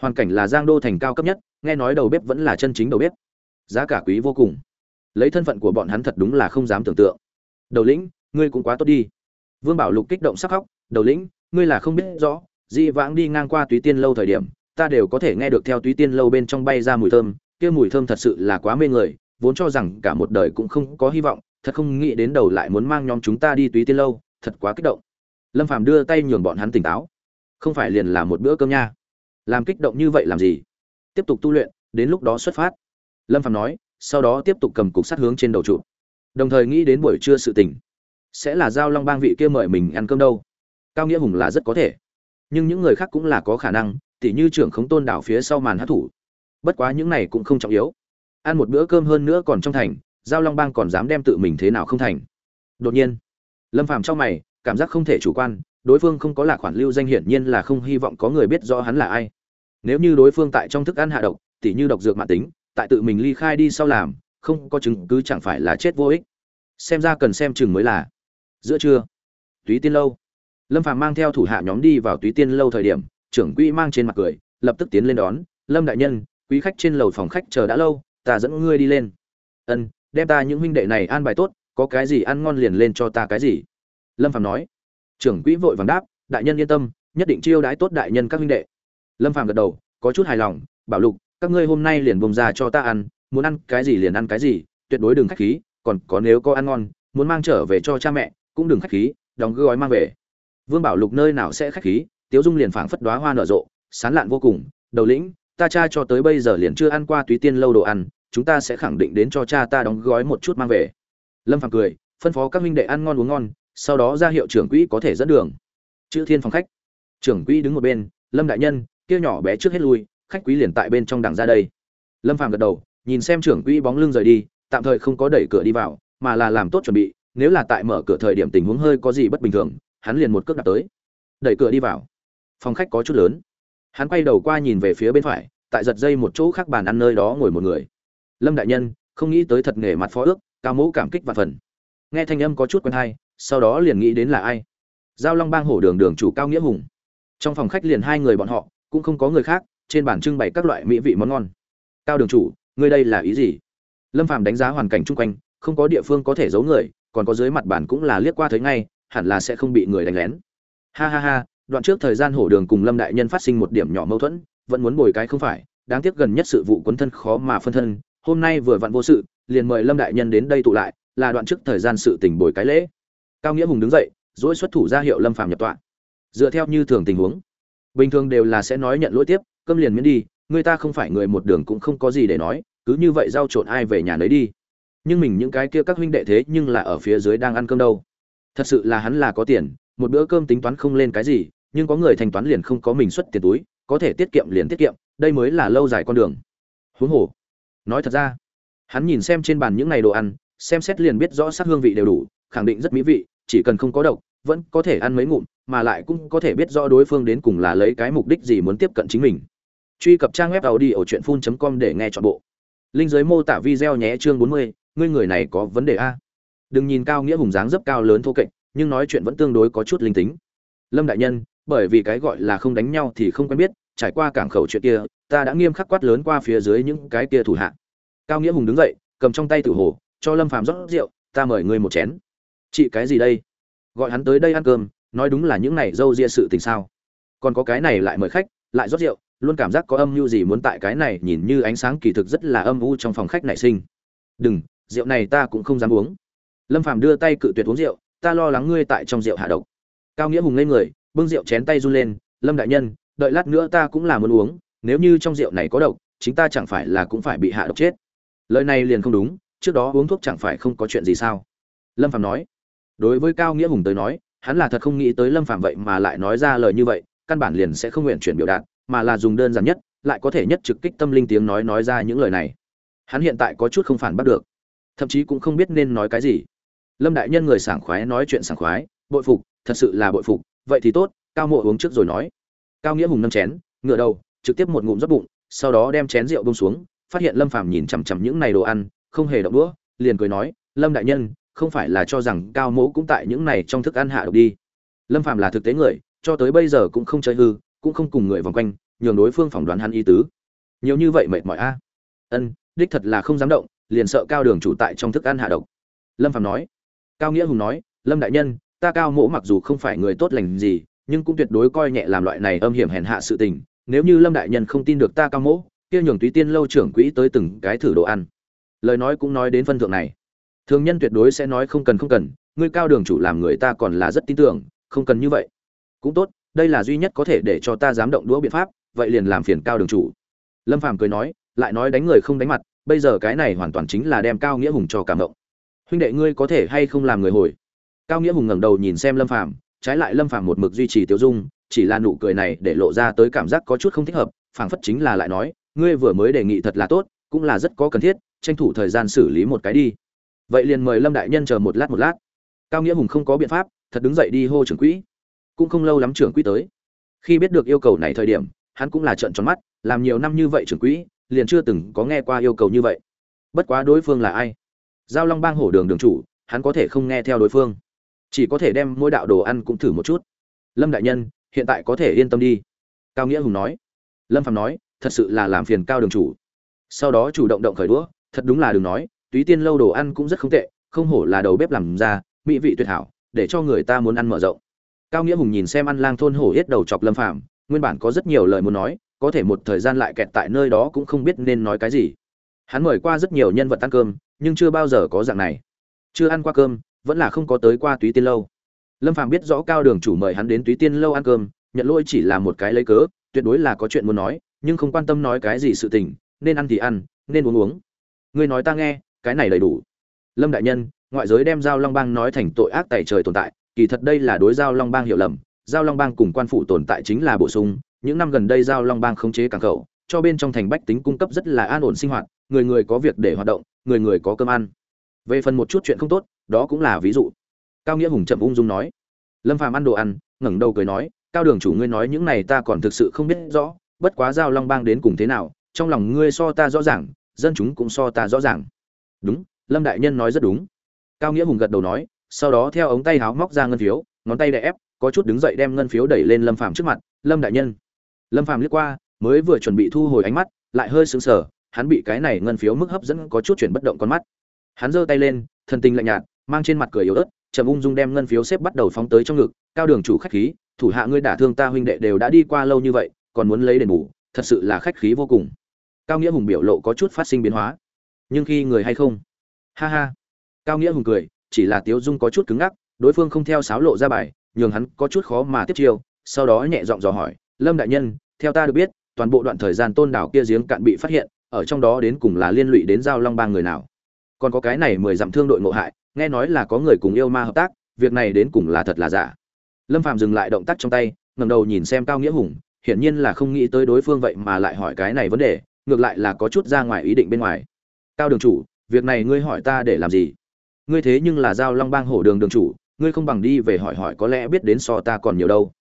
hoàn cảnh là giang đô thành cao cấp nhất, nghe nói đầu bếp vẫn là chân chính đầu bếp. Giá cả quý vô cùng. Lấy thân phận của bọn hắn thật đúng là không dám tưởng tượng. Đầu lĩnh, ngươi cũng quá tốt đi. Vương bảo lục kích động sắc khóc, đầu lĩnh, ngươi là không biết rõ, di vãng đi ngang qua túy tiên lâu thời điểm, ta đều có thể nghe được theo túy tiên lâu bên trong bay ra mùi thơm, kia mùi thơm thật sự là quá mê người, vốn cho rằng cả một đời cũng không có hy vọng, thật không nghĩ đến đầu lại muốn mang nhóm chúng ta đi túy tiên lâu, thật quá kích động. Lâm phàm đưa tay nhường bọn hắn tỉnh táo. Không phải liền là một bữa cơm nha làm kích động như vậy làm gì? Tiếp tục tu luyện, đến lúc đó xuất phát. Lâm phàm nói, sau đó tiếp tục cầm cục sắt hướng trên đầu trụ. Đồng thời nghĩ đến buổi trưa sự tình. Sẽ là giao long bang vị kia mời mình ăn cơm đâu? Cao nghĩa hùng là rất có thể. Nhưng những người khác cũng là có khả năng, tỉ như trưởng khống tôn đảo phía sau màn hát thủ. Bất quá những này cũng không trọng yếu. Ăn một bữa cơm hơn nữa còn trong thành, giao long bang còn dám đem tự mình thế nào không thành. Đột nhiên, lâm phàm trong mày, cảm giác không thể chủ quan, đối phương không có là khoản lưu danh hiển nhiên là không hy vọng có người biết rõ hắn là ai nếu như đối phương tại trong thức ăn hạ độc, tỉ như độc dược mạng tính, tại tự mình ly khai đi sau làm, không có chứng cứ chẳng phải là chết vô ích. Xem ra cần xem chừng mới là. Giữa trưa, túy tiên lâu. Lâm phàm mang theo thủ hạ nhóm đi vào túy tiên lâu thời điểm, trưởng quỹ mang trên mặt cười, lập tức tiến lên đón, lâm đại nhân, quý khách trên lầu phòng khách chờ đã lâu, ta dẫn ngươi đi lên. Ân, đem ta những huynh đệ này an bài tốt, có cái gì ăn ngon liền lên cho ta cái gì. Lâm phàm nói. Trưởng quỹ vội vàng đáp, đại nhân yên tâm, nhất định chiêu đãi tốt đại nhân các huynh đệ lâm phàm gật đầu, có chút hài lòng, bảo lục, các ngươi hôm nay liền bông ra cho ta ăn, muốn ăn cái gì liền ăn cái gì, tuyệt đối đừng khách khí, còn có nếu có ăn ngon, muốn mang trở về cho cha mẹ, cũng đừng khách khí, đóng gói mang về. Vương bảo lục nơi nào sẽ khách khí, tiếu dung liền phảng phất đoá hoa nở rộ, sán lạn vô cùng, đầu lĩnh, ta cha cho tới bây giờ liền chưa ăn qua túy tiên lâu đồ ăn, chúng ta sẽ khẳng định đến cho cha ta đóng gói một chút mang về. Lâm phàm cười, phân phó các huynh đệ ăn ngon uống ngon, sau đó ra hiệu trưởng quỹ có thể dẫn đường. Chữ thiên phòng khách. Trưởng quỹ đứng một bên, lâm đại nhân kia nhỏ bé trước hết lui, khách quý liền tại bên trong đằng ra đây. Lâm phàm gật đầu, nhìn xem trưởng quỹ bóng lưng rời đi, tạm thời không có đẩy cửa đi vào, mà là làm tốt chuẩn bị, nếu là tại mở cửa thời điểm tình huống hơi có gì bất bình thường, hắn liền một cước đặt tới. Đẩy cửa đi vào. Phòng khách có chút lớn. Hắn quay đầu qua nhìn về phía bên phải, tại giật dây một chỗ khác bàn ăn nơi đó ngồi một người. Lâm đại nhân, không nghĩ tới thật nghề mặt phó ước, cao mẫu cảm kích và phần. Nghe thanh âm có chút quen hay, sau đó liền nghĩ đến là ai? Giao long bang hổ đường đường chủ cao nghĩa hùng. Trong phòng khách liền hai người bọn họ cũng không có người khác, trên bản trưng bày các loại mỹ vị món ngon. Cao đường chủ, ngươi đây là ý gì? Lâm phàm đánh giá hoàn cảnh chung quanh, không có địa phương có thể giấu người, còn có dưới mặt bản cũng là liếc qua thấy ngay, hẳn là sẽ không bị người đánh lén. Ha ha ha, đoạn trước thời gian hổ đường cùng lâm đại nhân phát sinh một điểm nhỏ mâu thuẫn, vẫn muốn bồi cái không phải, đáng tiếc gần nhất sự vụ quấn thân khó mà phân thân, hôm nay vừa vặn vô sự, liền mời lâm đại nhân đến đây tụ lại, là đoạn trước thời gian sự tình bồi cái lễ. Cao nghĩa hùng đứng dậy, dỗi xuất thủ ra hiệu lâm phàm nhập tọa. Dựa theo như thường tình huống bình thường đều là sẽ nói nhận lỗi tiếp, cơm liền miễn đi, người ta không phải người một đường cũng không có gì để nói, cứ như vậy giao trộn ai về nhà nấy đi. Nhưng mình những cái kia các huynh đệ thế nhưng là ở phía dưới đang ăn cơm đâu. Thật sự là hắn là có tiền, một bữa cơm tính toán không lên cái gì, nhưng có người thanh toán liền không có mình xuất tiền túi, có thể tiết kiệm liền tiết kiệm, đây mới là lâu dài con đường. Huống hồ, nói thật ra, hắn nhìn xem trên bàn những ngày đồ ăn, xem xét liền biết rõ sắc hương vị đều đủ, khẳng định rất mỹ vị chỉ cần không có độc vẫn có thể ăn mấy ngụm mà lại cũng có thể biết rõ đối phương đến cùng là lấy cái mục đích gì muốn tiếp cận chính mình. Truy cập trang web tàu đi ở truyện phun com để nghe chọn bộ. Linh giới mô tả video nhé chương 40, ngươi người này có vấn đề a. Đừng nhìn cao nghĩa hùng dáng dấp cao lớn thô kệch nhưng nói chuyện vẫn tương đối có chút linh tính. Lâm đại nhân bởi vì cái gọi là không đánh nhau thì không quen biết trải qua cảng khẩu chuyện kia ta đã nghiêm khắc quát lớn qua phía dưới những cái kia thủ hạ. Cao nghĩa hùng đứng dậy cầm trong tay tử hồ cho lâm phàm rót rượu ta mời ngươi một chén chị cái gì đây? Gọi hắn tới đây ăn cơm, nói đúng là những này dâu ria sự tình sao? Còn có cái này lại mời khách, lại rót rượu, luôn cảm giác có âm mưu gì muốn tại cái này nhìn như ánh sáng kỳ thực rất là âm u trong phòng khách nảy sinh. Đừng, rượu này ta cũng không dám uống. Lâm phàm đưa tay cự tuyệt uống rượu, ta lo lắng ngươi tại trong rượu hạ độc. Cao nghĩa hùng lên người, bưng rượu chén tay run lên, lâm đại nhân, đợi lát nữa ta cũng là muốn uống, nếu như trong rượu này có độc, chính ta chẳng phải là cũng phải bị hạ độc chết. Lời này liền không đúng, trước đó uống thuốc chẳng phải không có chuyện gì sao? Lâm phàm nói đối với cao nghĩa hùng tới nói, hắn là thật không nghĩ tới lâm phạm vậy mà lại nói ra lời như vậy, căn bản liền sẽ không nguyện chuyển biểu đạt, mà là dùng đơn giản nhất, lại có thể nhất trực kích tâm linh tiếng nói nói ra những lời này. Hắn hiện tại có chút không phản bắt được, thậm chí cũng không biết nên nói cái gì. Lâm đại nhân người sảng khoái nói chuyện sảng khoái, bội phục, thật sự là bội phục, vậy thì tốt, cao mộ uống trước rồi nói. Cao nghĩa hùng nâng chén ngựa đầu, trực tiếp một ngụm rót bụng, sau đó đem chén rượu bông xuống, phát hiện lâm phàm nhìn chằm chằm những này đồ ăn, không hề động đũa, liền cười nói, lâm đại nhân không phải là cho rằng cao mỗ cũng tại những này trong thức ăn hạ độc đi. Lâm Phạm là thực tế người, cho tới bây giờ cũng không chơi hư, cũng không cùng người vòng quanh, nhường đối phương phỏng đoán hắn ý tứ. Nhiều như vậy mệt mỏi a. Ân, đích thật là không dám động, liền sợ cao đường chủ tại trong thức ăn hạ độc. Lâm phạm nói. Cao nghĩa hùng nói, lâm đại nhân, ta cao mỗ mặc dù không phải người tốt lành gì, nhưng cũng tuyệt đối coi nhẹ làm loại này âm hiểm hèn hạ sự tình. Nếu như lâm đại nhân không tin được ta cao mỗ, kia nhường túy tiên lâu trưởng quỹ tới từng cái thử đồ ăn. Lời nói cũng nói đến phân thượng này thường nhân tuyệt đối sẽ nói không cần không cần, ngươi cao đường chủ làm người ta còn là rất tin tưởng, không cần như vậy. Cũng tốt, đây là duy nhất có thể để cho ta dám động đũa biện pháp, vậy liền làm phiền cao đường chủ. Lâm phàm cười nói, lại nói đánh người không đánh mặt, bây giờ cái này hoàn toàn chính là đem cao nghĩa hùng cho cảm động. Huynh đệ ngươi có thể hay không làm người hồi? Cao nghĩa hùng ngẩng đầu nhìn xem lâm phàm, trái lại lâm phàm một mực duy trì tiêu dung, chỉ là nụ cười này để lộ ra tới cảm giác có chút không thích hợp, phảng phất chính là lại nói, ngươi vừa mới đề nghị thật là tốt, cũng là rất có cần thiết, tranh thủ thời gian xử lý một cái đi vậy liền mời lâm đại nhân chờ một lát một lát. Cao nghĩa hùng không có biện pháp, thật đứng dậy đi hô trưởng quỹ. Cũng không lâu lắm trưởng quỹ tới. Khi biết được yêu cầu này thời điểm, hắn cũng là trợn tròn mắt, làm nhiều năm như vậy trưởng quỹ, liền chưa từng có nghe qua yêu cầu như vậy. Bất quá đối phương là ai? Giao long bang hổ đường đường chủ, hắn có thể không nghe theo đối phương. Chỉ có thể đem mỗi đạo đồ ăn cũng thử một chút. Lâm đại nhân, hiện tại có thể yên tâm đi. Cao nghĩa hùng nói. Lâm phạm nói, thật sự là làm phiền cao đường chủ. Sau đó chủ động động khởi đũa, thật đúng là đừng nói túy tiên lâu đồ ăn cũng rất không tệ, không hổ là đầu bếp làm ra, mỹ vị tuyệt hảo, để cho người ta muốn ăn mở rộng. Cao nghĩa hùng nhìn xem ăn lang thôn hổ hết đầu chọc lâm phạm nguyên bản có rất nhiều lời muốn nói, có thể một thời gian lại kẹt tại nơi đó cũng không biết nên nói cái gì. Hắn mời qua rất nhiều nhân vật ăn cơm, nhưng chưa bao giờ có dạng này. Chưa ăn qua cơm, vẫn là không có tới qua túy tiên lâu. Lâm phạm biết rõ cao đường chủ mời hắn đến túy tiên lâu ăn cơm, nhận lỗi chỉ là một cái lấy cớ, tuyệt đối là có chuyện muốn nói, nhưng không quan tâm nói cái gì sự tình, nên ăn thì ăn, nên uống uống. Ngươi nói ta nghe cái này đầy đủ. Lâm đại nhân, ngoại giới đem giao long bang nói thành tội ác tại trời tồn tại, kỳ thật đây là đối giao long bang hiểu lầm. Giao long bang cùng quan phủ tồn tại chính là bổ sung, những năm gần đây giao long bang khống chế cảng khẩu, cho bên trong thành bách tính cung cấp rất là an ổn sinh hoạt, người người có việc để hoạt động, người người có cơm ăn. Về phần một chút chuyện không tốt, đó cũng là ví dụ. Cao nghĩa hùng chậm ung dung nói. Lâm phàm ăn đồ ăn, ngẩng đầu cười nói, cao đường chủ ngươi nói những này ta còn thực sự không biết rõ, bất quá giao long bang đến cùng thế nào, trong lòng ngươi so ta rõ ràng, dân chúng cũng so ta rõ ràng đúng, lâm đại nhân nói rất đúng. Cao nghĩa hùng gật đầu nói, sau đó theo ống tay háo móc ra ngân phiếu, ngón tay đè ép, có chút đứng dậy đem ngân phiếu đẩy lên lâm phàm trước mặt, lâm đại nhân. Lâm phàm liếc qua, mới vừa chuẩn bị thu hồi ánh mắt, lại hơi sững sờ, hắn bị cái này ngân phiếu mức hấp dẫn có chút chuyển bất động con mắt. Hắn giơ tay lên, thần tình lạnh nhạt, mang trên mặt cười yếu ớt, trầm ung dung đem ngân phiếu xếp bắt đầu phóng tới trong ngực, cao đường chủ khách khí, thủ hạ ngươi đả thương ta huynh đệ đều đã đi qua lâu như vậy, còn muốn lấy đền bù, thật sự là khách khí vô cùng. Cao nghĩa hùng biểu lộ có chút phát sinh biến hóa nhưng khi người hay không? Ha ha. Cao nghĩa hùng cười, chỉ là tiếu dung có chút cứng ngắc, đối phương không theo sáo lộ ra bài, nhường hắn có chút khó mà tiếp chiêu, sau đó nhẹ giọng dò hỏi, lâm đại nhân, theo ta được biết, toàn bộ đoạn thời gian tôn đảo kia giếng cạn bị phát hiện, ở trong đó đến cùng là liên lụy đến giao long ba người nào? Còn có cái này mười dặm thương đội ngộ hại, nghe nói là có người cùng yêu ma hợp tác, việc này đến cùng là thật là giả? Lâm phạm dừng lại động tác trong tay ngầm đầu nhìn xem cao nghĩa hùng, hiển nhiên là không nghĩ tới đối phương vậy mà lại hỏi cái này vấn đề, ngược lại là có chút ra ngoài ý định bên ngoài cao đường chủ, việc này ngươi hỏi ta để làm gì? Ngươi thế nhưng là giao long bang hổ đường đường chủ, ngươi không bằng đi về hỏi hỏi có lẽ biết đến so ta còn nhiều đâu.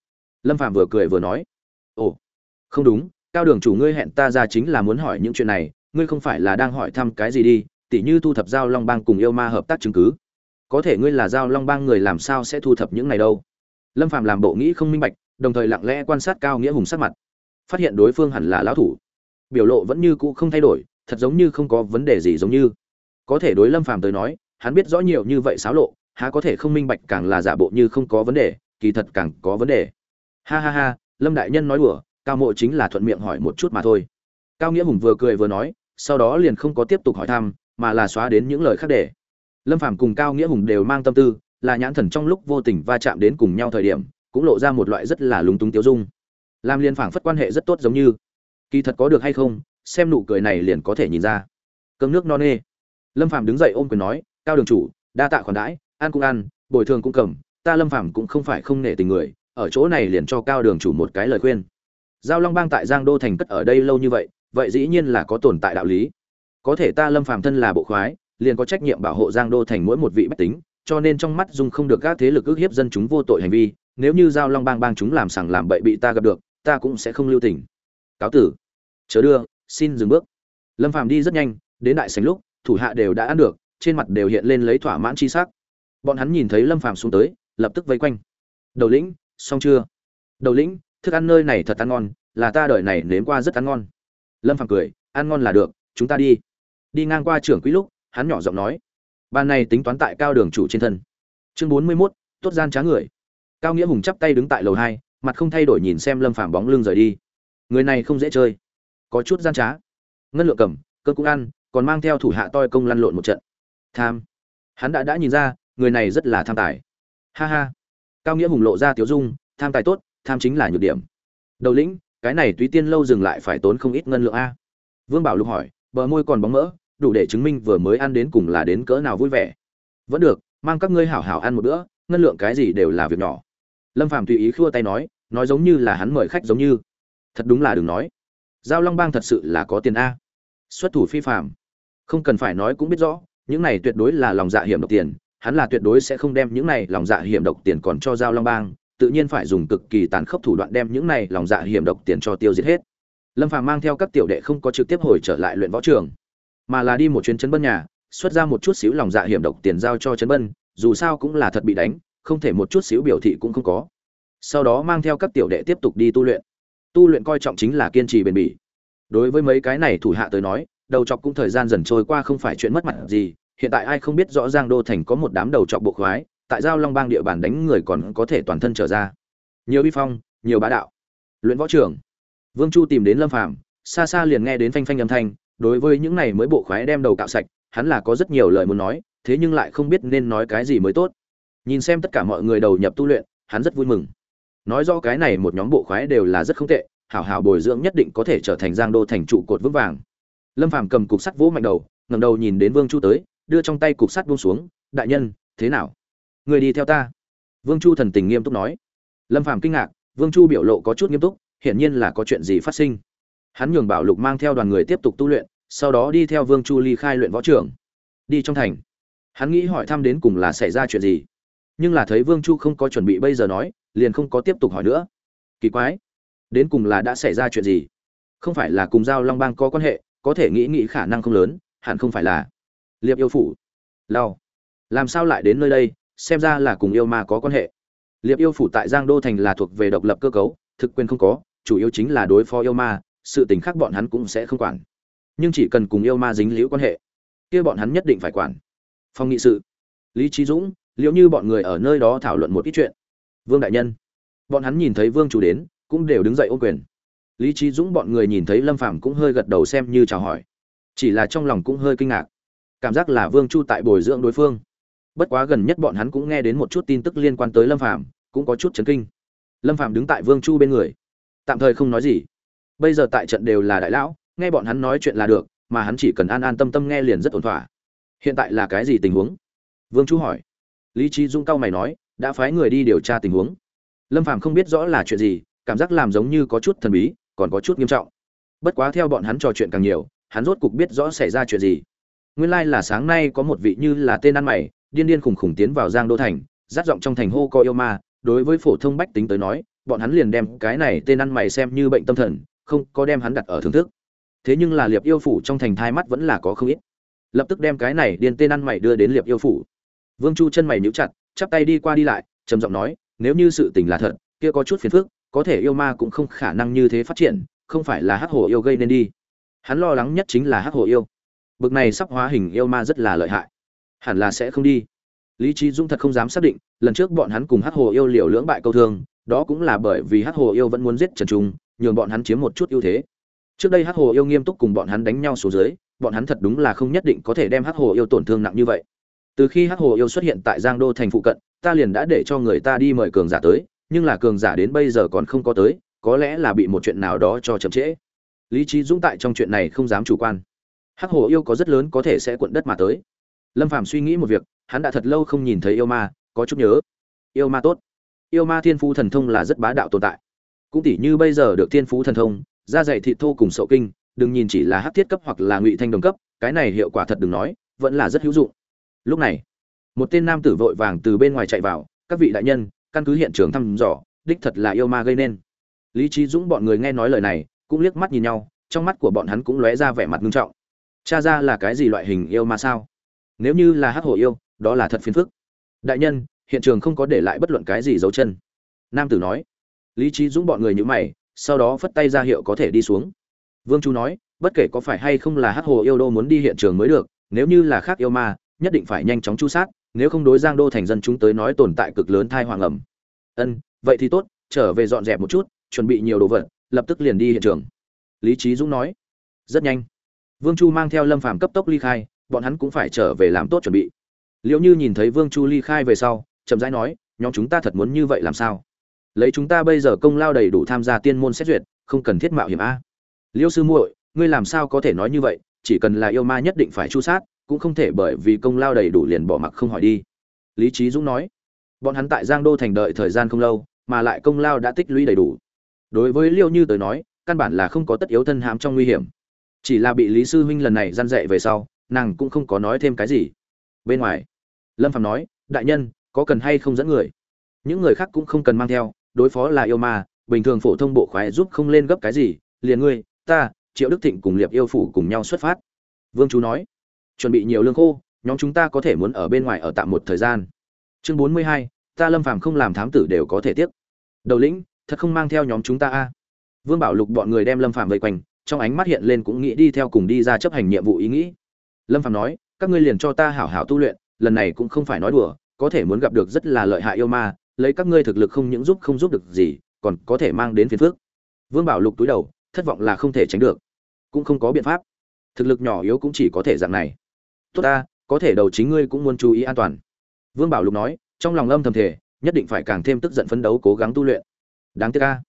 Lâm phạm vừa cười vừa nói. Ồ, không đúng, cao đường chủ ngươi hẹn ta ra chính là muốn hỏi những chuyện này, ngươi không phải là đang hỏi thăm cái gì đi, tỉ như thu thập giao long bang cùng yêu ma hợp tác chứng cứ. Có thể ngươi là giao long bang người làm sao sẽ thu thập những này đâu? Lâm phạm làm bộ nghĩ không minh bạch, đồng thời lặng lẽ quan sát cao nghĩa hùng sắc mặt, phát hiện đối phương hẳn là lão thủ. Biểu lộ vẫn như cũ không thay đổi thật giống như không có vấn đề gì giống như. Có thể đối lâm phàm tới nói, hắn biết rõ nhiều như vậy xáo lộ, há có thể không minh bạch càng là giả bộ như không có vấn đề, kỳ thật càng có vấn đề. Ha ha ha, lâm đại nhân nói đùa, cao mộ chính là thuận miệng hỏi một chút mà thôi. Cao nghĩa hùng vừa cười vừa nói, sau đó liền không có tiếp tục hỏi thăm, mà là xóa đến những lời khác để. Lâm phàm cùng cao nghĩa hùng đều mang tâm tư, là nhãn thần trong lúc vô tình va chạm đến cùng nhau thời điểm, cũng lộ ra một loại rất là lúng túng tiêu dung. Làm liên phảng phất quan hệ rất tốt giống như. Kỳ thật có được hay không xem nụ cười này liền có thể nhìn ra. Cơm nước no nê. Lâm phàm đứng dậy ôm quyền nói, cao đường chủ, đa tạ khoản đãi, ăn cũng ăn, bồi thường cũng cầm, ta lâm phàm cũng không phải không nể tình người, ở chỗ này liền cho cao đường chủ một cái lời khuyên. Giao long bang tại giang đô thành cất ở đây lâu như vậy vậy dĩ nhiên là có tồn tại đạo lý. Có thể ta lâm phàm thân là bộ khoái, liền có trách nhiệm bảo hộ giang đô thành mỗi một vị bách tính, cho nên trong mắt dung không được các thế lực ức hiếp dân chúng vô tội hành vi, nếu như giao long bang bang chúng làm sằng làm bậy bị ta gặp được, ta cũng sẽ không lưu tình. Cáo tử. Chớ đưa xin dừng bước. Lâm phàm đi rất nhanh đến đại sảnh lúc thủ hạ đều đã ăn được trên mặt đều hiện lên lấy thỏa mãn chi sắc. Bọn hắn nhìn thấy lâm phàm xuống tới lập tức vây quanh. Đầu lĩnh xong chưa? Đầu lĩnh thức ăn nơi này thật ăn ngon là ta đợi này nếm qua rất ăn ngon. Lâm phàm cười ăn ngon là được chúng ta đi. Đi ngang qua trưởng quỹ lúc hắn nhỏ giọng nói ban này tính toán tại cao đường chủ trên thân. Chương bốn mươi 41, tốt gian trá người. Cao nghĩa hùng chắp tay đứng tại lầu hai mặt không thay đổi nhìn xem lâm phàm bóng lưng rời đi. Người này không dễ chơi có chút gian trá. Ngân lượng cầm cơn cũng ăn, còn mang theo thủ hạ toi công lăn lộn một trận. Tham. Hắn đã đã nhìn ra, người này rất là tham tài. Ha ha. Cao nghĩa hùng lộ ra tiếu dung, tham tài tốt, tham chính là nhược điểm. Đầu lĩnh, cái này túy tiên lâu dừng lại phải tốn không ít ngân lượng a. Vương bảo lục hỏi, bờ môi còn bóng mỡ, đủ để chứng minh vừa mới ăn đến cùng là đến cỡ nào vui vẻ. Vẫn được, mang các ngươi hảo hảo ăn một bữa, ngân lượng cái gì đều là việc nhỏ. Lâm phàm tùy ý khua tay nói nói giống như là hắn mời khách giống như. Thật đúng là đừng nói giao long bang thật sự là có tiền a. Xuất thủ phi phạm không cần phải nói cũng biết rõ, những này tuyệt đối là lòng dạ hiểm độc tiền, hắn là tuyệt đối sẽ không đem những này lòng dạ hiểm độc tiền còn cho giao long bang, tự nhiên phải dùng cực kỳ tàn khốc thủ đoạn đem những này lòng dạ hiểm độc tiền cho tiêu diệt hết. Lâm phàm mang theo các tiểu đệ không có trực tiếp hồi trở lại luyện võ trường, mà là đi một chuyến chấn bân nhà, xuất ra một chút xíu lòng dạ hiểm độc tiền giao cho chấn bân, dù sao cũng là thật bị đánh, không thể một chút xíu biểu thị cũng không có. Sau đó mang theo các tiểu đệ tiếp tục đi tu luyện tu luyện coi trọng chính là kiên trì bền bỉ đối với mấy cái này thủ hạ tới nói đầu chọc cũng thời gian dần trôi qua không phải chuyện mất mặt gì hiện tại ai không biết rõ Giang Đô thành có một đám đầu trọc bộ khoái, tại giao Long Bang địa bàn đánh người còn có thể toàn thân trở ra. Nhiều bi phong, nhiều bá đạo. Luyện võ trưởng. Vương Chu tìm đến Lâm Phàm, xa xa liền nghe đến phanh phanh âm thanh, đối với những này mới bộ khoái đem đầu cạo sạch, hắn là có rất nhiều lời muốn nói, thế nhưng lại không biết nên nói cái gì mới tốt. Nhìn xem tất cả mọi người đầu nhập tu luyện, hắn rất vui mừng. Nói rõ cái này một nhóm bộ khoái đều là rất không tệ, hảo hảo bồi dưỡng nhất định có thể trở thành Giang Đô thành trụ cột vững vàng. Lâm Phàm cầm cục sắt vỗ mạnh đầu, ngẩng đầu nhìn đến Vương Chu tới, đưa trong tay cục sắt buông xuống đại nhân thế nào? Người đi theo ta. Vương chu thần tình nghiêm túc nói. Lâm phàm kinh ngạc vương chu biểu lộ có chút nghiêm túc hiển nhiên là có chuyện gì phát sinh. Hắn nhường bảo lục mang theo đoàn người tiếp tục tu luyện sau đó đi theo vương chu ly khai luyện võ trưởng đi trong thành. Hắn nghĩ hỏi thăm đến cùng là xảy ra chuyện gì. Nhưng là thấy vương chu không có chuẩn bị bây giờ nói liền không có tiếp tục hỏi nữa. Kỳ quái, đến cùng là đã xảy ra chuyện gì? Không phải là cùng giao long bang có quan hệ, có thể nghĩ nghĩ khả năng không lớn, hẳn không phải là liệp yêu phủ. Lao làm sao lại đến nơi đây, xem ra là cùng yêu ma có quan hệ. Liệp yêu phủ tại giang đô thành là thuộc về độc lập cơ cấu, thực quyền không có, chủ yếu chính là đối phó yêu ma, sự tình khác bọn hắn cũng sẽ không quản. Nhưng chỉ cần cùng yêu ma dính liễu quan hệ, kia bọn hắn nhất định phải quản. Phong nghị sự. Lý trí dũng, liệu như bọn người ở nơi đó thảo luận một ít chuyện vương đại nhân bọn hắn nhìn thấy vương chủ đến cũng đều đứng dậy ô quyền lý trí dũng bọn người nhìn thấy lâm phàm cũng hơi gật đầu xem như chào hỏi chỉ là trong lòng cũng hơi kinh ngạc cảm giác là Vương Chu tại bồi dưỡng đối phương. Bất quá gần nhất bọn hắn cũng nghe đến một chút tin tức liên quan tới Lâm Phàm, cũng có chút chấn kinh. Lâm Phàm đứng tại Vương Chu bên người, tạm thời không nói gì. Bây giờ tại trận đều là đại lão, nghe bọn hắn nói chuyện là được, mà hắn chỉ cần an an tâm tâm nghe liền rất ổn thỏa. Hiện tại là cái gì tình huống? Vương Chu hỏi. Lý Trí Dung cao mày nói, đã phái người đi điều tra tình huống. Lâm Phàm không biết rõ là chuyện gì, cảm giác làm giống như có chút thần bí, còn có chút nghiêm trọng. Bất quá theo bọn hắn trò chuyện càng nhiều, hắn rốt cục biết rõ xảy ra chuyện gì nguyên lai là sáng nay có một vị như là tên ăn mày điên điên khủng khủng tiến vào giang đô thành rát giọng trong thành hô coi yêu ma đối với phổ thông bách tính tới nói bọn hắn liền đem cái này tên ăn mày xem như bệnh tâm thần không có đem hắn đặt ở thưởng thức thế nhưng là liệp yêu phủ trong thành thai mắt vẫn là có không ít lập tức đem cái này điên tên ăn mày đưa đến liệp yêu phủ vương chu chân mày níu chặt chắp tay đi qua đi lại, trầm giọng nói, nếu như sự tình là thật, kia có chút phiền phức, có thể yêu ma cũng không khả năng như thế phát triển, không phải là hắc hồ yêu gây nên đi. Hắn lo lắng nhất chính là hắc hồ yêu. Bực này sắp hóa hình yêu ma rất là lợi hại. Hẳn là sẽ không đi. Lý trí dũng thật không dám xác định, lần trước bọn hắn cùng hát hồ yêu liều lưỡng bại câu thương, đó cũng là bởi vì hát hồ yêu vẫn muốn giết trần trung, nhường bọn hắn chiếm một chút ưu thế. Trước đây hát hồ yêu nghiêm túc cùng bọn hắn đánh nhau số dưới, bọn hắn thật đúng là không nhất định có thể đem hát hồ yêu tổn thương nặng như vậy từ khi Hắc hồ yêu xuất hiện tại giang đô thành phụ cận, ta liền đã để cho người ta đi mời cường giả tới, nhưng là cường giả đến bây giờ còn không có tới, có lẽ là bị một chuyện nào đó cho chậm trễ. Lý trí dũng tại trong chuyện này không dám chủ quan. Hắc hồ yêu có rất lớn có thể sẽ cuộn đất mà tới. Lâm phàm suy nghĩ một việc, hắn đã thật lâu không nhìn thấy yêu ma, có chút nhớ. Yêu ma tốt. Yêu ma thiên phú thần thông là rất bá đạo tồn tại. Cũng tỉ như bây giờ được thiên phú thần thông, da dày thị thô cùng sậu kinh, đừng nhìn chỉ là hắc thiết cấp hoặc là ngụy thanh đồng cấp, cái này hiệu quả thật đừng nói, vẫn là rất hữu dụng lúc này, một tên nam tử vội vàng từ bên ngoài chạy vào, các vị đại nhân, căn cứ hiện trường thăm dò, đích thật là yêu ma gây nên. Lý trí dũng bọn người nghe nói lời này, cũng liếc mắt nhìn nhau, trong mắt của bọn hắn cũng lóe ra vẻ mặt nghiêm trọng. Cha ra là cái gì loại hình yêu ma sao? Nếu như là hắc hổ yêu, đó là thật phiền phức. Đại nhân, hiện trường không có để lại bất luận cái gì dấu chân. Nam tử nói. Lý trí dũng bọn người như mày, sau đó phất tay ra hiệu có thể đi xuống. Vương chu nói, bất kể có phải hay không là hắc hồ yêu đô muốn đi hiện trường mới được, nếu như là khác yêu ma nhất định phải nhanh chóng chu sát, nếu không đối giang đô thành dân chúng tới nói tồn tại cực lớn thai hoàng ẩm. Ân, vậy thì tốt, trở về dọn dẹp một chút, chuẩn bị nhiều đồ vật, lập tức liền đi hiện trường. Lý trí dũng nói. Rất nhanh. Vương chu mang theo lâm phàm cấp tốc ly khai, bọn hắn cũng phải trở về làm tốt chuẩn bị. Liệu như nhìn thấy vương chu ly khai về sau, chậm rãi nói, nhóm chúng ta thật muốn như vậy làm sao? Lấy chúng ta bây giờ công lao đầy đủ tham gia tiên môn xét duyệt, không cần thiết mạo hiểm a. Liêu sư muội, ngươi làm sao có thể nói như vậy, chỉ cần là yêu ma nhất định phải chu sát cũng không thể bởi vì công lao đầy đủ liền bỏ mặc không hỏi đi. Lý trí dũng nói, bọn hắn tại giang đô thành đợi thời gian không lâu, mà lại công lao đã tích lũy đầy đủ. Đối với liêu như tới nói, căn bản là không có tất yếu thân hãm trong nguy hiểm. Chỉ là bị lý sư huynh lần này gian dạy về sau, nàng cũng không có nói thêm cái gì. Bên ngoài, lâm phạm nói, đại nhân, có cần hay không dẫn người? Những người khác cũng không cần mang theo, đối phó là yêu ma, bình thường phổ thông bộ khoái giúp không lên gấp cái gì, liền ngươi, ta, triệu đức thịnh cùng liệp yêu phủ cùng nhau xuất phát. Vương chú nói chuẩn bị nhiều lương khô, nhóm chúng ta có thể muốn ở bên ngoài ở tạm một thời gian. Chương bốn mươi hai, ta lâm phàm không làm thám tử đều có thể tiếp đầu lĩnh, thật không mang theo nhóm chúng ta a. Vương bảo lục bọn người đem lâm phàm vây quanh, trong ánh mắt hiện lên cũng nghĩ đi theo cùng đi ra chấp hành nhiệm vụ ý nghĩ. Lâm phàm nói, các ngươi liền cho ta hảo hảo tu luyện, lần này cũng không phải nói đùa, có thể muốn gặp được rất là lợi hại yêu ma, lấy các ngươi thực lực không những giúp không giúp được gì, còn có thể mang đến phiền phước vương bảo lục túi đầu, thất vọng là không thể tránh được. Cũng không có biện pháp. Thực lực nhỏ yếu cũng chỉ có thể dạng này tốt ta, có thể đầu chính ngươi cũng muốn chú ý an toàn. Vương bảo lục nói, trong lòng âm thầm thể nhất định phải càng thêm tức giận phấn đấu cố gắng tu luyện. Đáng tiếc ca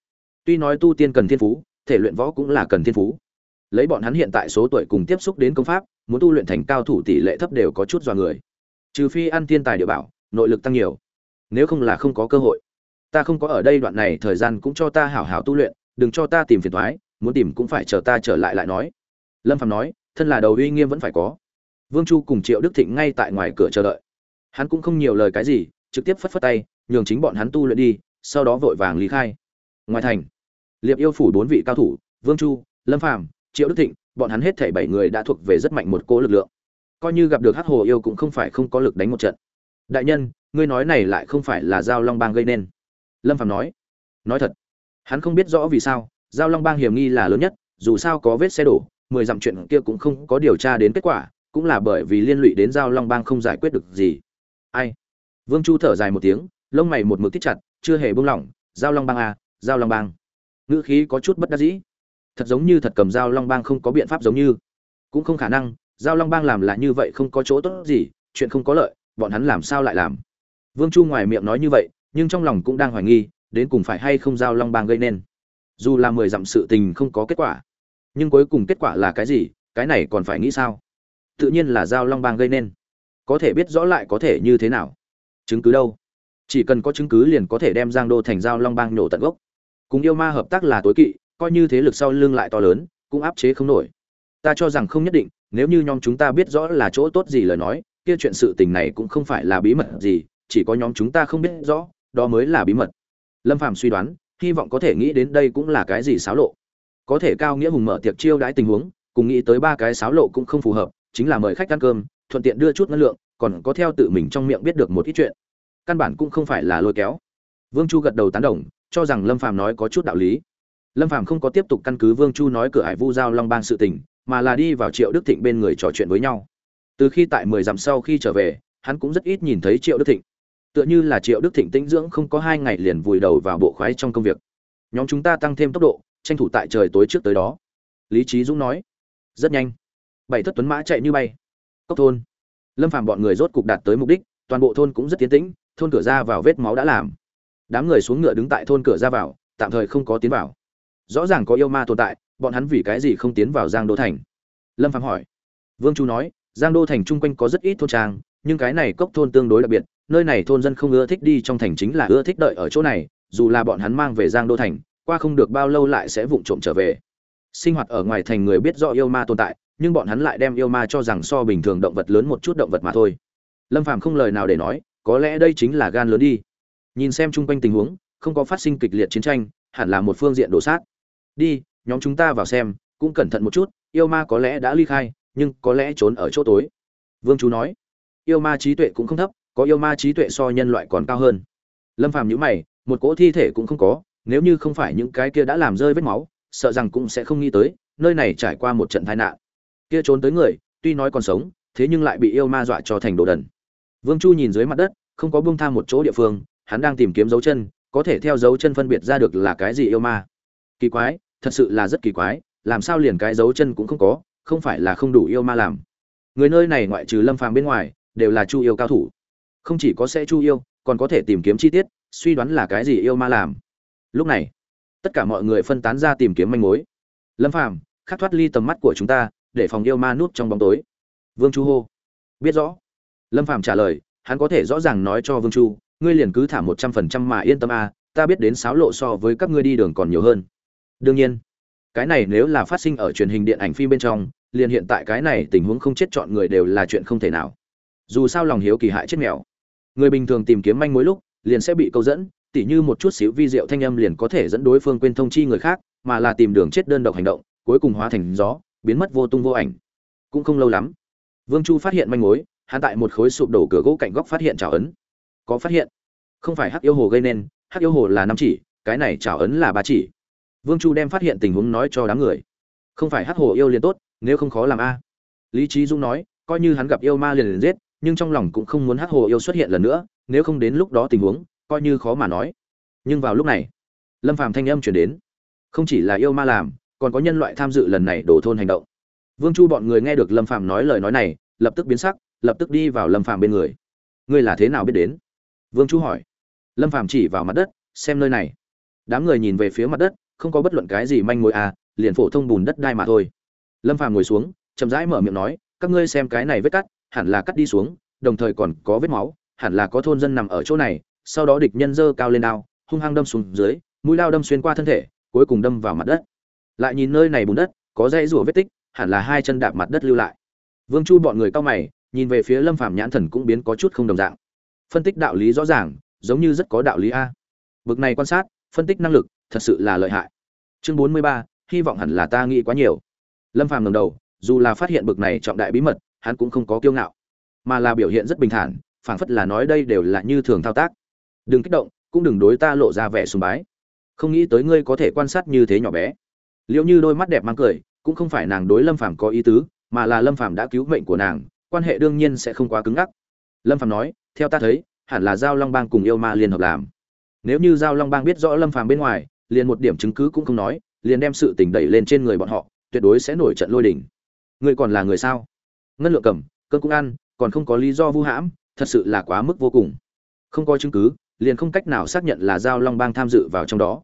tuy nói tu tiên cần thiên phú, thể luyện võ cũng là cần thiên phú. Lấy bọn hắn hiện tại số tuổi cùng tiếp xúc đến công pháp, muốn tu luyện thành cao thủ tỷ lệ thấp đều có chút dọa người. Trừ phi ăn thiên tài địa bảo, nội lực tăng nhiều. Nếu không là không có cơ hội. Ta không có ở đây đoạn này, thời gian cũng cho ta hảo hảo tu luyện, đừng cho ta tìm phiền thoái muốn tìm cũng phải chờ ta trở lại lại nói. Lâm phạm nói, thân là đầu uy nghiêm vẫn phải có vương chu cùng triệu đức thịnh ngay tại ngoài cửa chờ đợi. Hắn cũng không nhiều lời cái gì, trực tiếp phất phất tay, nhường chính bọn hắn tu luyện đi, sau đó vội vàng lý khai. Ngoài thành, liệp yêu phủ bốn vị cao thủ, vương chu, lâm phàm, triệu đức thịnh, bọn hắn hết thảy bảy người đã thuộc về rất mạnh một cỗ lực lượng. Coi như gặp được hắc hồ yêu cũng không phải không có lực đánh một trận. Đại nhân, ngươi nói này lại không phải là giao long bang gây nên. Lâm phàm nói nói thật, hắn không biết rõ vì sao, giao long bang hiểm nghi là lớn nhất, dù sao có vết xe đổ, mười dặm chuyện kia cũng không có điều tra đến kết quả cũng là bởi vì liên lụy đến giao long bang không giải quyết được gì. Ai? Vương chu thở dài một tiếng, lông mày một mực thích chặt, chưa hề buông lỏng, giao long bang à giao long bang. Ngữ khí có chút bất đắc dĩ. Thật giống như thật cầm giao long bang không có biện pháp giống như. Cũng không khả năng, giao long bang làm là như vậy không có chỗ tốt gì, chuyện không có lợi, bọn hắn làm sao lại làm? Vương chu ngoài miệng nói như vậy, nhưng trong lòng cũng đang hoài nghi, đến cùng phải hay không giao long bang gây nên. Dù là mười dặm sự tình không có kết quả, nhưng cuối cùng kết quả là cái gì, cái này còn phải nghĩ sao? Tự nhiên là giao long bang gây nên. Có thể biết rõ lại có thể như thế nào? Chứng cứ đâu? Chỉ cần có chứng cứ liền có thể đem giang đô thành giao long bang nổ tận gốc. Cùng yêu ma hợp tác là tối kỵ, coi như thế lực sau lưng lại to lớn, cũng áp chế không nổi. Ta cho rằng không nhất định, nếu như nhóm chúng ta biết rõ là chỗ tốt gì lời nói, kia chuyện sự tình này cũng không phải là bí mật gì, chỉ có nhóm chúng ta không biết rõ, đó mới là bí mật. Lâm phàm suy đoán, hy vọng có thể nghĩ đến đây cũng là cái gì xáo lộ. Có thể cao nghĩa hùng mở tiệc chiêu đãi tình huống, cùng nghĩ tới ba cái xáo lộ cũng không phù hợp chính là mời khách ăn cơm, thuận tiện đưa chút năng lượng, còn có theo tự mình trong miệng biết được một ít chuyện. Căn bản cũng không phải là lôi kéo. Vương chu gật đầu tán đồng, cho rằng lâm phàm nói có chút đạo lý. Lâm phàm không có tiếp tục căn cứ vương chu nói cửa hải vu giao long bang sự tình, mà là đi vào triệu đức thịnh bên người trò chuyện với nhau. Từ khi tại mười dặm sau khi trở về, hắn cũng rất ít nhìn thấy triệu đức thịnh. Tựa như là triệu đức thịnh tĩnh dưỡng không có hai ngày liền vùi đầu vào bộ khoái trong công việc. Nhóm chúng ta tăng thêm tốc độ, tranh thủ tại trời tối trước tới đó. Lý trí dũng nói, rất nhanh bảy thất tuấn mã chạy như bay. Cốc thôn. Lâm phàm bọn người rốt cục đạt tới mục đích, toàn bộ thôn cũng rất tiến tĩnh, thôn cửa ra vào vết máu đã làm. Đám người xuống ngựa đứng tại thôn cửa ra vào, tạm thời không có tiến vào. Rõ ràng có yêu ma tồn tại, bọn hắn vì cái gì không tiến vào giang đô thành? Lâm phàm hỏi. Vương chu nói, giang đô thành chung quanh có rất ít thôn trang, nhưng cái này cốc thôn tương đối đặc biệt, nơi này thôn dân không ưa thích đi trong thành chính là ưa thích đợi ở chỗ này, dù là bọn hắn mang về giang đô thành, qua không được bao lâu lại sẽ vụng trộm trở về. Sinh hoạt ở ngoài thành người biết rõ yêu ma tồn tại nhưng bọn hắn lại đem yêu ma cho rằng so bình thường động vật lớn một chút động vật mà thôi. Lâm phàm không lời nào để nói, có lẽ đây chính là gan lớn đi. Nhìn xem chung quanh tình huống, không có phát sinh kịch liệt chiến tranh, hẳn là một phương diện đổ sát đi, nhóm chúng ta vào xem, cũng cẩn thận một chút, yêu ma có lẽ đã ly khai, nhưng có lẽ trốn ở chỗ tối. Vương chú nói, yêu ma trí tuệ cũng không thấp, có yêu ma trí tuệ so nhân loại còn cao hơn. Lâm phàm nhữ mày, một cỗ thi thể cũng không có, nếu như không phải những cái kia đã làm rơi vết máu, sợ rằng cũng sẽ không nghĩ tới, nơi này trải qua một trận tai nạn kia trốn tới người, tuy nói còn sống, thế nhưng lại bị yêu ma dọa cho thành đồ đần. Vương chu nhìn dưới mặt đất, không có buông tham một chỗ địa phương, hắn đang tìm kiếm dấu chân, có thể theo dấu chân phân biệt ra được là cái gì yêu ma. Kỳ quái, thật sự là rất kỳ quái, làm sao liền cái dấu chân cũng không có, không phải là không đủ yêu ma làm. Người nơi này ngoại trừ lâm phàm bên ngoài, đều là chu yêu cao thủ. Không chỉ có sẽ chu yêu, còn có thể tìm kiếm chi tiết, suy đoán là cái gì yêu ma làm. Lúc này, tất cả mọi người phân tán ra tìm kiếm manh mối. Lâm phàm, khắc thoát ly tầm mắt của chúng ta để phòng yêu ma nút trong bóng tối. Vương chu hô. Biết rõ. Lâm phàm trả lời, hắn có thể rõ ràng nói cho vương chu, ngươi liền cứ thả một trăm phần trăm mà yên tâm a ta biết đến sáo lộ so với các ngươi đi đường còn nhiều hơn. Đương nhiên, cái này nếu là phát sinh ở truyền hình điện ảnh phim bên trong, liền hiện tại cái này tình huống không chết chọn người đều là chuyện không thể nào. Dù sao lòng hiếu kỳ hại chết mèo. Người bình thường tìm kiếm manh mối lúc, liền sẽ bị câu dẫn, tỉ như một chút xíu vi diệu thanh âm liền có thể dẫn đối phương quên thông chi người khác, mà là tìm đường chết đơn độc hành động, cuối cùng hóa thành gió biến mất vô tung vô ảnh. Cũng không lâu lắm, vương chu phát hiện manh mối, hắn tại một khối sụp đổ cửa gỗ cạnh góc phát hiện trào ấn. Có phát hiện? Không phải hắc yêu hồ gây nên, hắc yêu hồ là năm chỉ, cái này trào ấn là ba chỉ. Vương chu đem phát hiện tình huống nói cho đám người. Không phải hắc hồ yêu liền tốt, nếu không khó làm a. Lý trí dung nói, coi như hắn gặp yêu ma liền liền giết, nhưng trong lòng cũng không muốn hắc hồ yêu xuất hiện lần nữa, nếu không đến lúc đó tình huống, coi như khó mà nói. Nhưng vào lúc này, lâm phàm thanh âm chuyển đến. Không chỉ là yêu ma làm còn có nhân loại tham dự lần này đổ thôn hành động. Vương chu bọn người nghe được lâm phàm nói lời nói này, lập tức biến sắc, lập tức đi vào lâm phàm bên người. Ngươi là thế nào biết đến? Vương chu hỏi. Lâm phàm chỉ vào mặt đất, xem nơi này. Đám người nhìn về phía mặt đất, không có bất luận cái gì manh mối à liền phổ thông bùn đất đai mà thôi. Lâm phàm ngồi xuống, chậm rãi mở miệng nói, các ngươi xem cái này vết cắt, hẳn là cắt đi xuống, đồng thời còn có vết máu, hẳn là có thôn dân nằm ở chỗ này. Sau đó địch nhân dơ cao lên đao, hung hăng đâm xuống dưới, mũi lao đâm xuyên qua thân thể, cuối cùng đâm vào mặt đất lại nhìn nơi này bùn đất, có dây rủa vết tích, hẳn là hai chân đạp mặt đất lưu lại. Vương chu bọn người cao mày, nhìn về phía lâm phàm nhãn thần cũng biến có chút không đồng dạng. Phân tích đạo lý rõ ràng, giống như rất có đạo lý a. Bực này quan sát, phân tích năng lực, thật sự là lợi hại. Chương bốn mươi ba, hy vọng hẳn là ta nghĩ quá nhiều. Lâm phàm ngẩng đầu, dù là phát hiện bực này trọng đại bí mật, hắn cũng không có kiêu ngạo, mà là biểu hiện rất bình thản, phảng phất là nói đây đều là như thường thao tác. Đừng kích động, cũng đừng đối ta lộ ra vẻ sùng bái. Không nghĩ tới ngươi có thể quan sát như thế nhỏ bé liệu như đôi mắt đẹp mang cười, cũng không phải nàng đối lâm phàm có ý tứ, mà là lâm phàm đã cứu mệnh của nàng, quan hệ đương nhiên sẽ không quá cứng ngắc. Lâm phàm nói, theo ta thấy, hẳn là giao long bang cùng yêu ma liên hợp làm. Nếu như giao long bang biết rõ lâm phàm bên ngoài, liền một điểm chứng cứ cũng không nói, liền đem sự tình đẩy lên trên người bọn họ, tuyệt đối sẽ nổi trận lôi đình. Ngươi còn là người sao? Ngân lượng cầm cơn cũng ăn, còn không có lý do vu hãm, thật sự là quá mức vô cùng. Không có chứng cứ, liền không cách nào xác nhận là giao long bang tham dự vào trong đó.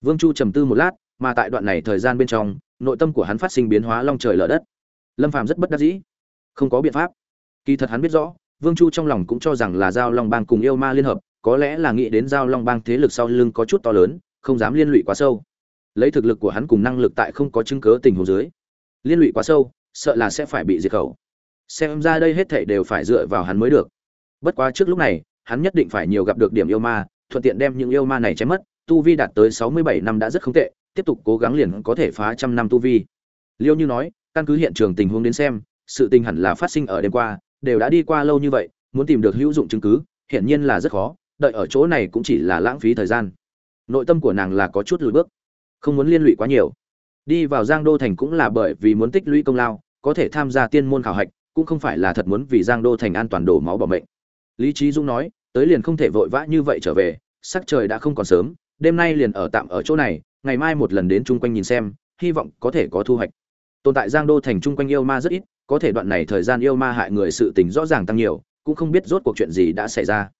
Vương chu trầm tư một lát mà tại đoạn này thời gian bên trong, nội tâm của hắn phát sinh biến hóa long trời lở đất. Lâm phàm rất bất đắc dĩ. Không có biện pháp. Kỳ thật hắn biết rõ, vương chu trong lòng cũng cho rằng là giao long bang cùng yêu ma liên hợp, có lẽ là nghĩ đến giao long bang thế lực sau lưng có chút to lớn, không dám liên lụy quá sâu. Lấy thực lực của hắn cùng năng lực tại không có chứng cớ tình huống dưới, liên lụy quá sâu, sợ là sẽ phải bị diệt khẩu. Xem ra đây hết thảy đều phải dựa vào hắn mới được. Bất quá trước lúc này, hắn nhất định phải nhiều gặp được điểm yêu ma, thuận tiện đem những yêu ma này chém mất, tu vi đạt tới sáu mươi bảy năm đã rất không tệ tiếp tục cố gắng liền có thể phá trăm năm tu vi. Liêu như nói, căn cứ hiện trường tình huống đến xem, sự tình hẳn là phát sinh ở đêm qua, đều đã đi qua lâu như vậy, muốn tìm được hữu dụng chứng cứ, hiển nhiên là rất khó, đợi ở chỗ này cũng chỉ là lãng phí thời gian. Nội tâm của nàng là có chút lùi bước, không muốn liên lụy quá nhiều. Đi vào giang đô thành cũng là bởi vì muốn tích lũy công lao, có thể tham gia tiên môn khảo hạch, cũng không phải là thật muốn vì giang đô thành an toàn đổ máu bỏ mệnh. Lý trí dung nói, tới liền không thể vội vã như vậy trở về, sắc trời đã không còn sớm, đêm nay liền ở tạm ở chỗ này ngày mai một lần đến chung quanh nhìn xem, hy vọng có thể có thu hoạch. Tồn tại giang đô thành chung quanh yêu ma rất ít, có thể đoạn này thời gian yêu ma hại người sự tình rõ ràng tăng nhiều, cũng không biết rốt cuộc chuyện gì đã xảy ra.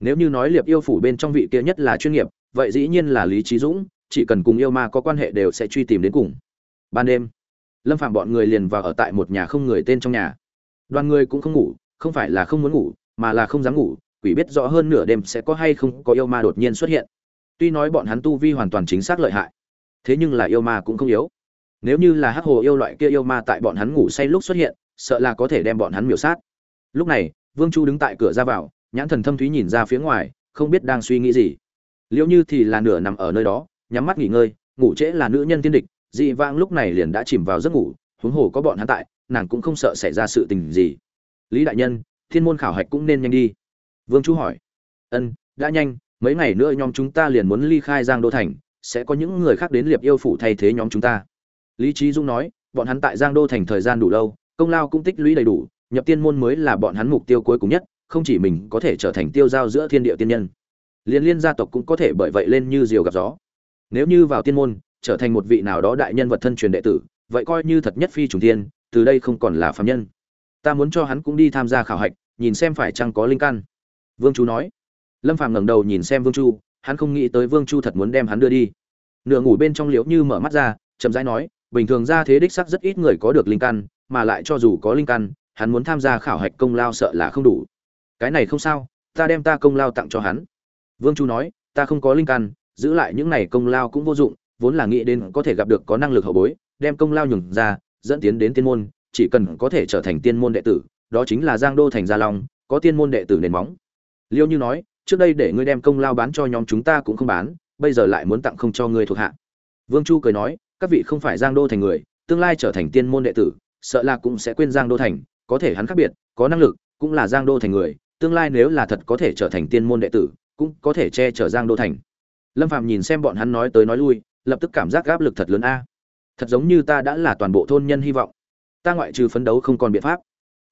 Nếu như nói liệp yêu phủ bên trong vị kia nhất là chuyên nghiệp, vậy dĩ nhiên là lý trí dũng, chỉ cần cùng yêu ma có quan hệ đều sẽ truy tìm đến cùng. Ban đêm, lâm phạm bọn người liền vào ở tại một nhà không người tên trong nhà. Đoàn người cũng không ngủ, không phải là không muốn ngủ, mà là không dám ngủ, quỷ biết rõ hơn nửa đêm sẽ có hay không có yêu ma đột nhiên xuất hiện tuy nói bọn hắn tu vi hoàn toàn chính xác lợi hại, thế nhưng là yêu ma cũng không yếu. Nếu như là hắc hồ yêu loại kia yêu ma tại bọn hắn ngủ say lúc xuất hiện, sợ là có thể đem bọn hắn miểu sát. Lúc này, vương chu đứng tại cửa ra vào, nhãn thần thâm thúy nhìn ra phía ngoài, không biết đang suy nghĩ gì. Liệu như thì là nửa nằm ở nơi đó, nhắm mắt nghỉ ngơi, ngủ trễ là nữ nhân tiên địch, dị vãng lúc này liền đã chìm vào giấc ngủ, huống hồ có bọn hắn tại, nàng cũng không sợ xảy ra sự tình gì. Lý đại nhân, thiên môn khảo hạch cũng nên nhanh đi. Vương chu hỏi. Ân, đã nhanh mấy ngày nữa nhóm chúng ta liền muốn ly khai giang đô thành, sẽ có những người khác đến liệp yêu phủ thay thế nhóm chúng ta. Lý trí dung nói, bọn hắn tại giang đô thành thời gian đủ lâu, công lao cũng tích lũy đầy đủ, nhập tiên môn mới là bọn hắn mục tiêu cuối cùng nhất, không chỉ mình có thể trở thành tiêu giao giữa thiên địa tiên nhân. Liên liên gia tộc cũng có thể bởi vậy lên như diều gặp gió. Nếu như vào tiên môn, trở thành một vị nào đó đại nhân vật thân truyền đệ tử, vậy coi như thật nhất phi trùng tiên, từ đây không còn là phạm nhân. Ta muốn cho hắn cũng đi tham gia khảo hạch, nhìn xem phải chăng có linh căn. Vương chú nói lâm phàm ngẩng đầu nhìn xem vương chu, hắn không nghĩ tới vương chu thật muốn đem hắn đưa đi. Nửa ngủ bên trong liễu như mở mắt ra, chậm rãi nói, bình thường ra thế đích sắc rất ít người có được linh căn, mà lại cho dù có linh căn, hắn muốn tham gia khảo hạch công lao sợ là không đủ. Cái này không sao, ta đem ta công lao tặng cho hắn. Vương chu nói, ta không có linh căn, giữ lại những này công lao cũng vô dụng, vốn là nghĩ đến có thể gặp được có năng lực hậu bối, đem công lao nhường ra, dẫn tiến đến tiên môn, chỉ cần có thể trở thành tiên môn đệ tử, đó chính là giang đô thành gia long, có tiên môn đệ tử nền móng. Liêu như nói trước đây để ngươi đem công lao bán cho nhóm chúng ta cũng không bán, bây giờ lại muốn tặng không cho ngươi thuộc hạ. Vương chu cười nói, các vị không phải giang đô thành người, tương lai trở thành tiên môn đệ tử, sợ là cũng sẽ quên giang đô thành, có thể hắn khác biệt, có năng lực, cũng là giang đô thành người, tương lai nếu là thật có thể trở thành tiên môn đệ tử, cũng có thể che chở giang đô thành. Lâm phạm nhìn xem bọn hắn nói tới nói lui, lập tức cảm giác áp lực thật lớn a. Thật giống như ta đã là toàn bộ thôn nhân hy vọng. Ta ngoại trừ phấn đấu không còn biện pháp.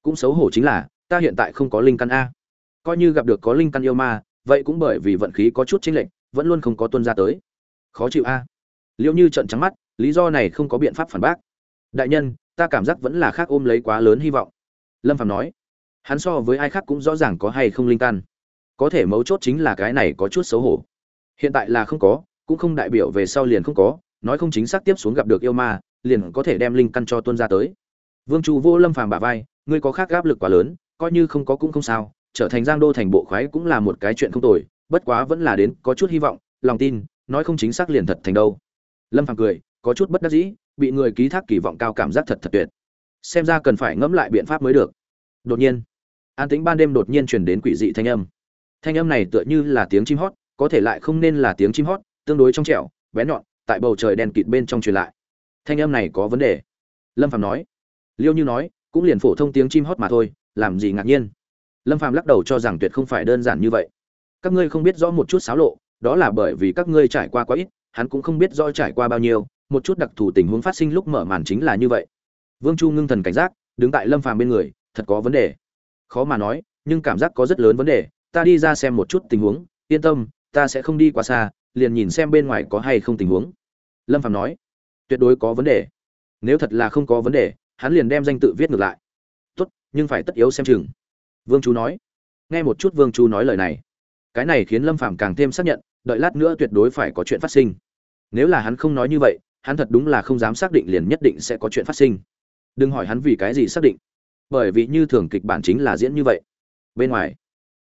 Cũng xấu hổ chính là, ta hiện tại không có linh căn a. Coi như gặp được có linh căn yêu ma vậy cũng bởi vì vận khí có chút chênh lệch, vẫn luôn không có tuân ra tới. Khó chịu a. Liễu như trận trắng mắt, lý do này không có biện pháp phản bác. Đại nhân, ta cảm giác vẫn là khác ôm lấy quá lớn hy vọng. Lâm phàm nói, hắn so với ai khác cũng rõ ràng có hay không linh căn. Có thể mấu chốt chính là cái này có chút xấu hổ. Hiện tại là không có, cũng không đại biểu về sau liền không có, nói không chính xác tiếp xuống gặp được yêu ma, liền có thể đem linh căn cho tuân ra tới. Vương chu vô lâm phàm bả vai, ngươi có khác áp lực quá lớn, coi như không có cũng không sao trở thành giang đô thành bộ khoái cũng là một cái chuyện không tồi, bất quá vẫn là đến có chút hy vọng, lòng tin, nói không chính xác liền thật thành đâu. Lâm phàm cười, có chút bất đắc dĩ, bị người ký thác kỳ vọng cao cảm giác thật thật tuyệt. Xem ra cần phải ngẫm lại biện pháp mới được. Đột nhiên, an tĩnh ban đêm đột nhiên truyền đến quỷ dị thanh âm. Thanh âm này tựa như là tiếng chim hót, có thể lại không nên là tiếng chim hót, tương đối trong trẻo, bé nhọn, tại bầu trời đen kịt bên trong truyền lại. Thanh âm này có vấn đề. Lâm Phàm nói. Liêu như nói, cũng liền phổ thông tiếng chim hót mà thôi, làm gì ngạc nhiên lâm Phàm lắc đầu cho rằng tuyệt không phải đơn giản như vậy. Các ngươi không biết rõ một chút xáo lộ, đó là bởi vì các ngươi trải qua quá ít, hắn cũng không biết rõ trải qua bao nhiêu, một chút đặc thù tình huống phát sinh lúc mở màn chính là như vậy. Vương chu ngưng thần cảnh giác, đứng tại lâm phàm bên người, thật có vấn đề. Khó mà nói, nhưng cảm giác có rất lớn vấn đề, ta đi ra xem một chút tình huống, yên tâm, ta sẽ không đi quá xa, liền nhìn xem bên ngoài có hay không tình huống. Lâm Phàm nói, tuyệt đối có vấn đề. Nếu thật là không có vấn đề, hắn liền đem danh tự viết ngược lại. Tốt, nhưng phải tất yếu xem chừng vương chú nói. Nghe một chút vương chú nói lời này. Cái này khiến lâm Phàm càng thêm xác nhận đợi lát nữa tuyệt đối phải có chuyện phát sinh. Nếu là hắn không nói như vậy hắn thật đúng là không dám xác định liền nhất định sẽ có chuyện phát sinh. Đừng hỏi hắn vì cái gì xác định. Bởi vì như thường kịch bản chính là diễn như vậy. Bên ngoài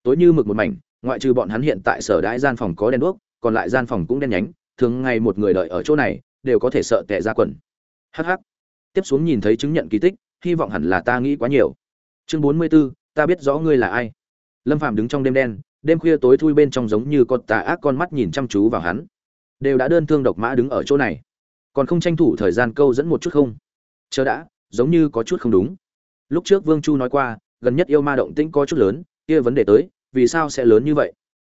tối như mực một mảnh ngoại trừ bọn hắn hiện tại sở đãi gian phòng có đèn đuốc còn lại gian phòng cũng đen nhánh thường ngày một người đợi ở chỗ này đều có thể sợ tệ ra quần. Hh tiếp xuống nhìn thấy chứng nhận kỳ tích hy vọng hẳn là ta nghĩ quá nhiều. Chương bốn mươi 44, ta biết rõ ngươi là ai. Lâm phạm đứng trong đêm đen, đêm khuya tối thui bên trong giống như con tà ác con mắt nhìn chăm chú vào hắn. Đều đã đơn thương độc mã đứng ở chỗ này. Còn không tranh thủ thời gian câu dẫn một chút không? Chờ đã, giống như có chút không đúng. Lúc trước vương chu nói qua, gần nhất yêu ma động tĩnh có chút lớn, kia vấn đề tới, vì sao sẽ lớn như vậy?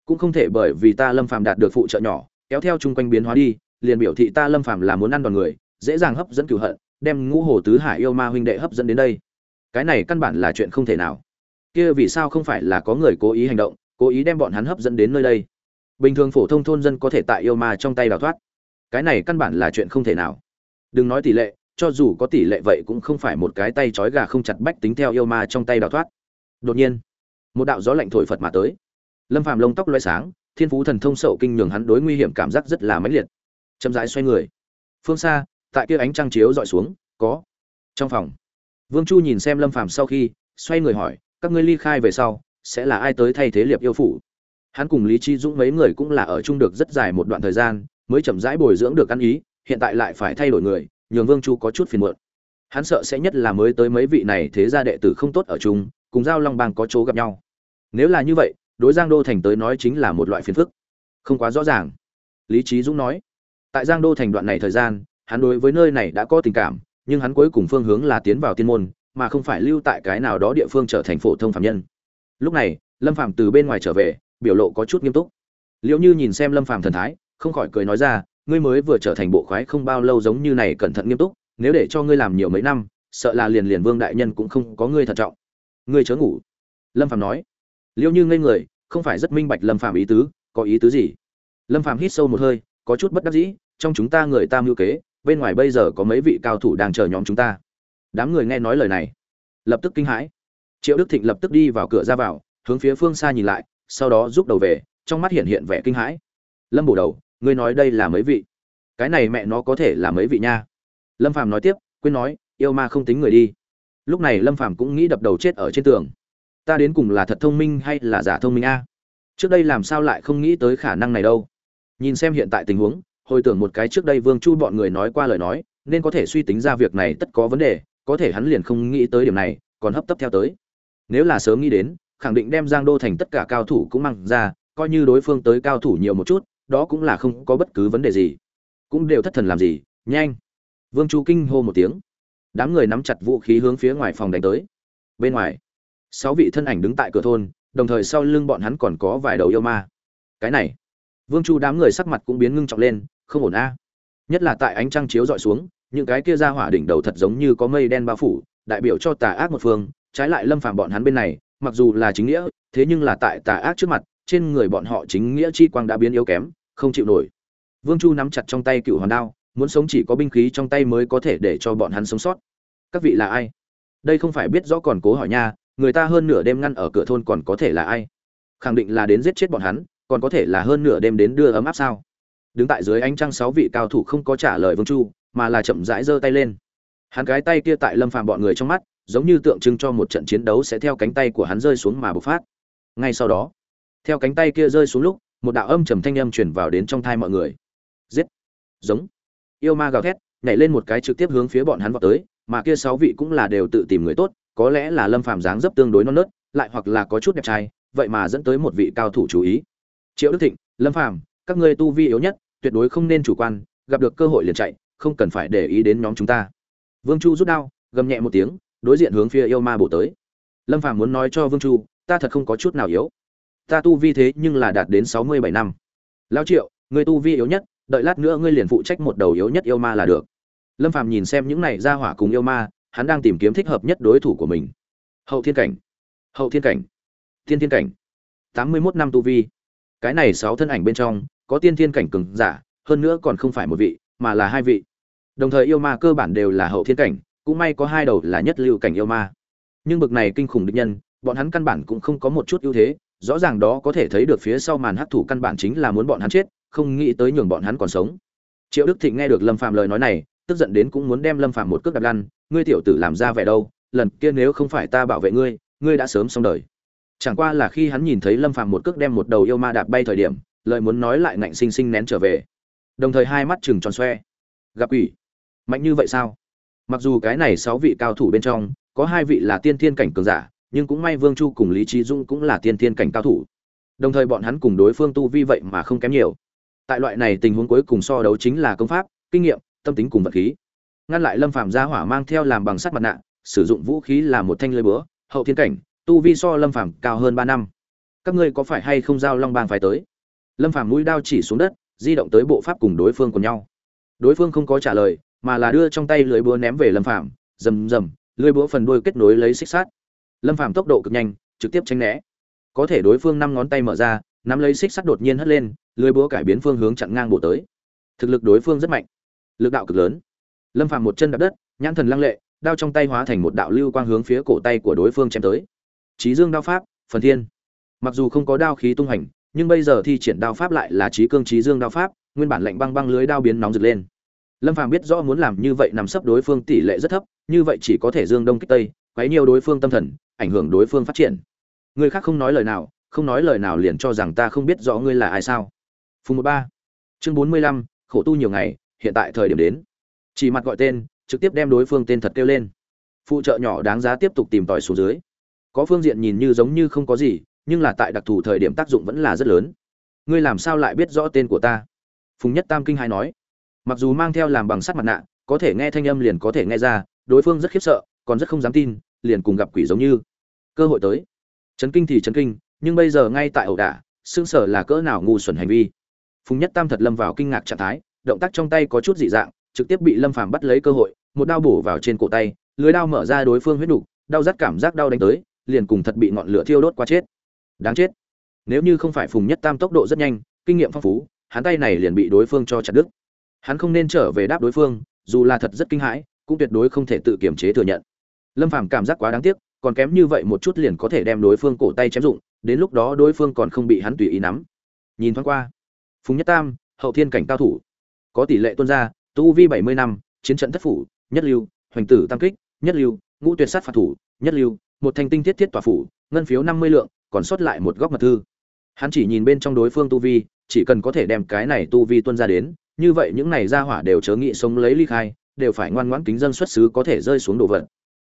Cũng không thể bởi vì ta lâm phàm đạt được phụ trợ nhỏ, kéo theo chung quanh biến hóa đi, liền biểu thị ta lâm phàm là muốn ăn đòn người, dễ dàng hấp dẫn cửu hận, đem ngũ hồ tứ hải yêu ma huynh đệ hấp dẫn đến đây. Cái này căn bản là chuyện không thể nào kia vì sao không phải là có người cố ý hành động, cố ý đem bọn hắn hấp dẫn đến nơi đây? Bình thường phổ thông thôn dân có thể tại yêu ma trong tay đào thoát. Cái này căn bản là chuyện không thể nào. Đừng nói tỷ lệ, cho dù có tỷ lệ vậy cũng không phải một cái tay trói gà không chặt bách tính theo yêu ma trong tay đào thoát. Đột nhiên, một đạo gió lạnh thổi phật mà tới. Lâm phàm lông tóc loay sáng, thiên phú thần thông sậu kinh nhường hắn đối nguy hiểm cảm giác rất là mãnh liệt. Chậm rãi xoay người. Phương xa, tại kia ánh trăng chiếu dọi xuống, có, trong phòng. Vương chu nhìn xem lâm phàm sau khi, xoay người hỏi các ngươi ly khai về sau, sẽ là ai tới thay thế liệp yêu phủ? Hắn cùng lý chi dũng mấy người cũng là ở chung được rất dài một đoạn thời gian, mới chậm rãi bồi dưỡng được ăn ý, hiện tại lại phải thay đổi người, nhường vương chu có chút phiền muộn. Hắn sợ sẽ nhất là mới tới mấy vị này thế gia đệ tử không tốt ở chung, cùng giao long bang có chỗ gặp nhau. Nếu là như vậy, đối giang đô thành tới nói chính là một loại phiền phức. Không quá rõ ràng. Lý trí dũng nói, tại giang đô thành đoạn này thời gian, hắn đối với nơi này đã có tình cảm, nhưng hắn cuối cùng phương hướng là tiến vào tiên môn mà không phải lưu tại cái nào đó địa phương trở thành phổ thông phạm nhân. Lúc này, lâm phạm từ bên ngoài trở về, biểu lộ có chút nghiêm túc. Liệu như nhìn xem lâm phạm thần thái, không khỏi cười nói ra, ngươi mới vừa trở thành bộ khoái không bao lâu giống như này cẩn thận nghiêm túc, nếu để cho ngươi làm nhiều mấy năm, sợ là liền liền vương đại nhân cũng không có ngươi thận trọng. Ngươi chớ ngủ, lâm phàm nói. Liễu như ngây người, không phải rất minh bạch lâm phàm ý tứ, có ý tứ gì? Lâm phàm hít sâu một hơi, có chút bất đắc dĩ, trong chúng ta người ta mưu kế, bên ngoài bây giờ có mấy vị cao thủ đang chờ nhóm chúng ta đám người nghe nói lời này, lập tức kinh hãi. Triệu đức thịnh lập tức đi vào cửa ra vào, hướng phía phương xa nhìn lại, sau đó rút đầu về, trong mắt hiện hiện vẻ kinh hãi. Lâm bổ đầu, ngươi nói đây là mấy vị? Cái này mẹ nó có thể là mấy vị nha? Lâm phàm nói tiếp, quên nói, yêu ma không tính người đi. Lúc này lâm phàm cũng nghĩ đập đầu chết ở trên tường. Ta đến cùng là thật thông minh hay là giả thông minh a? Trước đây làm sao lại không nghĩ tới khả năng này đâu? Nhìn xem hiện tại tình huống, hồi tưởng một cái trước đây vương chu bọn người nói qua lời nói, nên có thể suy tính ra việc này tất có vấn đề có thể hắn liền không nghĩ tới điểm này, còn hấp tấp theo tới. Nếu là sớm nghĩ đến, khẳng định đem giang đô thành tất cả cao thủ cũng mang ra, coi như đối phương tới cao thủ nhiều một chút, đó cũng là không có bất cứ vấn đề gì. Cũng đều thất thần làm gì, nhanh. Vương chu kinh hô một tiếng. Đám người nắm chặt vũ khí hướng phía ngoài phòng đánh tới. Bên ngoài, sáu vị thân ảnh đứng tại cửa thôn, đồng thời sau lưng bọn hắn còn có vài đầu yêu ma. Cái này, vương chu đám người sắc mặt cũng biến ngưng trọng lên, không ổn a. Nhất là tại ánh trăng chiếu dọi xuống những cái kia ra hỏa đỉnh đầu thật giống như có mây đen bao phủ, đại biểu cho tà ác một phương, trái lại lâm phàm bọn hắn bên này, mặc dù là chính nghĩa, thế nhưng là tại tà ác trước mặt, trên người bọn họ chính nghĩa chi quang đã biến yếu kém, không chịu nổi. Vương chu nắm chặt trong tay cựu hoàn đao, muốn sống chỉ có binh khí trong tay mới có thể để cho bọn hắn sống sót. Các vị là ai? Đây không phải biết rõ còn cố hỏi nha, người ta hơn nửa đêm ngăn ở cửa thôn còn có thể là ai? Khẳng định là đến giết chết bọn hắn, còn có thể là hơn nửa đêm đến đưa ấm áp sao? Đứng tại dưới ánh trăng sáu vị cao thủ không có trả lời vương chu mà là chậm rãi giơ tay lên. Hắn cái tay kia tại lâm phàm bọn người trong mắt, giống như tượng trưng cho một trận chiến đấu sẽ theo cánh tay của hắn rơi xuống mà bộc phát. Ngay sau đó, theo cánh tay kia rơi xuống lúc, một đạo âm trầm thanh âm truyền vào đến trong thai mọi người. Giết! Giống! Yêu ma gào thét, nhảy lên một cái trực tiếp hướng phía bọn hắn vọt tới, mà kia sáu vị cũng là đều tự tìm người tốt, có lẽ là lâm phàm dáng dấp tương đối non nớt, lại hoặc là có chút đẹp trai, vậy mà dẫn tới một vị cao thủ chú ý. Triệu đức thịnh, lâm phàm, các ngươi tu vi yếu nhất, tuyệt đối không nên chủ quan, gặp được cơ hội liền chạy không cần phải để ý đến nhóm chúng ta. Vương chu rút đao, gầm nhẹ một tiếng, đối diện hướng phía yêu ma bổ tới. Lâm phàm muốn nói cho vương chu, ta thật không có chút nào yếu. Ta tu vi thế nhưng là đạt đến sáu mươi bảy năm. Lao triệu, ngươi tu vi yếu nhất, đợi lát nữa ngươi liền phụ trách một đầu yếu nhất yêu ma là được. Lâm phàm nhìn xem những này ra hỏa cùng yêu ma, hắn đang tìm kiếm thích hợp nhất đối thủ của mình. Hậu thiên cảnh. Hậu thiên cảnh. Thiên thiên cảnh. tám mươi mốt năm tu vi. Cái này sáu thân ảnh bên trong, có tiên thiên cảnh cường giả, hơn nữa còn không phải một vị mà là hai vị. Đồng thời yêu ma cơ bản đều là hậu thiên cảnh, cũng may có hai đầu là nhất lưu cảnh yêu ma. Nhưng bực này kinh khủng địch nhân, bọn hắn căn bản cũng không có một chút ưu thế, rõ ràng đó có thể thấy được phía sau màn hắc thủ căn bản chính là muốn bọn hắn chết, không nghĩ tới nhường bọn hắn còn sống. Triệu đức thịnh nghe được lâm phạm lời nói này, tức giận đến cũng muốn đem lâm phạm một cước đạp lăn, ngươi tiểu tử làm ra vẻ đâu, lần kia nếu không phải ta bảo vệ ngươi ngươi đã sớm xong đời. Chẳng qua là khi hắn nhìn thấy lâm phạm một cước đem một đầu yêu ma đạp bay thời điểm lợi muốn nói lại ngạnh sinh sinh nén trở về đồng thời hai mắt chừng tròn xoe. Gặp quỷ? Mạnh như vậy sao? Mặc dù cái này sáu vị cao thủ bên trong, có hai vị là tiên thiên cảnh cường giả, nhưng cũng may vương chu cùng lý trí dung cũng là tiên thiên cảnh cao thủ. Đồng thời bọn hắn cùng đối phương tu vi vậy mà không kém nhiều. Tại loại này tình huống cuối cùng so đấu chính là công pháp, kinh nghiệm, tâm tính cùng vật khí. Ngăn lại lâm phạm gia hỏa mang theo làm bằng sắt mặt nạ, sử dụng vũ khí là một thanh lưới búa, hậu thiên cảnh, tu vi so lâm phạm cao hơn ba năm. Các ngươi có phải hay không giao long bang phải tới? Lâm phạm mũi đao chỉ xuống đất di động tới bộ pháp cùng đối phương cùng nhau. Đối phương không có trả lời, mà là đưa trong tay lưới búa ném về lâm phạm rầm rầm, lưới búa phần đuôi kết nối lấy xích sát lâm phạm tốc độ cực nhanh, trực tiếp tránh né. Có thể đối phương năm ngón tay mở ra, nắm lấy xích sắt đột nhiên hất lên, lưới búa cải biến phương hướng chặn ngang bổ tới. Thực lực đối phương rất mạnh, lực đạo cực lớn. Lâm phạm một chân đạp đất, nhãn thần lăng lệ, đao trong tay hóa thành một đạo lưu quang hướng phía cổ tay của đối phương chém tới. Trí dương đao pháp, phần thiên. Mặc dù không có đao khí tung hành nhưng bây giờ thi triển đao pháp lại là trí cương trí dương đao pháp, nguyên bản lạnh băng băng lưới đao biến nóng rực lên. Lâm phàm biết rõ muốn làm như vậy nằm sấp đối phương tỷ lệ rất thấp, như vậy chỉ có thể dương đông kích tây, quấy nhiều đối phương tâm thần, ảnh hưởng đối phương phát triển. Người khác không nói lời nào, không nói lời nào liền cho rằng ta không biết rõ ngươi là ai sao. Phùng một ba. Chương bốn mươi lăm, khổ tu nhiều ngày, hiện tại thời điểm đến. Chỉ mặt gọi tên, trực tiếp đem đối phương tên thật kêu lên. Phụ trợ nhỏ đáng giá tiếp tục tìm tòi xuống dưới. Có phương diện nhìn như giống như không có gì nhưng là tại đặc thù thời điểm tác dụng vẫn là rất lớn. Ngươi làm sao lại biết rõ tên của ta? Phùng nhất tam kinh hai nói. Mặc dù mang theo làm bằng sắt mặt nạ, có thể nghe thanh âm liền có thể nghe ra, đối phương rất khiếp sợ, còn rất không dám tin, liền cùng gặp quỷ giống như. Cơ hội tới. Chấn kinh thì chấn kinh, nhưng bây giờ ngay tại ẩu đả xương sở là cỡ nào ngu xuẩn hành vi. Phùng nhất tam thật lâm vào kinh ngạc trạng thái, động tác trong tay có chút dị dạng, trực tiếp bị lâm phàm bắt lấy cơ hội, một đao bổ vào trên cổ tay, lưới đao mở ra đối phương huyết đục, đau rát cảm giác đau đánh tới, liền cùng thật bị ngọn lửa thiêu đốt qua chết đáng chết. Nếu như không phải phùng nhất tam tốc độ rất nhanh, kinh nghiệm phong phú, hắn tay này liền bị đối phương cho chặt đứt. Hắn không nên trở về đáp đối phương, dù là thật rất kinh hãi, cũng tuyệt đối không thể tự kiềm chế thừa nhận. Lâm phàm cảm giác quá đáng tiếc, còn kém như vậy một chút liền có thể đem đối phương cổ tay chém dụng, đến lúc đó đối phương còn không bị hắn tùy ý nắm. Nhìn thoáng qua, phùng nhất tam, hậu thiên cảnh cao thủ, có tỷ lệ tuân ra tu vi bảy mươi năm, chiến trận thất phủ, nhất lưu, hoành tử tam kích, nhất lưu, ngũ tuyệt sát phạt thủ, nhất lưu, một thanh tinh thiết thiết tòa phủ ngân phiếu năm mươi lượng, còn sót lại một góc mật thư. Hắn chỉ nhìn bên trong đối phương tu vi, chỉ cần có thể đem cái này tu vi tuân ra đến, như vậy những này ra hỏa đều chớ nghĩ sống lấy ly khai, đều phải ngoan ngoãn kính dân xuất xứ có thể rơi xuống đồ vật.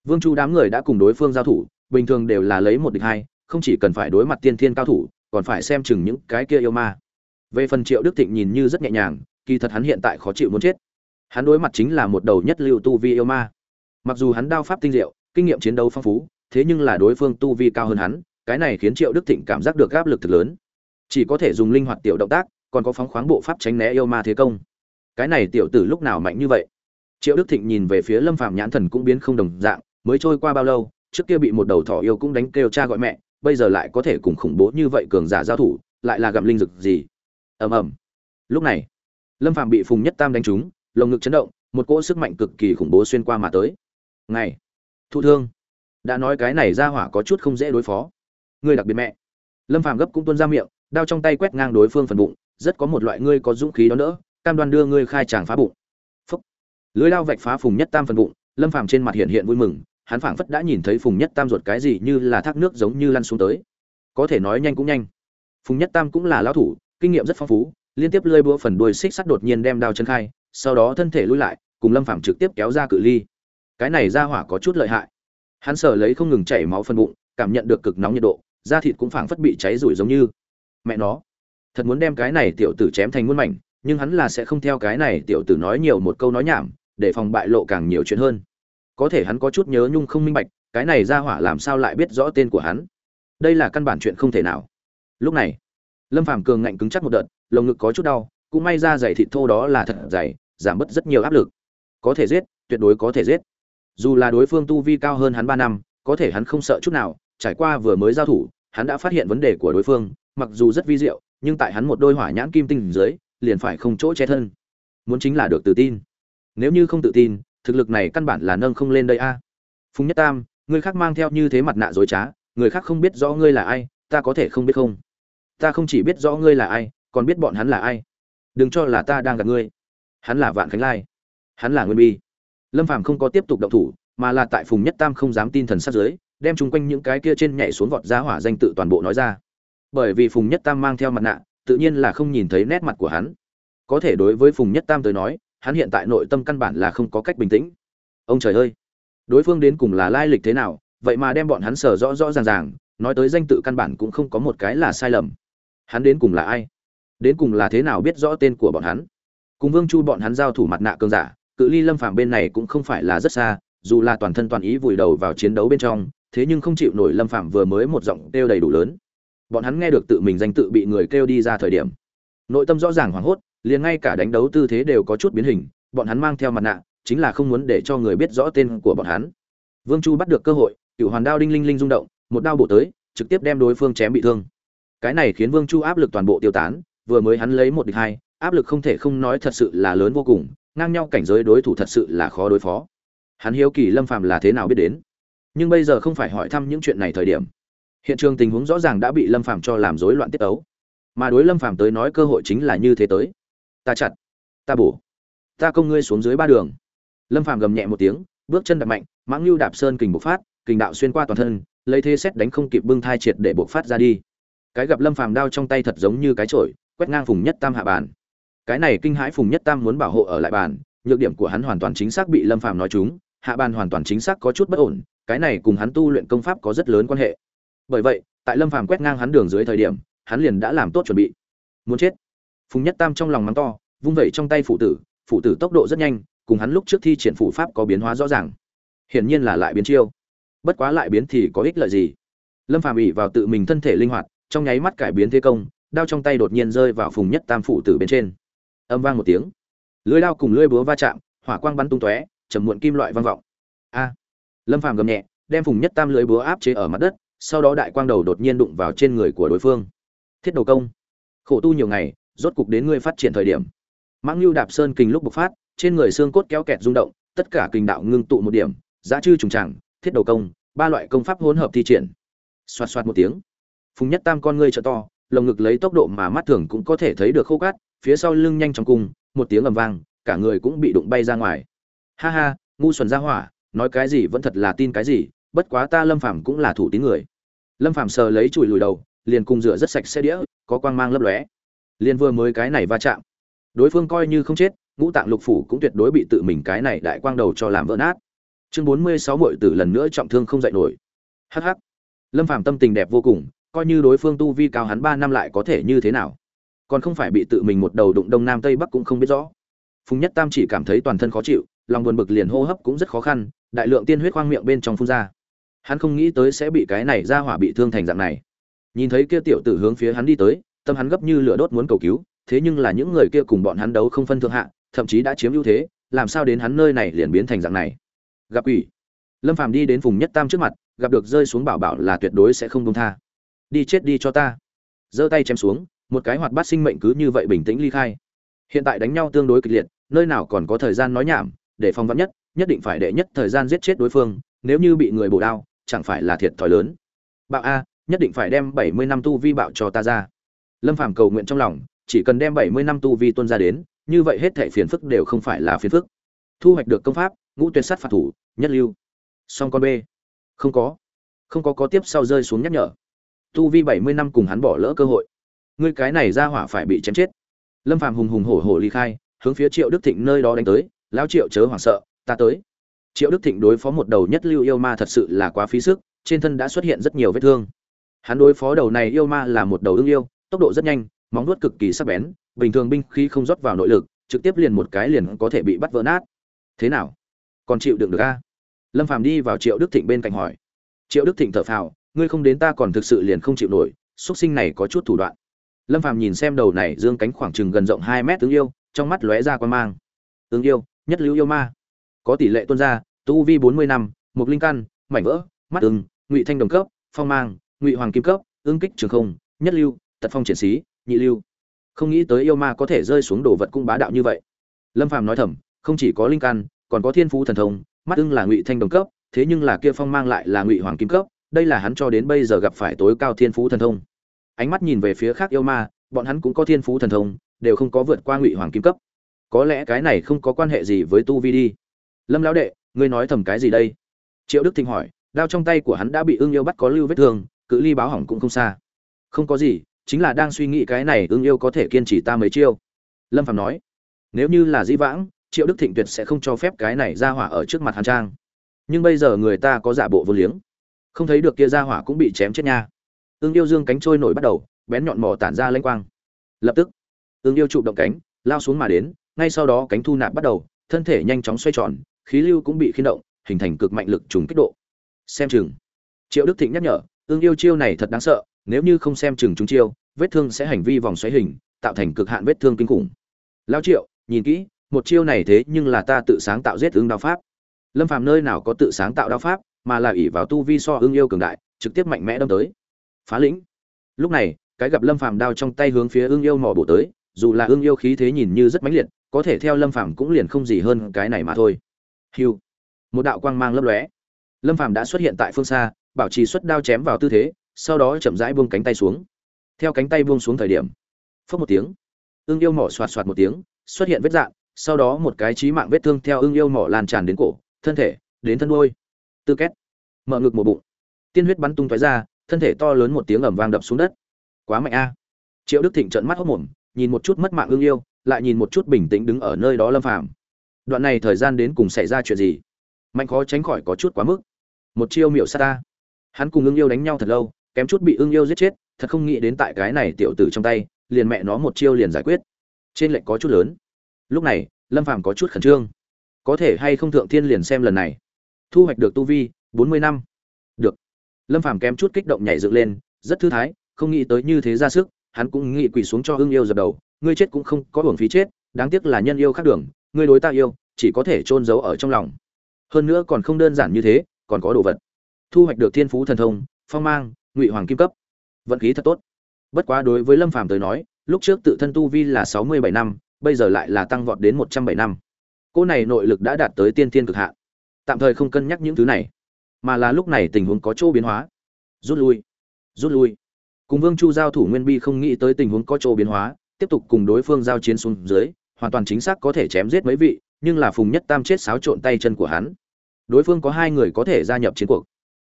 Vương chu đám người đã cùng đối phương giao thủ, bình thường đều là lấy một địch hai, không chỉ cần phải đối mặt tiên thiên cao thủ, còn phải xem chừng những cái kia yêu ma. Về phần triệu đức thịnh nhìn như rất nhẹ nhàng, kỳ thật hắn hiện tại khó chịu muốn chết. Hắn đối mặt chính là một đầu nhất lưu tu vi yêu ma. Mặc dù hắn đao pháp tinh diệu, kinh nghiệm chiến đấu phong phú thế nhưng là đối phương tu vi cao hơn hắn, cái này khiến triệu đức thịnh cảm giác được áp lực thực lớn. Chỉ có thể dùng linh hoạt tiểu động tác, còn có phóng khoáng bộ pháp tránh né yêu ma thế công. Cái này tiểu tử lúc nào mạnh như vậy? Triệu đức thịnh nhìn về phía lâm phạm nhãn thần cũng biến không đồng dạng, mới trôi qua bao lâu, trước kia bị một đầu thỏ yêu cũng đánh kêu cha gọi mẹ, bây giờ lại có thể cùng khủng bố như vậy cường giả giao thủ, lại là gặm linh dực gì? Ầm ầm. Lúc này, lâm phạm bị phùng nhất tam đánh trúng, lồng ngực chấn động, một cỗ sức mạnh cực kỳ khủng bố xuyên qua mà tới. Ngày thụ thương đã nói cái này ra hỏa có chút không dễ đối phó. Ngươi đặc biệt mẹ. Lâm phạm gấp cũng tuôn ra miệng, đao trong tay quét ngang đối phương phần bụng, rất có một loại ngươi có dũng khí đó nữa, cam đoan đưa ngươi khai tràng phá bụng. Phúc. Lưới đao vạch phá phùng nhất tam phần bụng, lâm phàm trên mặt hiện hiện vui mừng, hắn phảng phất đã nhìn thấy phùng nhất tam ruột cái gì như là thác nước giống như lăn xuống tới. Có thể nói nhanh cũng nhanh. Phùng nhất tam cũng là lão thủ, kinh nghiệm rất phong phú, liên tiếp lơi búa phần đuôi xích sắt đột nhiên đem đao chân khai, sau đó thân thể lui lại, cùng lâm phàm trực tiếp kéo ra cự ly. Cái này ra hỏa có chút lợi hại hắn sở lấy không ngừng chảy máu phần bụng, cảm nhận được cực nóng nhiệt độ, da thịt cũng phảng phất bị cháy rủi giống như. Mẹ nó, thật muốn đem cái này tiểu tử chém thành muôn mảnh, nhưng hắn là sẽ không theo cái này tiểu tử nói nhiều một câu nói nhảm, để phòng bại lộ càng nhiều chuyện hơn. Có thể hắn có chút nhớ nhung không minh bạch, cái này ra hỏa làm sao lại biết rõ tên của hắn? Đây là căn bản chuyện không thể nào. Lúc này, lâm phàm cường ngạnh cứng chắc một đợt, lồng ngực có chút đau, cũng may ra giày thịt thô đó là thật dày, giảm bớt rất nhiều áp lực. Có thể giết, tuyệt đối có thể giết dù là đối phương tu vi cao hơn hắn ba năm, có thể hắn không sợ chút nào, trải qua vừa mới giao thủ, hắn đã phát hiện vấn đề của đối phương, mặc dù rất vi diệu, nhưng tại hắn một đôi hỏa nhãn kim tinh dưới, liền phải không chỗ che thân. Muốn chính là được tự tin. Nếu như không tự tin, thực lực này căn bản là nâng không lên đây a. Phùng nhất tam, người khác mang theo như thế mặt nạ dối trá, người khác không biết rõ ngươi là ai, ta có thể không biết không? Ta không chỉ biết rõ ngươi là ai, còn biết bọn hắn là ai. Đừng cho là ta đang gặp ngươi. Hắn là vạn khánh lai. Hắn là nguyên bi lâm phàm không có tiếp tục động thủ, mà là tại phùng nhất tam không dám tin thần sát dưới đem chung quanh những cái kia trên nhảy xuống vọt ra hỏa danh tự toàn bộ nói ra. Bởi vì phùng nhất tam mang theo mặt nạ, tự nhiên là không nhìn thấy nét mặt của hắn. Có thể đối với phùng nhất tam tới nói, hắn hiện tại nội tâm căn bản là không có cách bình tĩnh. Ông trời ơi! Đối phương đến cùng là lai lịch thế nào, vậy mà đem bọn hắn sở rõ rõ ràng ràng, nói tới danh tự căn bản cũng không có một cái là sai lầm. Hắn đến cùng là ai? Đến cùng là thế nào biết rõ tên của bọn hắn? Cùng vương chu bọn hắn giao thủ mặt nạ cơn giả cự ly lâm phàm bên này cũng không phải là rất xa, dù là toàn thân toàn ý vùi đầu vào chiến đấu bên trong, thế nhưng không chịu nổi lâm phàm vừa mới một giọng kêu đầy đủ lớn. Bọn hắn nghe được tự mình danh tự bị người kêu đi ra thời điểm, nội tâm rõ ràng hoảng hốt, liền ngay cả đánh đấu tư thế đều có chút biến hình, bọn hắn mang theo mặt nạ, chính là không muốn để cho người biết rõ tên của bọn hắn. Vương chu bắt được cơ hội, cựu hoàn đao đinh linh linh rung động, một đao bổ tới, trực tiếp đem đối phương chém bị thương. Cái này khiến vương chu áp lực toàn bộ tiêu tán, vừa mới hắn lấy một địch hai, áp lực không thể không nói thật sự là lớn vô cùng ngang nhau cảnh giới đối thủ thật sự là khó đối phó. Hắn hiếu kỳ lâm phàm là thế nào biết đến. Nhưng bây giờ không phải hỏi thăm những chuyện này thời điểm. Hiện trường tình huống rõ ràng đã bị lâm phàm cho làm rối loạn tiết ấu. Mà đối lâm phàm tới nói cơ hội chính là như thế tới. Ta chặt. Ta bổ. Ta công ngươi xuống dưới ba đường. Lâm phàm gầm nhẹ một tiếng, bước chân đặt mạnh, mãng lưu đạp sơn kình bộc phát, kình đạo xuyên qua toàn thân, lấy thế xét đánh không kịp bưng thai triệt để bộc phát ra đi. Cái gặp lâm phàm đao trong tay thật giống như cái chổi, quét ngang phùng nhất tam hạ bàn cái này kinh hãi phùng nhất tam muốn bảo hộ ở lại bàn, nhược điểm của hắn hoàn toàn chính xác bị lâm phàm nói chúng hạ bàn hoàn toàn chính xác có chút bất ổn, cái này cùng hắn tu luyện công pháp có rất lớn quan hệ. Bởi vậy, tại lâm phàm quét ngang hắn đường dưới thời điểm, hắn liền đã làm tốt chuẩn bị. Muốn chết. Phùng nhất tam trong lòng mắng to, vung vẩy trong tay phụ tử phụ tử tốc độ rất nhanh, cùng hắn lúc trước thi triển phụ pháp có biến hóa rõ ràng. Hiển nhiên là lại biến chiêu. Bất quá lại biến thì có ích lợi gì? Lâm phàm ỉ vào tự mình thân thể linh hoạt, trong nháy mắt cải biến thế công, đao trong tay đột nhiên rơi vào phùng nhất tam phụ tử bên trên âm vang một tiếng. Lưỡi lao cùng lưỡi búa va chạm, hỏa quang bắn tung tóe chầm muộn kim loại vang vọng. A! Lâm phàm gầm nhẹ, đem phùng nhất tam lưỡi búa áp chế ở mặt đất, sau đó đại quang đầu đột nhiên đụng vào trên người của đối phương. Thiết đầu công! Khổ tu nhiều ngày, rốt cục đến ngươi phát triển thời điểm. Mãng lưu đạp sơn kình lúc bộc phát, trên người xương cốt kéo kẹt rung động, tất cả kình đạo ngưng tụ một điểm, giá chư trùng tràng, thiết đầu công, ba loại công pháp hỗn hợp thi triển. Xoạt xoạt một tiếng, phùng nhất tam con ngươi trợ to, lồng ngực lấy tốc độ mà mắt thường cũng có thể thấy được khô cát phía sau lưng nhanh chóng cùng, một tiếng ầm vang, cả người cũng bị đụng bay ra ngoài. Ha ha, ngu xuẩn ra hỏa, nói cái gì vẫn thật là tin cái gì, bất quá ta lâm phàm cũng là thủ tín người. Lâm phàm sờ lấy chùi lùi đầu, liền cùng rửa rất sạch xe đĩa, có quang mang lấp lóe. Liền vừa mới cái này va chạm, đối phương coi như không chết, ngũ tạng lục phủ cũng tuyệt đối bị tự mình cái này đại quang đầu cho làm vỡ nát. Chương bốn mươi sáu muội tử lần nữa trọng thương không dậy nổi. Hắc hắc. Lâm phàm tâm tình đẹp vô cùng, coi như đối phương tu vi cao hắn ba năm lại có thể như thế nào? Còn không phải bị tự mình một đầu đụng đông nam tây bắc cũng không biết rõ. Phùng nhất tam chỉ cảm thấy toàn thân khó chịu, lòng buồn bực liền hô hấp cũng rất khó khăn, đại lượng tiên huyết khoang miệng bên trong phun ra. Hắn không nghĩ tới sẽ bị cái này ra hỏa bị thương thành dạng này. Nhìn thấy kia tiểu tử hướng phía hắn đi tới, tâm hắn gấp như lửa đốt muốn cầu cứu, thế nhưng là những người kia cùng bọn hắn đấu không phân thượng hạ, thậm chí đã chiếm ưu thế, làm sao đến hắn nơi này liền biến thành dạng này? Gặp ủy lâm phàm đi đến vùng nhất tam trước mặt, gặp được rơi xuống bảo bảo là tuyệt đối sẽ không công tha. Đi chết đi cho ta. Giơ tay chém xuống một cái hoạt bát sinh mệnh cứ như vậy bình tĩnh ly khai. Hiện tại đánh nhau tương đối kịch liệt, nơi nào còn có thời gian nói nhảm, để phòng vắn nhất nhất định phải đệ nhất thời gian giết chết đối phương, nếu như bị người bổ đao, chẳng phải là thiệt thòi lớn. Bạo a, nhất định phải đem bảy mươi năm tu vi bạo cho ta ra. Lâm phàm cầu nguyện trong lòng, chỉ cần đem bảy mươi năm tu vi tuân ra đến, như vậy hết thảy phiền phức đều không phải là phiền phức. Thu hoạch được công pháp, ngũ tuyệt sát phạt thủ, nhất lưu. Song con b. Không có. Không có có tiếp sau rơi xuống nhắc nhở. Tu vi bảy mươi năm cùng hắn bỏ lỡ cơ hội ngươi cái này ra hỏa phải bị chém chết. Lâm phàm hùng hùng hổ hổ ly khai, hướng phía triệu đức thịnh nơi đó đánh tới, lão triệu chớ hoảng sợ, ta tới. Triệu đức thịnh đối phó một đầu nhất lưu yêu ma thật sự là quá phí sức, trên thân đã xuất hiện rất nhiều vết thương. Hắn đối phó đầu này yêu ma là một đầu ưng yêu, tốc độ rất nhanh, móng nuốt cực kỳ sắc bén, bình thường binh khí không rót vào nội lực, trực tiếp liền một cái liền có thể bị bắt vỡ nát. Thế nào? Còn chịu đựng được a lâm phàm đi vào triệu đức thịnh bên cạnh hỏi. Triệu đức thịnh thở phào, ngươi không đến ta còn thực sự liền không chịu nổi xuất sinh này có chút thủ đoạn lâm phàm nhìn xem đầu này dương cánh khoảng chừng gần rộng hai mét tướng yêu, trong mắt lóe ra quan mang. Tướng yêu, nhất lưu yêu ma. Có tỷ lệ tuân ra, tu vi bốn mươi năm một linh căn, mảnh vỡ, mắt ưng, ngụy thanh đồng cấp, phong mang, ngụy hoàng kim cấp ương kích trường không, nhất lưu, tật phong triển sĩ nhị lưu. Không nghĩ tới yêu ma có thể rơi xuống đồ vật cung bá đạo như vậy. Lâm phàm nói thầm, không chỉ có linh căn, còn có thiên phú thần thông, mắt ưng là ngụy thanh đồng cấp, thế nhưng là kia phong mang lại là ngụy hoàng kim cấp, đây là hắn cho đến bây giờ gặp phải tối cao thiên phú thần thông ánh mắt nhìn về phía khác yêu ma, bọn hắn cũng có thiên phú thần thông, đều không có vượt qua ngụy hoàng kim cấp. Có lẽ cái này không có quan hệ gì với tu vi đi. Lâm lão đệ, ngươi nói thầm cái gì đây? Triệu đức thịnh hỏi, đao trong tay của hắn đã bị ương yêu bắt có lưu vết thương, cự ly báo hỏng cũng không xa. Không có gì, chính là đang suy nghĩ cái này ương yêu có thể kiên trì ta mấy chiêu. Lâm phạm nói, nếu như là dĩ vãng, triệu đức thịnh tuyệt sẽ không cho phép cái này ra hỏa ở trước mặt hàn trang. Nhưng bây giờ người ta có giả bộ vô liếng. Không thấy được kia ra hỏa cũng bị chém chết nha ương yêu dương cánh trôi nổi bắt đầu, bén nhọn mỏ tản ra lênh quang. Lập tức ương yêu trụ động cánh, lao xuống mà đến, ngay sau đó cánh thu nạp bắt đầu, thân thể nhanh chóng xoay tròn, khí lưu cũng bị khiên động, hình thành cực mạnh lực trùng kích độ. Xem chừng. Triệu đức thịnh nhắc nhở ương yêu chiêu này thật đáng sợ, nếu như không xem chừng chúng chiêu, vết thương sẽ hành vi vòng xoáy hình, tạo thành cực hạn vết thương kinh khủng. Lao triệu, nhìn kỹ, một chiêu này thế nhưng là ta tự sáng tạo giết ứng đao pháp. Lâm phàm nơi nào có tự sáng tạo đao pháp, mà là ỷ vào tu vi so ương yêu cường đại, trực tiếp mạnh mẽ đâm tới phá lĩnh. Lúc này, cái gặp lâm phàm đao trong tay hướng phía ương yêu mò bổ tới, dù là ương yêu khí thế nhìn như rất mãnh liệt, có thể theo lâm phàm cũng liền không gì hơn cái này mà thôi. Hiu một đạo quang mang lấp lóe. Lâm phàm đã xuất hiện tại phương xa, bảo trì xuất đao chém vào tư thế, sau đó chậm rãi buông cánh tay xuống. Theo cánh tay buông xuống thời điểm phất một tiếng. Ương yêu mỏ xoạt xoạt một tiếng, xuất hiện vết dạn sau đó một cái chí mạng vết thương theo ương yêu mỏ lan tràn đến cổ, thân thể, đến thân đôi tư két. Mở ngực một bụng. Tiên huyết bắn tung tói ra thân thể to lớn một tiếng ầm vang đập xuống đất. Quá mạnh a. Triệu đức thịnh trợn mắt hốc mồm, nhìn một chút mất mạng ương yêu, lại nhìn một chút bình tĩnh đứng ở nơi đó lâm phàm. Đoạn này thời gian đến cùng xảy ra chuyện gì? Mạnh khó tránh khỏi có chút quá mức. Một chiêu miệu sát ta. Hắn cùng ương yêu đánh nhau thật lâu, kém chút bị ương yêu giết chết, thật không nghĩ đến tại cái này tiểu tử trong tay, liền mẹ nó một chiêu liền giải quyết. Trên lệnh có chút lớn. Lúc này, lâm phàm có chút khẩn trương. Có thể hay không thượng thiên liền xem lần này. Thu hoạch được tu vi, bốn mươi năm lâm phàm kém chút kích động nhảy dựng lên, rất thư thái, không nghĩ tới như thế ra sức, hắn cũng nghĩ quỳ xuống cho hưng yêu dập đầu, ngươi chết cũng không có hưởng phí chết, đáng tiếc là nhân yêu khác đường, ngươi đối ta yêu, chỉ có thể chôn giấu ở trong lòng. Hơn nữa còn không đơn giản như thế, còn có đồ vật. Thu hoạch được thiên phú thần thông, phong mang, ngụy hoàng kim cấp. Vận khí thật tốt. Bất quá đối với lâm phàm tới nói, lúc trước tự thân tu vi là sáu mươi bảy năm, bây giờ lại là tăng vọt đến một trăm bảy năm. Cô này nội lực đã đạt tới tiên tiên cực hạn. Tạm thời không cân nhắc những thứ này mà là lúc này tình huống có chỗ biến hóa. Rút lui rút lui. Cùng vương chu giao thủ nguyên bi không nghĩ tới tình huống có chỗ biến hóa, tiếp tục cùng đối phương giao chiến xuống dưới, hoàn toàn chính xác có thể chém giết mấy vị, nhưng là phùng nhất tam chết xáo trộn tay chân của hắn. Đối phương có hai người có thể gia nhập chiến cuộc,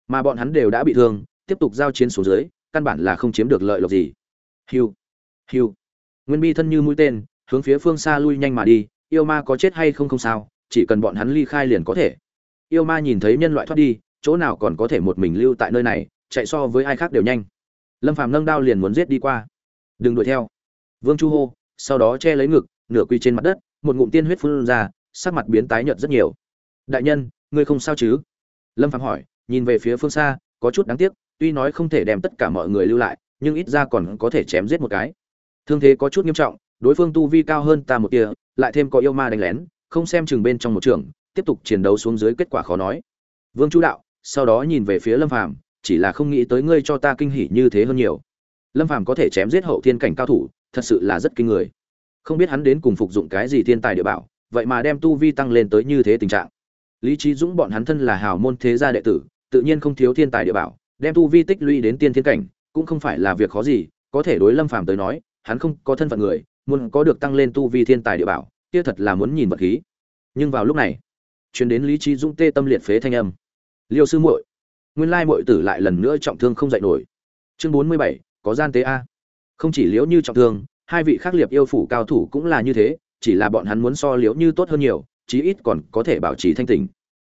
mà bọn hắn đều đã bị thương, tiếp tục giao chiến xuống dưới, căn bản là không chiếm được lợi lộc gì. Hiu hiu. Nguyên bi thân như mũi tên, hướng phía phương xa lui nhanh mà đi, yêu ma có chết hay không không sao, chỉ cần bọn hắn ly khai liền có thể. Yêu ma nhìn thấy nhân loại thoát đi chỗ nào còn có thể một mình lưu tại nơi này, chạy so với ai khác đều nhanh. Lâm phàm nâng đao liền muốn giết đi qua. Đừng đuổi theo. Vương chu hô, sau đó che lấy ngực, nửa quy trên mặt đất, một ngụm tiên huyết phun ra, sắc mặt biến tái nhợt rất nhiều. Đại nhân, ngươi không sao chứ? Lâm phàm hỏi, nhìn về phía phương xa, có chút đáng tiếc, tuy nói không thể đem tất cả mọi người lưu lại, nhưng ít ra còn có thể chém giết một cái. Thương thế có chút nghiêm trọng, đối phương tu vi cao hơn ta một tia, lại thêm có yêu ma đánh lén, không xem chừng bên trong một trường, tiếp tục chiến đấu xuống dưới kết quả khó nói. Vương chu đạo sau đó nhìn về phía lâm phàm, chỉ là không nghĩ tới ngươi cho ta kinh hỉ như thế hơn nhiều. Lâm phàm có thể chém giết hậu thiên cảnh cao thủ, thật sự là rất kinh người. Không biết hắn đến cùng phục dụng cái gì thiên tài địa bảo, vậy mà đem tu vi tăng lên tới như thế tình trạng. Lý trí dũng bọn hắn thân là hào môn thế gia đệ tử, tự nhiên không thiếu thiên tài địa bảo, đem tu vi tích lũy đến tiên thiên cảnh, cũng không phải là việc khó gì, có thể đối lâm phàm tới nói, hắn không có thân phận người, muốn có được tăng lên tu vi thiên tài địa bảo, kia thật là muốn nhìn vật khí. Nhưng vào lúc này chuyến đến lý trí dũng tê tâm liệt phế thanh âm liêu sư muội, nguyên lai muội tử lại lần nữa trọng thương không dậy nổi. Chương bốn mươi bảy, có gian tế a. Không chỉ liễu như trọng thương, hai vị khác liệt yêu phủ cao thủ cũng là như thế, chỉ là bọn hắn muốn so liễu như tốt hơn nhiều, chí ít còn có thể bảo trì thanh tình.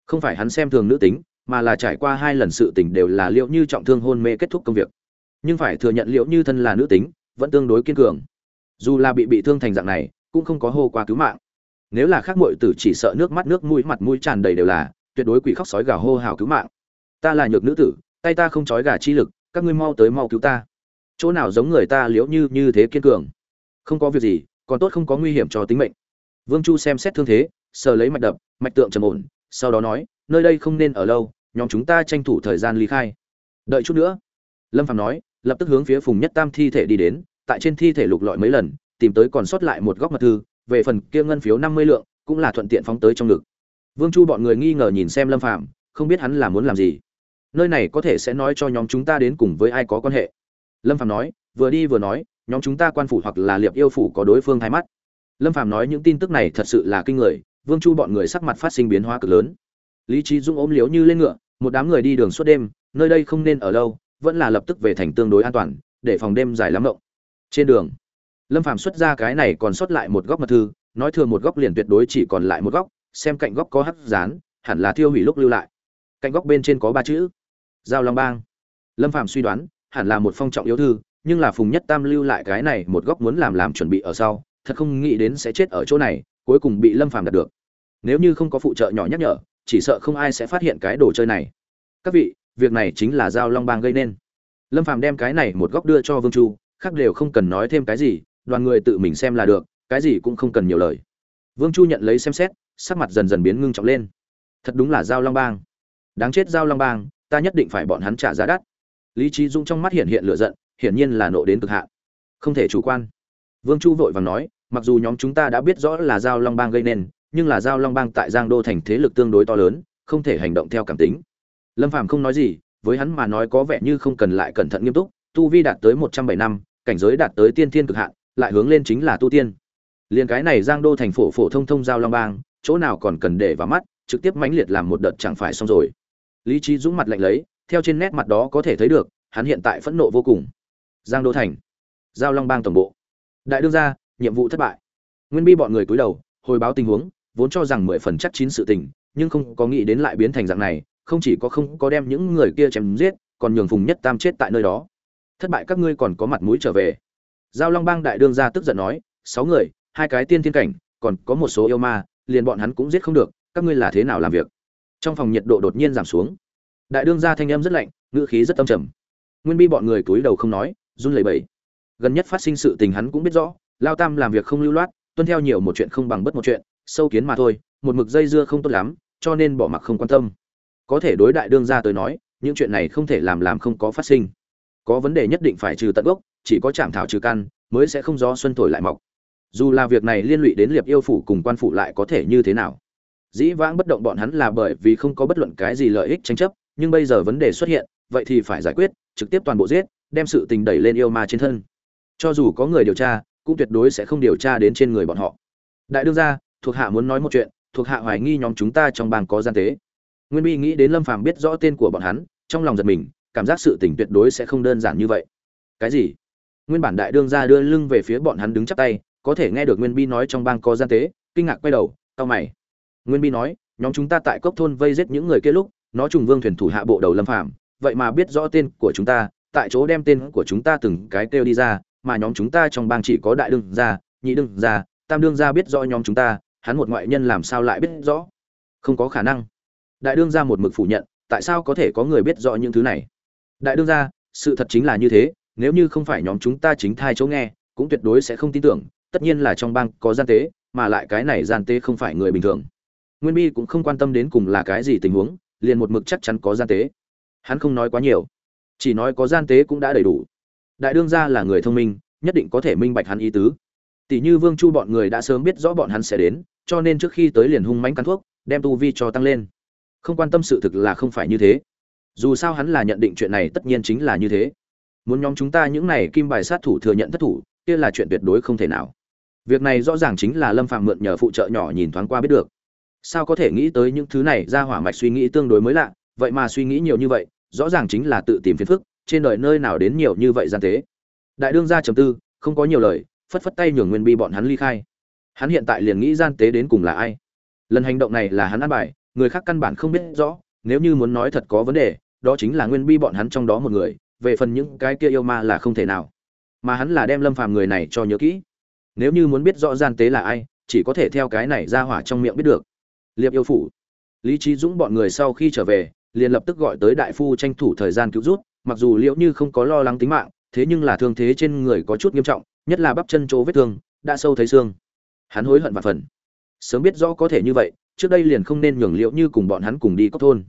Không phải hắn xem thường nữ tính, mà là trải qua hai lần sự tình đều là liễu như trọng thương hôn mê kết thúc công việc. Nhưng phải thừa nhận liễu như thân là nữ tính, vẫn tương đối kiên cường. Dù là bị bị thương thành dạng này, cũng không có hô qua cứu mạng. Nếu là khác muội tử chỉ sợ nước mắt nước mũi mặt mũi tràn đầy đều là tuyệt đối quỷ khóc sói gào hô hào cứu mạng. Ta là nhược nữ tử, tay ta không trói gà chi lực, các ngươi mau tới mau cứu ta. Chỗ nào giống người ta liễu như như thế kiên cường. Không có việc gì, còn tốt không có nguy hiểm cho tính mệnh. Vương chu xem xét thương thế, sờ lấy mạch đập, mạch tượng trầm ổn, sau đó nói, nơi đây không nên ở lâu, nhóm chúng ta tranh thủ thời gian ly khai. Đợi chút nữa. Lâm phạm nói, lập tức hướng phía phùng nhất tam thi thể đi đến, tại trên thi thể lục lọi mấy lần, tìm tới còn sót lại một góc mật thư, về phần kia ngân phiếu năm mươi lượng, cũng là thuận tiện phóng tới trong ngực vương chu bọn người nghi ngờ nhìn xem lâm phạm không biết hắn là muốn làm gì. Nơi này có thể sẽ nói cho nhóm chúng ta đến cùng với ai có quan hệ. Lâm phạm nói, vừa đi vừa nói, nhóm chúng ta quan phủ hoặc là liệp yêu phủ có đối phương thay mắt. Lâm phạm nói những tin tức này thật sự là kinh người, vương chu bọn người sắc mặt phát sinh biến hóa cực lớn. Lý Chí Dũng ốm liếu như lên ngựa, một đám người đi đường suốt đêm, nơi đây không nên ở lâu, vẫn là lập tức về thành tương đối an toàn, để phòng đêm dài lắm động. trên đường, lâm phạm xuất ra cái này còn sót lại một góc mật thư, nói thường một góc liền tuyệt đối chỉ còn lại một góc xem cạnh góc có hắt dán, hẳn là thiêu hủy lúc lưu lại. Cạnh góc bên trên có ba chữ. Giao long bang. Lâm phạm suy đoán, hẳn là một phong trọng yếu thư, nhưng là phùng nhất tam lưu lại cái này một góc muốn làm làm chuẩn bị ở sau, thật không nghĩ đến sẽ chết ở chỗ này, cuối cùng bị lâm phàm đạt được. Nếu như không có phụ trợ nhỏ nhắc nhở, chỉ sợ không ai sẽ phát hiện cái đồ chơi này. Các vị, việc này chính là giao long bang gây nên. Lâm phàm đem cái này một góc đưa cho vương chu, khác đều không cần nói thêm cái gì, đoàn người tự mình xem là được, cái gì cũng không cần nhiều lời. Vương chu nhận lấy xem xét sắc mặt dần dần biến ngưng trọng lên. Thật đúng là giao long bang. Đáng chết giao long bang, ta nhất định phải bọn hắn trả giá đắt. Lý trí dung trong mắt hiện hiện lửa giận, hiển nhiên là nộ đến cực hạn. Không thể chủ quan. Vương chu vội vàng nói, mặc dù nhóm chúng ta đã biết rõ là giao long bang gây nên, nhưng là giao long bang tại giang đô thành thế lực tương đối to lớn, không thể hành động theo cảm tính. Lâm phàm không nói gì, với hắn mà nói có vẻ như không cần lại cẩn thận nghiêm túc, tu vi đạt tới một trăm bảy năm, cảnh giới đạt tới tiên thiên cực hạn, lại hướng lên chính là tu tiên. Liền cái này giang đô thành phổ phổ thông thông giao long bang chỗ nào còn cần để vào mắt, trực tiếp mãnh liệt làm một đợt chẳng phải xong rồi. Lý trí dũng mặt lạnh lấy, theo trên nét mặt đó có thể thấy được, hắn hiện tại phẫn nộ vô cùng. Giang đô thành, giao long bang tổng bộ. Đại đương gia, nhiệm vụ thất bại. Nguyên bi bọn người cúi đầu, hồi báo tình huống, vốn cho rằng mười phần chắc chín sự tình, nhưng không có nghĩ đến lại biến thành dạng này, không chỉ có không có đem những người kia chém giết, còn nhường phùng nhất tam chết tại nơi đó. Thất bại các ngươi còn có mặt mũi trở về. Giao long bang đại đương gia tức giận nói, sáu người, hai cái tiên thiên cảnh, còn có một số yêu ma liền bọn hắn cũng giết không được, các ngươi là thế nào làm việc? Trong phòng nhiệt độ đột nhiên giảm xuống. Đại đương gia thanh âm rất lạnh, ngữ khí rất âm trầm. Nguyên bi bọn người cúi đầu không nói, run lẩy bẩy. Gần nhất phát sinh sự tình hắn cũng biết rõ, lao tam làm việc không lưu loát, tuân theo nhiều một chuyện không bằng bất một chuyện, sâu kiến mà thôi, một mực dây dưa không tốt lắm, cho nên bỏ mặc không quan tâm. Có thể đối đại đương gia tới nói, những chuyện này không thể làm làm không có phát sinh. Có vấn đề nhất định phải trừ tận gốc, chỉ có chạm thảo trừ căn, mới sẽ không do xuân thổi lại mọc dù là việc này liên lụy đến liệp yêu phủ cùng quan phủ lại có thể như thế nào. Dĩ vãng bất động bọn hắn là bởi vì không có bất luận cái gì lợi ích tranh chấp, nhưng bây giờ vấn đề xuất hiện, vậy thì phải giải quyết, trực tiếp toàn bộ giết, đem sự tình đẩy lên yêu ma trên thân. Cho dù có người điều tra, cũng tuyệt đối sẽ không điều tra đến trên người bọn họ. Đại đương gia, thuộc hạ muốn nói một chuyện, thuộc hạ hoài nghi nhóm chúng ta trong bang có gian tế. Nguyên bi nghĩ đến lâm phàm biết rõ tên của bọn hắn, trong lòng giật mình, cảm giác sự tình tuyệt đối sẽ không đơn giản như vậy. Cái gì? Nguyên bản đại đương gia đưa lưng về phía bọn hắn đứng chắp tay có thể nghe được nguyên bi nói trong bang có gian tế, kinh ngạc quay đầu tao mày. Nguyên bi nói, nhóm chúng ta tại cốc thôn vây giết những người kia lúc, nó trùng vương thuyền thủ hạ bộ đầu lâm phàm, vậy mà biết rõ tên của chúng ta, tại chỗ đem tên của chúng ta từng cái kêu đi ra, mà nhóm chúng ta trong bang chỉ có đại đương gia, nhị đương gia, tam đương gia biết rõ nhóm chúng ta, hắn một ngoại nhân làm sao lại biết rõ? Không có khả năng. Đại đương gia một mực phủ nhận, tại sao có thể có người biết rõ những thứ này? Đại đương gia, sự thật chính là như thế, nếu như không phải nhóm chúng ta chính thai chỗ nghe, cũng tuyệt đối sẽ không tin tưởng tất nhiên là trong bang có gian tế, mà lại cái này gian tế không phải người bình thường. Nguyên bi cũng không quan tâm đến cùng là cái gì tình huống, liền một mực chắc chắn có gian tế. Hắn không nói quá nhiều, chỉ nói có gian tế cũng đã đầy đủ. Đại đương gia là người thông minh, nhất định có thể minh bạch hắn ý tứ. Tỷ như vương chu bọn người đã sớm biết rõ bọn hắn sẽ đến, cho nên trước khi tới liền hung mãnh cắn thuốc, đem tu vi cho tăng lên. Không quan tâm sự thực là không phải như thế. Dù sao hắn là nhận định chuyện này tất nhiên chính là như thế. Muốn nhóm chúng ta những này kim bài sát thủ thừa nhận thất thủ, kia là chuyện tuyệt đối không thể nào việc này rõ ràng chính là lâm phạm mượn nhờ phụ trợ nhỏ nhìn thoáng qua biết được. Sao có thể nghĩ tới những thứ này, ra hỏa mạch suy nghĩ tương đối mới lạ, vậy mà suy nghĩ nhiều như vậy, rõ ràng chính là tự tìm phiền phức, trên đời nơi nào đến nhiều như vậy gian tế. Đại đương gia trầm tư, không có nhiều lời, phất phất tay nhường nguyên bi bọn hắn ly khai. Hắn hiện tại liền nghĩ gian tế đến cùng là ai. Lần hành động này là hắn ăn bài, người khác căn bản không biết rõ, nếu như muốn nói thật có vấn đề, đó chính là nguyên bi bọn hắn trong đó một người, về phần những cái kia yêu ma là không thể nào. Mà hắn là đem lâm phàm người này cho nhớ kỹ nếu như muốn biết rõ gian tế là ai, chỉ có thể theo cái này ra hỏa trong miệng biết được. Liệp yêu phủ. Lý trí dũng bọn người sau khi trở về, liền lập tức gọi tới đại phu tranh thủ thời gian cứu rút, mặc dù liễu như không có lo lắng tính mạng, thế nhưng là thương thế trên người có chút nghiêm trọng, nhất là bắp chân chỗ vết thương, đã sâu thấy xương. Hắn hối hận và phần. Sớm biết rõ có thể như vậy, trước đây liền không nên nhường liễu như cùng bọn hắn cùng đi cốc thôn.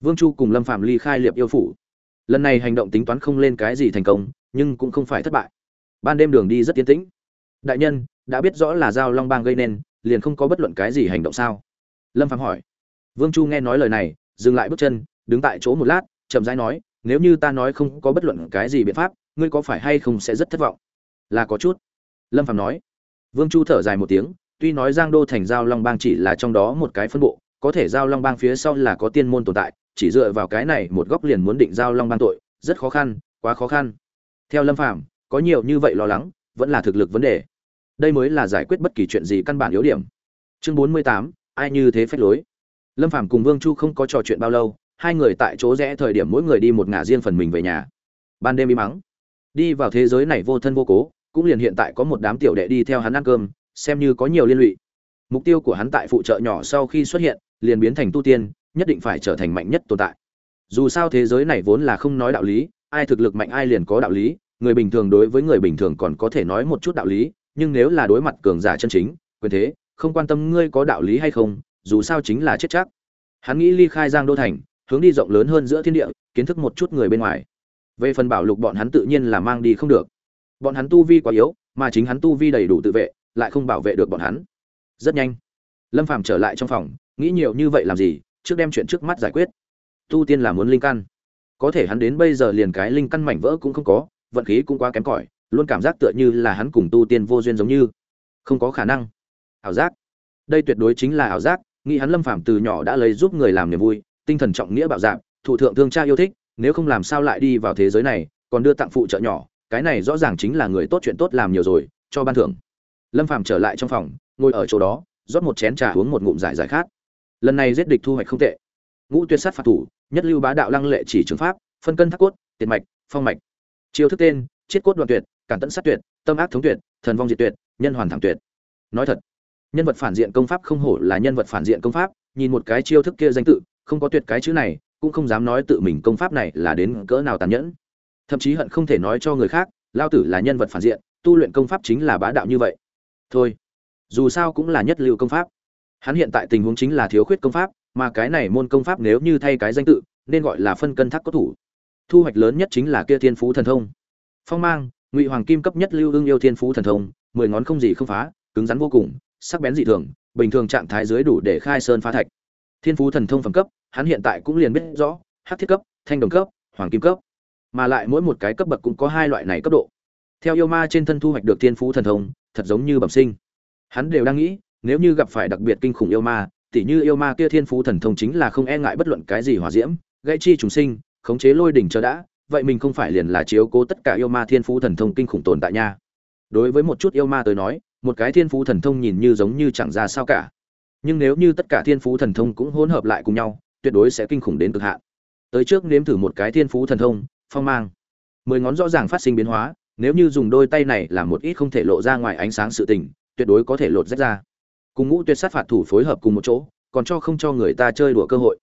Vương chu cùng lâm phạm ly khai liệp yêu phủ. Lần này hành động tính toán không lên cái gì thành công, nhưng cũng không phải thất bại. Ban đêm đường đi rất tiến tĩnh đại nhân, đã biết rõ là giao long bang gây nên, liền không có bất luận cái gì hành động sao? Lâm phạm hỏi. Vương chu nghe nói lời này, dừng lại bước chân, đứng tại chỗ một lát, chậm rãi nói, nếu như ta nói không có bất luận cái gì biện pháp, ngươi có phải hay không sẽ rất thất vọng? Là có chút. Lâm phạm nói. Vương chu thở dài một tiếng, tuy nói giang đô thành giao long bang chỉ là trong đó một cái phân bộ, có thể giao long bang phía sau là có tiên môn tồn tại, chỉ dựa vào cái này một góc liền muốn định giao long bang tội, rất khó khăn, quá khó khăn. Theo lâm phạm có nhiều như vậy lo lắng, vẫn là thực lực vấn đề đây mới là giải quyết bất kỳ chuyện gì căn bản yếu điểm. Chương bốn mươi tám, ai như thế phách lối? Lâm Phàm cùng vương chu không có trò chuyện bao lâu, hai người tại chỗ rẽ thời điểm mỗi người đi một ngả riêng phần mình về nhà. Ban đêm im mắng. Đi vào thế giới này vô thân vô cố, cũng liền hiện tại có một đám tiểu đệ đi theo hắn ăn cơm, xem như có nhiều liên lụy. Mục tiêu của hắn tại phụ trợ nhỏ sau khi xuất hiện, liền biến thành tu tiên, nhất định phải trở thành mạnh nhất tồn tại. Dù sao thế giới này vốn là không nói đạo lý, ai thực lực mạnh ai liền có đạo lý, người bình thường đối với người bình thường còn có thể nói một chút đạo lý nhưng nếu là đối mặt cường giả chân chính, quyền thế, không quan tâm ngươi có đạo lý hay không, dù sao chính là chết chắc. Hắn nghĩ ly khai giang đô thành, hướng đi rộng lớn hơn giữa thiên địa, kiến thức một chút người bên ngoài. Về phần bảo lục bọn hắn tự nhiên là mang đi không được. Bọn hắn tu vi quá yếu, mà chính hắn tu vi đầy đủ tự vệ, lại không bảo vệ được bọn hắn. Rất nhanh, lâm phàm trở lại trong phòng, nghĩ nhiều như vậy làm gì, trước đem chuyện trước mắt giải quyết. Tu tiên là muốn linh căn. Có thể hắn đến bây giờ liền cái linh căn mảnh vỡ cũng không có, vận khí cũng quá kém cỏi luôn cảm giác tựa như là hắn cùng tu tiên vô duyên giống như. Không có khả năng. Ảo giác. Đây tuyệt đối chính là ảo giác, nghĩ hắn lâm phàm từ nhỏ đã lấy giúp người làm niềm vui, tinh thần trọng nghĩa bạo dạng thủ thượng thương cha yêu thích, nếu không làm sao lại đi vào thế giới này, còn đưa tặng phụ trợ nhỏ, cái này rõ ràng chính là người tốt chuyện tốt làm nhiều rồi, cho ban thưởng. Lâm phàm trở lại trong phòng, ngồi ở chỗ đó, rót một chén trà uống một ngụm giải giải khát. Lần này giết địch thu hoạch không tệ. Ngũ tuyệt sát phạt thủ, nhất lưu bá đạo lăng lệ chỉ trường pháp, phân cân thác cốt, tiền mạch, phong mạch. Chiêu thức tên, chiết cốt đoạn tuyệt cản tận sát tuyệt, tâm ác thống tuyệt, thần vong diệt tuyệt, nhân hoàn thẳng tuyệt. Nói thật, nhân vật phản diện công pháp không hổ là nhân vật phản diện công pháp, nhìn một cái chiêu thức kia danh tự, không có tuyệt cái chữ này, cũng không dám nói tự mình công pháp này là đến cỡ nào tàn nhẫn. Thậm chí hận không thể nói cho người khác, lao tử là nhân vật phản diện, tu luyện công pháp chính là bá đạo như vậy. Thôi, dù sao cũng là nhất lưu công pháp. Hắn hiện tại tình huống chính là thiếu khuyết công pháp, mà cái này môn công pháp nếu như thay cái danh tự, nên gọi là phân cân thác có thủ. Thu hoạch lớn nhất chính là kia thiên phú thần thông. Phong mang ngụy hoàng kim cấp nhất lưu ương yêu thiên phú thần thông, mười ngón không gì không phá, cứng rắn vô cùng, sắc bén dị thường, bình thường trạng thái dưới đủ để khai sơn phá thạch. Thiên phú thần thông phẩm cấp, hắn hiện tại cũng liền biết rõ, hắc thiết cấp, thanh đồng cấp, hoàng kim cấp. Mà lại mỗi một cái cấp bậc cũng có hai loại này cấp độ. Theo yêu ma trên thân thu hoạch được thiên phú thần thông, thật giống như bẩm sinh. Hắn đều đang nghĩ, nếu như gặp phải đặc biệt kinh khủng yêu ma, tỉ như yêu ma kia thiên phú thần thông chính là không e ngại bất luận cái gì hỏa diễm, gây chi chúng sinh, khống chế lôi đỉnh chờ đã vậy mình không phải liền là chiếu cố tất cả yêu ma thiên phú thần thông kinh khủng tồn tại nha. Đối với một chút yêu ma tới nói, một cái thiên phú thần thông nhìn như giống như chẳng ra sao cả. Nhưng nếu như tất cả thiên phú thần thông cũng hỗn hợp lại cùng nhau, tuyệt đối sẽ kinh khủng đến cực hạn. Tới trước nếm thử một cái thiên phú thần thông, phong mang. Mười ngón rõ ràng phát sinh biến hóa, nếu như dùng đôi tay này làm một ít không thể lộ ra ngoài ánh sáng sự tình, tuyệt đối có thể lột rách ra. Cùng ngũ tuyệt sát phạt thủ phối hợp cùng một chỗ, còn cho không cho người ta chơi đùa cơ hội.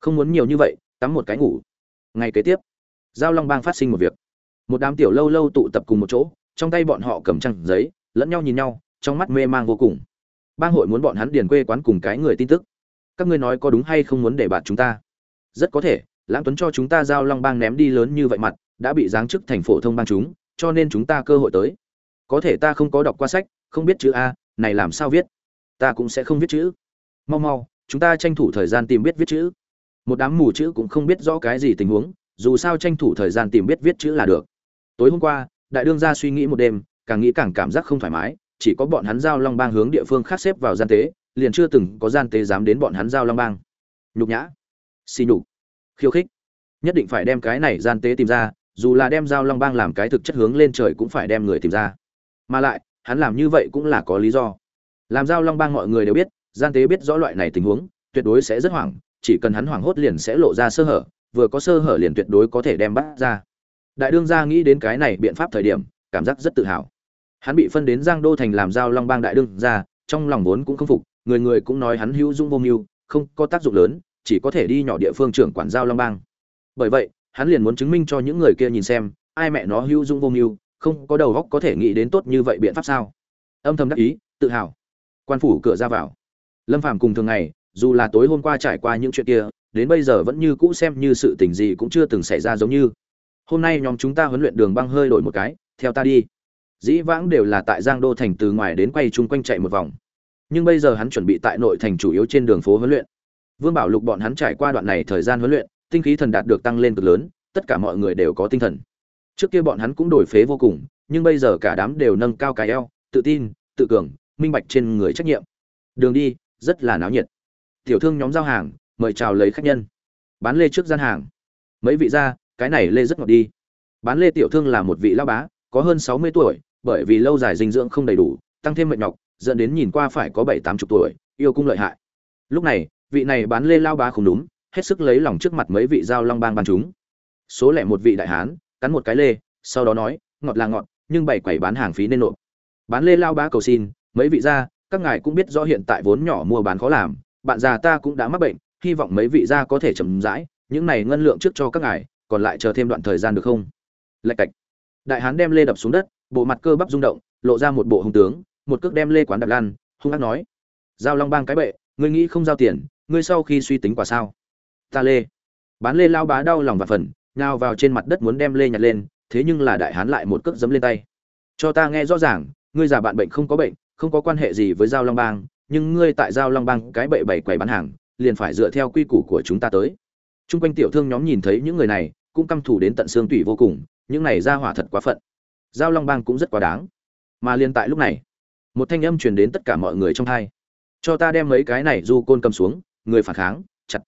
Không muốn nhiều như vậy, tắm một cái ngủ. Ngày kế tiếp giao long bang phát sinh một việc. Một đám tiểu lâu lâu tụ tập cùng một chỗ, trong tay bọn họ cầm trăng giấy, lẫn nhau nhìn nhau, trong mắt mê mang vô cùng. Bang hội muốn bọn hắn điền quê quán cùng cái người tin tức. Các ngươi nói có đúng hay không muốn để bạn chúng ta? Rất có thể, lãng tuấn cho chúng ta giao long bang ném đi lớn như vậy mặt, đã bị giáng chức thành phổ thông bang chúng, cho nên chúng ta cơ hội tới. Có thể ta không có đọc qua sách, không biết chữ a, này làm sao viết? Ta cũng sẽ không viết chữ. Mau mau, chúng ta tranh thủ thời gian tìm biết viết chữ. Một đám mù chữ cũng không biết rõ cái gì tình huống dù sao tranh thủ thời gian tìm biết viết chữ là được. Tối hôm qua, đại đương gia suy nghĩ một đêm, càng nghĩ càng cảm giác không thoải mái, chỉ có bọn hắn giao long bang hướng địa phương khác xếp vào gian tế, liền chưa từng có gian tế dám đến bọn hắn giao long bang. Nhục nhã. Xì nhục. Khiêu khích. Nhất định phải đem cái này gian tế tìm ra, dù là đem giao long bang làm cái thực chất hướng lên trời cũng phải đem người tìm ra. Mà lại, hắn làm như vậy cũng là có lý do. Làm giao long bang mọi người đều biết, gian tế biết rõ loại này tình huống, tuyệt đối sẽ rất hoảng, chỉ cần hắn hoảng hốt liền sẽ lộ ra sơ hở vừa có sơ hở liền tuyệt đối có thể đem bắt ra. Đại đương gia nghĩ đến cái này biện pháp thời điểm, cảm giác rất tự hào. Hắn bị phân đến giang đô thành làm giao long bang đại đương gia, trong lòng vốn cũng không phục, người người cũng nói hắn hữu dung vô mưu, không có tác dụng lớn, chỉ có thể đi nhỏ địa phương trưởng quản giao long bang. Bởi vậy, hắn liền muốn chứng minh cho những người kia nhìn xem, ai mẹ nó hữu dung vô mưu, không có đầu óc có thể nghĩ đến tốt như vậy biện pháp sao? Âm thầm đắc ý, tự hào. Quan phủ cửa ra vào. Lâm phàm cùng thường ngày, dù là tối hôm qua trải qua những chuyện kia đến bây giờ vẫn như cũ xem như sự tình gì cũng chưa từng xảy ra giống như. Hôm nay nhóm chúng ta huấn luyện đường băng hơi đổi một cái, theo ta đi. Dĩ vãng đều là tại giang đô thành từ ngoài đến quay chung quanh chạy một vòng. Nhưng bây giờ hắn chuẩn bị tại nội thành chủ yếu trên đường phố huấn luyện. Vương bảo lục bọn hắn trải qua đoạn này thời gian huấn luyện, tinh khí thần đạt được tăng lên cực lớn, tất cả mọi người đều có tinh thần. Trước kia bọn hắn cũng đổi phế vô cùng, nhưng bây giờ cả đám đều nâng cao cái eo, tự tin, tự cường, minh bạch trên người trách nhiệm. Đường đi, rất là náo nhiệt. Tiểu thương nhóm giao hàng mời chào lấy khách nhân. Bán lê trước gian hàng. Mấy vị ra cái này lê rất ngọt đi. Bán lê tiểu thương là một vị lao bá, có hơn sáu mươi tuổi, bởi vì lâu dài dinh dưỡng không đầy đủ, tăng thêm mệt nhọc, dẫn đến nhìn qua phải có bảy, tám chục tuổi, yêu cung lợi hại. Lúc này, vị này bán lê lao bá không đúng, hết sức lấy lòng trước mặt mấy vị giao long bang ban chúng. Số lẻ một vị đại hán, cắn một cái lê, sau đó nói, ngọt là ngọt, nhưng bảy quầy bán hàng phí nên nộp. Bán lê lao bá cầu xin, mấy vị gia, các ngài cũng biết rõ hiện tại vốn nhỏ mua bán khó làm, bạn già ta cũng đã mắc bệnh hy vọng mấy vị gia có thể chậm rãi, những này ngân lượng trước cho các ngài, còn lại chờ thêm đoạn thời gian được không? Lạch cạch. Đại hán đem lê đập xuống đất, bộ mặt cơ bắp rung động, lộ ra một bộ hung tướng, một cước đem lê quán đập lan hung ác nói, giao long bang cái bệ, ngươi nghĩ không giao tiền, ngươi sau khi suy tính quả sao? Ta lê. Bán lê lao bá đau lòng và phần nhào vào trên mặt đất muốn đem lê nhặt lên, thế nhưng là đại hán lại một cước giấm lên tay. Cho ta nghe rõ ràng, ngươi già bạn bệnh không có bệnh, không có quan hệ gì với giao long bang, nhưng ngươi tại giao long bang cái bệ bày quầy bán hàng liền phải dựa theo quy củ của chúng ta tới. Trung quanh tiểu thương nhóm nhìn thấy những người này, cũng căm thù đến tận xương tủy vô cùng, những này ra hỏa thật quá phận. Giao long bang cũng rất quá đáng. Mà liền tại lúc này, một thanh âm truyền đến tất cả mọi người trong hai. Cho ta đem mấy cái này du côn cầm xuống, người phản kháng, chặt.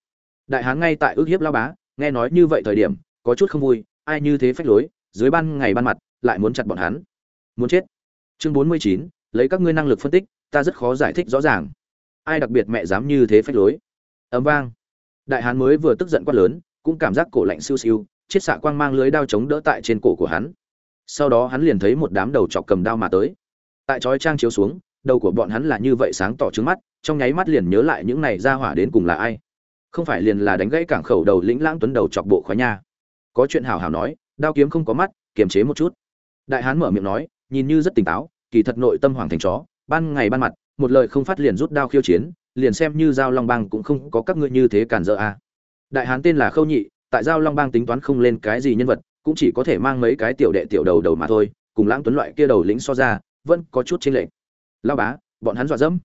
Đại hán ngay tại ước hiếp lao bá, nghe nói như vậy thời điểm, có chút không vui, ai như thế phách lối, dưới ban ngày ban mặt, lại muốn chặt bọn hắn. Muốn chết. Chương bốn mươi chín, lấy các ngươi năng lực phân tích, ta rất khó giải thích rõ ràng. Ai đặc biệt mẹ dám như thế phách lối? Ấm vang. Đại hán mới vừa tức giận quát lớn, cũng cảm giác cổ lạnh siêu siêu, chiết xạ quang mang lưới đao chống đỡ tại trên cổ của hắn. Sau đó hắn liền thấy một đám đầu chọc cầm đao mà tới. Tại chói trang chiếu xuống, đầu của bọn hắn là như vậy sáng tỏ trứng mắt, trong nháy mắt liền nhớ lại những này ra hỏa đến cùng là ai. Không phải liền là đánh gãy cảng khẩu đầu lĩnh lãng tuấn đầu chọc bộ khói nha. Có chuyện hào hào nói, đao kiếm không có mắt, kiềm chế một chút. Đại hán mở miệng nói, nhìn như rất tỉnh táo, kỳ thật nội tâm hoàng thành chó, ban ngày ban mặt, một lời không phát liền rút đao khiêu chiến liền xem như giao long bang cũng không có các ngươi như thế cản dỡ a à. đại hán tên là khâu nhị, tại giao long bang tính toán không lên cái gì nhân vật, cũng chỉ có thể mang mấy cái tiểu đệ tiểu đầu đầu mà thôi, cùng lãng tuấn loại kia đầu lĩnh so ra, vẫn có chút chênh lệch. Lao bá, bọn hắn dọa dẫm.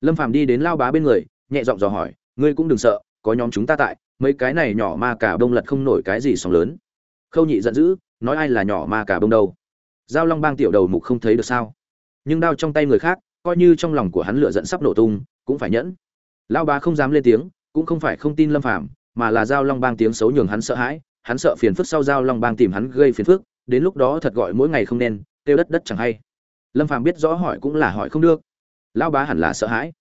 Lâm phàm đi đến lao bá bên người, nhẹ giọng dò hỏi, ngươi cũng đừng sợ, có nhóm chúng ta tại, mấy cái này nhỏ ma cả bông lật không nổi cái gì sóng lớn. Khâu nhị giận dữ, nói ai là nhỏ ma cả bông đâu? Giao long bang tiểu đầu mục không thấy được sao? Nhưng đao trong tay người khác, coi như trong lòng của hắn lửa giận sắp nổ tung cũng phải nhẫn. Lao bá không dám lên tiếng, cũng không phải không tin lâm phàm, mà là giao long bang tiếng xấu nhường hắn sợ hãi, hắn sợ phiền phức sau giao long bang tìm hắn gây phiền phức, đến lúc đó thật gọi mỗi ngày không nên tiêu đất đất chẳng hay. Lâm phàm biết rõ hỏi cũng là hỏi không được. Lao bá hẳn là sợ hãi.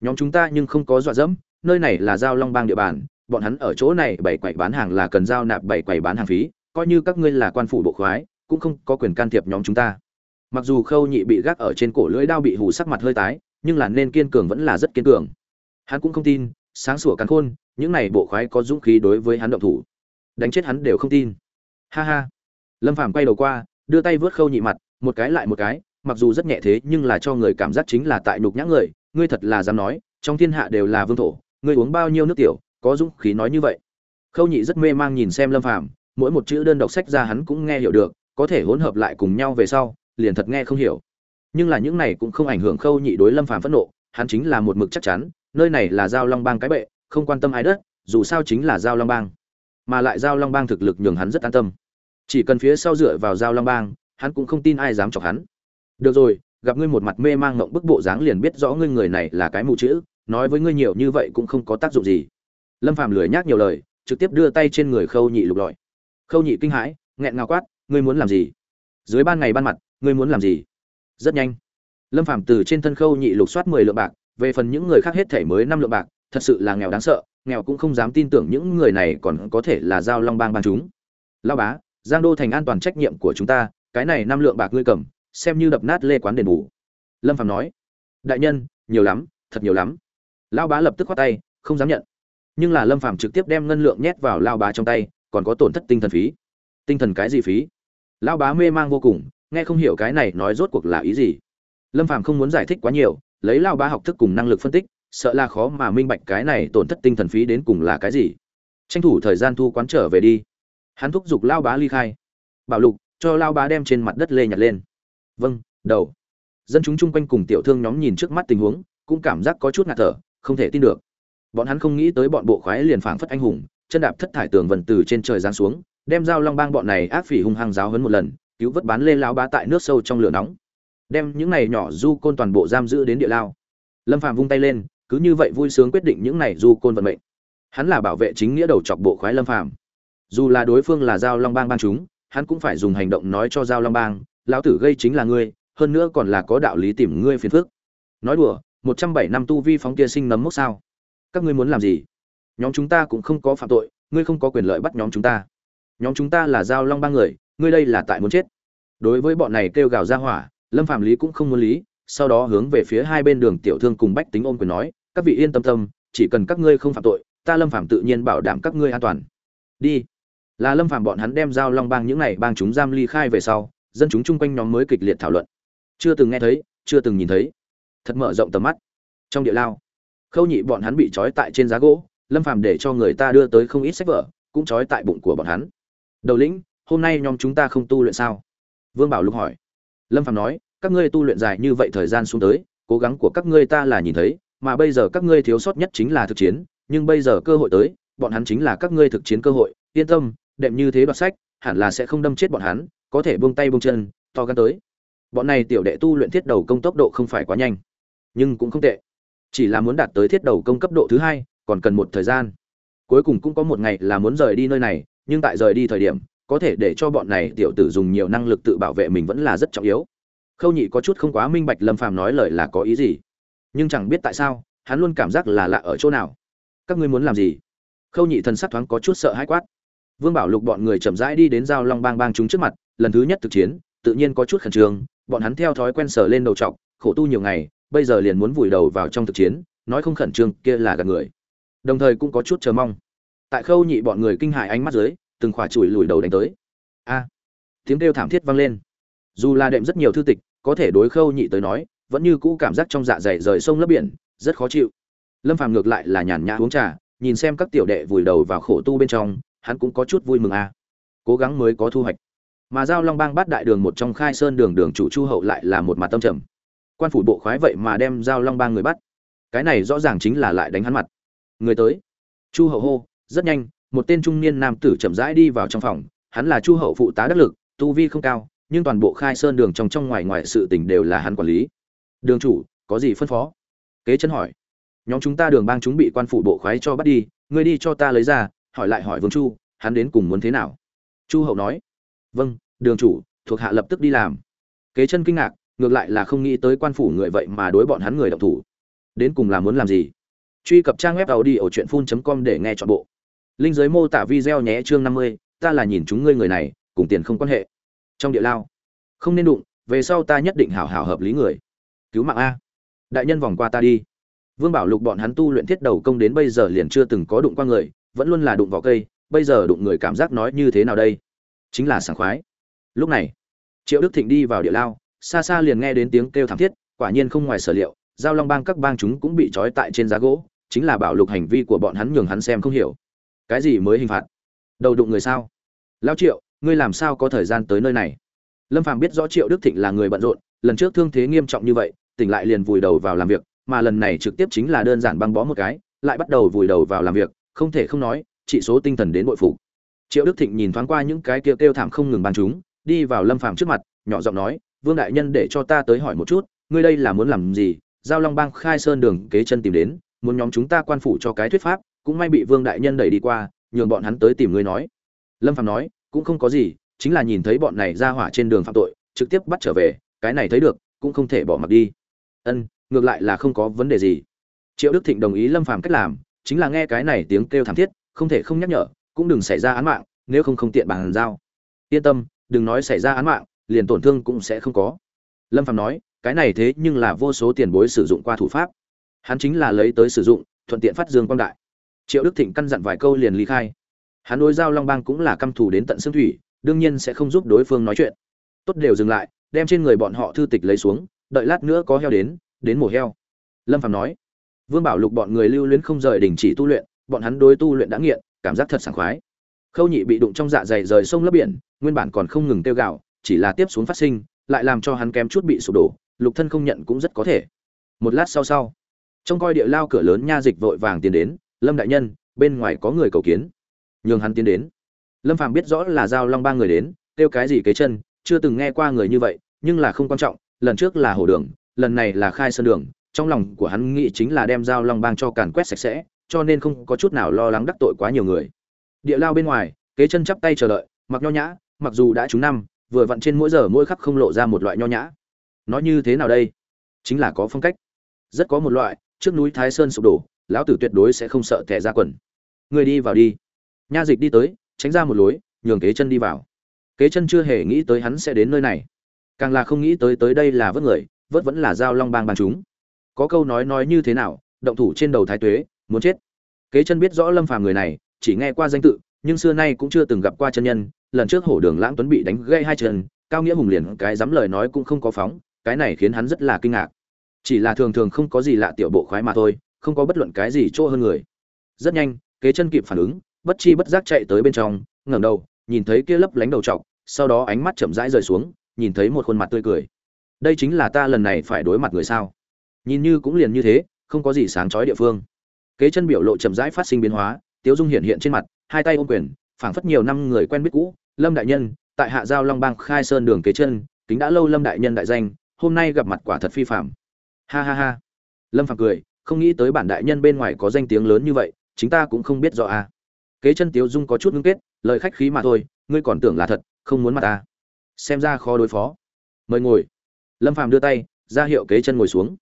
Nhóm chúng ta nhưng không có dọa dẫm, nơi này là giao long bang địa bàn, bọn hắn ở chỗ này bảy quầy bán hàng là cần giao nạp bảy quầy bán hàng phí, coi như các ngươi là quan phủ bộ khoái, cũng không có quyền can thiệp nhóm chúng ta. Mặc dù khâu nhị bị gác ở trên cổ lưỡi đao bị hù sắc mặt hơi tái nhưng là nên kiên cường vẫn là rất kiên cường. Hắn cũng không tin, sáng sủa cắn khôn, những này bộ khoái có dũng khí đối với hắn động thủ. Đánh chết hắn đều không tin. Ha ha. Lâm phàm quay đầu qua, đưa tay vớt khâu nhị mặt, một cái lại một cái, mặc dù rất nhẹ thế nhưng là cho người cảm giác chính là tại nhục nhã người, ngươi thật là dám nói, trong thiên hạ đều là vương thổ, ngươi uống bao nhiêu nước tiểu, có dũng khí nói như vậy. Khâu nhị rất mê mang nhìn xem lâm phàm, mỗi một chữ đơn đọc sách ra hắn cũng nghe hiểu được, có thể hỗn hợp lại cùng nhau về sau, liền thật nghe không hiểu nhưng là những này cũng không ảnh hưởng khâu nhị đối lâm phàm phẫn nộ, hắn chính là một mực chắc chắn, nơi này là giao long bang cái bệ, không quan tâm ai đất, dù sao chính là giao long bang. Mà lại giao long bang thực lực nhường hắn rất an tâm. Chỉ cần phía sau dựa vào giao long bang, hắn cũng không tin ai dám chọc hắn. Được rồi, gặp ngươi một mặt mê mang ngộng bức bộ dáng liền biết rõ ngươi người này là cái mù chữ, nói với ngươi nhiều như vậy cũng không có tác dụng gì. Lâm phàm lười nhác nhiều lời, trực tiếp đưa tay trên người khâu nhị lục lọi. Khâu nhị kinh hãi, nghẹn ngào quát, ngươi muốn làm gì? Dưới ban ngày ban mặt, ngươi muốn làm gì? Rất nhanh. Lâm phạm từ trên thân khâu nhị lục soát mười lượng bạc, về phần những người khác hết thể mới năm lượng bạc, thật sự là nghèo đáng sợ, nghèo cũng không dám tin tưởng những người này còn có thể là giao long bang bang chúng. Lao bá, giang đô thành an toàn trách nhiệm của chúng ta, cái này năm lượng bạc ngươi cầm, xem như đập nát lê quán đền bù. Lâm phạm nói, đại nhân, nhiều lắm, thật nhiều lắm. Lao bá lập tức khoát tay, không dám nhận. Nhưng là lâm phạm trực tiếp đem ngân lượng nhét vào lao bá trong tay, còn có tổn thất tinh thần phí. Tinh thần cái gì phí? Lao bá mê mang vô cùng nghe không hiểu cái này nói rốt cuộc là ý gì. Lâm phàm không muốn giải thích quá nhiều, lấy lao bá học thức cùng năng lực phân tích, sợ là khó mà minh bạch cái này tổn thất tinh thần phí đến cùng là cái gì. Tranh thủ thời gian thu quán trở về đi. Hắn thúc giục lao bá ly khai. Bảo lục, cho lao bá đem trên mặt đất lê nhặt lên. Vâng đầu. Dân chúng chung quanh cùng tiểu thương nhóm nhìn trước mắt tình huống, cũng cảm giác có chút ngạt thở, không thể tin được. Bọn hắn không nghĩ tới bọn bộ khoái liền phảng phất anh hùng, chân đạp thất thải tường vần từ trên trời giáng xuống, đem dao long bang bọn này ác phỉ hung hăng giáo hấn một lần cứu vớt bán lên lao bá tại nước sâu trong lửa nóng. Đem những này nhỏ du côn toàn bộ giam giữ đến địa lao. Lâm phàm vung tay lên, cứ như vậy vui sướng quyết định những này du côn vận mệnh. Hắn là bảo vệ chính nghĩa đầu chọc bộ khoái lâm phàm. Dù là đối phương là giao long bang bang chúng, hắn cũng phải dùng hành động nói cho giao long bang, lão tử gây chính là ngươi, hơn nữa còn là có đạo lý tìm ngươi phiền phức. Nói đùa, một trăm bảy năm tu vi phóng kia sinh nấm mốc sao? Các ngươi muốn làm gì? Nhóm chúng ta cũng không có phạm tội, ngươi không có quyền lợi bắt nhóm chúng ta. Nhóm chúng ta là giao long ba người ngươi đây là tại muốn chết. Đối với bọn này kêu gào ra hỏa, lâm phạm lý cũng không muốn lý, sau đó hướng về phía hai bên đường tiểu thương cùng bách tính ôm quyền nói, các vị yên tâm tâm, chỉ cần các ngươi không phạm tội, ta lâm phạm tự nhiên bảo đảm các ngươi an toàn. Đi. Là lâm phạm bọn hắn đem giao long bang những này bang chúng giam ly khai về sau, dân chúng chung quanh nhóm mới kịch liệt thảo luận. Chưa từng nghe thấy, chưa từng nhìn thấy. Thật mở rộng tầm mắt. Trong địa lao, khâu nhị bọn hắn bị trói tại trên giá gỗ, lâm phàm để cho người ta đưa tới không ít sách vở, cũng trói tại bụng của bọn hắn. Đầu lĩnh hôm nay nhóm chúng ta không tu luyện sao? Vương bảo lục hỏi. Lâm phàm nói, các ngươi tu luyện dài như vậy thời gian xuống tới, cố gắng của các ngươi ta là nhìn thấy, mà bây giờ các ngươi thiếu sót nhất chính là thực chiến, nhưng bây giờ cơ hội tới, bọn hắn chính là các ngươi thực chiến cơ hội, yên tâm, đệm như thế đoạt sách, hẳn là sẽ không đâm chết bọn hắn, có thể buông tay buông chân, to gan tới. Bọn này tiểu đệ tu luyện thiết đầu công tốc độ không phải quá nhanh, nhưng cũng không tệ. Chỉ là muốn đạt tới thiết đầu công cấp độ thứ hai, còn cần một thời gian. Cuối cùng cũng có một ngày là muốn rời đi nơi này, nhưng tại rời đi thời điểm có thể để cho bọn này tiểu tử dùng nhiều năng lực tự bảo vệ mình vẫn là rất trọng yếu. Khâu nhị có chút không quá minh bạch lâm phàm nói lời là có ý gì. Nhưng chẳng biết tại sao, hắn luôn cảm giác là lạ ở chỗ nào. Các ngươi muốn làm gì? Khâu nhị thần sắc thoáng có chút sợ hãi quát. Vương bảo lục bọn người chậm rãi đi đến giao long bang bang chúng trước mặt, lần thứ nhất thực chiến, tự nhiên có chút khẩn trương, bọn hắn theo thói quen sờ lên đầu trọc, khổ tu nhiều ngày, bây giờ liền muốn vùi đầu vào trong thực chiến, nói không khẩn trương, kia là gạt người. Đồng thời cũng có chút chờ mong. Tại khâu nhị bọn người kinh hại ánh mắt dưới từng khỏa chùi lùi đầu đánh tới. A, tiếng kêu thảm thiết vang lên. Dù là đệm rất nhiều thư tịch, có thể đối khâu nhị tới nói, vẫn như cũ cảm giác trong dạ dày rời sông lấp biển, rất khó chịu. Lâm phàm ngược lại là nhàn nhã uống trà, nhìn xem các tiểu đệ vùi đầu vào khổ tu bên trong, hắn cũng có chút vui mừng a. À. cố gắng mới có thu hoạch. Mà giao long bang bát đại đường một trong khai sơn đường đường chủ chu hậu lại là một mặt tâm trầm. Quan phủ bộ khoái vậy mà đem giao long bang người bắt. Cái này rõ ràng chính là lại đánh hắn mặt. Người tới. Chu hậu hô, rất nhanh một tên trung niên nam tử chậm rãi đi vào trong phòng. Hắn là chu hậu phụ tá đắc lực, tu vi không cao, nhưng toàn bộ khai sơn đường trong trong ngoài ngoài sự tình đều là hắn quản lý. Đường chủ, có gì phân phó? Kế chân hỏi. Nhóm chúng ta đường bang chúng bị quan phủ bộ khoái cho bắt đi, ngươi đi cho ta lấy ra, hỏi lại hỏi vương chu, hắn đến cùng muốn thế nào? Chu hậu nói. Vâng đường chủ, thuộc hạ lập tức đi làm. Kế chân kinh ngạc, ngược lại là không nghĩ tới quan phủ người vậy mà đối bọn hắn người động thủ. Đến cùng là muốn làm gì? Truy cập trang web tàu đi ở truyện phun com để nghe chọn bộ linh giới mô tả video nhé chương năm mươi, ta là nhìn chúng ngươi người này, cùng tiền không quan hệ. Trong địa lao. Không nên đụng, về sau ta nhất định hảo hảo hợp lý người. Cứu mạng a. Đại nhân vòng qua ta đi. Vương bảo lục bọn hắn tu luyện thiết đầu công đến bây giờ liền chưa từng có đụng qua người, vẫn luôn là đụng vào cây, bây giờ đụng người cảm giác nói như thế nào đây? Chính là sảng khoái. Lúc này, triệu đức thịnh đi vào địa lao, xa xa liền nghe đến tiếng kêu thảm thiết, quả nhiên không ngoài sở liệu, giao long bang các bang chúng cũng bị trói tại trên giá gỗ, chính là bảo lục hành vi của bọn hắn nhường hắn xem không hiểu cái gì mới hình phạt? Đầu đụng người sao? Lao triệu, ngươi làm sao có thời gian tới nơi này? Lâm phàm biết rõ triệu đức thịnh là người bận rộn, lần trước thương thế nghiêm trọng như vậy, tỉnh lại liền vùi đầu vào làm việc, mà lần này trực tiếp chính là đơn giản băng bó một cái, lại bắt đầu vùi đầu vào làm việc, không thể không nói trị số tinh thần đến bội phục. Triệu đức thịnh nhìn thoáng qua những cái kêu kêu thảm không ngừng bàn chúng, đi vào lâm phàm trước mặt, nhỏ giọng nói, vương đại nhân để cho ta tới hỏi một chút, ngươi đây là muốn làm gì? Giao long bang khai sơn đường kế chân tìm đến, muốn nhóm chúng ta quan phủ cho cái thuyết pháp cũng may bị vương đại nhân đẩy đi qua, nhường bọn hắn tới tìm ngươi nói. Lâm phàm nói, cũng không có gì, chính là nhìn thấy bọn này ra hỏa trên đường phạm tội, trực tiếp bắt trở về, cái này thấy được, cũng không thể bỏ mặc đi. Ân, ngược lại là không có vấn đề gì. Triệu đức thịnh đồng ý lâm phàm cách làm, chính là nghe cái này tiếng kêu thảm thiết, không thể không nhắc nhở, cũng đừng xảy ra án mạng, nếu không không tiện bàn giao. Yên tâm, đừng nói xảy ra án mạng, liền tổn thương cũng sẽ không có. Lâm phàm nói, cái này thế nhưng là vô số tiền bối sử dụng qua thủ pháp. Hắn chính là lấy tới sử dụng, thuận tiện phát dương quang đại triệu đức thịnh căn dặn vài câu liền ly khai. Hắn đối giao long bang cũng là căm thù đến tận xương thủy, đương nhiên sẽ không giúp đối phương nói chuyện. Tốt đều dừng lại, đem trên người bọn họ thư tịch lấy xuống, đợi lát nữa có heo đến đến mổ heo. Lâm phạm nói, vương bảo lục bọn người lưu luyến không rời đình chỉ tu luyện, bọn hắn đối tu luyện đã nghiện, cảm giác thật sảng khoái. Khâu nhị bị đụng trong dạ dày rời sông lấp biển, nguyên bản còn không ngừng tiêu gạo chỉ là tiếp xuống phát sinh, lại làm cho hắn kém chút bị sụp đổ, lục thân không nhận cũng rất có thể. Một lát sau sau trong coi địa lao cửa lớn nha dịch vội vàng tiến đến lâm đại nhân, bên ngoài có người cầu kiến. Nhường hắn tiến đến. Lâm phàm biết rõ là giao long ba người đến, kêu cái gì kế chân, chưa từng nghe qua người như vậy, nhưng là không quan trọng, lần trước là hồ đường, lần này là khai sơn đường, trong lòng của hắn nghĩ chính là đem giao long bang cho càn quét sạch sẽ, cho nên không có chút nào lo lắng đắc tội quá nhiều người. Địa lao bên ngoài, kế chân chắp tay chờ đợi, mặc nho nhã, mặc dù đã trúng năm, vừa vặn trên mỗi giờ mỗi khắc không lộ ra một loại nho nhã. Nó như thế nào đây? Chính là có phong cách. Rất có một loại, trước núi thái sơn sụp đổ lão tử tuyệt đối sẽ không sợ tẻ ra quần. Người đi vào đi. Nha dịch đi tới, tránh ra một lối, nhường kế chân đi vào. Kế chân chưa hề nghĩ tới hắn sẽ đến nơi này. Càng là không nghĩ tới tới đây là vớt người, vớt vẫn là giao long bang bang chúng. Có câu nói nói như thế nào, động thủ trên đầu thái tuế, muốn chết. Kế chân biết rõ lâm phàm người này, chỉ nghe qua danh tự, nhưng xưa nay cũng chưa từng gặp qua chân nhân. Lần trước hổ đường lãng tuấn bị đánh gây hai chân, cao nghĩa hùng liền cái dám lời nói cũng không có phóng, cái này khiến hắn rất là kinh ngạc. Chỉ là thường thường không có gì lạ tiểu bộ khoái mà thôi không có bất luận cái gì chỗ hơn người. Rất nhanh, kế chân kịp phản ứng, bất chi bất giác chạy tới bên trong, ngẩng đầu, nhìn thấy kia lấp lánh đầu trọc, sau đó ánh mắt chậm rãi rời xuống, nhìn thấy một khuôn mặt tươi cười. Đây chính là ta lần này phải đối mặt người sao? Nhìn như cũng liền như thế, không có gì sáng chói địa phương. Kế chân biểu lộ chậm rãi phát sinh biến hóa, tiếu dung hiện hiện trên mặt, hai tay ôm quyền, phảng phất nhiều năm người quen biết cũ, lâm đại nhân, tại hạ giao long bang khai sơn đường kế chân tính đã lâu lâm đại nhân đại danh, hôm nay gặp mặt quả thật phi phạm ha ha ha. Lâm phàm cười không nghĩ tới bản đại nhân bên ngoài có danh tiếng lớn như vậy, chính ta cũng không biết rõ à. Kế chân tiếu dung có chút ngưng kết, lời khách khí mà thôi, ngươi còn tưởng là thật, không muốn mặt ta. Xem ra khó đối phó. Mời ngồi. Lâm phàm đưa tay, ra hiệu kế chân ngồi xuống.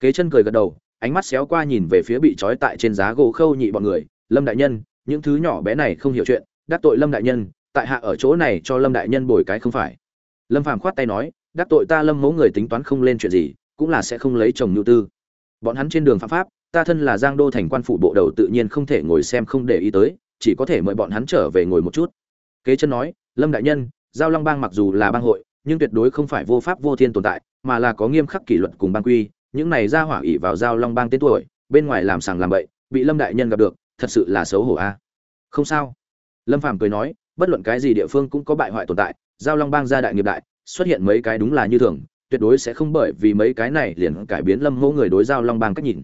Kế chân cười gật đầu, ánh mắt xéo qua nhìn về phía bị trói tại trên giá gỗ khâu nhị bọn người. Lâm đại nhân, những thứ nhỏ bé này không hiểu chuyện, đắc tội lâm đại nhân, tại hạ ở chỗ này cho lâm đại nhân bồi cái không phải. Lâm phàm khoát tay nói, đắc tội ta lâm mẫu người tính toán không lên chuyện gì, cũng là sẽ không lấy chồng nhu tư bọn hắn trên đường phạm pháp, ta thân là giang đô thành quan phụ bộ đầu tự nhiên không thể ngồi xem không để ý tới, chỉ có thể mời bọn hắn trở về ngồi một chút. Kế chân nói, lâm đại nhân, giao long bang mặc dù là bang hội, nhưng tuyệt đối không phải vô pháp vô thiên tồn tại, mà là có nghiêm khắc kỷ luật cùng bang quy, những này ra hỏa ỉ vào giao long bang tên tuổi, bên ngoài làm sàng làm bậy, bị lâm đại nhân gặp được, thật sự là xấu hổ a. Không sao. Lâm phàm cười nói, bất luận cái gì địa phương cũng có bại hoại tồn tại, giao long bang gia đại nghiệp đại, xuất hiện mấy cái đúng là như thường tuyệt đối sẽ không bởi vì mấy cái này liền cải biến lâm mẫu người đối giao long bang cách nhìn.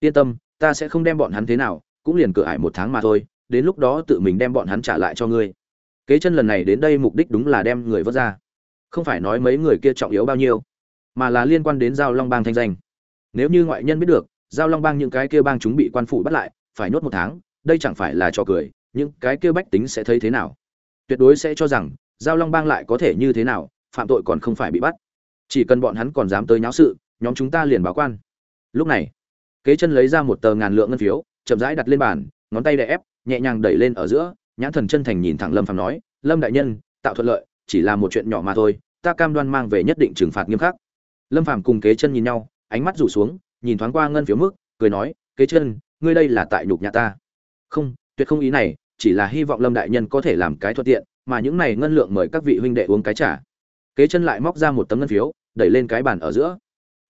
Yên tâm, ta sẽ không đem bọn hắn thế nào, cũng liền cửa ải một tháng mà thôi, đến lúc đó tự mình đem bọn hắn trả lại cho ngươi. Kế chân lần này đến đây mục đích đúng là đem người vớt ra. Không phải nói mấy người kia trọng yếu bao nhiêu, mà là liên quan đến giao long bang thanh danh. Nếu như ngoại nhân biết được, giao long bang những cái kia bang chúng bị quan phủ bắt lại, phải nhốt một tháng, đây chẳng phải là cho cười, những cái kia bách tính sẽ thấy thế nào? Tuyệt đối sẽ cho rằng, giao long bang lại có thể như thế nào, phạm tội còn không phải bị bắt chỉ cần bọn hắn còn dám tới nháo sự, nhóm chúng ta liền báo quan. Lúc này, kế chân lấy ra một tờ ngàn lượng ngân phiếu, chậm rãi đặt lên bàn, ngón tay đè ép, nhẹ nhàng đẩy lên ở giữa, nhãn thần chân thành nhìn thẳng lâm phàm nói, lâm đại nhân, tạo thuận lợi, chỉ là một chuyện nhỏ mà thôi, ta cam đoan mang về nhất định trừng phạt nghiêm khắc. Lâm phàm cùng kế chân nhìn nhau, ánh mắt rủ xuống, nhìn thoáng qua ngân phiếu mức, cười nói, kế chân, ngươi đây là tại nhục nhà ta. Không, tuyệt không ý này, chỉ là hy vọng lâm đại nhân có thể làm cái thuận tiện, mà những này ngân lượng mời các vị huynh đệ uống cái trả kế chân lại móc ra một tấm ngân phiếu, đẩy lên cái bàn ở giữa.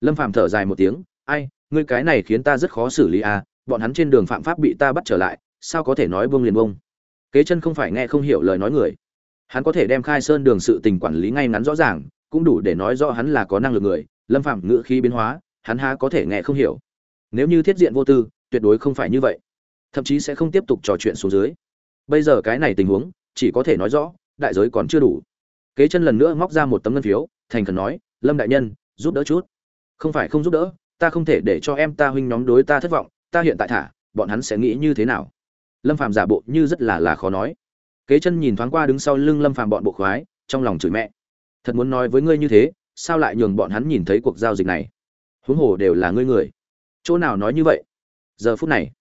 Lâm phàm thở dài một tiếng, ai, ngươi cái này khiến ta rất khó xử lý à bọn hắn trên đường phạm pháp bị ta bắt trở lại, sao có thể nói buông liền buông? Kế chân không phải nghe không hiểu lời nói người. Hắn có thể đem khai sơn đường sự tình quản lý ngay ngắn rõ ràng, cũng đủ để nói rõ hắn là có năng lực người, lâm phạm ngữ khí biến hóa, hắn há có thể nghe không hiểu. Nếu như thiết diện vô tư, tuyệt đối không phải như vậy. Thậm chí sẽ không tiếp tục trò chuyện xuống dưới. Bây giờ cái này tình huống, chỉ có thể nói rõ, đại giới còn chưa đủ kế chân lần nữa móc ra một tấm ngân phiếu, thành khẩn nói, lâm đại nhân, giúp đỡ chút. Không phải không giúp đỡ, ta không thể để cho em ta huynh nhóm đối ta thất vọng, ta hiện tại thả, bọn hắn sẽ nghĩ như thế nào? Lâm phàm giả bộ như rất là là khó nói. Kế chân nhìn thoáng qua đứng sau lưng lâm phàm bọn bộ khoái, trong lòng chửi mẹ. Thật muốn nói với ngươi như thế, sao lại nhường bọn hắn nhìn thấy cuộc giao dịch này? Huống hồ đều là ngươi người. Chỗ nào nói như vậy? Giờ phút này,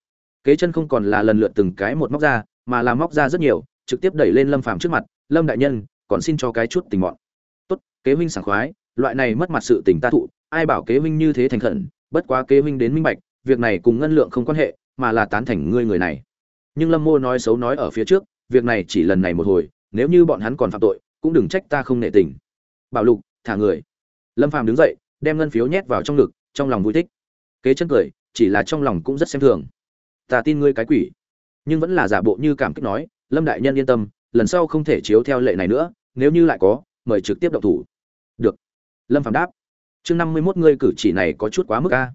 kế chân không còn là lần lượt từng cái một móc ra, mà là móc ra rất nhiều, trực tiếp đẩy lên lâm phàm trước mặt, lâm đại nhân còn xin cho cái chút tình bọn tốt, kế huynh sảng khoái, loại này mất mặt sự tình ta thụ, ai bảo kế huynh như thế thành khẩn, bất quá kế huynh đến minh bạch, việc này cùng ngân lượng không quan hệ, mà là tán thành ngươi người này. Nhưng lâm mô nói xấu nói ở phía trước, việc này chỉ lần này một hồi, nếu như bọn hắn còn phạm tội, cũng đừng trách ta không nể tình. Bảo lục, thả người. Lâm phàm đứng dậy, đem ngân phiếu nhét vào trong ngực, trong lòng vui thích. Kế chân cười, chỉ là trong lòng cũng rất xem thường. Ta tin ngươi cái quỷ. Nhưng vẫn là giả bộ như cảm kích nói, lâm đại nhân yên tâm lần sau không thể chiếu theo lệ này nữa, nếu như lại có, mời trực tiếp động thủ. Được. Lâm phàm đáp. Chương năm mươi mốt ngươi cử chỉ này có chút quá mức a.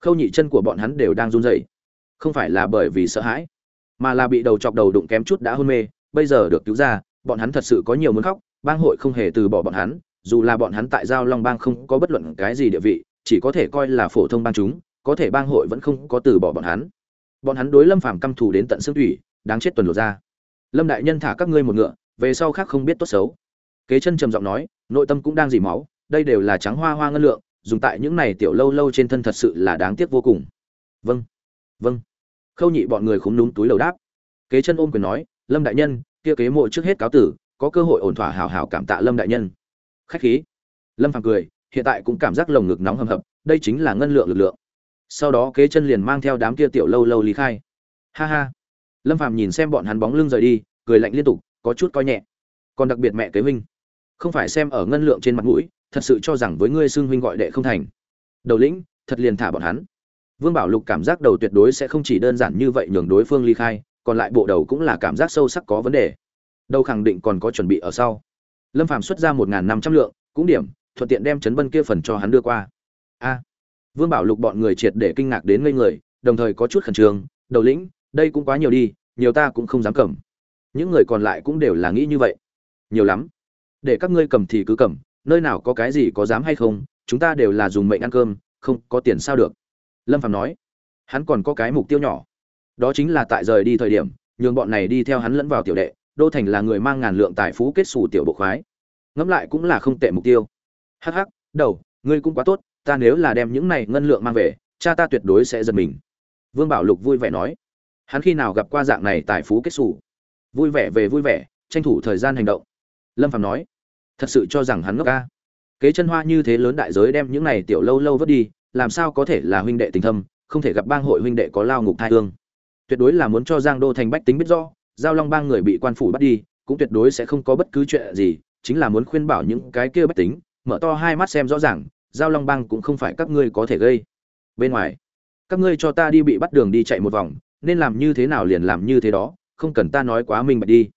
Khâu nhị chân của bọn hắn đều đang run rẩy. Không phải là bởi vì sợ hãi, mà là bị đầu chọc đầu đụng kém chút đã hôn mê, bây giờ được cứu ra, bọn hắn thật sự có nhiều muốn khóc, bang hội không hề từ bỏ bọn hắn, dù là bọn hắn tại giao long bang không có bất luận cái gì địa vị, chỉ có thể coi là phổ thông bang chúng, có thể bang hội vẫn không có từ bỏ bọn hắn. Bọn hắn đối lâm phàm căm thù đến tận xương thủy, đáng chết tuần lộ ra lâm đại nhân thả các ngươi một ngựa, về sau khác không biết tốt xấu. Kế chân trầm giọng nói, nội tâm cũng đang dỉ máu, đây đều là trắng hoa hoa ngân lượng, dùng tại những này tiểu lâu lâu trên thân thật sự là đáng tiếc vô cùng. Vâng vâng. Khâu nhị bọn người khúng núm túi lầu đáp. Kế chân ôm quyền nói, lâm đại nhân, kia kế mộ trước hết cáo tử, có cơ hội ổn thỏa hào hào cảm tạ lâm đại nhân. Khách khí. Lâm phàm cười, hiện tại cũng cảm giác lồng ngực nóng hầm hập, đây chính là ngân lượng lực lượng. Sau đó kế chân liền mang theo đám kia tiểu lâu lâu lý khai. Ha ha lâm phàm nhìn xem bọn hắn bóng lưng rời đi, cười lạnh liên tục, có chút coi nhẹ. Còn đặc biệt mẹ kế huynh. Không phải xem ở ngân lượng trên mặt mũi, thật sự cho rằng với ngươi xưng huynh gọi đệ không thành. Đầu lĩnh, thật liền thả bọn hắn. Vương bảo lục cảm giác đầu tuyệt đối sẽ không chỉ đơn giản như vậy nhường đối phương ly khai, còn lại bộ đầu cũng là cảm giác sâu sắc có vấn đề. Đầu khẳng định còn có chuẩn bị ở sau. Lâm phàm xuất ra một n g h n năm trăm lượng, cũng điểm, thuận tiện đem chấn bân kia phần cho hắn đưa qua. A. Vương bảo lục bọn người triệt để kinh ngạc đến ngây người, đồng thời có chút khẩn trương, đầu lĩnh đây cũng quá nhiều đi, nhiều ta cũng không dám cầm. Những người còn lại cũng đều là nghĩ như vậy. Nhiều lắm. Để các ngươi cầm thì cứ cầm, nơi nào có cái gì có dám hay không, chúng ta đều là dùng mệnh ăn cơm, không có tiền sao được. Lâm phạm nói. Hắn còn có cái mục tiêu nhỏ. Đó chính là tại rời đi thời điểm, nhường bọn này đi theo hắn lẫn vào tiểu đệ, đô thành là người mang ngàn lượng tài phú kết xù tiểu bộ khoái. Ngẫm lại cũng là không tệ mục tiêu. Hắc hắc, đầu, ngươi cũng quá tốt, ta nếu là đem những này ngân lượng mang về, cha ta tuyệt đối sẽ giật mình. Vương bảo lục vui vẻ nói hắn khi nào gặp qua dạng này tài phú kết xù. Vui vẻ về vui vẻ, tranh thủ thời gian hành động. Lâm phạm nói, thật sự cho rằng hắn ngốc ca. Kế chân hoa như thế lớn đại giới đem những này tiểu lâu lâu vớt đi, làm sao có thể là huynh đệ tình thâm, không thể gặp bang hội huynh đệ có lao ngục thai hương tuyệt đối là muốn cho giang đô thành bách tính biết rõ, giao long bang người bị quan phủ bắt đi, cũng tuyệt đối sẽ không có bất cứ chuyện gì, chính là muốn khuyên bảo những cái kia bách tính, mở to hai mắt xem rõ ràng, giao long bang cũng không phải các ngươi có thể gây. Bên ngoài, các ngươi cho ta đi bị bắt đường đi chạy một vòng nên làm như thế nào liền làm như thế đó, không cần ta nói quá minh bạch đi.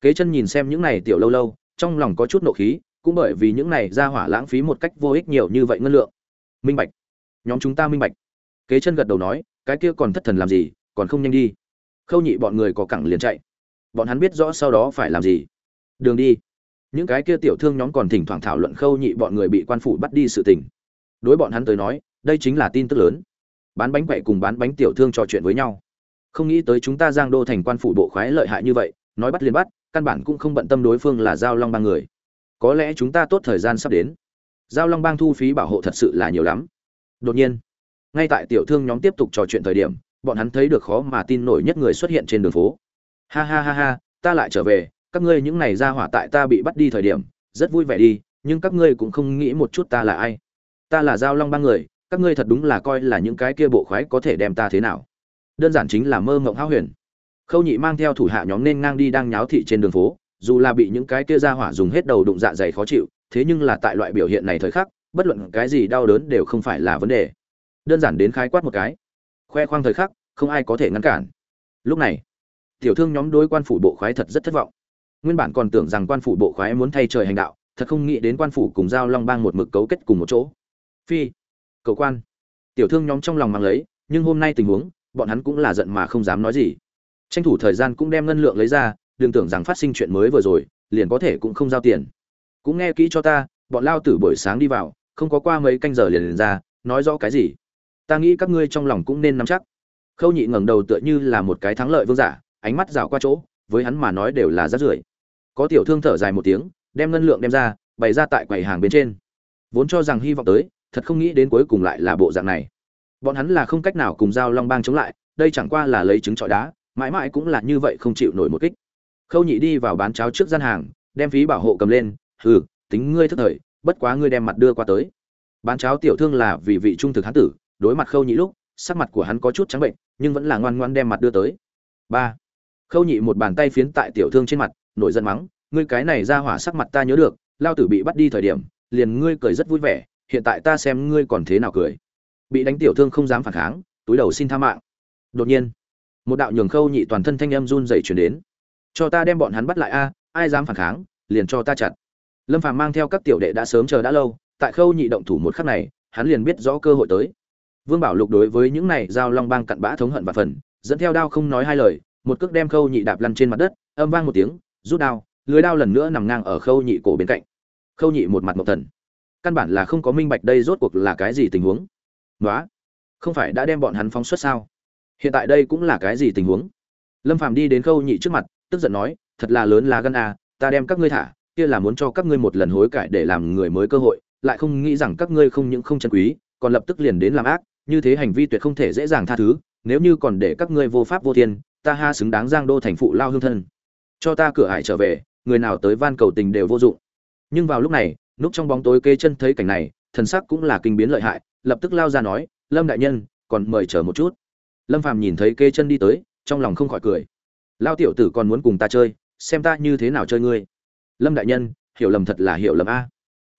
Kế chân nhìn xem những này tiểu lâu lâu, trong lòng có chút nộ khí, cũng bởi vì những này ra hỏa lãng phí một cách vô ích nhiều như vậy ngân lượng. Minh bạch. Nhóm chúng ta minh bạch. Kế chân gật đầu nói, cái kia còn thất thần làm gì, còn không nhanh đi. Khâu nhị bọn người có cẳng liền chạy. Bọn hắn biết rõ sau đó phải làm gì. Đường đi. Những cái kia tiểu thương nhóm còn thỉnh thoảng thảo luận khâu nhị bọn người bị quan phủ bắt đi sự tình. Đối bọn hắn tới nói, đây chính là tin tức lớn. Bán bánh quậy cùng bán bánh tiểu thương trò chuyện với nhau không nghĩ tới chúng ta giang đô thành quan phủ bộ khoái lợi hại như vậy, nói bắt liền bắt, căn bản cũng không bận tâm đối phương là giao long bang người. Có lẽ chúng ta tốt thời gian sắp đến. Giao long bang thu phí bảo hộ thật sự là nhiều lắm. Đột nhiên, ngay tại tiểu thương nhóm tiếp tục trò chuyện thời điểm, bọn hắn thấy được khó mà tin nổi nhất người xuất hiện trên đường phố. Ha ha ha ha, ta lại trở về, các ngươi những này ra hỏa tại ta bị bắt đi thời điểm, rất vui vẻ đi, nhưng các ngươi cũng không nghĩ một chút ta là ai. Ta là giao long bang người, các ngươi thật đúng là coi là những cái kia bộ khoái có thể đem ta thế nào đơn giản chính là mơ mộng hão huyền. Khâu nhị mang theo thủ hạ nhóm nên ngang đi đang nháo thị trên đường phố, dù là bị những cái kia ra hỏa dùng hết đầu đụng dạ dày khó chịu, thế nhưng là tại loại biểu hiện này thời khắc, bất luận cái gì đau đớn đều không phải là vấn đề. Đơn giản đến khái quát một cái. Khoe khoang thời khắc, không ai có thể ngăn cản. Lúc này, tiểu thương nhóm đối quan phủ bộ khoái thật rất thất vọng. Nguyên bản còn tưởng rằng quan phủ bộ khoái muốn thay trời hành đạo, thật không nghĩ đến quan phủ cùng giao long bang một mực cấu kết cùng một chỗ. Phi, cầu quan. Tiểu thương nhóm trong lòng mang lấy, nhưng hôm nay tình huống bọn hắn cũng là giận mà không dám nói gì. Tranh thủ thời gian cũng đem ngân lượng lấy ra đừng tưởng rằng phát sinh chuyện mới vừa rồi liền có thể cũng không giao tiền. Cũng nghe kỹ cho ta bọn lao tử buổi sáng đi vào không có qua mấy canh giờ liền, liền ra nói rõ cái gì? Ta nghĩ các ngươi trong lòng cũng nên nắm chắc. Khâu nhị ngẩng đầu tựa như là một cái thắng lợi vương giả ánh mắt rào qua chỗ với hắn mà nói đều là rát rưởi. Có tiểu thương thở dài một tiếng đem ngân lượng đem ra bày ra tại quầy hàng bên trên. Vốn cho rằng hy vọng tới thật không nghĩ đến cuối cùng lại là bộ dạng này bọn hắn là không cách nào cùng giao long bang chống lại, đây chẳng qua là lấy trứng trọi đá, mãi mãi cũng là như vậy không chịu nổi một kích. Khâu nhị đi vào bán cháo trước gian hàng, đem phí bảo hộ cầm lên, hừ, tính ngươi thức thời, bất quá ngươi đem mặt đưa qua tới. Bán cháo tiểu thương là vì vị trung thực hán tử, đối mặt khâu nhị lúc, sắc mặt của hắn có chút trắng bệnh, nhưng vẫn là ngoan ngoan đem mặt đưa tới. Ba. Khâu nhị một bàn tay phiến tại tiểu thương trên mặt, nổi giận mắng, ngươi cái này ra hỏa sắc mặt ta nhớ được, lao tử bị bắt đi thời điểm, liền ngươi cười rất vui vẻ, hiện tại ta xem ngươi còn thế nào cười bị đánh tiểu thương không dám phản kháng, túi đầu xin tha mạng. Đột nhiên, một đạo nhường khâu nhị toàn thân thanh em run dậy chuyển đến. Cho ta đem bọn hắn bắt lại a, ai dám phản kháng, liền cho ta chặt. Lâm phàm mang theo các tiểu đệ đã sớm chờ đã lâu, tại khâu nhị động thủ một khắc này, hắn liền biết rõ cơ hội tới. Vương bảo lục đối với những này giao long bang cặn bã thống hận và phần, dẫn theo đao không nói hai lời, một cước đem khâu nhị đạp lăn trên mặt đất, âm vang một tiếng, rút đao, lưới đao lần nữa nằm ngang ở khâu nhị cổ bên cạnh. Khâu nhị một mặt một thần. Căn bản là không có minh bạch đây rốt cuộc là cái gì tình huống. "Nóa, không phải đã đem bọn hắn phóng xuất sao? Hiện tại đây cũng là cái gì tình huống? Lâm phàm đi đến khâu nhị trước mặt tức giận nói thật là lớn là gan à, ta đem các ngươi thả kia là muốn cho các ngươi một lần hối cải để làm người mới cơ hội lại không nghĩ rằng các ngươi không những không chân quý còn lập tức liền đến làm ác như thế hành vi tuyệt không thể dễ dàng tha thứ nếu như còn để các ngươi vô pháp vô thiên ta ha xứng đáng giang đô thành phụ lao hương thân. Cho ta cửa hải trở về người nào tới van cầu tình đều vô dụng. Nhưng vào lúc này núp trong bóng tối kê chân thấy cảnh này thần sắc cũng là kinh biến lợi hại lập tức lao ra nói, lâm đại nhân, còn mời chờ một chút. Lâm phàm nhìn thấy kê chân đi tới, trong lòng không khỏi cười. Lao tiểu tử còn muốn cùng ta chơi, xem ta như thế nào chơi ngươi. Lâm đại nhân, hiểu lầm thật là hiểu lầm a.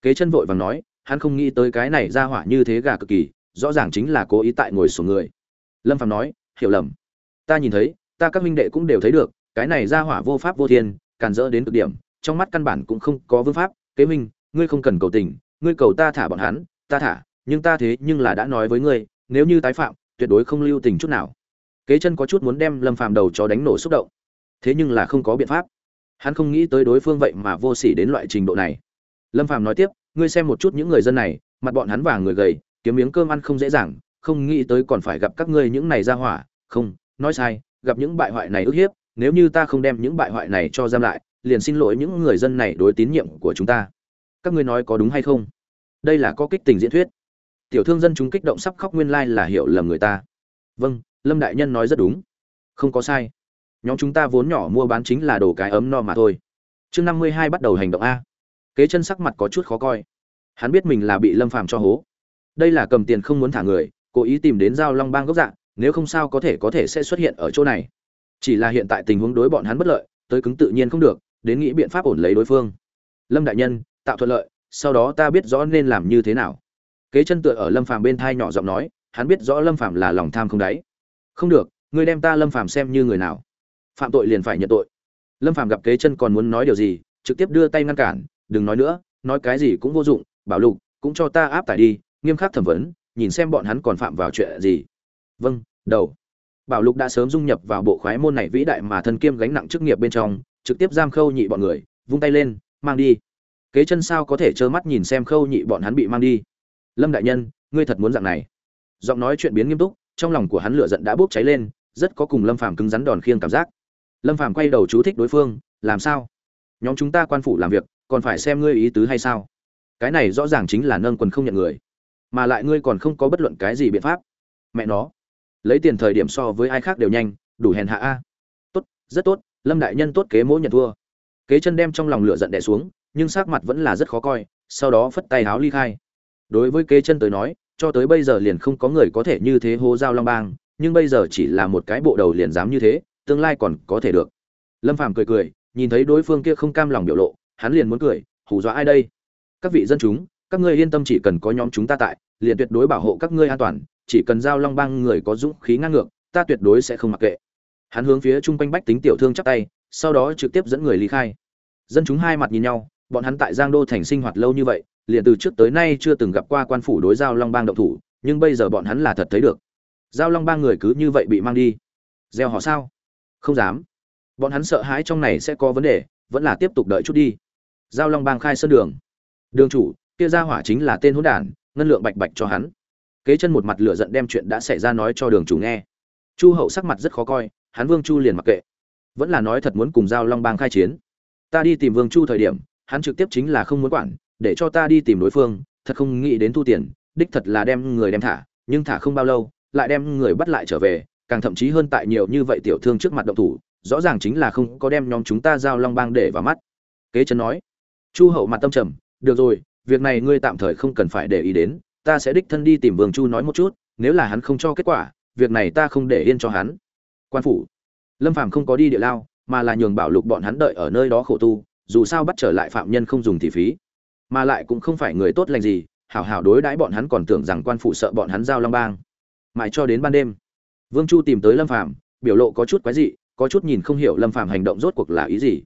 Kế chân vội vàng nói, hắn không nghĩ tới cái này ra hỏa như thế gà cực kỳ, rõ ràng chính là cố ý tại ngồi xuống người. Lâm phàm nói, hiểu lầm. Ta nhìn thấy, ta các minh đệ cũng đều thấy được, cái này ra hỏa vô pháp vô thiên, càn rỡ đến cực điểm, trong mắt căn bản cũng không có vương pháp. Kế minh ngươi không cần cầu tình, ngươi cầu ta thả bọn hắn, ta thả nhưng ta thế nhưng là đã nói với ngươi, nếu như tái phạm, tuyệt đối không lưu tình chút nào. Kế chân có chút muốn đem lâm phàm đầu cho đánh nổ xúc động. Thế nhưng là không có biện pháp. Hắn không nghĩ tới đối phương vậy mà vô sỉ đến loại trình độ này. Lâm phàm nói tiếp, ngươi xem một chút những người dân này, mặt bọn hắn vàng người gầy, kiếm miếng cơm ăn không dễ dàng, không nghĩ tới còn phải gặp các ngươi những này ra hỏa. Không, nói sai, gặp những bại hoại này ức hiếp, nếu như ta không đem những bại hoại này cho giam lại, liền xin lỗi những người dân này đối tín nhiệm của chúng ta. Các ngươi nói có đúng hay không? Đây là có kích tình diễn thuyết tiểu thương dân chúng kích động sắp khóc nguyên lai là hiểu lầm người ta. Vâng lâm đại nhân nói rất đúng. Không có sai. Nhóm chúng ta vốn nhỏ mua bán chính là đồ cái ấm no mà thôi. Chương năm mươi hai bắt đầu hành động a. Kế chân sắc mặt có chút khó coi. Hắn biết mình là bị lâm phàm cho hố. Đây là cầm tiền không muốn thả người, cố ý tìm đến giao long bang gốc dạng, nếu không sao có thể có thể sẽ xuất hiện ở chỗ này. Chỉ là hiện tại tình huống đối bọn hắn bất lợi, tới cứng tự nhiên không được, đến nghĩ biện pháp ổn lấy đối phương. Lâm đại nhân, tạo thuận lợi, sau đó ta biết rõ nên làm như thế nào kế chân tựa ở lâm phàm bên thai nhỏ giọng nói, hắn biết rõ lâm phàm là lòng tham không đáy. Không được, ngươi đem ta lâm phàm xem như người nào. Phạm tội liền phải nhận tội. Lâm phàm gặp kế chân còn muốn nói điều gì, trực tiếp đưa tay ngăn cản, đừng nói nữa, nói cái gì cũng vô dụng, bảo lục, cũng cho ta áp tải đi, nghiêm khắc thẩm vấn, nhìn xem bọn hắn còn phạm vào chuyện gì. Vâng đầu. Bảo lục đã sớm dung nhập vào bộ khoái môn này vĩ đại mà thân kiêm gánh nặng chức nghiệp bên trong, trực tiếp giam khâu nhị bọn người, vung tay lên, mang đi. Kế chân sao có thể trơ mắt nhìn xem khâu nhị bọn hắn bị mang đi? Lâm đại nhân, ngươi thật muốn dạng này? Giọng nói chuyện biến nghiêm túc, trong lòng của hắn lửa giận đã bốc cháy lên, rất có cùng lâm phàm cứng rắn đòn khiêng cảm giác. Lâm phàm quay đầu chú thích đối phương, làm sao? Nhóm chúng ta quan phủ làm việc, còn phải xem ngươi ý tứ hay sao? Cái này rõ ràng chính là nâng quần không nhận người, mà lại ngươi còn không có bất luận cái gì biện pháp. Mẹ nó, lấy tiền thời điểm so với ai khác đều nhanh, đủ hèn hạ a. Tốt, rất tốt, lâm đại nhân tốt kế mỗi nhận thua. Kế chân đem trong lòng lửa giận đè xuống, nhưng sắc mặt vẫn là rất khó coi, sau đó phất tay háo ly khai đối với kế chân tới nói, cho tới bây giờ liền không có người có thể như thế hô giao long bang, nhưng bây giờ chỉ là một cái bộ đầu liền dám như thế, tương lai còn có thể được. Lâm phàm cười cười, nhìn thấy đối phương kia không cam lòng biểu lộ, hắn liền muốn cười, hù dọa ai đây? Các vị dân chúng, các ngươi yên tâm chỉ cần có nhóm chúng ta tại, liền tuyệt đối bảo hộ các ngươi an toàn, chỉ cần giao long bang người có dũng khí ngang ngược, ta tuyệt đối sẽ không mặc kệ. Hắn hướng phía chung quanh bách tính tiểu thương chắp tay, sau đó trực tiếp dẫn người ly khai. Dân chúng hai mặt nhìn nhau, bọn hắn tại giang đô thành sinh hoạt lâu như vậy liền từ trước tới nay chưa từng gặp qua quan phủ đối giao long bang động thủ, nhưng bây giờ bọn hắn là thật thấy được. Giao long bang người cứ như vậy bị mang đi. Gieo họ sao? Không dám. Bọn hắn sợ hãi trong này sẽ có vấn đề, vẫn là tiếp tục đợi chút đi. Giao long bang khai sơn đường. Đường chủ, kia ra hỏa chính là tên hỗn đản, ngân lượng bạch bạch cho hắn. Kế chân một mặt lửa giận đem chuyện đã xảy ra nói cho đường chủ nghe. Chu hậu sắc mặt rất khó coi, hắn vương chu liền mặc kệ. Vẫn là nói thật muốn cùng giao long bang khai chiến. Ta đi tìm vương chu thời điểm, hắn trực tiếp chính là không muốn quản để cho ta đi tìm đối phương, thật không nghĩ đến thu tiền, đích thật là đem người đem thả, nhưng thả không bao lâu, lại đem người bắt lại trở về, càng thậm chí hơn tại nhiều như vậy tiểu thương trước mặt động thủ, rõ ràng chính là không có đem nhóm chúng ta giao long bang để vào mắt. Kế chân nói, chu hậu mặt tâm trầm, được rồi, việc này ngươi tạm thời không cần phải để ý đến, ta sẽ đích thân đi tìm vương chu nói một chút, nếu là hắn không cho kết quả, việc này ta không để yên cho hắn. Quan phủ, lâm phàm không có đi địa lao, mà là nhường bảo lục bọn hắn đợi ở nơi đó khổ tu, dù sao bắt trở lại phạm nhân không dùng thì phí mà lại cũng không phải người tốt lành gì, hảo hảo đối đãi bọn hắn còn tưởng rằng quan phủ sợ bọn hắn giao long bang. Mãi cho đến ban đêm, vương chu tìm tới lâm phàm, biểu lộ có chút quái dị, có chút nhìn không hiểu lâm phàm hành động rốt cuộc là ý gì.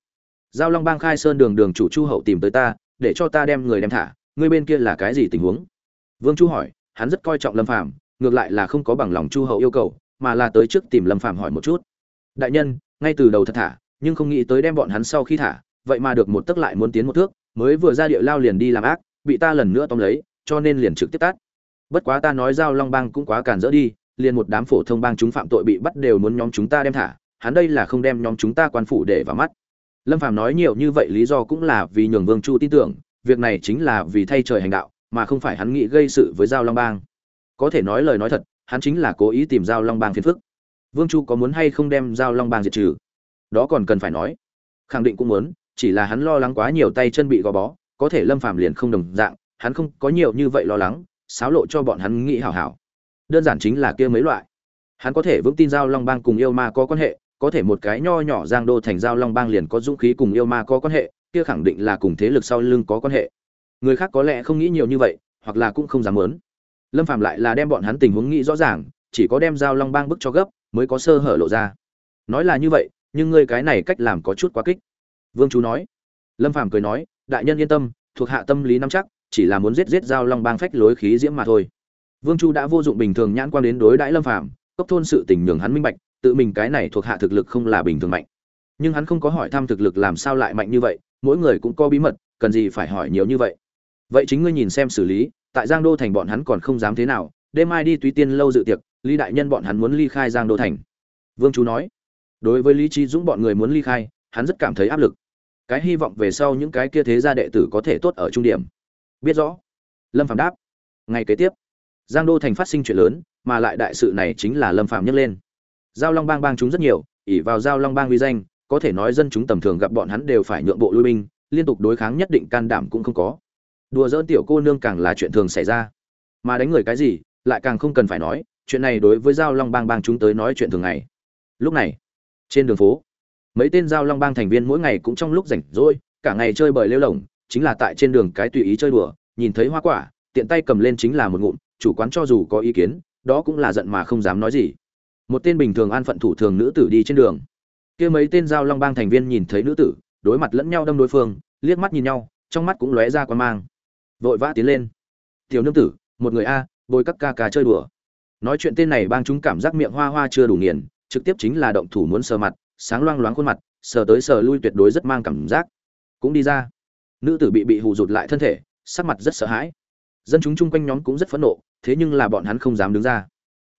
Giao long bang khai sơn đường đường chủ chu hậu tìm tới ta, để cho ta đem người đem thả, ngươi bên kia là cái gì tình huống? Vương chu hỏi, hắn rất coi trọng lâm phàm, ngược lại là không có bằng lòng chu hậu yêu cầu, mà là tới trước tìm lâm phàm hỏi một chút. Đại nhân, ngay từ đầu thật thả, nhưng không nghĩ tới đem bọn hắn sau khi thả, vậy mà được một tức lại muốn tiến một thước mới vừa ra địa lao liền đi làm ác, bị ta lần nữa tóm lấy, cho nên liền trực tiếp tát bất quá ta nói giao long bang cũng quá cản rỡ đi, liền một đám phổ thông bang chúng phạm tội bị bắt đều muốn nhóm chúng ta đem thả, hắn đây là không đem nhóm chúng ta quan phủ để vào mắt. Lâm phàm nói nhiều như vậy lý do cũng là vì nhường vương chu tin tưởng, việc này chính là vì thay trời hành đạo, mà không phải hắn nghĩ gây sự với giao long bang. Có thể nói lời nói thật, hắn chính là cố ý tìm giao long bang phiền phức. Vương chu có muốn hay không đem giao long bang diệt trừ? Đó còn cần phải nói. Khẳng định cũng muốn chỉ là hắn lo lắng quá nhiều tay chân bị gò bó, có thể lâm phàm liền không đồng dạng, hắn không có nhiều như vậy lo lắng, xáo lộ cho bọn hắn nghĩ hảo hảo. Đơn giản chính là kia mấy loại. Hắn có thể vững tin giao long bang cùng yêu ma có quan hệ, có thể một cái nho nhỏ giang đô thành giao long bang liền có dũng khí cùng yêu ma có quan hệ, kia khẳng định là cùng thế lực sau lưng có quan hệ. Người khác có lẽ không nghĩ nhiều như vậy, hoặc là cũng không dám muốn. Lâm phàm lại là đem bọn hắn tình huống nghĩ rõ ràng, chỉ có đem giao long bang bức cho gấp, mới có sơ hở lộ ra. Nói là như vậy, nhưng ngươi cái này cách làm có chút quá kích vương chú nói. Lâm Phàm cười nói đại nhân yên tâm thuộc hạ tâm lý nắm chắc chỉ là muốn giết giết giao long bang phách lối khí diễm mà thôi. Vương chu đã vô dụng bình thường nhãn quan đến đối đãi lâm Phàm, cấp thôn sự tình nhường hắn minh bạch tự mình cái này thuộc hạ thực lực không là bình thường mạnh. Nhưng hắn không có hỏi thăm thực lực làm sao lại mạnh như vậy mỗi người cũng có bí mật cần gì phải hỏi nhiều như vậy. Vậy chính ngươi nhìn xem xử lý tại giang đô thành bọn hắn còn không dám thế nào đêm mai đi túy tiên lâu dự tiệc lý đại nhân bọn hắn muốn ly khai giang đô thành. Vương chú nói. Đối với lý Chí dũng bọn người muốn ly khai hắn rất cảm thấy áp lực cái hy vọng về sau những cái kia thế gia đệ tử có thể tốt ở trung điểm. Biết rõ. Lâm phạm đáp. Ngày kế tiếp, giang đô thành phát sinh chuyện lớn, mà lại đại sự này chính là lâm phạm nhấc lên. Giao long bang bang chúng rất nhiều ỉ vào giao long bang uy danh, có thể nói dân chúng tầm thường gặp bọn hắn đều phải nhượng bộ lui binh, liên tục đối kháng nhất định can đảm cũng không có. Đùa dỡn tiểu cô nương càng là chuyện thường xảy ra. Mà đánh người cái gì, lại càng không cần phải nói, chuyện này đối với giao long bang bang chúng tới nói chuyện thường ngày. Lúc này, trên đường phố mấy tên giao long bang thành viên mỗi ngày cũng trong lúc rảnh rỗi, cả ngày chơi bời lêu lồng, chính là tại trên đường cái tùy ý chơi đùa, nhìn thấy hoa quả, tiện tay cầm lên chính là một ngụm, chủ quán cho dù có ý kiến, đó cũng là giận mà không dám nói gì. Một tên bình thường an phận thủ thường nữ tử đi trên đường. Kia mấy tên giao long bang thành viên nhìn thấy nữ tử, đối mặt lẫn nhau đâm đối phương, liếc mắt nhìn nhau, trong mắt cũng lóe ra quan mang. Vội vã tiến lên. Tiểu nương tử, một người a, bồi các ca ca chơi đùa. Nói chuyện tên này bang chúng cảm giác miệng hoa hoa chưa đủ nghiền, trực tiếp chính là động thủ muốn sờ mặt sáng loang loáng khuôn mặt, sờ tới sờ lui tuyệt đối rất mang cảm giác. Cũng đi ra. Nữ tử bị bị hù rụt lại thân thể, sắc mặt rất sợ hãi. Dân chúng chung quanh nhóm cũng rất phẫn nộ, thế nhưng là bọn hắn không dám đứng ra.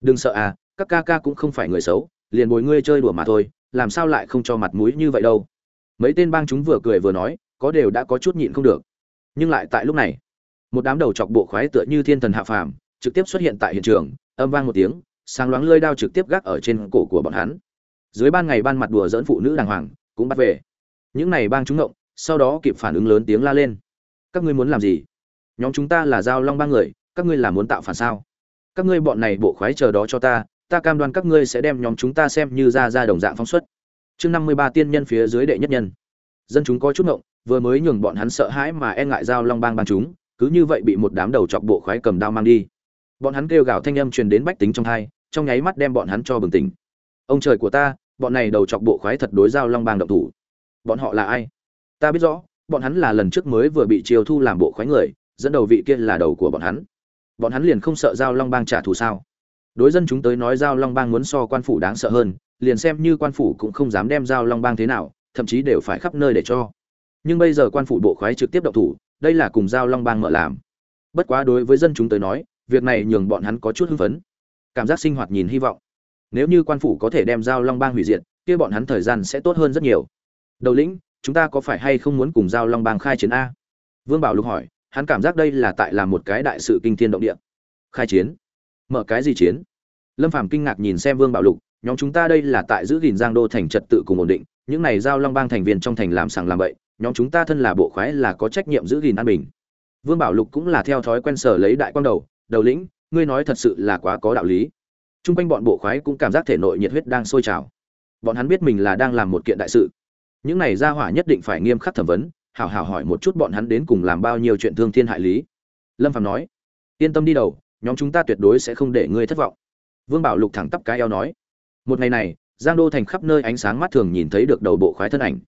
Đừng sợ à các ca ca cũng không phải người xấu, liền bồi ngươi chơi đùa mà thôi, làm sao lại không cho mặt mũi như vậy đâu. Mấy tên bang chúng vừa cười vừa nói, có đều đã có chút nhịn không được. Nhưng lại tại lúc này, một đám đầu chọc bộ khoái tựa như thiên thần hạ phàm, trực tiếp xuất hiện tại hiện trường, âm vang một tiếng, sáng loáng lơi đao trực tiếp gác ở trên cổ của bọn hắn dưới ban ngày ban mặt đùa dỡn phụ nữ đàng hoàng, cũng bắt về. Những này bang chúng ngộng, sau đó kịp phản ứng lớn tiếng la lên. Các ngươi muốn làm gì? Nhóm chúng ta là giao long ba người, các ngươi là muốn tạo phản sao? Các ngươi bọn này bộ khoái chờ đó cho ta ta cam đoan các ngươi sẽ đem nhóm chúng ta xem như ra ra đồng dạng phóng xuất. Chương năm mươi ba tiên nhân phía dưới đệ nhất nhân. Dân chúng có chút ngộng, vừa mới nhường bọn hắn sợ hãi mà e ngại giao long bang bang chúng, cứ như vậy bị một đám đầu chọc bộ khoái cầm đao mang đi. Bọn hắn kêu gào thanh âm truyền đến bách tính trong hai, trong nháy mắt đem bọn hắn cho bừng tỉnh. Ông trời của ta bọn này đầu chọc bộ khoái thật đối giao long bang động thủ. Bọn họ là ai? Ta biết rõ, bọn hắn là lần trước mới vừa bị triều thu làm bộ khoái người, dẫn đầu vị kia là đầu của bọn hắn. Bọn hắn liền không sợ giao long bang trả thù sao? Đối dân chúng tới nói giao long bang muốn so quan phủ đáng sợ hơn, liền xem như quan phủ cũng không dám đem giao long bang thế nào, thậm chí đều phải khắp nơi để cho. Nhưng bây giờ quan phủ bộ khoái trực tiếp động thủ, đây là cùng giao long bang mở làm. Bất quá đối với dân chúng tới nói, việc này nhường bọn hắn có chút hưng phấn. Cảm giác sinh hoạt nhìn hy vọng nếu như quan phủ có thể đem giao long bang hủy diệt, kia bọn hắn thời gian sẽ tốt hơn rất nhiều. Đầu lĩnh, chúng ta có phải hay không muốn cùng giao long bang khai chiến a? Vương bảo lục hỏi, hắn cảm giác đây là tại làm một cái đại sự kinh thiên động địa. Khai chiến? Mở cái gì chiến? Lâm phàm kinh ngạc nhìn xem vương bảo lục, nhóm chúng ta đây là tại giữ gìn giang đô thành trật tự cùng ổn định, những này giao long bang thành viên trong thành làm sàng làm bậy, nhóm chúng ta thân là bộ khoái là có trách nhiệm giữ gìn an bình. Vương bảo lục cũng là theo thói quen sở lấy đại quang đầu đầu lĩnh, ngươi nói thật sự là quá có đạo lý. Trung quanh bọn bộ khoái cũng cảm giác thể nội nhiệt huyết đang sôi trào. Bọn hắn biết mình là đang làm một kiện đại sự. Những này gia hỏa nhất định phải nghiêm khắc thẩm vấn, hảo hảo hỏi một chút bọn hắn đến cùng làm bao nhiêu chuyện thương thiên hại lý. Lâm Phàm nói: "Yên tâm đi đầu, nhóm chúng ta tuyệt đối sẽ không để ngươi thất vọng." Vương Bảo Lục thẳng tắp cái eo nói: "Một ngày này, Giang Đô thành khắp nơi ánh sáng mắt thường nhìn thấy được đầu bộ khoái thân ảnh.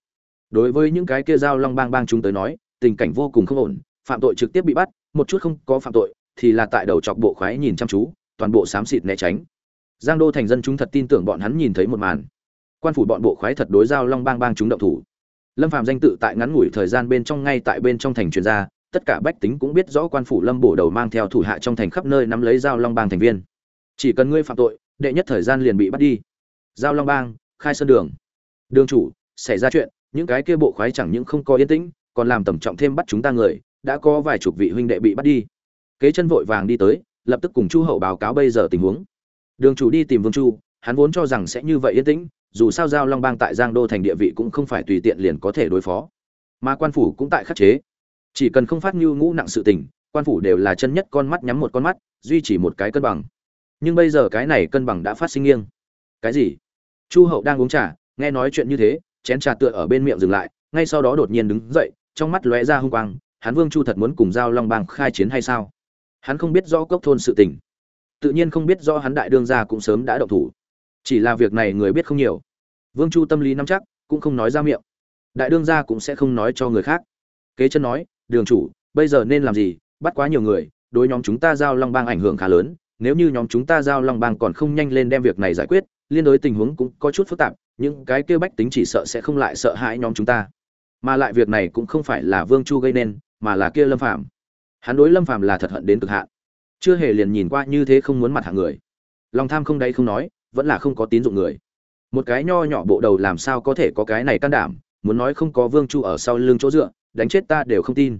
Đối với những cái kia giao long bang bang chúng tới nói, tình cảnh vô cùng không ổn, phạm tội trực tiếp bị bắt, một chút không có phạm tội thì là tại đầu chọc bộ khoái nhìn chăm chú, toàn bộ xám xịt né tránh. Giang Đô thành dân chúng thật tin tưởng bọn hắn nhìn thấy một màn. Quan phủ bọn bộ khoái thật đối giao Long Bang bang chúng động thủ. Lâm Phạm danh tự tại ngắn ngủi thời gian bên trong ngay tại bên trong thành chuyên ra, tất cả bách tính cũng biết rõ quan phủ Lâm bổ đầu mang theo thủ hạ trong thành khắp nơi nắm lấy giao Long Bang thành viên. Chỉ cần ngươi phạm tội, đệ nhất thời gian liền bị bắt đi. Giao Long Bang, khai sơn đường. Đường chủ, xảy ra chuyện, những cái kia bộ khoái chẳng những không có yên tĩnh, còn làm tầm trọng thêm bắt chúng ta người, đã có vài chục vị huynh đệ bị bắt đi. Kế chân vội vàng đi tới, lập tức cùng Chu Hậu báo cáo bây giờ tình huống đường chủ đi tìm vương chu, hắn vốn cho rằng sẽ như vậy yên tĩnh, dù sao giao long bang tại giang đô thành địa vị cũng không phải tùy tiện liền có thể đối phó. Mà quan phủ cũng tại khắc chế. Chỉ cần không phát như ngũ nặng sự tình, quan phủ đều là chân nhất con mắt nhắm một con mắt, duy trì một cái cân bằng. Nhưng bây giờ cái này cân bằng đã phát sinh nghiêng. Cái gì? Chu hậu đang uống trà, nghe nói chuyện như thế, chén trà tựa ở bên miệng dừng lại, ngay sau đó đột nhiên đứng dậy, trong mắt lóe ra hung quang, hắn vương chu thật muốn cùng giao long bang khai chiến hay sao? Hắn không biết rõ cốc thôn sự tình tự nhiên không biết do hắn đại đương gia cũng sớm đã động thủ. Chỉ là việc này người biết không nhiều. Vương chu tâm lý nắm chắc, cũng không nói ra miệng. Đại đương gia cũng sẽ không nói cho người khác. Kế chân nói, đường chủ, bây giờ nên làm gì? Bắt quá nhiều người, đối nhóm chúng ta giao long bang ảnh hưởng khá lớn. Nếu như nhóm chúng ta giao long bang còn không nhanh lên đem việc này giải quyết, liên đối tình huống cũng có chút phức tạp, Những cái kêu bách tính chỉ sợ sẽ không lại sợ hãi nhóm chúng ta. Mà lại việc này cũng không phải là vương chu gây nên, mà là kia lâm phạm hắn đối lâm phạm là thật hận đến cực hạn chưa hề liền nhìn qua như thế không muốn mặt hạng người. Lòng tham không đáy không nói, vẫn là không có tín dụng người. Một cái nho nhỏ bộ đầu làm sao có thể có cái này can đảm, muốn nói không có vương chu ở sau lưng chỗ dựa, đánh chết ta đều không tin.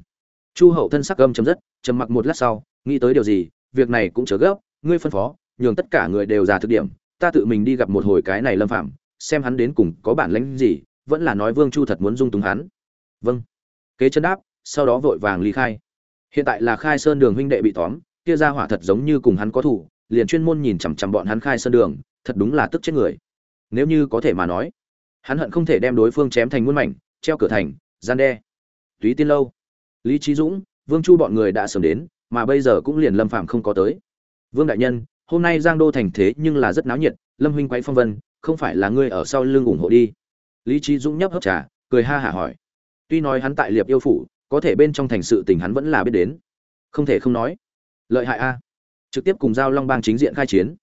Chu hậu thân sắc gâm chấm dứt, trầm mặc một lát sau, nghĩ tới điều gì, việc này cũng chớ gấp, ngươi phân phó, nhường tất cả người đều ra thực điểm, ta tự mình đi gặp một hồi cái này lâm phạm xem hắn đến cùng có bản lãnh gì, vẫn là nói vương chu thật muốn dung túng hắn. Vâng. Kế chân đáp, sau đó vội vàng ly khai. Hiện tại là khai sơn đường huynh đệ bị tóm kia ra hỏa thật giống như cùng hắn có thủ, liền chuyên môn nhìn chằm chằm bọn hắn khai sơn đường, thật đúng là tức chết người. Nếu như có thể mà nói, hắn hận không thể đem đối phương chém thành muôn mảnh, treo cửa thành, gian đe. Túy Tiên lâu, Lý Chí Dũng, Vương Chu bọn người đã sớm đến, mà bây giờ cũng liền lâm phàm không có tới. Vương đại nhân hôm nay giang đô thành thế nhưng là rất náo nhiệt lâm huynh quay phong vân không phải là ngươi ở sau lưng ủng hộ đi. Lý trí dũng nhấp hấp trà cười ha hả hỏi. Tuy nói hắn tại liệp yêu phủ có thể bên trong thành sự tình hắn vẫn là biết đến. Không thể không nói lợi hại a. Trực tiếp cùng giao long bang chính diện khai chiến.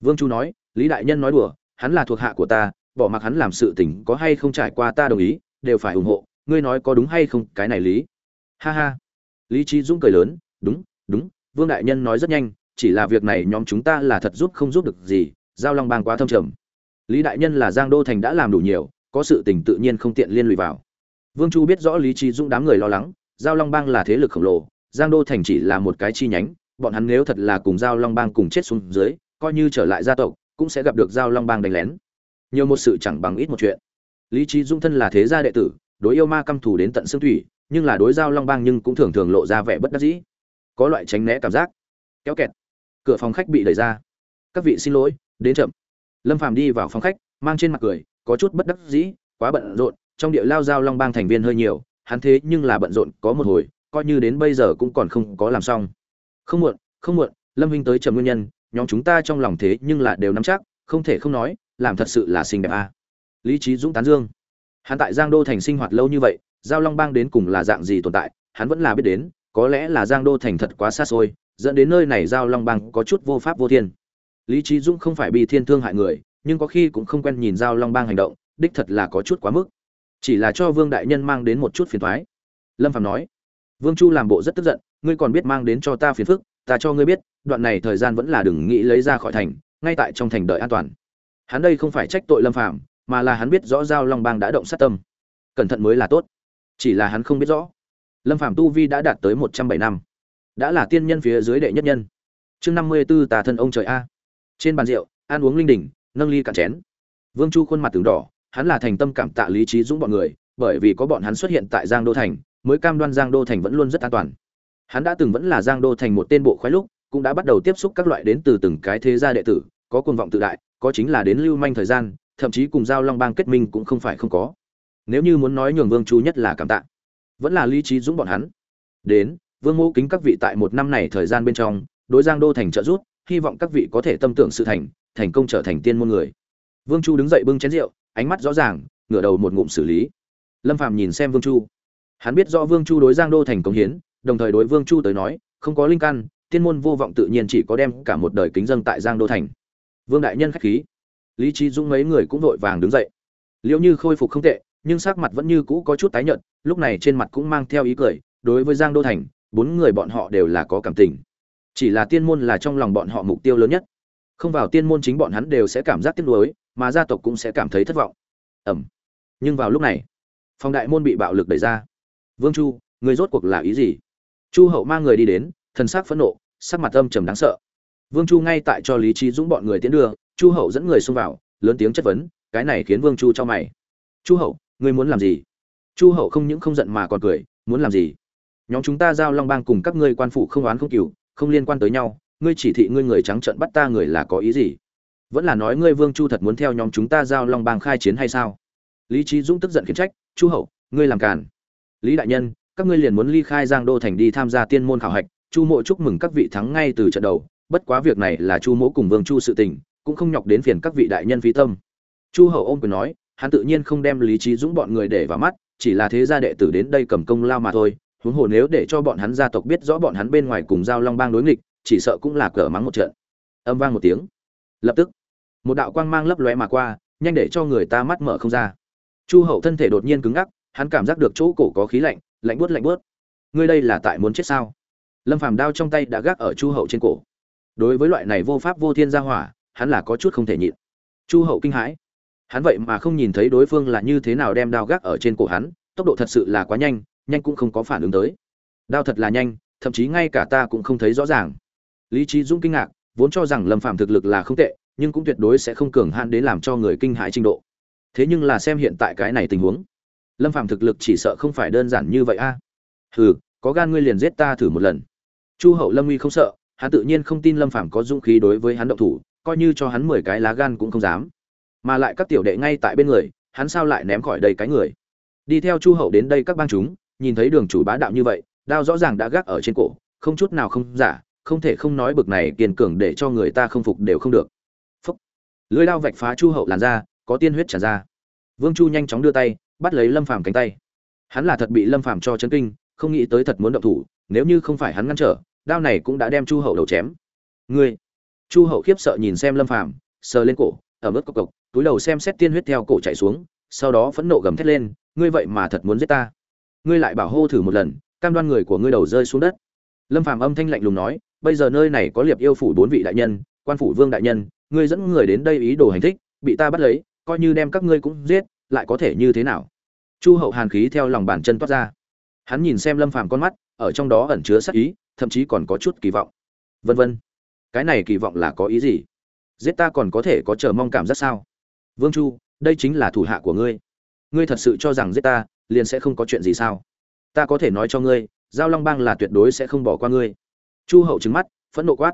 Vương chu nói, lý đại nhân nói đùa, hắn là thuộc hạ của ta, bỏ mặc hắn làm sự tình có hay không trải qua ta đồng ý, đều phải ủng hộ, ngươi nói có đúng hay không, cái này lý. Ha ha. Lý trí dũng cười lớn, đúng đúng, vương đại nhân nói rất nhanh, chỉ là việc này nhóm chúng ta là thật giúp không giúp được gì, giao long bang quá thâm trầm. Lý đại nhân là giang đô thành đã làm đủ nhiều, có sự tình tự nhiên không tiện liên lụy vào. Vương chu biết rõ lý trí dũng đám người lo lắng, giao long bang là thế lực khổng lồ, giang đô thành chỉ là một cái chi nhánh bọn hắn nếu thật là cùng giao long bang cùng chết xuống dưới, coi như trở lại gia tộc, cũng sẽ gặp được giao long bang đánh lén. Nhiều một sự chẳng bằng ít một chuyện. Lý trí dung thân là thế gia đệ tử, đối yêu ma căm thù đến tận xương thủy, nhưng là đối giao long bang nhưng cũng thường thường lộ ra vẻ bất đắc dĩ. Có loại tránh né cảm giác. Kéo kẹt. Cửa phòng khách bị đẩy ra. Các vị xin lỗi, đến chậm. Lâm phàm đi vào phòng khách, mang trên mặt cười, có chút bất đắc dĩ, quá bận rộn, trong địa lao giao long bang thành viên hơi nhiều, hắn thế nhưng là bận rộn, có một hồi, coi như đến bây giờ cũng còn không có làm xong không muộn không muộn, lâm huynh tới trầm nguyên nhân, nhóm chúng ta trong lòng thế nhưng là đều nắm chắc, không thể không nói, làm thật sự là xinh đẹp a à. lý trí dũng tán dương. Hắn tại giang đô thành sinh hoạt lâu như vậy, giao long bang đến cùng là dạng gì tồn tại, hắn vẫn là biết đến, có lẽ là giang đô thành thật quá xa xôi, dẫn đến nơi này giao long bang có chút vô pháp vô thiên. Lý trí dũng không phải bị thiên thương hại người, nhưng có khi cũng không quen nhìn giao long bang hành động, đích thật là có chút quá mức. Chỉ là cho vương đại nhân mang đến một chút phiền thoái lâm phạm nói vương chu làm bộ rất tức giận, ngươi còn biết mang đến cho ta phiền phức, ta cho ngươi biết, đoạn này thời gian vẫn là đừng nghĩ lấy ra khỏi thành, ngay tại trong thành đợi an toàn. Hắn đây không phải trách tội lâm phạm mà là hắn biết rõ giao long bang đã động sát tâm. Cẩn thận mới là tốt. Chỉ là hắn không biết rõ. Lâm phạm tu vi đã đạt tới một trăm bảy năm. Đã là tiên nhân phía dưới đệ nhất nhân. Chương năm mươi b ố tà thân ông trời a. Trên bàn rượu, ăn uống linh đình, nâng ly cạn chén. Vương chu khuôn mặt từng đỏ, hắn là thành tâm cảm tạ lý trí dũng bọn người, bởi vì có bọn hắn xuất hiện tại giang đô thành mới cam đoan giang đô thành vẫn luôn rất an toàn. Hắn đã từng vẫn là giang đô thành một tên bộ khoái lúc, cũng đã bắt đầu tiếp xúc các loại đến từ từng cái thế gia đệ tử, có cuồng vọng tự đại, có chính là đến lưu manh thời gian, thậm chí cùng giao long bang kết minh cũng không phải không có. Nếu như muốn nói nhường vương chu nhất là cảm tạ, vẫn là lý trí dũng bọn hắn. Đến, vương mô kính các vị tại một năm này thời gian bên trong, đối giang đô thành trợ giúp, hy vọng các vị có thể tâm tưởng sự thành thành công trở thành tiên môn người. Vương chu đứng dậy bưng chén rượu, ánh mắt rõ ràng, ngửa đầu một ngụm xử lý. Lâm phàm nhìn xem vương chu hắn biết rõ vương chu đối giang đô thành công hiến, đồng thời đối vương chu tới nói, không có linh căn, tiên môn vô vọng tự nhiên chỉ có đem cả một đời kính dân tại giang đô thành. Vương đại nhân khách khí. Lý trí dũng mấy người cũng vội vàng đứng dậy. Liệu như khôi phục không tệ, nhưng sắc mặt vẫn như cũ có chút tái nhợt, lúc này trên mặt cũng mang theo ý cười, đối với giang đô thành, bốn người bọn họ đều là có cảm tình. Chỉ là tiên môn là trong lòng bọn họ mục tiêu lớn nhất. Không vào tiên môn chính bọn hắn đều sẽ cảm giác tiếc nuối, mà gia tộc cũng sẽ cảm thấy thất vọng. Ẩm. Nhưng vào lúc này phòng đại môn bị bạo lực đẩy ra vương chu người rốt cuộc là ý gì? Chu hậu mang người đi đến, thần sắc phẫn nộ, sắc mặt âm trầm đáng sợ. Vương chu ngay tại cho lý trí dũng bọn người tiến đưa, chu hậu dẫn người xông vào, lớn tiếng chất vấn, cái này khiến vương chu cho mày. Chu hậu, ngươi muốn làm gì? Chu hậu không những không giận mà còn cười, muốn làm gì? Nhóm chúng ta giao long bang cùng các ngươi quan phụ không oán không cừu, không liên quan tới nhau, ngươi chỉ thị ngươi người trắng trợn bắt ta người là có ý gì? Vẫn là nói ngươi vương chu thật muốn theo nhóm chúng ta giao long bang khai chiến hay sao? Lý trí dũng tức giận khiển trách, chu hậu, ngươi làm càn lý đại nhân, các ngươi liền muốn ly khai giang đô thành đi tham gia tiên môn khảo hạch, chu mộ chúc mừng các vị thắng ngay từ trận đầu, bất quá việc này là chu mỗ cùng vương chu sự tình, cũng không nhọc đến phiền các vị đại nhân phí tâm. Chu hậu ôm quyền nói, hắn tự nhiên không đem lý trí dũng bọn người để vào mắt, chỉ là thế gia đệ tử đến đây cầm công lao mà thôi, huống hồ nếu để cho bọn hắn gia tộc biết rõ bọn hắn bên ngoài cùng giao long bang đối nghịch, chỉ sợ cũng là cờ mắng một trận. Âm vang một tiếng. Lập tức, một đạo quang mang lấp lóe mà qua, nhanh để cho người ta mắt mở không ra. Chu hậu thân thể đột nhiên cứng ngắc hắn cảm giác được chỗ cổ có khí lạnh lạnh buốt lạnh buốt. Ngươi đây là tại muốn chết sao? Lâm phàm đao trong tay đã gác ở chu hậu trên cổ. Đối với loại này vô pháp vô thiên gia hỏa, hắn là có chút không thể nhịn. Chu hậu kinh hãi. Hắn vậy mà không nhìn thấy đối phương là như thế nào đem đao gác ở trên cổ hắn, tốc độ thật sự là quá nhanh nhanh cũng không có phản ứng tới. Đao thật là nhanh, thậm chí ngay cả ta cũng không thấy rõ ràng. Lý trí dũng kinh ngạc, vốn cho rằng lâm phạm thực lực là không tệ, nhưng cũng tuyệt đối sẽ không cường hạn đến làm cho người kinh hãi trình độ. Thế nhưng là xem hiện tại cái này tình huống lâm phạm thực lực chỉ sợ không phải đơn giản như vậy a. À? hừ, có gan ngươi liền giết ta thử một lần. Chu hậu lâm uy không sợ, hắn tự nhiên không tin lâm phạm có dũng khí đối với hắn động thủ, coi như cho hắn mười cái lá gan cũng không dám. Mà lại các tiểu đệ ngay tại bên người, hắn sao lại ném khỏi đây cái người? Đi theo chu hậu đến đây các bang chúng, nhìn thấy đường chủ bá đạo như vậy, đao rõ ràng đã gác ở trên cổ, không chút nào không giả, không thể không nói bực này kiên cường để cho người ta không phục đều không được. Phúc. Lưỡi đao vạch phá chu hậu làn ra có tiên huyết tràn ra. Vương chu nhanh chóng đưa tay bắt lấy lâm phàm cánh tay. Hắn là thật bị lâm phàm cho chấn kinh, không nghĩ tới thật muốn động thủ, nếu như không phải hắn ngăn trở, đao này cũng đã đem chu hậu đầu chém. Ngươi! Chu hậu khiếp sợ nhìn xem lâm phàm, sờ lên cổ ở mức cộc cộc, túi đầu xem xét tiên huyết theo cổ chạy xuống, sau đó phẫn nộ gầm thét lên, ngươi vậy mà thật muốn giết ta? Ngươi lại bảo hô thử một lần, cam đoan người của ngươi đầu rơi xuống đất. Lâm phàm âm thanh lạnh lùng nói, bây giờ nơi này có liệp yêu phủ bốn vị đại nhân, quan phủ vương đại nhân, ngươi dẫn người đến đây ý đồ hành thích, bị ta bắt lấy, coi như đem các ngươi cũng giết lại có thể như thế nào? Chu hậu hàn khí theo lòng bàn chân toát ra. Hắn nhìn xem lâm phàm con mắt, ở trong đó ẩn chứa sắc ý, thậm chí còn có chút kỳ vọng. Vân vân, cái này kỳ vọng là có ý gì? Giết ta còn có thể có chờ mong cảm giác sao? Vương chu, đây chính là thủ hạ của ngươi. Ngươi thật sự cho rằng giết ta, liền sẽ không có chuyện gì sao? Ta có thể nói cho ngươi, giao long bang là tuyệt đối sẽ không bỏ qua ngươi. Chu hậu trứng mắt, phẫn nộ quát.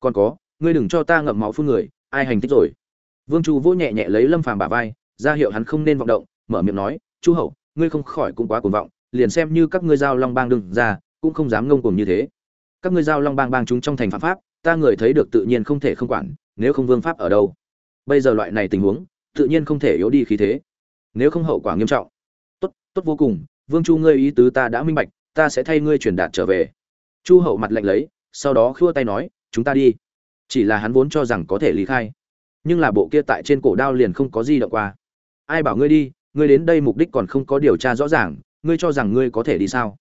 Còn có, ngươi đừng cho ta ngậm máu phun người, ai hành thích rồi? Vương chu vỗ nhẹ nhẹ lấy lâm phàm bả vai ra hiệu hắn không nên vọng động, mở miệng nói, chu hậu, ngươi không khỏi cũng quá cuồng vọng, liền xem như các ngươi giao long bang đừng ra, cũng không dám ngông cuồng như thế. Các ngươi giao long bang bang chúng trong thành phạm pháp, ta người thấy được tự nhiên không thể không quản, nếu không vương pháp ở đâu? Bây giờ loại này tình huống, tự nhiên không thể yếu đi khí thế. Nếu không hậu quả nghiêm trọng. Tốt tốt vô cùng, vương chu ngươi ý tứ ta đã minh bạch, ta sẽ thay ngươi truyền đạt trở về. Chu hậu mặt lạnh lấy, sau đó khua tay nói, chúng ta đi. Chỉ là hắn vốn cho rằng có thể lý khai, nhưng là bộ kia tại trên cổ đao liền không có gì động qua ai bảo ngươi đi, ngươi đến đây mục đích còn không có điều tra rõ ràng, ngươi cho rằng ngươi có thể đi sao?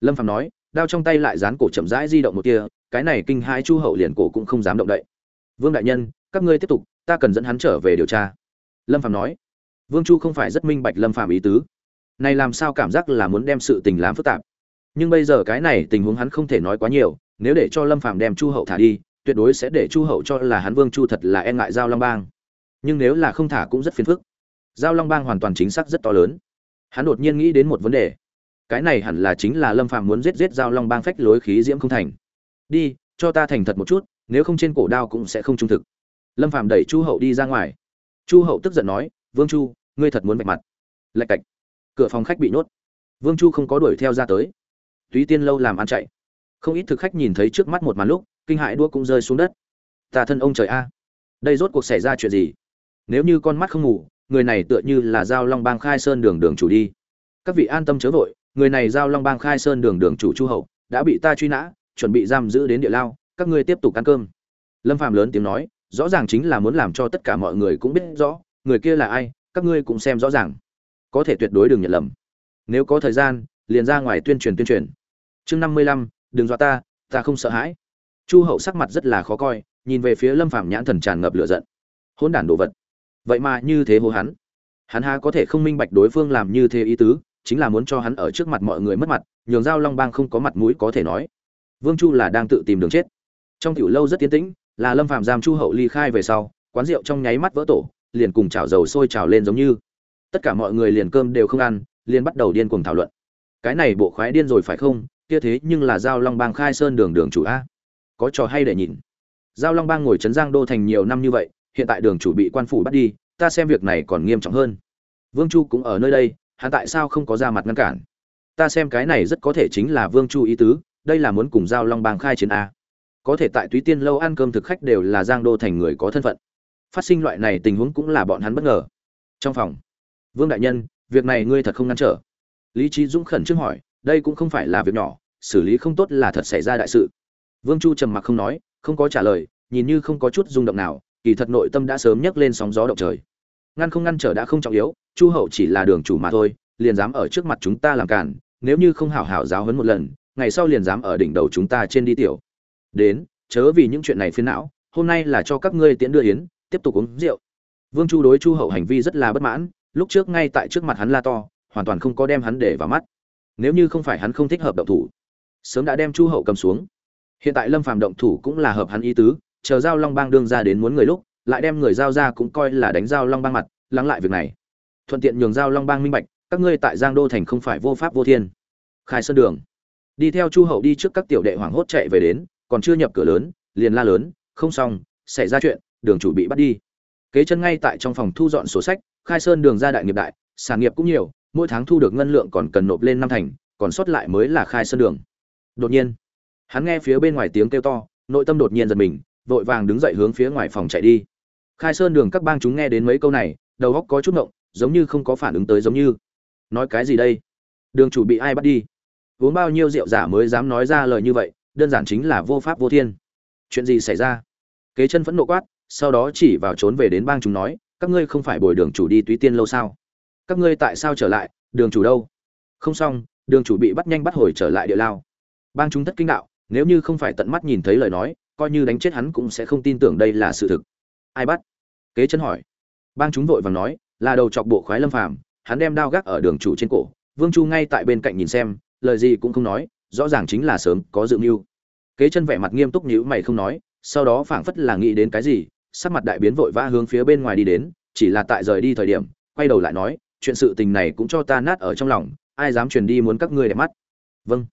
Lâm phạm nói, đao trong tay lại dán cổ chậm rãi di động một kia cái này kinh hai chu hậu liền cổ cũng không dám động đậy. Vương đại nhân, các ngươi tiếp tục, ta cần dẫn hắn trở về điều tra. Lâm phạm nói, vương chu không phải rất minh bạch lâm phạm ý tứ. Này làm sao cảm giác là muốn đem sự tình làm phức tạp? Nhưng bây giờ cái này tình huống hắn không thể nói quá nhiều, nếu để cho lâm phạm đem chu hậu thả đi, tuyệt đối sẽ để chu hậu cho là hắn vương chu thật là e ngại giao long bang. Nhưng nếu là không thả cũng rất phiền phức giao long bang hoàn toàn chính xác rất to lớn. Hắn đột nhiên nghĩ đến một vấn đề. Cái này hẳn là chính là lâm phạm muốn giết giết giao long bang phách lối khí diễm không thành. Đi, cho ta thành thật một chút, nếu không trên cổ đao cũng sẽ không trung thực. Lâm phạm đẩy chu hậu đi ra ngoài. Chu hậu tức giận nói, vương chu, ngươi thật muốn vạch mặt. Lạch cạch. Cửa phòng khách bị nhốt. Vương chu không có đuổi theo ra tới. Túy tiên lâu làm ăn chạy. Không ít thực khách nhìn thấy trước mắt một màn lúc, kinh hãi đua cũng rơi xuống đất. Ta thân ông trời a, đây rốt cuộc xảy ra chuyện gì? Nếu như con mắt không ngủ người này tựa như là giao long bang khai sơn đường đường chủ đi. Các vị an tâm chớ vội, người này giao long bang khai sơn đường đường chủ chu hậu, đã bị ta truy nã, chuẩn bị giam giữ đến địa lao, các ngươi tiếp tục ăn cơm. Lâm phạm lớn tiếng nói, rõ ràng chính là muốn làm cho tất cả mọi người cũng biết rõ, người kia là ai, các ngươi cũng xem rõ ràng. Có thể tuyệt đối đừng nhận lầm. Nếu có thời gian, liền ra ngoài tuyên truyền tuyên truyền. Chương năm mươi lăm, đừng dọa ta ta không sợ hãi. Chu hậu sắc mặt rất là khó coi, nhìn về phía lâm phạm nhãn thần tràn ngập lửa giận. Hỗn đản đồ vật vậy mà như thế hô hắn. Hắn ha có thể không minh bạch đối phương làm như thế ý tứ, chính là muốn cho hắn ở trước mặt mọi người mất mặt, nhường giao long bang không có mặt mũi có thể nói. Vương chu là đang tự tìm đường chết. Trong tiểu lâu rất tiến tĩnh, là lâm phạm giam chu hậu ly khai về sau, quán rượu trong nháy mắt vỡ tổ, liền cùng chảo dầu sôi trào lên giống như. Tất cả mọi người liền cơm đều không ăn, liền bắt đầu điên cuồng thảo luận. Cái này bộ khoái điên rồi phải không? Kia thế nhưng là giao long bang khai sơn đường đường chủ a. Có trò hay để nhìn. Giao long bang ngồi trấn giang đô thành nhiều năm như vậy hiện tại đường chủ bị quan phủ bắt đi, ta xem việc này còn nghiêm trọng hơn. Vương chu cũng ở nơi đây, hắn tại sao không có ra mặt ngăn cản? Ta xem cái này rất có thể chính là vương chu ý tứ, đây là muốn cùng giao long bang khai chiến a. Có thể tại túy tiên lâu ăn cơm thực khách đều là giang đô thành người có thân phận. Phát sinh loại này tình huống cũng là bọn hắn bất ngờ. Trong phòng, vương đại nhân, việc này ngươi thật không ngăn trở. Lý trí dũng khẩn trương hỏi, đây cũng không phải là việc nhỏ, xử lý không tốt là thật xảy ra đại sự. Vương chu trầm mặc không nói, không có trả lời, nhìn như không có chút rung động nào kỳ thật nội tâm đã sớm nhấc lên sóng gió động trời. Ngăn không ngăn trở đã không trọng yếu, chu hậu chỉ là đường chủ mà thôi, liền dám ở trước mặt chúng ta làm cản, nếu như không hảo hảo giáo huấn một lần, ngày sau liền dám ở đỉnh đầu chúng ta trên đi tiểu. Đến, chớ vì những chuyện này phiền não, hôm nay là cho các ngươi tiễn đưa yến, tiếp tục uống rượu. Vương chu đối chu hậu hành vi rất là bất mãn, lúc trước ngay tại trước mặt hắn la to, hoàn toàn không có đem hắn để vào mắt. Nếu như không phải hắn không thích hợp động thủ, sớm đã đem chu hậu cầm xuống. Hiện tại lâm phàm động thủ cũng là hợp hắn ý tứ chờ giao long bang đương ra đến muốn người lúc, lại đem người giao ra cũng coi là đánh giao long bang mặt, lắng lại việc này. Thuận tiện nhường giao long bang minh bạch, các ngươi tại giang đô thành không phải vô pháp vô thiên. Khai sơn đường. Đi theo chu hậu đi trước các tiểu đệ hoảng hốt chạy về đến, còn chưa nhập cửa lớn, liền la lớn, không xong, xảy ra chuyện, đường chủ bị bắt đi. Kế chân ngay tại trong phòng thu dọn sổ sách, khai sơn đường ra đại nghiệp đại, sản nghiệp cũng nhiều, mỗi tháng thu được ngân lượng còn cần nộp lên năm thành, còn sót lại mới là khai sơn đường. Đột nhiên, hắn nghe phía bên ngoài tiếng kêu to, nội tâm đột nhiên giật mình vội vàng đứng dậy hướng phía ngoài phòng chạy đi. Khai sơn đường các bang chúng nghe đến mấy câu này, đầu óc có chút ngộng, giống như không có phản ứng tới giống như. Nói cái gì đây? Đường chủ bị ai bắt đi? Uống bao nhiêu rượu giả mới dám nói ra lời như vậy, đơn giản chính là vô pháp vô thiên. Chuyện gì xảy ra? Kế chân vẫn nộ quát, sau đó chỉ vào trốn về đến bang chúng nói, các ngươi không phải bồi đường chủ đi túy tiên lâu sao? Các ngươi tại sao trở lại? Đường chủ đâu? Không xong, đường chủ bị bắt nhanh bắt hồi trở lại địa lao. Bang chúng thất kinh đạo, nếu như không phải tận mắt nhìn thấy lời nói coi như đánh chết hắn cũng sẽ không tin tưởng đây là sự thực. Ai bắt? Kế chân hỏi. Bang chúng vội vàng nói, là đầu chọc bộ khoái lâm phàm, hắn đem đao gác ở đường chủ trên cổ. Vương chu ngay tại bên cạnh nhìn xem, lời gì cũng không nói, rõ ràng chính là sớm có dự mưu. Kế chân vẻ mặt nghiêm túc nhíu mày không nói, sau đó phảng phất là nghĩ đến cái gì, sắc mặt đại biến vội vã hướng phía bên ngoài đi đến, chỉ là tại rời đi thời điểm, quay đầu lại nói, chuyện sự tình này cũng cho ta nát ở trong lòng, ai dám truyền đi muốn các ngươi đẹp mắt? Vâng.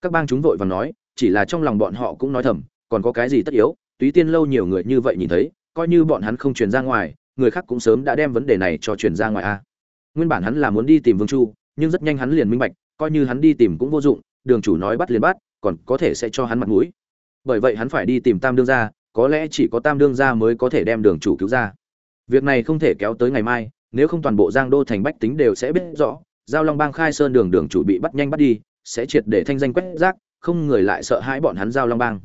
Các bang chúng vội vàng nói, chỉ là trong lòng bọn họ cũng nói thầm còn có cái gì tất yếu, túy tiên lâu nhiều người như vậy nhìn thấy, coi như bọn hắn không truyền ra ngoài, người khác cũng sớm đã đem vấn đề này cho truyền ra ngoài a. Nguyên bản hắn là muốn đi tìm vương chu, nhưng rất nhanh hắn liền minh bạch, coi như hắn đi tìm cũng vô dụng, đường chủ nói bắt liền bắt, còn có thể sẽ cho hắn mặt mũi. Bởi vậy hắn phải đi tìm tam đương gia, có lẽ chỉ có tam đương gia mới có thể đem đường chủ cứu ra. Việc này không thể kéo tới ngày mai, nếu không toàn bộ giang đô thành bách tính đều sẽ biết rõ, giao long bang khai sơn đường đường chủ bị bắt nhanh bắt đi, sẽ triệt để thanh danh quét rác, không người lại sợ hãi bọn hắn giao long bang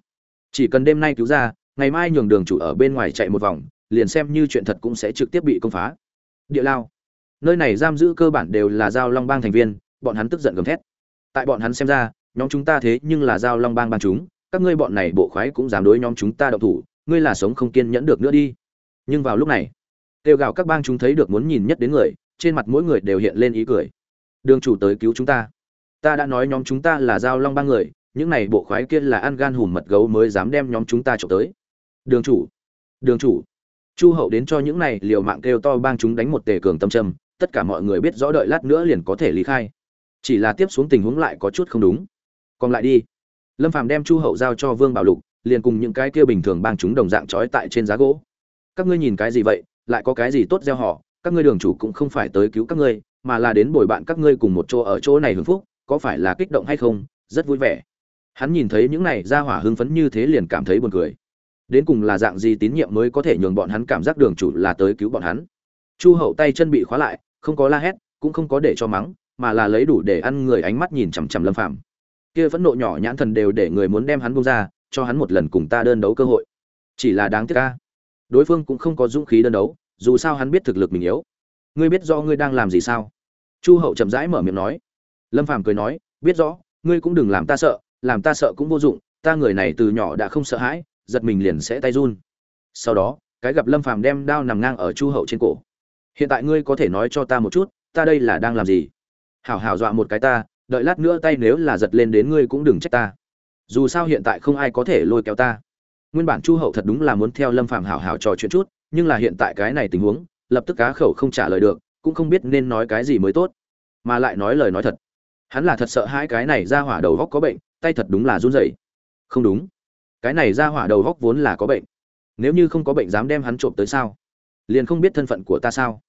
chỉ cần đêm nay cứu ra, ngày mai nhường đường chủ ở bên ngoài chạy một vòng, liền xem như chuyện thật cũng sẽ trực tiếp bị công phá. Địa lao. Nơi này giam giữ cơ bản đều là giao long bang thành viên, bọn hắn tức giận gầm thét. Tại bọn hắn xem ra, nhóm chúng ta thế nhưng là giao long bang bang chúng, các ngươi bọn này bộ khoái cũng dám đối nhóm chúng ta động thủ, ngươi là sống không kiên nhẫn được nữa đi. Nhưng vào lúc này, kêu gào các bang chúng thấy được muốn nhìn nhất đến người, trên mặt mỗi người đều hiện lên ý cười. Đường chủ tới cứu chúng ta. Ta đã nói nhóm chúng ta là giao long bang người những này bộ khoái kia là ăn gan hùm mật gấu mới dám đem nhóm chúng ta trộm tới. Đường chủ đường chủ. Chu hậu đến cho những này liều mạng kêu to bang chúng đánh một tề cường tâm trầm, tất cả mọi người biết rõ đợi lát nữa liền có thể lý khai. Chỉ là tiếp xuống tình huống lại có chút không đúng. Còn lại đi. Lâm phàm đem chu hậu giao cho vương bảo lục, liền cùng những cái kia bình thường bang chúng đồng dạng trói tại trên giá gỗ. Các ngươi nhìn cái gì vậy? Lại có cái gì tốt gieo họ? Các ngươi đường chủ cũng không phải tới cứu các ngươi, mà là đến bồi bạn các ngươi cùng một chỗ ở chỗ này hưởng phúc, có phải là kích động hay không? Rất vui vẻ hắn nhìn thấy những này ra hỏa hưng phấn như thế liền cảm thấy buồn cười. Đến cùng là dạng gì tín nhiệm mới có thể nhường bọn hắn cảm giác đường chủ là tới cứu bọn hắn? Chu hậu tay chân bị khóa lại, không có la hét, cũng không có để cho mắng, mà là lấy đủ để ăn người ánh mắt nhìn chằm chằm lâm phạm kia phẫn nộ nhỏ nhãn thần đều để người muốn đem hắn buông ra, cho hắn một lần cùng ta đơn đấu cơ hội. Chỉ là đáng tiếc ca đối phương cũng không có dũng khí đơn đấu, dù sao hắn biết thực lực mình yếu. Ngươi biết do ngươi đang làm gì sao? Chu hậu chậm rãi mở miệng nói. Lâm phàm cười nói, biết rõ, ngươi cũng đừng làm ta sợ làm ta sợ cũng vô dụng, ta người này từ nhỏ đã không sợ hãi, giật mình liền sẽ tay run. Sau đó, cái gặp lâm phàm đem đao nằm ngang ở chu hậu trên cổ. Hiện tại ngươi có thể nói cho ta một chút, ta đây là đang làm gì? Hảo hảo dọa một cái ta, đợi lát nữa tay nếu là giật lên đến ngươi cũng đừng trách ta. Dù sao hiện tại không ai có thể lôi kéo ta. Nguyên bản chu hậu thật đúng là muốn theo lâm phàm hảo hảo trò chuyện chút, nhưng là hiện tại cái này tình huống, lập tức cá khẩu không trả lời được, cũng không biết nên nói cái gì mới tốt. Mà lại nói lời nói thật. Hắn là thật sợ hai cái này ra hỏa đầu góc có bệnh tay thật đúng là run rẩy. Không đúng. Cái này ra hỏa đầu góc vốn là có bệnh. Nếu như không có bệnh dám đem hắn trộm tới sao? Liền không biết thân phận của ta sao?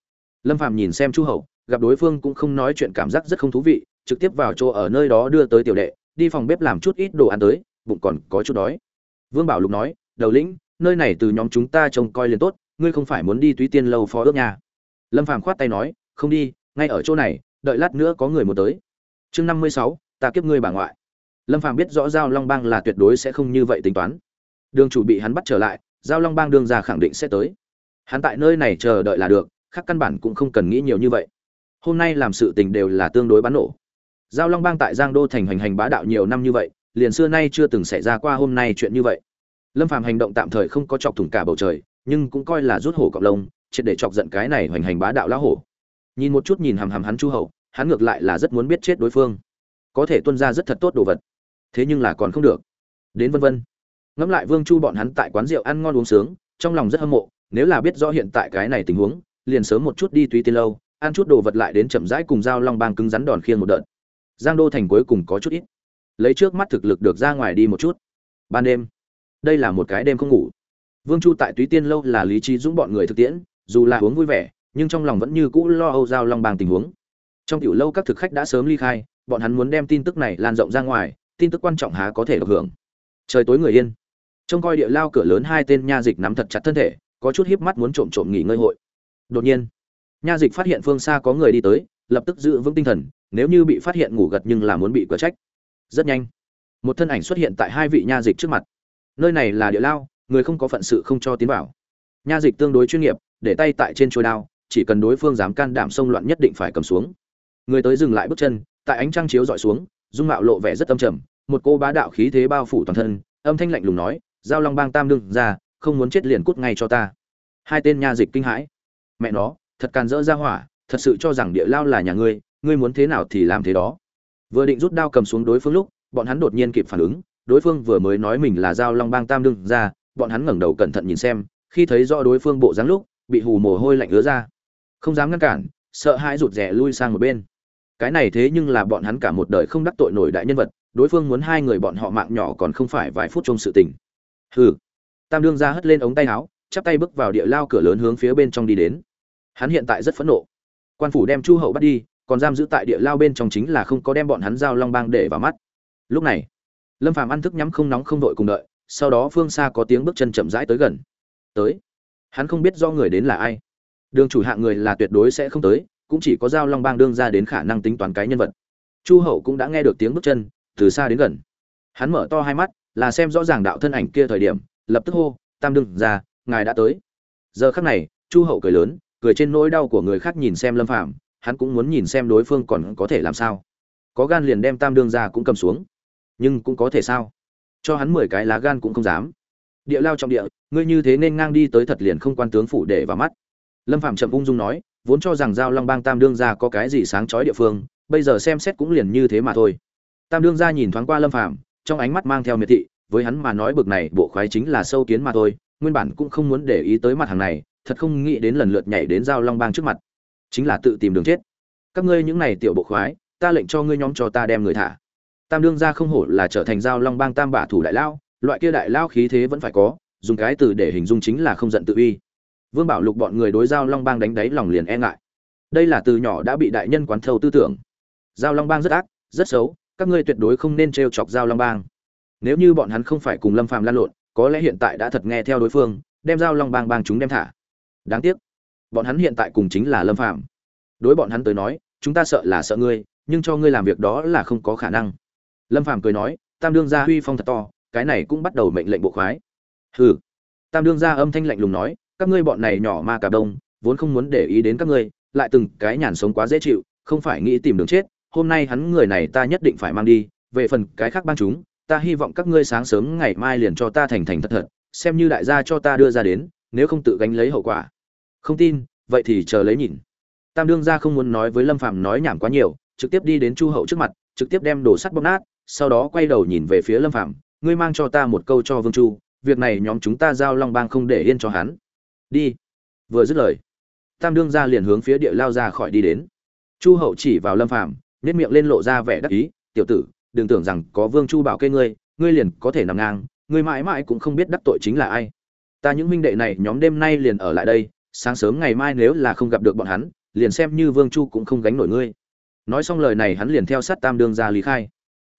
Lâm phàm nhìn xem chu hậu, gặp đối phương cũng không nói chuyện cảm giác rất không thú vị, trực tiếp vào chỗ ở nơi đó đưa tới tiểu đệ, đi phòng bếp làm chút ít đồ ăn tới, bụng còn có chút đói. Vương bảo lục nói, đầu lĩnh, nơi này từ nhóm chúng ta trông coi liền tốt, ngươi không phải muốn đi túy tiên lâu phó ước nhà. Lâm phàm khoát tay nói, không đi, ngay ở chỗ này, đợi lát nữa có người muốn tới. Chương năm mươi sáu, ta kiếp ngươi bà ngoại lâm phàm biết rõ giao long bang là tuyệt đối sẽ không như vậy tính toán. Đường chủ bị hắn bắt trở lại, giao long bang đương ra khẳng định sẽ tới. Hắn tại nơi này chờ đợi là được, khác căn bản cũng không cần nghĩ nhiều như vậy. Hôm nay làm sự tình đều là tương đối bắn nổ. Giao long bang tại giang đô thành hành hành bá đạo nhiều năm như vậy, liền xưa nay chưa từng xảy ra qua hôm nay chuyện như vậy. Lâm phàm hành động tạm thời không có chọc thủng cả bầu trời, nhưng cũng coi là rút hổ cọp lông, triệt để chọc giận cái này hoành hành bá đạo lão hổ. Nhìn một chút nhìn hàm hàm hắn chu hậu, hắn ngược lại là rất muốn biết chết đối phương. Có thể tuân ra rất thật tốt đồ vật thế nhưng là còn không được. Đến vân vân. Ngẫm lại vương chu bọn hắn tại quán rượu ăn ngon uống sướng, trong lòng rất hâm mộ, nếu là biết rõ hiện tại cái này tình huống, liền sớm một chút đi tùy tiên lâu, ăn chút đồ vật lại đến chậm rãi cùng giao long bang cứng rắn đòn khiên một đợt. Giang đô thành cuối cùng có chút ít. Lấy trước mắt thực lực được ra ngoài đi một chút. Ban đêm, đây là một cái đêm không ngủ. Vương chu tại túy tiên lâu là lý trí dũng bọn người thực tiễn, dù là uống vui vẻ, nhưng trong lòng vẫn như cũ lo âu giao long bang tình huống. Trong tiểu lâu các thực khách đã sớm ly khai, bọn hắn muốn đem tin tức này lan rộng ra ngoài tin tức quan trọng há có thể được hưởng. Trời tối người yên. Trông coi địa lao cửa lớn hai tên nha dịch nắm thật chặt thân thể, có chút hiếp mắt muốn trộm trộm nghỉ ngơi hội. Đột nhiên, nha dịch phát hiện phương xa có người đi tới, lập tức giữ vững tinh thần, nếu như bị phát hiện ngủ gật nhưng là muốn bị cửa trách. Rất nhanh, một thân ảnh xuất hiện tại hai vị nha dịch trước mặt. Nơi này là địa lao, người không có phận sự không cho tiến vào. Nha dịch tương đối chuyên nghiệp, để tay tại trên chuôi đao, chỉ cần đối phương dám can đảm xông loạn nhất định phải cầm xuống. Người tới dừng lại bước chân, tại ánh trăng chiếu dọi xuống dung mạo lộ vẻ rất âm trầm, một cô bá đạo khí thế bao phủ toàn thân, âm thanh lạnh lùng nói, giao long bang tam đương ra, không muốn chết liền cút ngay cho ta. Hai tên nha dịch kinh hãi. Mẹ nó, thật càn rỡ ra hỏa, thật sự cho rằng địa lao là nhà ngươi ngươi muốn thế nào thì làm thế đó. Vừa định rút đao cầm xuống đối phương lúc, bọn hắn đột nhiên kịp phản ứng, đối phương vừa mới nói mình là giao long bang tam đương ra, bọn hắn ngẩng đầu cẩn thận nhìn xem, khi thấy rõ đối phương bộ dáng lúc, bị hù mồ hôi lạnh ứa ra. Không dám ngăn cản, sợ hãi rụt rè lui sang một bên cái này thế nhưng là bọn hắn cả một đời không đắc tội nổi đại nhân vật, đối phương muốn hai người bọn họ mạng nhỏ còn không phải vài phút trong sự tình. Hừ. Tam đương ra hất lên ống tay áo, chắp tay bước vào địa lao cửa lớn hướng phía bên trong đi đến. Hắn hiện tại rất phẫn nộ. Quan phủ đem chu hậu bắt đi, còn giam giữ tại địa lao bên trong chính là không có đem bọn hắn giao long bang để vào mắt. Lúc này, lâm phàm ăn thức nhắm không nóng không đội cùng đợi, sau đó phương xa có tiếng bước chân chậm rãi tới gần. Tới. Hắn không biết do người đến là ai. Đường chủ hạng người là tuyệt đối sẽ không tới cũng chỉ có giao long bang đương ra đến khả năng tính toán cái nhân vật. Chu hậu cũng đã nghe được tiếng bước chân, từ xa đến gần. Hắn mở to hai mắt, là xem rõ ràng đạo thân ảnh kia thời điểm, lập tức hô, tam đương ra, ngài đã tới. Giờ khắc này, chu hậu cười lớn, cười trên nỗi đau của người khác nhìn xem lâm phạm hắn cũng muốn nhìn xem đối phương còn có thể làm sao. Có gan liền đem tam đương ra cũng cầm xuống. Nhưng cũng có thể sao? Cho hắn mười cái lá gan cũng không dám. Địa lao trong địa, ngươi như thế nên ngang đi tới thật liền không quan tướng phủ để vào mắt. Lâm phạm chậm ung dung nói vốn cho rằng giao long bang tam đương gia có cái gì sáng chói địa phương, bây giờ xem xét cũng liền như thế mà thôi. Tam đương gia nhìn thoáng qua lâm phạm trong ánh mắt mang theo miệt thị, với hắn mà nói bực này bộ khoái chính là sâu kiến mà thôi, nguyên bản cũng không muốn để ý tới mặt hàng này, thật không nghĩ đến lần lượt nhảy đến giao long bang trước mặt. Chính là tự tìm đường chết. Các ngươi những này tiểu bộ khoái, ta lệnh cho ngươi nhóm cho ta đem người thả. Tam đương gia không hổ là trở thành giao long bang tam bả thủ đại lao, loại kia đại lao khí thế vẫn phải có, dùng cái từ để hình dung chính là không giận tự uy vương bảo lục bọn người đối giao long bang đánh đáy lòng liền e ngại. Đây là từ nhỏ đã bị đại nhân quán thâu tư tưởng. Giao long bang rất ác, rất xấu, các ngươi tuyệt đối không nên t chọc giao long bang. Nếu như bọn hắn không phải cùng lâm phàm lan lộn, có lẽ hiện tại đã thật nghe theo đối phương, đem giao long bang bang chúng đem thả. Đáng tiếc, bọn hắn hiện tại cùng chính là lâm phàm. Đối bọn hắn tới nói, chúng ta sợ là sợ ngươi, nhưng cho ngươi làm việc đó là không có khả năng. Lâm phàm cười nói, tam đương gia huy phong thật to, cái này cũng bắt đầu mệnh lệnh bộ khoái. Hừ. Tam đương gia âm thanh lạnh lùng nói các ngươi bọn này nhỏ ma cà đông, vốn không muốn để ý đến các ngươi, lại từng cái nhàn sống quá dễ chịu, không phải nghĩ tìm đường chết, hôm nay hắn người này ta nhất định phải mang đi, về phần cái khác ban chúng, ta hy vọng các ngươi sáng sớm ngày mai liền cho ta thành thành thật thật, xem như đại gia cho ta đưa ra đến, nếu không tự gánh lấy hậu quả. Không tin, vậy thì chờ lấy nhìn. Tam đương gia không muốn nói với lâm phạm nói nhảm quá nhiều, trực tiếp đi đến chu hậu trước mặt, trực tiếp đem đồ sắt bóp nát, sau đó quay đầu nhìn về phía lâm phạm ngươi mang cho ta một câu cho vương chu, việc này nhóm chúng ta giao long bang không để yên cho hắn đi. Vừa dứt lời, tam đương gia liền hướng phía địa lao ra khỏi đi đến. Chu hậu chỉ vào lâm phạm nét miệng lên lộ ra vẻ đắc ý, tiểu tử, đừng tưởng rằng có vương chu bảo kê ngươi ngươi liền có thể nằm ngang, ngươi mãi mãi cũng không biết đắc tội chính là ai. Ta những minh đệ này nhóm đêm nay liền ở lại đây, sáng sớm ngày mai nếu là không gặp được bọn hắn, liền xem như vương chu cũng không gánh nổi ngươi. Nói xong lời này hắn liền theo sát tam đương ra lý khai.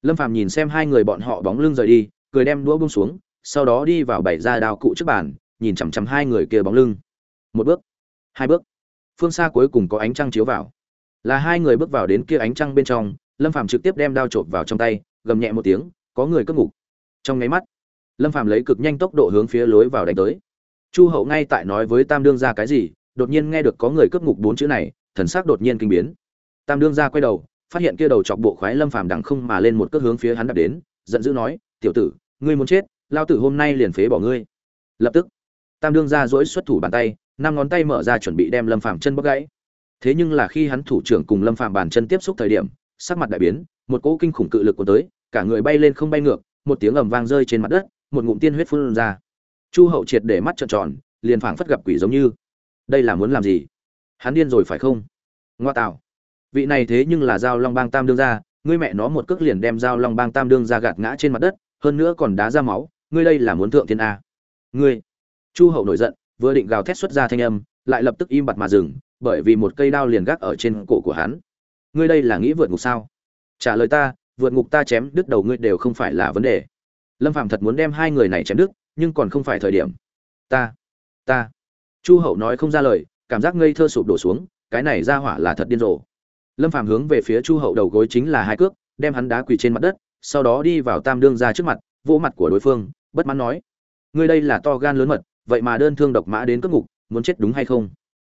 Lâm phàm nhìn xem hai người bọn họ bóng lưng rời đi, cười đem đũa buông xuống, sau đó đi vào bảy ra đao cụ trước bàn nhìn chằm chằm hai người kia bóng lưng. Một bước, hai bước. Phương xa cuối cùng có ánh trăng chiếu vào. Là hai người bước vào đến kia ánh trăng bên trong, lâm phàm trực tiếp đem đao trộm vào trong tay, gầm nhẹ một tiếng, có người cất ngục. Trong nháy mắt, lâm phàm lấy cực nhanh tốc độ hướng phía lối vào đánh tới. Chu hậu ngay tại nói với tam đương ra cái gì, đột nhiên nghe được có người cướp ngục bốn chữ này, thần sắc đột nhiên kinh biến. Tam đương ra quay đầu, phát hiện kia đầu chọc bộ khoái lâm phàm đằng không mà lên một cước hướng phía hắn đập đến, giận dữ nói, tiểu tử, ngươi muốn chết, lao tử hôm nay liền phế bỏ ngươi. Lập tức tam đương ra dỗi xuất thủ bàn tay, năm ngón tay mở ra chuẩn bị đem lâm phàm chân bóc gãy. Thế nhưng là khi hắn thủ trưởng cùng lâm phàm bàn chân tiếp xúc thời điểm, sắc mặt đại biến, một cỗ kinh khủng cự lực của tới, cả người bay lên không bay ngược, một tiếng ầm vang rơi trên mặt đất, một ngụm tiên huyết phun ra. Chu hậu triệt để mắt trợn tròn, liền phảng phất gặp quỷ giống như. Đây là muốn làm gì? Hắn điên rồi phải không? Ngoa tạo. Vị này thế nhưng là dao long bang tam đương ra ngươi mẹ nó một cước liền đem dao long bang tam đương ra gạt ngã trên mặt đất, hơn nữa còn đá ra máu, ngươi đây là muốn thượng thiên a. Ngươi chu hậu nổi giận, vừa định gào thét xuất ra thanh âm, lại lập tức im bặt mà dừng, bởi vì một cây đao liền gác ở trên cổ của hắn. Ngươi đây là nghĩ vượt ngục sao? Trả lời ta, vượt ngục ta chém đứt đầu ngươi đều không phải là vấn đề. Lâm phạm thật muốn đem hai người này chém đứt, nhưng còn không phải thời điểm. Ta ta. Chu hậu nói không ra lời, cảm giác ngây thơ sụp đổ xuống, cái này ra hỏa là thật điên rồ. Lâm phạm hướng về phía chu hậu đầu gối chính là hai cước, đem hắn đá quỳ trên mặt đất, sau đó đi vào tam đương ra trước mặt, vỗ mặt của đối phương, bất mãn nói, ngươi đây là to gan lớn mật vậy mà đơn thương độc mã đến cướp ngục, muốn chết đúng hay không?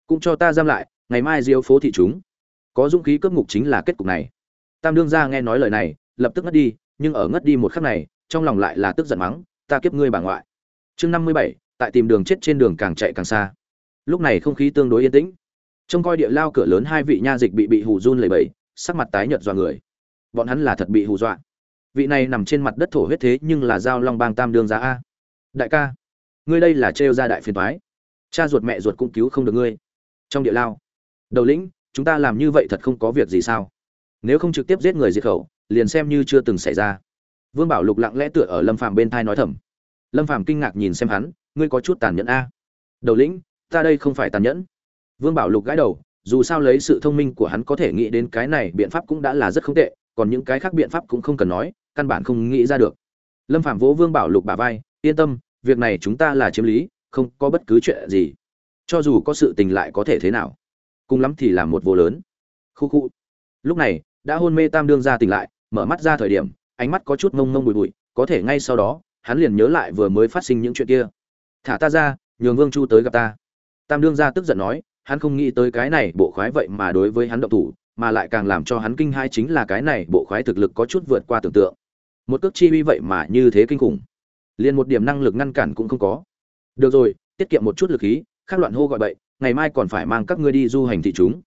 Cũng cho ta giam lại, ngày mai diêu phố thị chúng. Có dũng khí cướp ngục chính là kết cục này. Tam đương gia nghe nói lời này, lập tức ngất đi, nhưng ở ngất đi một khắc này, trong lòng lại là tức giận mắng, ta kiếp ngươi bà ngoại. Chương năm mươi bảy, tại tìm đường chết trên đường càng chạy càng xa. Lúc này không khí tương đối yên tĩnh. Trông coi địa lao cửa lớn hai vị nha dịch bị bị hù run lẩy bẩy, sắc mặt tái nhợt dọa người. Bọn hắn là thật bị hù dọa. Vị này nằm trên mặt đất thổ huyết thế nhưng là giao long bang tam đương giá a. Đại ca ngươi đây là trêu ra đại phiền toái. Cha ruột mẹ ruột cũng cứu không được ngươi. Trong địa lao. Đầu lĩnh, chúng ta làm như vậy thật không có việc gì sao? Nếu không trực tiếp giết người diệt khẩu, liền xem như chưa từng xảy ra. Vương bảo lục lặng lẽ tựa ở lâm phàm bên thai nói thầm. Lâm phàm kinh ngạc nhìn xem hắn, ngươi có chút tàn nhẫn a. Đầu lĩnh, ta đây không phải tàn nhẫn. Vương bảo lục gãi đầu, dù sao lấy sự thông minh của hắn có thể nghĩ đến cái này biện pháp cũng đã là rất không tệ, còn những cái khác biện pháp cũng không cần nói, căn bản không nghĩ ra được. Lâm phạm vỗ vương bảo lục bà vai, yên tâm việc này chúng ta là chiếm lý, không có bất cứ chuyện gì. Cho dù có sự tình lại có thể thế nào, cùng lắm thì là một vô lớn. Khu khu. Lúc này, đã hôn mê tam đương ra tỉnh lại, mở mắt ra thời điểm, ánh mắt có chút mông mông bụi bụi, có thể ngay sau đó, hắn liền nhớ lại vừa mới phát sinh những chuyện kia. Thả ta ra, nhường vương chu tới gặp ta. Tam đương ra tức giận nói, hắn không nghĩ tới cái này bộ khoái vậy mà đối với hắn động thủ, mà lại càng làm cho hắn kinh hai chính là cái này bộ khoái thực lực có chút vượt qua tưởng tượng. Một cước chi uy vậy mà như thế kinh khủng liền một điểm năng lực ngăn cản cũng không có. Được rồi, tiết kiệm một chút lực khí, khác loạn hô gọi bậy, ngày mai còn phải mang các ngươi đi du hành thị chúng.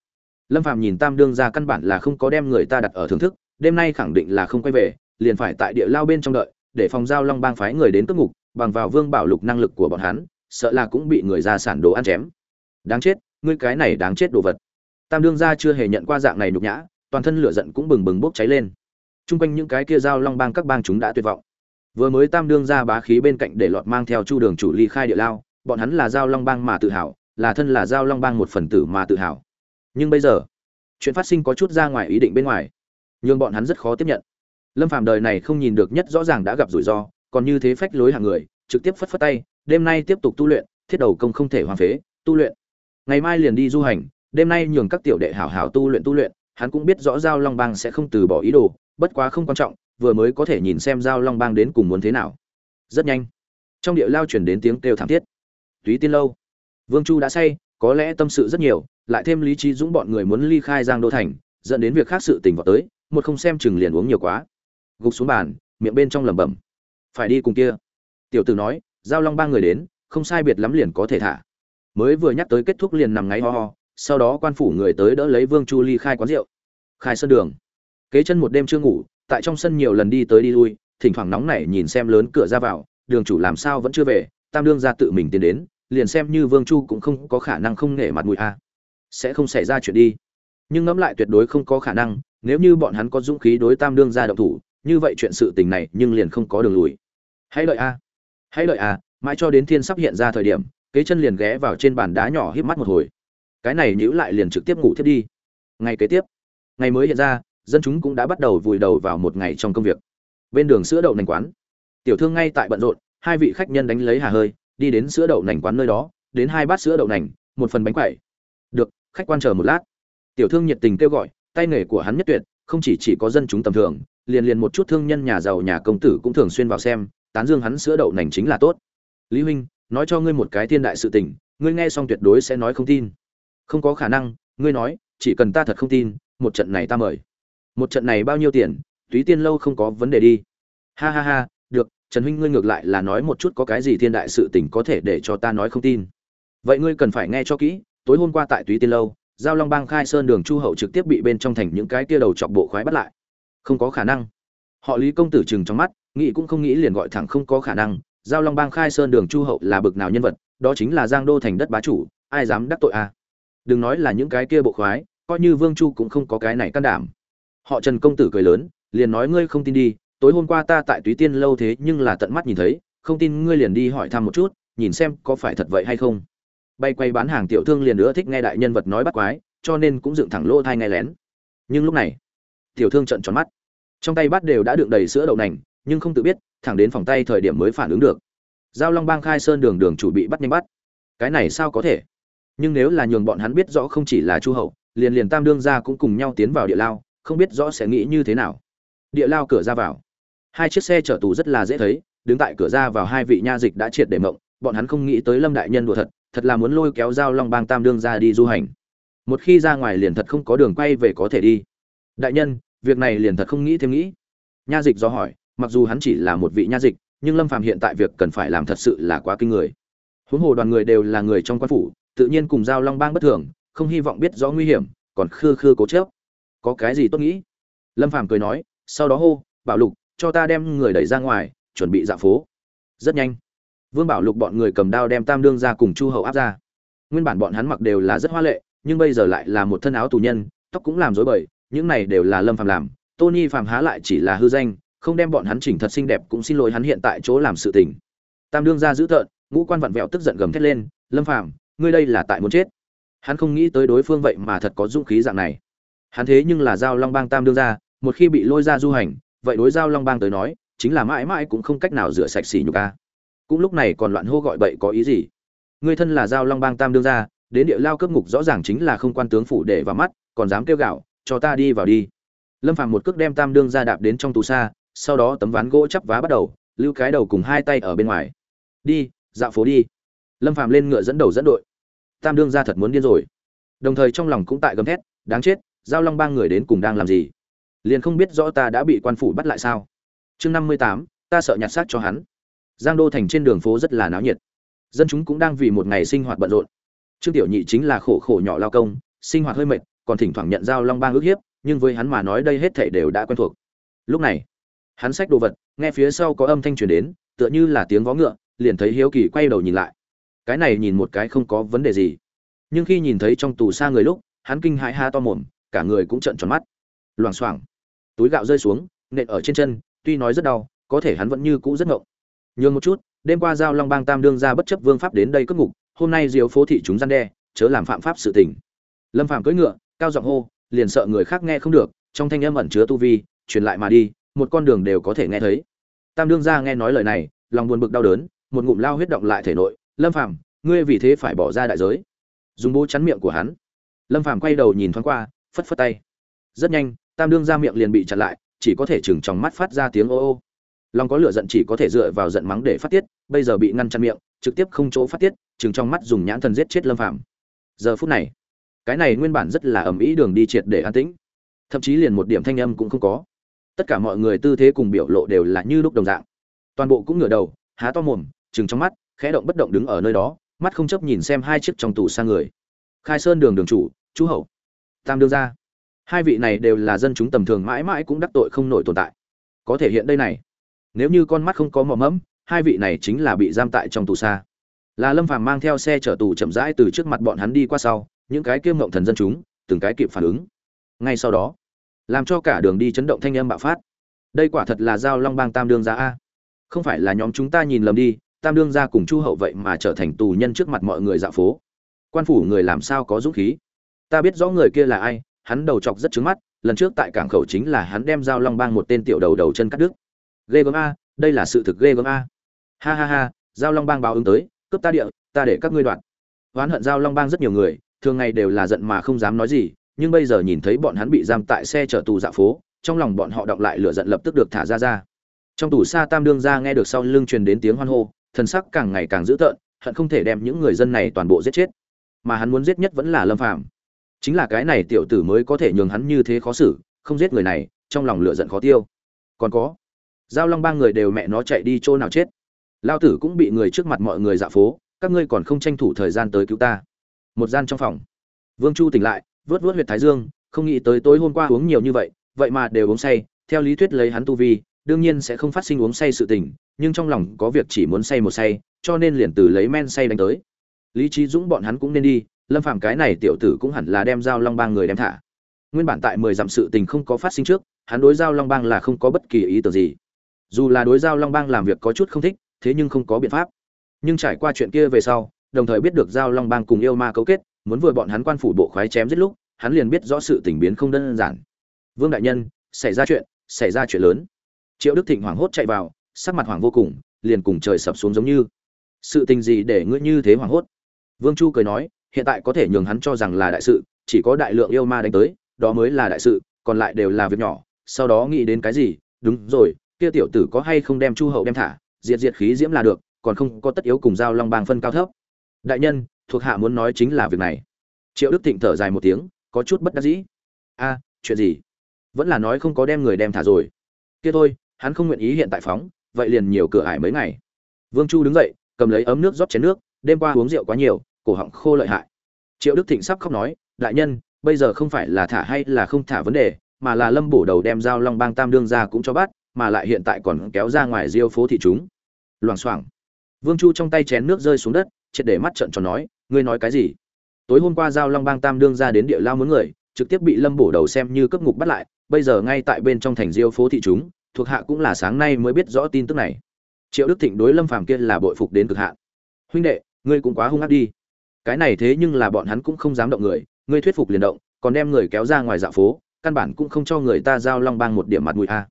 Lâm phàm nhìn tam đương ra căn bản là không có đem người ta đặt ở thưởng thức, đêm nay khẳng định là không quay về, liền phải tại địa lao bên trong đợi, để phòng giao long bang phái người đến cướp ngục, bằng vào vương bảo lục năng lực của bọn hắn, sợ là cũng bị người ra sản đồ ăn chém. Đáng chết, ngươi cái này đáng chết đồ vật. Tam đương gia chưa hề nhận qua dạng này nhục nhã, toàn thân lửa giận cũng bừng bừng bốc cháy lên. Chung quanh những cái kia giao long bang các bang chúng đã tuyệt vọng vừa mới tam đương ra bá khí bên cạnh để lọt mang theo chu đường chủ ly khai địa lao, bọn hắn là giao long bang mà tự hào, là thân là giao long bang một phần tử mà tự hào. Nhưng bây giờ, chuyện phát sinh có chút ra ngoài ý định bên ngoài, nhưng bọn hắn rất khó tiếp nhận. Lâm phàm đời này không nhìn được nhất rõ ràng đã gặp rủi ro, còn như thế phách lối hàng người, trực tiếp phất phất tay, đêm nay tiếp tục tu luyện, thiết đầu công không thể hoàn phế, tu luyện. Ngày mai liền đi du hành, đêm nay nhường các tiểu đệ hảo hảo tu luyện tu luyện, hắn cũng biết rõ giao long bang sẽ không từ bỏ ý đồ, bất quá không quan trọng vừa mới có thể nhìn xem giao long bang đến cùng muốn thế nào. Rất nhanh, trong địa lao chuyển đến tiếng kêu thảm thiết. Túy tiên lâu, vương chu đã say, có lẽ tâm sự rất nhiều, lại thêm lý trí dũng bọn người muốn ly khai giang đô thành, dẫn đến việc khác sự tình vào tới, một không xem chừng liền uống nhiều quá. Gục xuống bàn, miệng bên trong lẩm bẩm. Phải đi cùng kia. Tiểu tử nói, giao long ba người đến, không sai biệt lắm liền có thể thả. Mới vừa nhắc tới kết thúc liền nằm ngáy ho ho, sau đó quan phủ người tới đỡ lấy vương chu ly khai quán rượu. Khai sân đường. Kế chân một đêm chưa ngủ tại trong sân nhiều lần đi tới đi lui, thỉnh thoảng nóng nảy nhìn xem lớn cửa ra vào, đường chủ làm sao vẫn chưa về, tam đương ra tự mình tiến đến, liền xem như vương chu cũng không có khả năng không nể mặt mũi a. Sẽ không xảy ra chuyện đi. Nhưng ngẫm lại tuyệt đối không có khả năng, nếu như bọn hắn có dũng khí đối tam đương ra động thủ, như vậy chuyện sự tình này nhưng liền không có đường lùi. Hãy đợi a. Hãy đợi a, mãi cho đến thiên sắp hiện ra thời điểm, kế chân liền ghé vào trên bàn đá nhỏ híp mắt một hồi. Cái này nhữ lại liền trực tiếp ngủ thiết đi. Ngày kế tiếp, ngày mới hiện ra dân chúng cũng đã bắt đầu vùi đầu vào một ngày trong công việc. Bên đường sữa đậu nành quán. Tiểu thương ngay tại bận rộn, hai vị khách nhân đánh lấy hà hơi, đi đến sữa đậu nành quán nơi đó, đến hai bát sữa đậu nành, một phần bánh quẩy. Được, khách quan chờ một lát. Tiểu thương nhiệt tình kêu gọi, tay nghề của hắn nhất tuyệt, không chỉ chỉ có dân chúng tầm thường, liền liền một chút thương nhân nhà giàu nhà công tử cũng thường xuyên vào xem, tán dương hắn sữa đậu nành chính là tốt. Lý huynh, nói cho ngươi một cái thiên đại sự tình, ngươi nghe xong tuyệt đối sẽ nói không tin. Không có khả năng, ngươi nói, chỉ cần ta thật không tin, một trận này ta mời một trận này bao nhiêu tiền, túy tiên lâu không có vấn đề đi. Ha ha ha, được, trần huynh ngươi ngược lại là nói một chút có cái gì thiên đại sự tình có thể để cho ta nói không tin. Vậy ngươi cần phải nghe cho kỹ, tối hôm qua tại túy tiên lâu, giao long bang khai sơn đường chu hậu trực tiếp bị bên trong thành những cái kia đầu chọc bộ khoái bắt lại. Không có khả năng. Họ lý công tử chừng trong mắt, nghĩ cũng không nghĩ liền gọi thẳng không có khả năng, giao long bang khai sơn đường chu hậu là bực nào nhân vật, đó chính là giang đô thành đất bá chủ, ai dám đắc tội à? đừng nói là những cái kia bộ khoái, coi như vương chu cũng không có cái này can đảm họ trần công tử cười lớn, liền nói ngươi không tin đi, tối hôm qua ta tại túy tiên lâu thế nhưng là tận mắt nhìn thấy, không tin ngươi liền đi hỏi thăm một chút, nhìn xem có phải thật vậy hay không. Bay quay bán hàng tiểu thương liền nữa thích nghe đại nhân vật nói bắt quái, cho nên cũng dựng thẳng lỗ thai nghe lén. Nhưng lúc này, tiểu thương trận tròn mắt. Trong tay bát đều đã đựng đầy sữa đậu nành, nhưng không tự biết, thẳng đến phòng tay thời điểm mới phản ứng được. Giao long bang khai sơn đường đường chủ bị bắt nhanh bắt. Cái này sao có thể? Nhưng nếu là nhường bọn hắn biết rõ không chỉ là chu hậu, liền liền tam đương gia cũng cùng nhau tiến vào địa lao không biết rõ sẽ nghĩ như thế nào. Địa lao cửa ra vào. Hai chiếc xe chở tù rất là dễ thấy, đứng tại cửa ra vào hai vị nha dịch đã triệt để mộng, bọn hắn không nghĩ tới lâm đại nhân đùa thật thật là muốn lôi kéo giao long bang tam đương ra đi du hành. Một khi ra ngoài liền thật không có đường quay về có thể đi. Đại nhân, việc này liền thật không nghĩ thêm nghĩ. Nha dịch do hỏi, mặc dù hắn chỉ là một vị nha dịch, nhưng lâm phàm hiện tại việc cần phải làm thật sự là quá kinh người. Huống hồ đoàn người đều là người trong quan phủ, tự nhiên cùng giao long bang bất thường, không hy vọng biết rõ nguy hiểm, còn khư khư cố chớp có cái gì tốt nghĩ? Lâm phàm cười nói, sau đó hô, bảo lục, cho ta đem người đẩy ra ngoài, chuẩn bị dạ phố. Rất nhanh, vương bảo lục bọn người cầm đao đem tam đương ra cùng chu hậu áp ra. Nguyên bản bọn hắn mặc đều là rất hoa lệ, nhưng bây giờ lại là một thân áo tù nhân, tóc cũng làm rối bời, những này đều là lâm phàm làm. Tony phàm há lại chỉ là hư danh, không đem bọn hắn chỉnh thật xinh đẹp cũng xin lỗi hắn hiện tại chỗ làm sự tình. Tam đương ra giữ tợn, ngũ quan vặn vẹo tức giận gầm thét lên, lâm phàm, ngươi đây là tại muốn chết. Hắn không nghĩ tới đối phương vậy mà thật có dũng khí dạng này hắn thế nhưng là giao long bang tam đương ra một khi bị lôi ra du hành, vậy đối giao long bang tới nói, chính là mãi mãi cũng không cách nào rửa sạch xỉ nhục a. Cũng lúc này còn loạn hô gọi bậy có ý gì? Người thân là giao long bang tam đương ra đến địa lao cấp ngục rõ ràng chính là không quan tướng phủ để vào mắt, còn dám kêu gạo, cho ta đi vào đi. Lâm phàm một cước đem tam đương ra đạp đến trong tù xa sau đó tấm ván gỗ chắp vá bắt đầu, lưu cái đầu cùng hai tay ở bên ngoài. Đi, dạo phố đi. Lâm phàm lên ngựa dẫn đầu dẫn đội. Tam đương ra thật muốn điên rồi. Đồng thời trong lòng cũng tại gầm thét, đáng chết giao long ba người đến cùng đang làm gì? Liền không biết rõ ta đã bị quan phủ bắt lại sao? Chương năm mươi tám, ta sợ nhặt xác cho hắn. Giang đô thành trên đường phố rất là náo nhiệt. Dân chúng cũng đang vì một ngày sinh hoạt bận rộn. Trương tiểu nhị chính là khổ khổ nhỏ lao công, sinh hoạt hơi mệt, còn thỉnh thoảng nhận giao long bang ước hiếp, nhưng với hắn mà nói đây hết thảy đều đã quen thuộc. Lúc này, hắn xách đồ vật, nghe phía sau có âm thanh truyền đến, tựa như là tiếng vó ngựa, liền thấy hiếu kỳ quay đầu nhìn lại. Cái này nhìn một cái không có vấn đề gì. Nhưng khi nhìn thấy trong tù xa người lúc, hắn kinh hãi ha to mồm cả người cũng trợn tròn mắt. Loảng xoảng, túi gạo rơi xuống, nện ở trên chân, tuy nói rất đau, có thể hắn vẫn như cũ rất ngộng. Nhường một chút, đêm qua giao long bang tam đương ra bất chấp vương pháp đến đây cất ngục, hôm nay diều phố thị chúng gian đe, chớ làm phạm pháp sự tình. Lâm phạm cưỡi ngựa, cao giọng hô, liền sợ người khác nghe không được, trong thanh âm ẩn chứa tu vi, truyền lại mà đi, một con đường đều có thể nghe thấy. Tam đương gia nghe nói lời này, lòng buồn bực đau đớn, một ngụm lao huyết động lại thể nội, lâm phàm, ngươi vì thế phải bỏ ra đại giới. Dùng bố chắn miệng của hắn. Lâm phàm quay đầu nhìn thoáng qua phất phất tay. Rất nhanh, tam đương ra miệng liền bị chặn lại, chỉ có thể chừng trong mắt phát ra tiếng ô ô. Lòng có lửa giận chỉ có thể dựa vào giận mắng để phát tiết, bây giờ bị ngăn chặn miệng, trực tiếp không chỗ phát tiết, chừng trong mắt dùng nhãn thần giết chết lâm phàm. Giờ phút này, cái này nguyên bản rất là ầm ĩ đường đi triệt để an tĩnh. Thậm chí liền một điểm thanh âm cũng không có. Tất cả mọi người tư thế cùng biểu lộ đều là như lúc đồng dạng. Toàn bộ cũng ngửa đầu, há to mồm, chừng trong mắt, khẽ động bất động đứng ở nơi đó, mắt không chấp nhìn xem hai chiếc trong tủ sang người. Khai sơn đường đường chủ chú hậu tam đương gia. Hai vị này đều là dân chúng tầm thường mãi mãi cũng đắc tội không nổi tồn tại. Có thể hiện đây này, nếu như con mắt không có mỏm mẫm, hai vị này chính là bị giam tại trong tù xa. Là lâm phàm mang theo xe chở tù chậm rãi từ trước mặt bọn hắn đi qua sau, những cái kiêm ngộng thần dân chúng, từng cái kịp phản ứng. Ngay sau đó, làm cho cả đường đi chấn động thanh âm bạo phát. Đây quả thật là giao long bang tam đương gia a. Không phải là nhóm chúng ta nhìn lầm đi, tam đương gia cùng chu hậu vậy mà trở thành tù nhân trước mặt mọi người dạo phố. Quan phủ người làm sao có dũng khí? Ta biết rõ người kia là ai, hắn đầu chọc rất trứng mắt, lần trước tại cảng khẩu chính là hắn đem dao long bang một tên tiểu đầu đầu chân cắt đứt. Ghê gớm a, đây là sự thực ghê gớm a. Ha ha ha, giao long bang báo ứng tới, cướp ta địa, ta để các ngươi đoạn. Oán hận giao long bang rất nhiều người, thường ngày đều là giận mà không dám nói gì, nhưng bây giờ nhìn thấy bọn hắn bị giam tại xe chở tù dạ phố, trong lòng bọn họ đọng lại lửa giận lập tức được thả ra ra. Trong tù xa tam đương ra nghe được sau lưng truyền đến tiếng hoan hô, thần sắc càng ngày càng dữ tợn, hận không thể đem những người dân này toàn bộ giết chết. Mà hắn muốn giết nhất vẫn là lâm phàm chính là cái này tiểu tử mới có thể nhường hắn như thế khó xử, không giết người này, trong lòng lựa giận khó tiêu. Còn có, giao long ba người đều mẹ nó chạy đi chỗ nào chết. Lao tử cũng bị người trước mặt mọi người dạ phố, các ngươi còn không tranh thủ thời gian tới cứu ta. Một gian trong phòng. Vương chu tỉnh lại, vớt vớt huyệt thái dương, không nghĩ tới tối hôm qua uống nhiều như vậy vậy mà đều uống say, theo lý thuyết lấy hắn tu vi, đương nhiên sẽ không phát sinh uống say sự tình, nhưng trong lòng có việc chỉ muốn say một say, cho nên liền từ lấy men say đánh tới. Lý trí dũng bọn hắn cũng nên đi lâm phạm cái này tiểu tử cũng hẳn là đem giao long bang người đem thả. Nguyên bản tại mười dặm sự tình không có phát sinh trước, hắn đối giao long bang là không có bất kỳ ý tưởng gì. Dù là đối giao long bang làm việc có chút không thích, thế nhưng không có biện pháp. Nhưng trải qua chuyện kia về sau, đồng thời biết được giao long bang cùng yêu ma cấu kết, muốn vừa bọn hắn quan phủ bộ khoái chém giết lúc, hắn liền biết rõ sự tình biến không đơn giản. Vương đại nhân, xảy ra chuyện, xảy ra chuyện lớn. Triệu đức thịnh hoảng hốt chạy vào, sắc mặt hoảng vô cùng, liền cùng trời sập xuống giống như. Sự tình gì để ngươi như thế hoảng hốt? Vương chu cười nói hiện tại có thể nhường hắn cho rằng là đại sự, chỉ có đại lượng yêu ma đánh tới, đó mới là đại sự, còn lại đều là việc nhỏ, sau đó nghĩ đến cái gì, đúng rồi, kia tiểu tử có hay không đem chu hậu đem thả, diệt diệt khí diễm là được, còn không có tất yếu cùng giao long bang phân cao thấp. Đại nhân, thuộc hạ muốn nói chính là việc này. Triệu đức thịnh thở dài một tiếng, có chút bất đắc dĩ. A, chuyện gì? Vẫn là nói không có đem người đem thả rồi. Kia thôi, hắn không nguyện ý hiện tại phóng, vậy liền nhiều cửa ải mấy ngày. Vương chu đứng dậy, cầm lấy ấm nước rót chén nước, đêm qua uống rượu quá nhiều cổ họng khô lợi hại. Triệu đức thịnh sắp khóc nói, đại nhân, bây giờ không phải là thả hay là không thả vấn đề, mà là lâm bổ đầu đem dao long bang tam đương ra cũng cho bắt, mà lại hiện tại còn kéo ra ngoài diêu phố thị chúng. Loảng xoảng. Vương chu trong tay chén nước rơi xuống đất, triệt để mắt trợn tròn nói, ngươi nói cái gì? Tối hôm qua giao long bang tam đương ra đến địa lao muốn người, trực tiếp bị lâm bổ đầu xem như cấp ngục bắt lại, bây giờ ngay tại bên trong thành diêu phố thị chúng, thuộc hạ cũng là sáng nay mới biết rõ tin tức này. Triệu đức thịnh đối lâm phàm kia là bội phục đến cực hạn. Huynh đệ, ngươi cũng quá hung ác đi cái này thế nhưng là bọn hắn cũng không dám động người, ngươi thuyết phục liền động, còn đem người kéo ra ngoài dạ phố, căn bản cũng không cho người ta giao long bang một điểm mặt mũi a.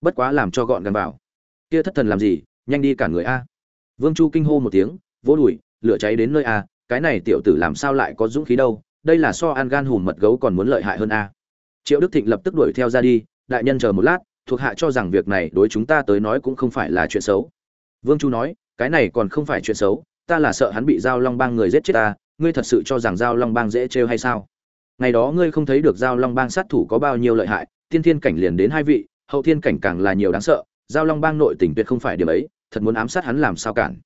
Bất quá làm cho gọn gàng vào. Kia thất thần làm gì, nhanh đi cản người a. Vương chu kinh hô một tiếng vỗ đùi, lửa cháy đến nơi a, cái này tiểu tử làm sao lại có dũng khí đâu, đây là so an gan hùm mật gấu còn muốn lợi hại hơn a. Triệu đức thịnh lập tức đuổi theo ra đi, đại nhân chờ một lát, thuộc hạ cho rằng việc này đối chúng ta tới nói cũng không phải là chuyện xấu. Vương chu nói, cái này còn không phải chuyện xấu ta là sợ hắn bị giao long bang người giết chết ta, ngươi thật sự cho rằng giao long bang dễ trêu hay sao? Ngày đó ngươi không thấy được giao long bang sát thủ có bao nhiêu lợi hại, tiên thiên cảnh liền đến hai vị, hậu thiên cảnh càng là nhiều đáng sợ, giao long bang nội tình tuyệt không phải điểm ấy, thật muốn ám sát hắn làm sao cản.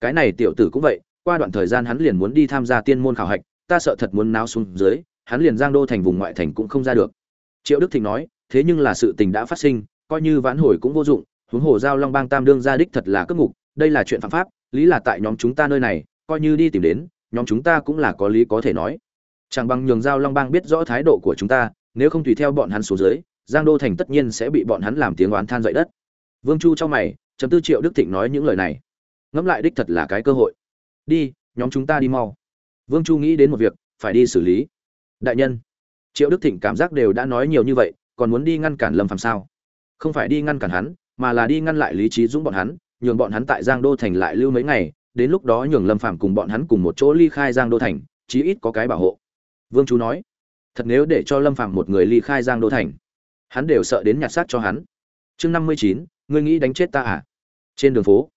Cái này tiểu tử cũng vậy, qua đoạn thời gian hắn liền muốn đi tham gia tiên môn khảo hạch, ta sợ thật muốn náo xuống dưới, hắn liền giang đô thành vùng ngoại thành cũng không ra được. Triệu đức thịnh nói, thế nhưng là sự tình đã phát sinh, coi như vãn hồi cũng vô dụng, huống hồ giao long bang tam đương gia đích thật là cất ngục, đây là chuyện phạm pháp lý là tại nhóm chúng ta nơi này, coi như đi tìm đến, nhóm chúng ta cũng là có lý có thể nói. Chẳng bằng nhường giao long bang biết rõ thái độ của chúng ta, nếu không tùy theo bọn hắn xuống dưới, giang đô thành tất nhiên sẽ bị bọn hắn làm tiếng oán than dậy đất. Vương chu cho mày, chấm tư triệu đức thịnh nói những lời này. Ngẫm lại đích thật là cái cơ hội. Đi, nhóm chúng ta đi mau. Vương chu nghĩ đến một việc, phải đi xử lý. Đại nhân, triệu đức thịnh cảm giác đều đã nói nhiều như vậy, còn muốn đi ngăn cản lâm phàm sao? Không phải đi ngăn cản hắn, mà là đi ngăn lại lý trí dũng bọn hắn nhường bọn hắn tại giang đô thành lại lưu mấy ngày, đến lúc đó nhường lâm phàm cùng bọn hắn cùng một chỗ ly khai giang đô thành, chí ít có cái bảo hộ. Vương chú nói, thật nếu để cho lâm phàm một người ly khai giang đô thành, hắn đều sợ đến nhặt xác cho hắn. Chương năm mươi chín, ngươi nghĩ đánh chết ta à? Trên đường phố,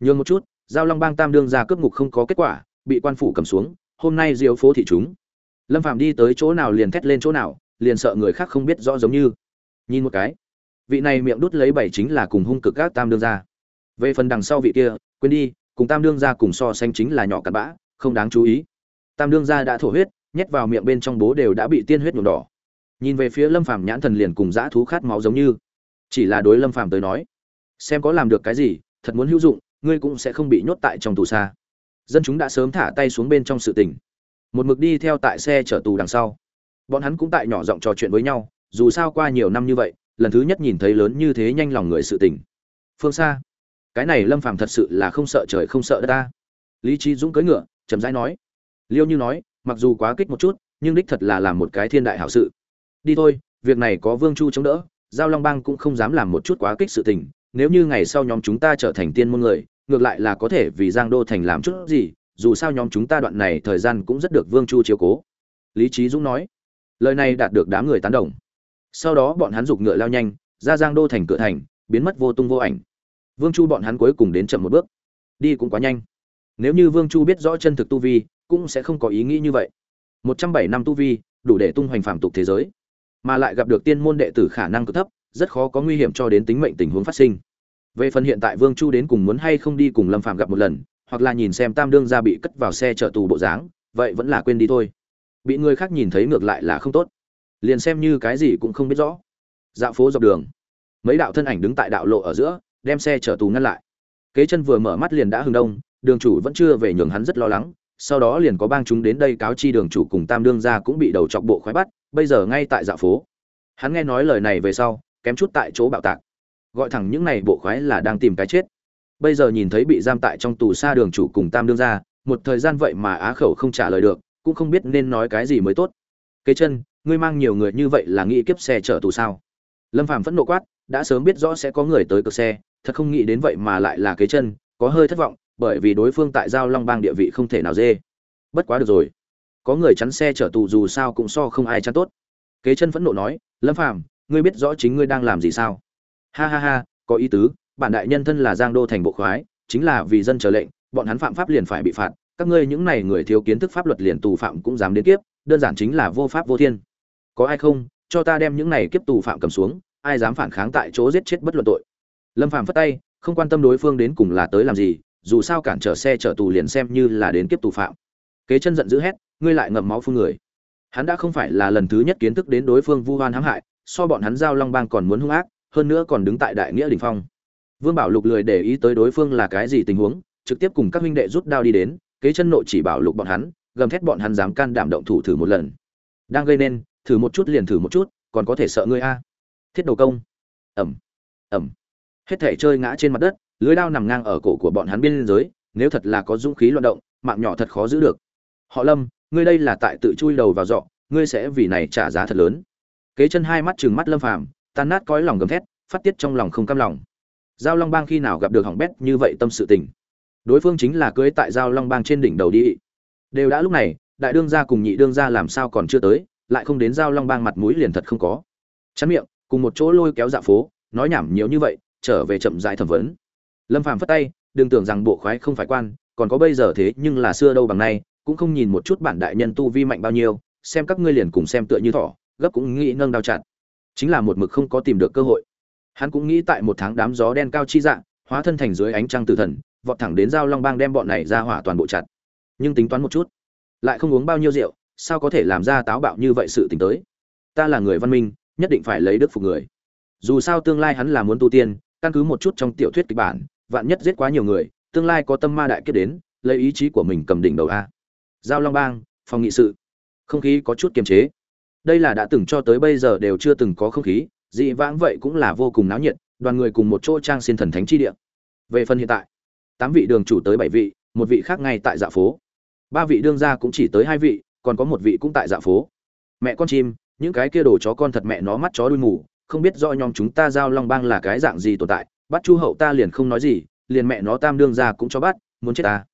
nhường một chút, giao long bang tam đương ra cướp ngục không có kết quả, bị quan phủ cầm xuống, hôm nay diều phố thị chúng. Lâm phàm đi tới chỗ nào liền thét lên chỗ nào, liền sợ người khác không biết rõ giống như. Nhìn một cái, vị này miệng đút lấy bảy chính là cùng hung cực các tam đương gia về phần đằng sau vị kia, quên đi, cùng tam đương gia cùng so sánh chính là nhỏ cặn bã, không đáng chú ý. Tam đương gia đã thổ huyết, nhét vào miệng bên trong bố đều đã bị tiên huyết nhuộm đỏ. Nhìn về phía lâm phàm nhãn thần liền cùng dã thú khát máu giống như. Chỉ là đối lâm phàm tới nói, xem có làm được cái gì, thật muốn hữu dụng, ngươi cũng sẽ không bị nhốt tại trong tù xa. Dân chúng đã sớm thả tay xuống bên trong sự tình. Một mực đi theo tại xe chở tù đằng sau. Bọn hắn cũng tại nhỏ giọng trò chuyện với nhau, dù sao qua nhiều năm như vậy, lần thứ nhất nhìn thấy lớn như thế nhanh lòng người sự tình. Phương xa cái này lâm phàm thật sự là không sợ trời không sợ đất ta. Lý trí dũng cưỡi ngựa, chậm rãi nói. Liêu như nói, mặc dù quá kích một chút, nhưng đích thật là làm một cái thiên đại hảo sự. Đi thôi, việc này có vương chu chống đỡ, giao long bang cũng không dám làm một chút quá kích sự tình. Nếu như ngày sau nhóm chúng ta trở thành tiên môn người, ngược lại là có thể vì giang đô thành làm chút gì, dù sao nhóm chúng ta đoạn này thời gian cũng rất được vương chu chiếu cố. Lý trí dũng nói. Lời này đạt được đám người tán đồng. Sau đó bọn hắn giục ngựa lao nhanh, ra giang đô thành cửa thành, biến mất vô tung vô ảnh vương chu bọn hắn cuối cùng đến chậm một bước. Đi cũng quá nhanh. Nếu như vương chu biết rõ chân thực tu vi, cũng sẽ không có ý nghĩ như vậy. Một trăm bảy năm tu vi, đủ để tung hoành phạm tục thế giới. Mà lại gặp được tiên môn đệ tử khả năng cực thấp, rất khó có nguy hiểm cho đến tính mệnh tình huống phát sinh. Về phần hiện tại vương chu đến cùng muốn hay không đi cùng lâm Phàm gặp một lần, hoặc là nhìn xem tam đương gia bị cất vào xe chở tù bộ dáng, vậy vẫn là quên đi thôi. Bị người khác nhìn thấy ngược lại là không tốt. Liền xem như cái gì cũng không biết rõ. Dạo phố dọc đường, mấy đạo thân ảnh đứng tại đạo lộ ở giữa đem xe chở tù ngăn lại. Kế chân vừa mở mắt liền đã hừng đông, đường chủ vẫn chưa về nhường hắn rất lo lắng, sau đó liền có bang chúng đến đây cáo chi đường chủ cùng tam đương gia cũng bị đầu chọc bộ khoái bắt, bây giờ ngay tại dạ phố. Hắn nghe nói lời này về sau, kém chút tại chỗ bạo tạc. Gọi thẳng những này bộ khoái là đang tìm cái chết. Bây giờ nhìn thấy bị giam tại trong tù xa đường chủ cùng tam đương gia, một thời gian vậy mà á khẩu không trả lời được, cũng không biết nên nói cái gì mới tốt. Kế chân, ngươi mang nhiều người như vậy là nghĩ kiếp xe chở tù sao? Lâm phàm phẫn nộ quát, đã sớm biết rõ sẽ có người tới cửa xe thật không nghĩ đến vậy mà lại là kế chân, có hơi thất vọng, bởi vì đối phương tại giao long bang địa vị không thể nào dê. Bất quá được rồi. Có người chắn xe chở tù dù sao cũng so không ai chắn tốt. Kế chân phẫn nộ nói, lâm phàm, ngươi biết rõ chính ngươi đang làm gì sao? Ha ha ha, có ý tứ, bản đại nhân thân là giang đô thành bộ khoái, chính là vì dân chờ lệnh, bọn hắn phạm pháp liền phải bị phạt, các ngươi những này người thiếu kiến thức pháp luật liền tù phạm cũng dám đến kiếp, đơn giản chính là vô pháp vô thiên. Có ai không? Cho ta đem những này kiếp tù phạm cầm xuống, ai dám phản kháng tại chỗ giết chết bất luận tội lâm phàm phất tay, không quan tâm đối phương đến cùng là tới làm gì, dù sao cản trở xe chở tù liền xem như là đến kiếp tù phạm. Kế chân giận dữ hét, ngươi lại ngậm máu phun người. Hắn đã không phải là lần thứ nhất kiến thức đến đối phương vu hoan hãm hại, so bọn hắn giao long bang còn muốn hung ác, hơn nữa còn đứng tại đại nghĩa đình phong. Vương bảo lục lười để ý tới đối phương là cái gì tình huống, trực tiếp cùng các huynh đệ rút đao đi đến, kế chân nội chỉ bảo lục bọn hắn, gầm thét bọn hắn dám can đảm động thủ thử một lần. Đang gây nên, thử một chút liền thử một chút, còn có thể sợ ngươi a. Thiết đầu công. Ẩm. Ẩm hết thể chơi ngã trên mặt đất, lưới đao nằm ngang ở cổ của bọn hắn biên giới, nếu thật là có dũng khí loạn động, mạng nhỏ thật khó giữ được. Họ lâm, ngươi đây là tại tự chui đầu vào dọ ngươi sẽ vì này trả giá thật lớn. Kế chân hai mắt chừng mắt lâm phàm, tan nát cõi lòng gầm thét, phát tiết trong lòng không cam lòng. Giao long bang khi nào gặp được hỏng bét như vậy tâm sự tình? Đối phương chính là cưới tại giao long bang trên đỉnh đầu đi. Đều đã lúc này, đại đương gia cùng nhị đương gia làm sao còn chưa tới, lại không đến giao long bang mặt mũi liền thật không có. Chắn miệng, cùng một chỗ lôi kéo dạ phố, nói nhảm nhiều như vậy trở về chậm rãi thẩm vấn. Lâm phàm phất tay, đừng tưởng rằng bộ khoái không phải quan, còn có bây giờ thế nhưng là xưa đâu bằng nay, cũng không nhìn một chút bản đại nhân tu vi mạnh bao nhiêu, xem các ngươi liền cùng xem tựa như thỏ, gấp cũng nghĩ nâng đao chặt. Chính là một mực không có tìm được cơ hội. Hắn cũng nghĩ tại một tháng đám gió đen cao chi dạng, hóa thân thành dưới ánh trăng tử thần, vọt thẳng đến giao long bang đem bọn này ra hỏa toàn bộ chặt. Nhưng tính toán một chút, lại không uống bao nhiêu rượu, sao có thể làm ra táo bạo như vậy sự tình tới? Ta là người văn minh, nhất định phải lấy đức phục người. Dù sao tương lai hắn là muốn tu tiên căn cứ một chút trong tiểu thuyết kịch bản, vạn nhất giết quá nhiều người, tương lai có tâm ma đại kết đến, lấy ý chí của mình cầm đỉnh đầu a. Giao long bang, phòng nghị sự. Không khí có chút kiềm chế. Đây là đã từng cho tới bây giờ đều chưa từng có không khí, dị vãng vậy cũng là vô cùng náo nhiệt, đoàn người cùng một chỗ trang xin thần thánh chi địa. Về phần hiện tại, tám vị đường chủ tới bảy vị, một vị khác ngay tại dạ phố. Ba vị đương gia cũng chỉ tới hai vị, còn có một vị cũng tại dạ phố. Mẹ con chim, những cái kia đồ chó con thật mẹ nó mắt chó đuôi mù không biết rõ nhóm chúng ta giao long bang là cái dạng gì tồn tại, bắt chu hậu ta liền không nói gì, liền mẹ nó tam đương gia cũng cho bắt, muốn chết ta.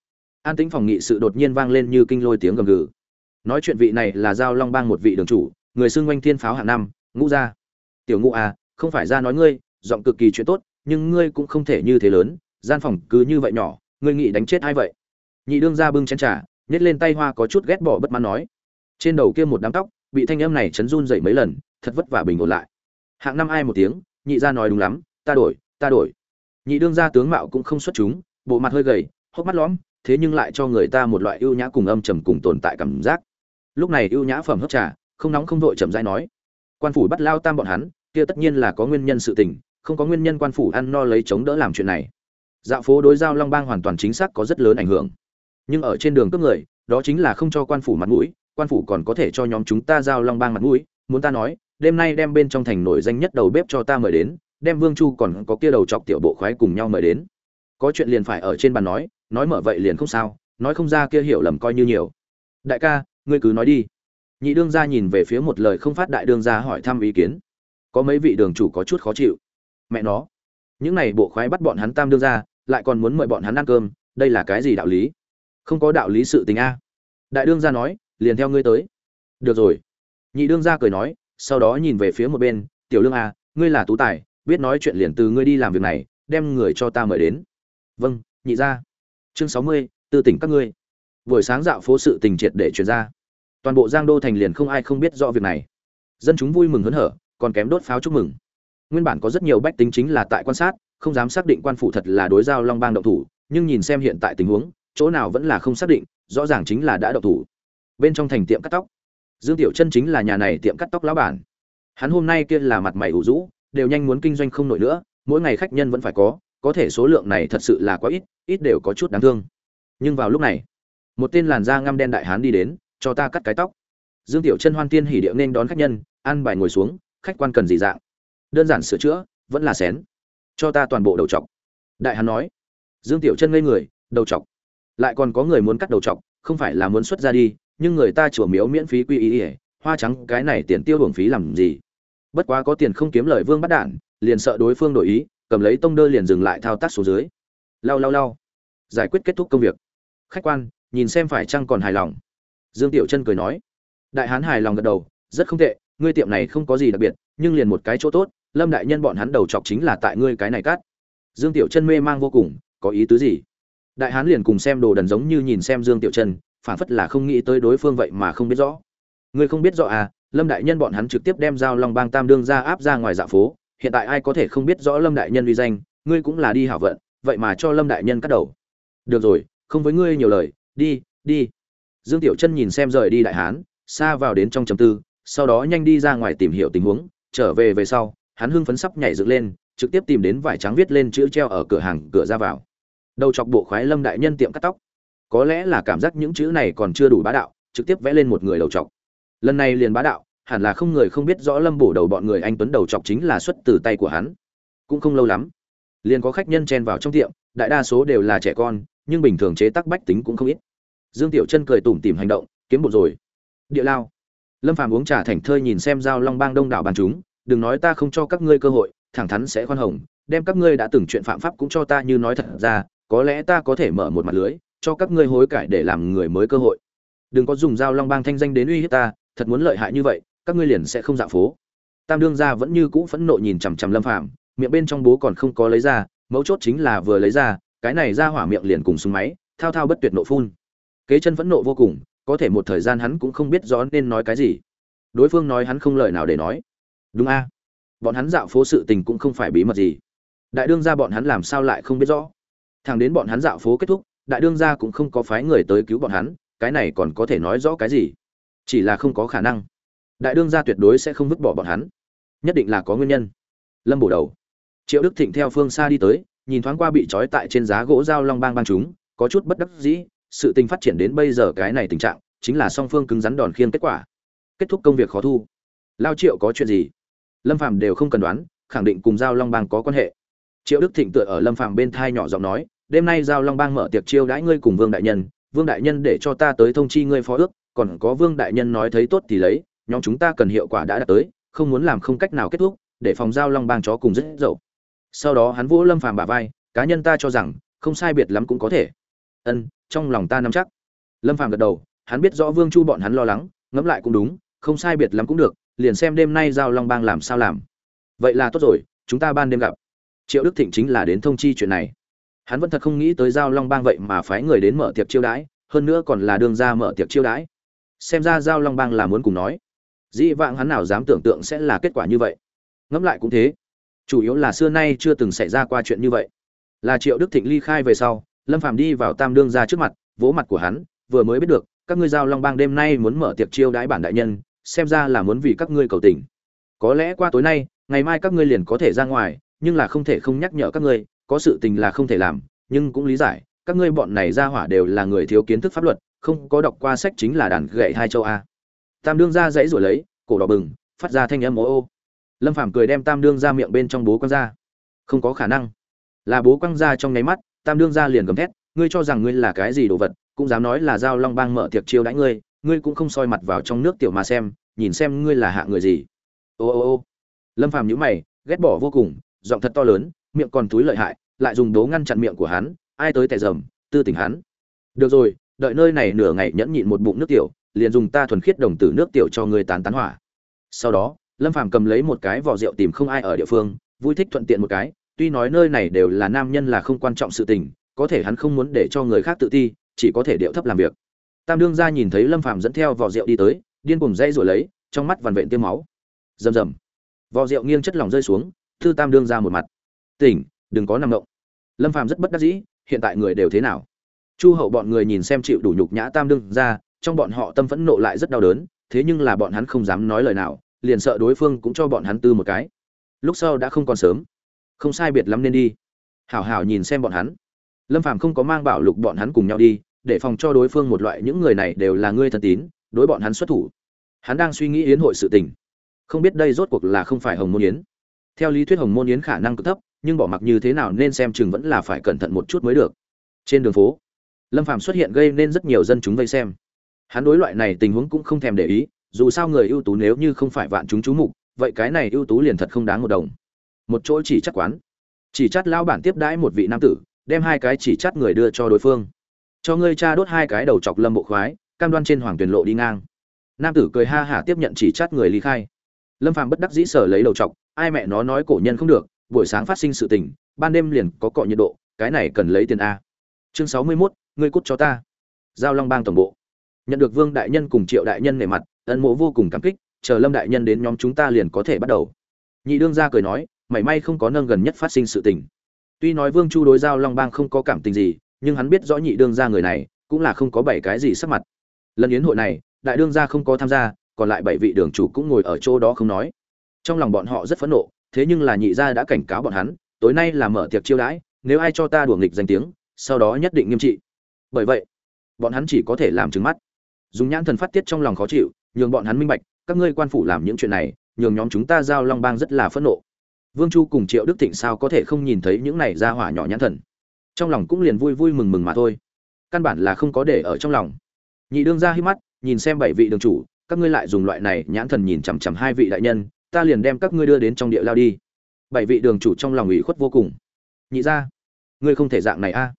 An tĩnh phòng nghị sự đột nhiên vang lên như kinh lôi tiếng gầm gừ. Nói chuyện vị này là giao long bang một vị đường chủ, người xưng quanh thiên pháo hạng năm, ngũ gia. Tiểu ngũ à không phải ra nói ngươi, giọng cực kỳ chuyện tốt, nhưng ngươi cũng không thể như thế lớn, gian phòng cứ như vậy nhỏ, ngươi nghĩ đánh chết ai vậy? Nhị đương gia bưng chén trà, nhét lên tay hoa có chút ghét bỏ bất mãn nói. Trên đầu kia một đám tóc, bị thanh âm này chấn run dậy mấy lần, thật vất vả bình ổn lại hạng năm ai một tiếng, nhị gia nói đúng lắm, ta đổi ta đổi. Nhị đương gia tướng mạo cũng không xuất chúng, bộ mặt hơi gầy, hốc mắt lõm, thế nhưng lại cho người ta một loại ưu nhã cùng âm trầm cùng tồn tại cảm giác. Lúc này ưu nhã phẩm hấp trà, không nóng không vội chậm rãi nói, quan phủ bắt lao tam bọn hắn, kia tất nhiên là có nguyên nhân sự tình, không có nguyên nhân quan phủ ăn no lấy chống đỡ làm chuyện này. Dạo phố đối giao long bang hoàn toàn chính xác có rất lớn ảnh hưởng. Nhưng ở trên đường cướp người, đó chính là không cho quan phủ mặt mũi, quan phủ còn có thể cho nhóm chúng ta giao long bang mặt mũi, muốn ta nói đêm nay đem bên trong thành nổi danh nhất đầu bếp cho ta mời đến, đem vương chu còn có kia đầu chọc tiểu bộ khoái cùng nhau mời đến. Có chuyện liền phải ở trên bàn nói nói mở vậy liền không sao, nói không ra kia hiểu lầm coi như nhiều. Đại ca, ngươi cứ nói đi. Nhị đương gia nhìn về phía một lời không phát đại đương gia hỏi thăm ý kiến. Có mấy vị đường chủ có chút khó chịu. Mẹ nó. Những này bộ khoái bắt bọn hắn tam đương gia, lại còn muốn mời bọn hắn ăn cơm, đây là cái gì đạo lý? Không có đạo lý sự tình a. Đại đương gia nói, liền theo ngươi tới. Được rồi. Nhị đương gia cười nói sau đó nhìn về phía một bên, tiểu lương a ngươi là tú tài, biết nói chuyện liền từ ngươi đi làm việc này, đem người cho ta mời đến. Vâng nhị gia. Chương sáu mươi, tư tỉnh các ngươi. Buổi sáng dạo phố sự tình triệt để truyền ra. Toàn bộ giang đô thành liền không ai không biết rõ việc này. Dân chúng vui mừng hớn hở, còn kém đốt pháo chúc mừng. Nguyên bản có rất nhiều bách tính chính là tại quan sát, không dám xác định quan phủ thật là đối giao long bang động thủ, nhưng nhìn xem hiện tại tình huống, chỗ nào vẫn là không xác định, rõ ràng chính là đã động thủ. Bên trong thành tiệm cắt tóc dương tiểu chân chính là nhà này tiệm cắt tóc lão bản. Hắn hôm nay kia là mặt mày ủ rũ, đều nhanh muốn kinh doanh không nổi nữa, mỗi ngày khách nhân vẫn phải có có thể số lượng này thật sự là quá ít ít đều có chút đáng thương. Nhưng vào lúc này, một tên làn da ngăm đen đại hán đi đến, cho ta cắt cái tóc. Dương tiểu chân hoan tiên hỉ điệu nên đón khách nhân, ăn bài ngồi xuống, khách quan cần gì dạng. Đơn giản sửa chữa, vẫn là xén. Cho ta toàn bộ đầu chọc. Đại hán nói. Dương tiểu chân ngây người, đầu chọc. Lại còn có người muốn cắt đầu chọc, không phải là muốn xuất ra đi nhưng người ta chùa miếu miễn phí quy ý ỉa hoa trắng, cái này tiền tiêu hưởng phí làm gì? Bất quá có tiền không kiếm lời vương bắt đản liền sợ đối phương đổi ý, cầm lấy tông đơ liền dừng lại thao tác xuống dưới. Lau lau lau. Giải quyết kết thúc công việc. Khách quan, nhìn xem phải chăng còn hài lòng. Dương tiểu chân cười nói. Đại hán hài lòng gật đầu, rất không tệ, ngươi tiệm này không có gì đặc biệt, nhưng liền một cái chỗ tốt, lâm đại nhân bọn hắn đầu chọc chính là tại ngươi cái này cắt dương tiểu chân mê mang vô cùng, có ý tứ gì? Đại hán liền cùng xem đồ đần giống như nhìn xem dương tiểu chân phản phất là không nghĩ tới đối phương vậy mà không biết rõ. Ngươi không biết rõ à lâm đại nhân bọn hắn trực tiếp đem giao long bang tam đương ra áp ra ngoài dạ phố, hiện tại ai có thể không biết rõ lâm đại nhân uy danh, ngươi cũng là đi hảo vận, vậy mà cho lâm đại nhân cắt đầu. Được rồi, không với ngươi nhiều lời, đi đi. Dương tiểu chân nhìn xem rời đi đại hán, xa vào đến trong trầm tư, sau đó nhanh đi ra ngoài tìm hiểu tình huống, trở về về sau, hắn hưng phấn sắp nhảy dựng lên, trực tiếp tìm đến vải trắng viết lên chữ treo ở cửa hàng cửa ra vào. Đầu chọc bộ khoái lâm đại nhân tiệm cắt tóc có lẽ là cảm giác những chữ này còn chưa đủ bá đạo, trực tiếp vẽ lên một người đầu chọc lần này liền bá đạo, hẳn là không người không biết rõ lâm bổ đầu bọn người anh tuấn đầu chọc chính là xuất từ tay của hắn. Cũng không lâu lắm, liền có khách nhân chen vào trong tiệm, đại đa số đều là trẻ con, nhưng bình thường chế tác bách tính cũng không ít. Dương tiểu chân cười tủm tỉm hành động, kiếm một rồi. Địa lao. Lâm phàm uống trà thành thơi nhìn xem giao long bang đông đảo bàn chúng, đừng nói ta không cho các ngươi cơ hội, thẳng thắn sẽ khoan hồng, đem các ngươi đã từng chuyện phạm pháp cũng cho ta như nói thật ra, có lẽ ta có thể mở một mặt lưới cho các ngươi hối cải để làm người mới cơ hội. Đừng có dùng giao long bang thanh danh đến uy hiếp ta, thật muốn lợi hại như vậy, các ngươi liền sẽ không dạo phố. Tam đương gia vẫn như cũ phẫn nộ nhìn chằm chằm lâm phàm, miệng bên trong bố còn không có lấy ra, mấu chốt chính là vừa lấy ra, cái này ra hỏa miệng liền cùng súng máy, thao thao bất tuyệt nộ phun. Kế chân vẫn nộ vô cùng, có thể một thời gian hắn cũng không biết rõ nên nói cái gì. Đối phương nói hắn không lời nào để nói. Đúng a. Bọn hắn dạo phố sự tình cũng không phải bí mật gì. Đại đương gia bọn hắn làm sao lại không biết rõ. Thằng đến bọn hắn dạo phố kết thúc đại đương gia cũng không có phái người tới cứu bọn hắn, cái này còn có thể nói rõ cái gì? Chỉ là không có khả năng. Đại đương gia tuyệt đối sẽ không vứt bỏ bọn hắn. Nhất định là có nguyên nhân. Lâm bổ đầu. Triệu đức thịnh theo phương xa đi tới, nhìn thoáng qua bị trói tại trên giá gỗ dao long bang bang chúng, có chút bất đắc dĩ, sự tình phát triển đến bây giờ cái này tình trạng, chính là song phương cứng rắn đòn khiên kết quả. Kết thúc công việc khó thu. Lao triệu có chuyện gì? Lâm phàm đều không cần đoán, khẳng định cùng giao long bang có quan hệ. Triệu đức thịnh tựa ở lâm phàm bên thai nhỏ giọng nói đêm nay giao long bang mở tiệc chiêu đãi ngươi cùng vương đại nhân, vương đại nhân để cho ta tới thông chi ngươi phó ước, còn có vương đại nhân nói thấy tốt thì lấy, nhóm chúng ta cần hiệu quả đã đạt tới, không muốn làm không cách nào kết thúc, để phòng giao long bang chó cùng rất dậu. Sau đó hắn vỗ lâm phàm bả vai, cá nhân ta cho rằng, không sai biệt lắm cũng có thể. Ân, trong lòng ta nắm chắc. Lâm phàm gật đầu, hắn biết rõ vương chu bọn hắn lo lắng, ngẫm lại cũng đúng, không sai biệt lắm cũng được, liền xem đêm nay giao long bang làm sao làm. Vậy là tốt rồi, chúng ta ban đêm gặp. Triệu đức thịnh chính là đến thông chi chuyện này hắn vẫn thật không nghĩ tới giao long bang vậy mà phái người đến mở tiệc chiêu đãi, hơn nữa còn là đường ra mở tiệc chiêu đãi. Xem ra giao long bang là muốn cùng nói. Dĩ vãng hắn nào dám tưởng tượng sẽ là kết quả như vậy. Ngẫm lại cũng thế. Chủ yếu là xưa nay chưa từng xảy ra qua chuyện như vậy. Là triệu đức thịnh ly khai về sau, lâm phàm đi vào tam đương ra trước mặt, vỗ mặt của hắn, vừa mới biết được, các ngươi giao long bang đêm nay muốn mở tiệc chiêu đãi bản đại nhân, xem ra là muốn vì các ngươi cầu tình. Có lẽ qua tối nay, ngày mai các ngươi liền có thể ra ngoài, nhưng là không thể không nhắc nhở các ngươi có sự tình là không thể làm, nhưng cũng lý giải, các ngươi bọn này ra hỏa đều là người thiếu kiến thức pháp luật, không có đọc qua sách chính là đàn gậy hai châu a. Tam đương ra dãy rồi lấy, cổ đỏ bừng, phát ra thanh âm ô ô. Lâm phàm cười đem tam đương ra miệng bên trong bố quăng ra. Không có khả năng. Là bố quăng ra trong nháy mắt, tam đương ra liền gầm thét, ngươi cho rằng ngươi là cái gì đồ vật, cũng dám nói là giao long bang mở tiệc chiêu đãi ngươi ngươi cũng không soi mặt vào trong nước tiểu mà xem, nhìn xem ngươi là hạ người gì. Ô ô ô. Lâm phàm nhíu mày, ghét bỏ vô cùng, giọng thật to lớn miệng còn túi lợi hại, lại dùng đố ngăn chặn miệng của hắn, ai tới tẻ dầm, tư tỉnh hắn. Được rồi, đợi nơi này nửa ngày nhẫn nhịn một bụng nước tiểu, liền dùng ta thuần khiết đồng tử nước tiểu cho ngươi tán tán hỏa. Sau đó, lâm phàm cầm lấy một cái vỏ rượu tìm không ai ở địa phương, vui thích thuận tiện một cái, tuy nói nơi này đều là nam nhân là không quan trọng sự tình, có thể hắn không muốn để cho người khác tự ti, chỉ có thể điệu thấp làm việc. Tam đương gia nhìn thấy lâm phàm dẫn theo vỏ rượu đi tới, điên cùng dây rồi lấy, trong mắt vằn vện tiêm máu. Rầm rầm. Vỏ rượu nghiêng chất lỏng rơi xuống, thư tam đương ra một mặt tỉnh, đừng có nằm động. Lâm phàm rất bất đắc dĩ, hiện tại người đều thế nào? Chu hậu bọn người nhìn xem chịu đủ nhục nhã tam đương ra, trong bọn họ tâm phẫn nộ lại rất đau đớn, thế nhưng là bọn hắn không dám nói lời nào, liền sợ đối phương cũng cho bọn hắn tư một cái. Lúc sau đã không còn sớm. Không sai biệt lắm nên đi. Hảo hảo nhìn xem bọn hắn. Lâm phàm không có mang bảo lục bọn hắn cùng nhau đi, để phòng cho đối phương một loại những người này đều là ngươi thần tín, đối bọn hắn xuất thủ. Hắn đang suy nghĩ yến hội sự tình. Không biết đây rốt cuộc là không phải hồng môn yến. Theo lý thuyết hồng môn yến khả năng cực thấp nhưng bỏ mặc như thế nào nên xem chừng vẫn là phải cẩn thận một chút mới được. Trên đường phố, lâm phàm xuất hiện gây nên rất nhiều dân chúng vây xem. Hắn đối loại này tình huống cũng không thèm để ý, dù sao người ưu tú nếu như không phải vạn chúng chú mục, vậy cái này ưu tú liền thật không đáng một đồng. Một chỗ chỉ chắc quán, chỉ chắt lao bản tiếp đãi một vị nam tử, đem hai cái chỉ chắt người đưa cho đối phương. Cho ngươi cha đốt hai cái đầu chọc lâm bộ khoái, cam đoan trên hoàng tuyển lộ đi ngang. Nam tử cười ha hả tiếp nhận chỉ chắt người ly khai. Lâm phàm bất đắc dĩ sở lấy đầu chọc, ai mẹ nó nói cổ nhân không được buổi sáng phát sinh sự tình ban đêm liền có cọ nhiệt độ cái này cần lấy tiền a. Chương sáu mươi 61, ngươi cút cho ta. Giao long bang tổng bộ. Nhận được vương đại nhân cùng triệu đại nhân nề mặt ân mộ vô cùng cảm kích chờ lâm đại nhân đến nhóm chúng ta liền có thể bắt đầu. Nhị đương gia cười nói mảy may không có nâng gần nhất phát sinh sự tình. Tuy nói vương chu đối giao long bang không có cảm tình gì nhưng hắn biết rõ nhị đương gia người này cũng là không có bảy cái gì sắc mặt. Lần yến hội này đại đương gia không có tham gia còn lại bảy vị đường chủ cũng ngồi ở chỗ đó không nói. Trong lòng bọn họ rất phẫn nộ thế nhưng là nhị gia đã cảnh cáo bọn hắn, tối nay là mở tiệc chiêu đãi, nếu ai cho ta đuổi nghịch danh tiếng, sau đó nhất định nghiêm trị. Bởi vậy, bọn hắn chỉ có thể làm trừng mắt. Dùng nhãn thần phát tiết trong lòng khó chịu, nhường bọn hắn minh bạch, các ngươi quan phủ làm những chuyện này, nhường nhóm chúng ta giao long bang rất là phẫn nộ. Vương chu cùng triệu đức thịnh sao có thể không nhìn thấy những này ra hỏa nhỏ nhãn thần? Trong lòng cũng liền vui vui mừng mừng mà thôi. Căn bản là không có để ở trong lòng. Nhị đương ra hít mắt, nhìn xem bảy vị đường chủ, các ngươi lại dùng loại này nhãn thần nhìn chằm chằm hai vị đại nhân ta liền đem các ngươi đưa đến trong địa lao đi. Bảy vị đường chủ trong lòng ủy khuất vô cùng. Nhị ra ngươi không thể dạng này a.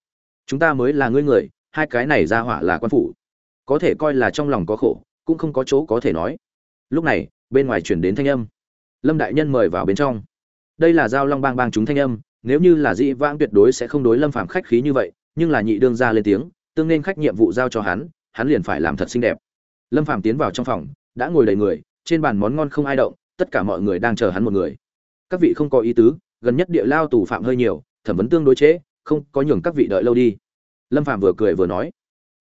Chúng ta mới là ngươi người, hai cái này ra hỏa là quan phủ. Có thể coi là trong lòng có khổ, cũng không có chỗ có thể nói. Lúc này, bên ngoài chuyển đến thanh âm. Lâm đại nhân mời vào bên trong. Đây là giao long bang bang chúng thanh âm, nếu như là dĩ vãng tuyệt đối sẽ không đối lâm phạm khách khí như vậy, nhưng là nhị đương ra lên tiếng, tương nên khách nhiệm vụ giao cho hắn hắn liền phải làm thật xinh đẹp. Lâm phạm tiến vào trong phòng, đã ngồi đầy người, trên bàn món ngon không ai động tất cả mọi người đang chờ hắn một người. Các vị không có ý tứ gần nhất địa lao tù phạm hơi nhiều thẩm vấn tương đối chế, không có nhường các vị đợi lâu đi. Lâm phạm vừa cười vừa nói.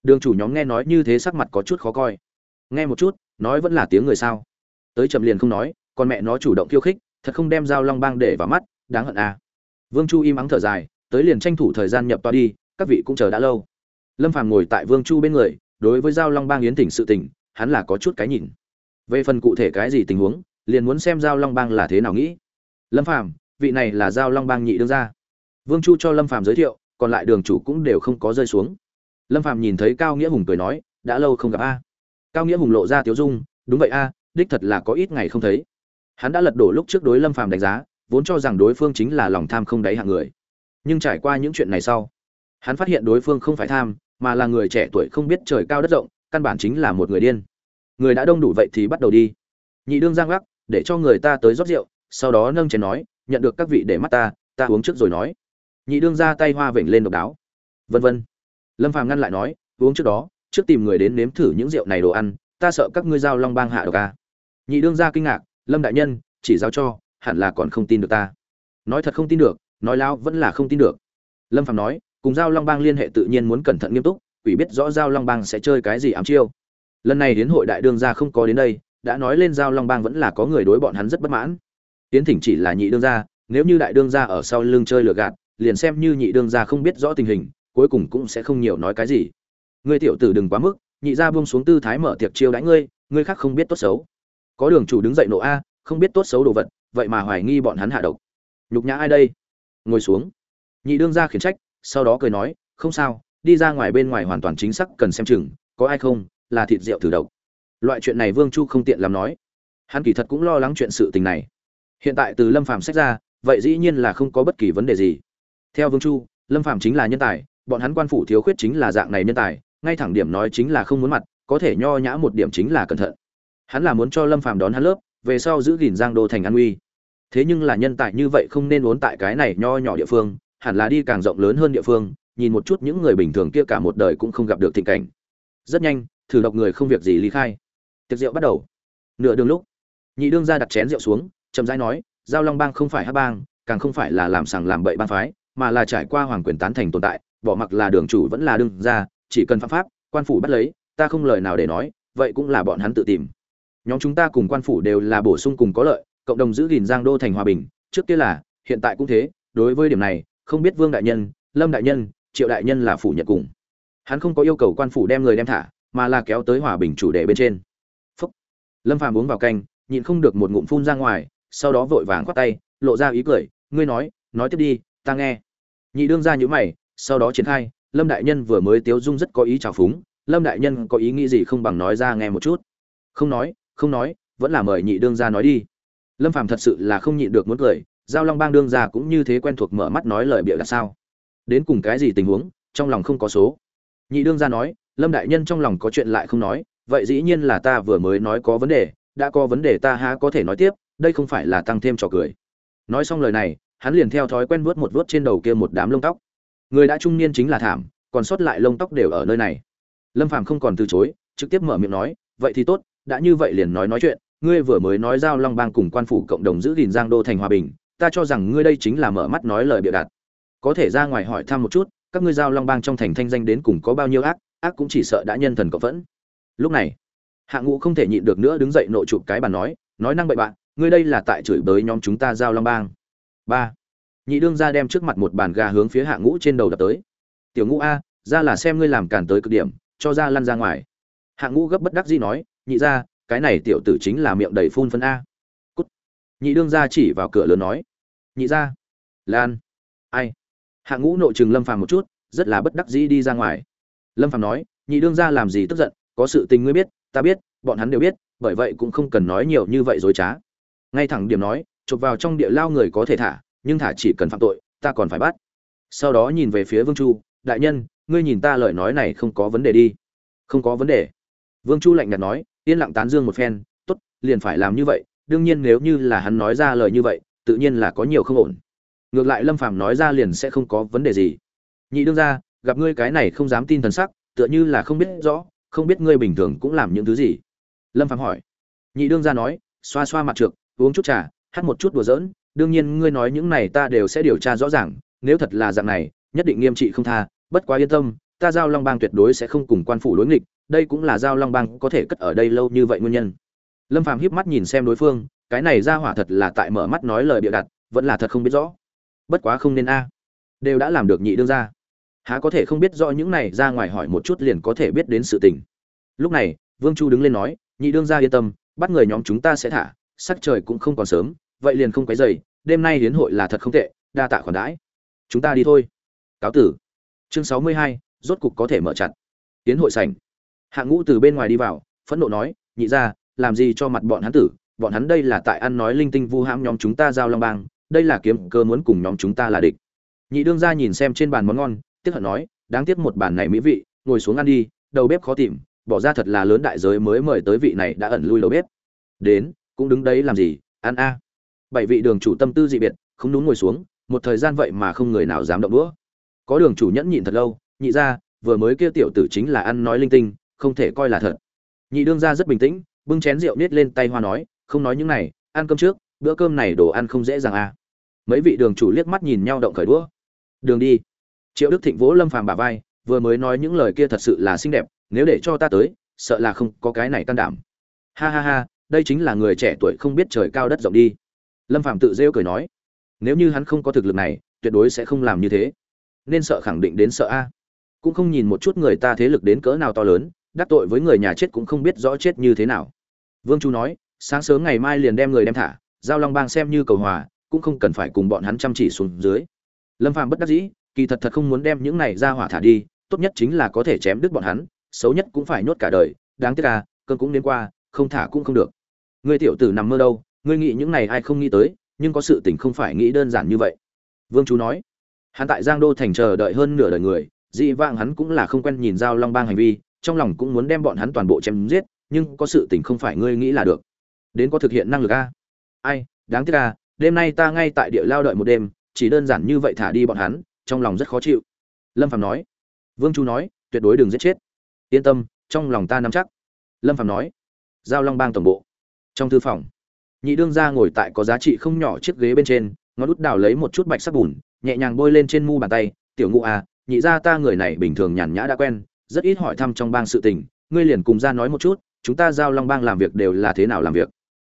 Đường chủ nhóm nghe nói như thế sắc mặt có chút khó coi. Nghe một chút nói vẫn là tiếng người sao? Tới chậm liền không nói còn mẹ nó chủ động khiêu khích thật không đem dao long bang để vào mắt đáng hận à. vương chu im ắng thở dài tới liền tranh thủ thời gian nhập toa đi các vị cũng chờ đã lâu. Lâm phàm ngồi tại vương chu bên người đối với giao long bang yến tỉnh sự tình hắn là có chút cái nhìn. Về phần cụ thể cái gì tình huống liền muốn xem giao long bang là thế nào nghĩ. Lâm phàm, vị này là giao long bang nhị đương gia. Vương chu cho lâm phàm giới thiệu, còn lại đường chủ cũng đều không có rơi xuống. Lâm phàm nhìn thấy cao nghĩa hùng cười nói, đã lâu không gặp a. Cao nghĩa hùng lộ ra tiếu dung, đúng vậy a, đích thật là có ít ngày không thấy. Hắn đã lật đổ lúc trước đối lâm phàm đánh giá, vốn cho rằng đối phương chính là lòng tham không đáy hạng người. Nhưng trải qua những chuyện này sau, hắn phát hiện đối phương không phải tham, mà là người trẻ tuổi không biết trời cao đất rộng, căn bản chính là một người điên. Người đã đông đủ vậy thì bắt đầu đi. Nhị đương giang gác để cho người ta tới rót rượu, sau đó nâng chén nói, nhận được các vị để mắt ta ta uống trước rồi nói. Nhị đương ra tay hoa vểnh lên độc đáo. Vân vân. Lâm phàm ngăn lại nói, uống trước đó, trước tìm người đến nếm thử những rượu này đồ ăn, ta sợ các ngươi giao long bang hạ độc ca nhị đương ra kinh ngạc, lâm đại nhân, chỉ giao cho, hẳn là còn không tin được ta. Nói thật không tin được, nói lao vẫn là không tin được. Lâm Phàm nói, cùng giao long bang liên hệ tự nhiên muốn cẩn thận nghiêm túc, quỷ biết rõ giao long bang sẽ chơi cái gì ám chiêu. Lần này đến hội đại đương gia không có đến đây đã nói lên giao long bang vẫn là có người đối bọn hắn rất bất mãn. Tiến thỉnh chỉ là nhị đương gia, nếu như đại đương gia ở sau lưng chơi lừa gạt, liền xem như nhị đương gia không biết rõ tình hình, cuối cùng cũng sẽ không nhiều nói cái gì. Ngươi tiểu tử đừng quá mức, nhị gia buông xuống tư thái mở tiệc chiêu đánh ngươi ngươi khác không biết tốt xấu. Có đường chủ đứng dậy nộ a, không biết tốt xấu đồ vật, vậy mà hoài nghi bọn hắn hạ độc. Nhục nhã ai đây? Ngồi xuống. Nhị đương gia khiển trách, sau đó cười nói, không sao, đi ra ngoài bên ngoài hoàn toàn chính xác cần xem chừng, có ai không, là thịt rượu thử độc loại chuyện này vương chu không tiện làm nói. Hắn kỳ thật cũng lo lắng chuyện sự tình này. Hiện tại từ lâm phàm sách ra, vậy dĩ nhiên là không có bất kỳ vấn đề gì. Theo vương chu, lâm phàm chính là nhân tài, bọn hắn quan phủ thiếu khuyết chính là dạng này nhân tài, ngay thẳng điểm nói chính là không muốn mặt, có thể nho nhã một điểm chính là cẩn thận. Hắn là muốn cho lâm phàm đón hắn lớp, về sau giữ gìn giang đô thành an uy thế nhưng là nhân tài như vậy không nên uốn tại cái này nho nhỏ địa phương, hẳn là đi càng rộng lớn hơn địa phương, nhìn một chút những người bình thường kia cả một đời cũng không gặp được thịnh cảnh. Rất nhanh, thử độc người không việc gì ly khai tiệc rượu bắt đầu. Nửa đường lúc, nhị đương ra đặt chén rượu xuống, chậm rãi nói, giao long bang không phải hát bang, càng không phải là làm sằng làm bậy bang phái, mà là trải qua hoàng quyền tán thành tồn tại, bỏ mặc là đường chủ vẫn là đương ra chỉ cần phạm pháp, quan phủ bắt lấy, ta không lời nào để nói, vậy cũng là bọn hắn tự tìm. Nhóm chúng ta cùng quan phủ đều là bổ sung cùng có lợi, cộng đồng giữ gìn giang đô thành hòa bình, trước kia là, hiện tại cũng thế, đối với điểm này, không biết vương đại nhân, lâm đại nhân, triệu đại nhân là phủ nhận cùng. Hắn không có yêu cầu quan phủ đem người đem thả, mà là kéo tới hòa bình chủ đề bên trên lâm phàm uống vào canh, nhịn không được một ngụm phun ra ngoài, sau đó vội vàng khoát tay, lộ ra ý cười, ngươi nói nói tiếp đi, ta nghe. Nhị đương ra nhữ mày, sau đó triển khai, lâm đại nhân vừa mới tiếu dung rất có ý trào phúng, lâm đại nhân có ý nghĩ gì không bằng nói ra nghe một chút. Không nói không nói, vẫn là mời nhị đương ra nói đi. Lâm phàm thật sự là không nhịn được muốn cười, giao long bang đương ra cũng như thế quen thuộc mở mắt nói lời bịa là sao? Đến cùng cái gì tình huống, trong lòng không có số. Nhị đương ra nói, lâm đại nhân trong lòng có chuyện lại không nói vậy dĩ nhiên là ta vừa mới nói có vấn đề, đã có vấn đề ta há có thể nói tiếp, đây không phải là tăng thêm trò cười. Nói xong lời này, hắn liền theo thói quen vuốt một vuốt trên đầu kia một đám lông tóc. Người đã trung niên chính là thảm, còn sót lại lông tóc đều ở nơi này. Lâm phàm không còn từ chối, trực tiếp mở miệng nói, vậy thì tốt, đã như vậy liền nói nói chuyện, ngươi vừa mới nói giao long bang cùng quan phủ cộng đồng giữ gìn giang đô thành hòa bình, ta cho rằng ngươi đây chính là mở mắt nói lời bịa đặt. Có thể ra ngoài hỏi thăm một chút, các ngươi giao long bang trong thành thanh danh đến cùng có bao nhiêu ác ác cũng chỉ sợ đã nhân thần cộng vẫn lúc này, hạ ngũ không thể nhịn được nữa đứng dậy nội chụp cái bàn nói nói năng bậy bạn, ngươi đây là tại chửi bới nhóm chúng ta giao long bang. Ba, nhị đương ra đem trước mặt một bàn gà hướng phía hạ ngũ trên đầu đập tới. Tiểu ngũ a, ra là xem ngươi làm càn tới cực điểm, cho ra lăn ra ngoài. Hạ ngũ gấp bất đắc dĩ nói, nhị ra cái này tiểu tử chính là miệng đầy phun phân a. Cút. Nhị đương ra chỉ vào cửa lớn nói, nhị ra lan. Ai? Hạ ngũ nội chừng lâm phàm một chút, rất là bất đắc dĩ đi ra ngoài. Lâm phàm nói, nhị đương ra làm gì tức giận có sự tình ngươi biết, ta biết, bọn hắn đều biết, bởi vậy cũng không cần nói nhiều như vậy dối trá. Ngay thẳng điểm nói, chụp vào trong địa lao người có thể thả, nhưng thả chỉ cần phạm tội, ta còn phải bắt. Sau đó nhìn về phía vương chu, đại nhân, ngươi nhìn ta lời nói này không có vấn đề đi. Không có vấn đề. Vương chu lạnh nhạt nói, yên lặng tán dương một phen, tốt, liền phải làm như vậy, đương nhiên nếu như là hắn nói ra lời như vậy, tự nhiên là có nhiều không ổn. Ngược lại lâm phàm nói ra liền sẽ không có vấn đề gì. Nhị đương ra gặp ngươi cái này không dám tin thần sắc, tựa như là không biết rõ không biết ngươi bình thường cũng làm những thứ gì? Lâm phàm hỏi. Nhị đương ra nói, xoa xoa mặt trượt uống chút trà, hát một chút đùa giỡn, đương nhiên ngươi nói những này ta đều sẽ điều tra rõ ràng, nếu thật là dạng này, nhất định nghiêm trị không tha, bất quá yên tâm, ta giao long bang tuyệt đối sẽ không cùng quan phủ đối nghịch, đây cũng là giao long bang có thể cất ở đây lâu như vậy nguyên nhân. Lâm phàm híp mắt nhìn xem đối phương, cái này ra hỏa thật là tại mở mắt nói lời bịa đặt, vẫn là thật không biết rõ. Bất quá không nên a. Đều đã làm được nhị đương ra há có thể không biết rõ những này ra ngoài hỏi một chút liền có thể biết đến sự tình. Lúc này, vương chu đứng lên nói, nhị đương ra yên tâm, bắt người nhóm chúng ta sẽ thả, sắc trời cũng không còn sớm, vậy liền không quấy dày đêm nay hiến hội là thật không tệ, đa tạ khoản đãi. Chúng ta đi thôi. Cáo tử. Chương sáu mươi hai, rốt cục có thể mở chặt. Hiến hội sảnh. Hạng ngũ từ bên ngoài đi vào, phẫn nộ nói, nhị ra làm gì cho mặt bọn hắn tử, bọn hắn đây là tại ăn nói linh tinh vu hãm nhóm chúng ta giao long bang, đây là kiếm cơ muốn cùng nhóm chúng ta là địch. Nhị đương ra nhìn xem trên bàn món ngon tiếc hận nói, đáng tiếc một bàn này mỹ vị, ngồi xuống ăn đi, đầu bếp khó tìm, bỏ ra thật là lớn đại giới mới mời tới vị này đã ẩn lui đầu bếp. Đến, cũng đứng đấy làm gì, ăn a. Bảy vị đường chủ tâm tư dị biệt, không đúng ngồi xuống, một thời gian vậy mà không người nào dám động đũa. Có đường chủ nhẫn nhịn thật lâu, nhị ra, vừa mới kia tiểu tử chính là ăn nói linh tinh, không thể coi là thật. Nhị đương ra rất bình tĩnh, bưng chén rượu nết lên tay hoa nói, không nói những này, ăn cơm trước, bữa cơm này đồ ăn không dễ dàng à. Mấy vị đường chủ liếc mắt nhìn nhau động khởi đũa. Đường đi triệu đức thịnh vỗ lâm phàm bà vai, vừa mới nói những lời kia thật sự là xinh đẹp, nếu để cho ta tới, sợ là không có cái này can đảm. Ha ha ha, đây chính là người trẻ tuổi không biết trời cao đất rộng đi. Lâm phàm tự rêu cười nói, nếu như hắn không có thực lực này, tuyệt đối sẽ không làm như thế. Nên sợ khẳng định đến sợ a. Cũng không nhìn một chút người ta thế lực đến cỡ nào to lớn, đắc tội với người nhà chết cũng không biết rõ chết như thế nào. Vương chu nói, sáng sớm ngày mai liền đem người đem thả, giao long bang xem như cầu hòa, cũng không cần phải cùng bọn hắn chăm chỉ xuống dưới. Lâm phàm bất đắc dĩ kỳ thật thật không muốn đem những này ra hỏa thả đi, tốt nhất chính là có thể chém đứt bọn hắn, xấu nhất cũng phải nhốt cả đời, đáng tiếc à cơn cũng đến qua, không thả cũng không được. Ngươi tiểu tử nằm mơ đâu, ngươi nghĩ những này ai không nghĩ tới, nhưng có sự tình không phải nghĩ đơn giản như vậy. Vương chú nói. Hắn tại giang đô thành chờ đợi hơn nửa đời người, dị vãng hắn cũng là không quen nhìn giao long bang hành vi, trong lòng cũng muốn đem bọn hắn toàn bộ chém giết, nhưng có sự tình không phải ngươi nghĩ là được. Đến có thực hiện năng lực a ai, đáng tiếc a đêm nay ta ngay tại địa lao đợi một đêm, chỉ đơn giản như vậy thả đi bọn hắn trong lòng rất khó chịu. Lâm phạm nói, vương chu nói, tuyệt đối đừng giết chết. Yên tâm, trong lòng ta nắm chắc. Lâm phạm nói, giao long bang tổng bộ, trong thư phòng, nhị đương gia ngồi tại có giá trị không nhỏ chiếc ghế bên trên, ngón út đào lấy một chút bạch sắc bùn, nhẹ nhàng bôi lên trên mu bàn tay, tiểu ngụ à nhị gia ta người này bình thường nhàn nhã đã quen, rất ít hỏi thăm trong bang sự tình, ngươi liền cùng ra nói một chút, chúng ta giao long bang làm việc đều là thế nào làm việc?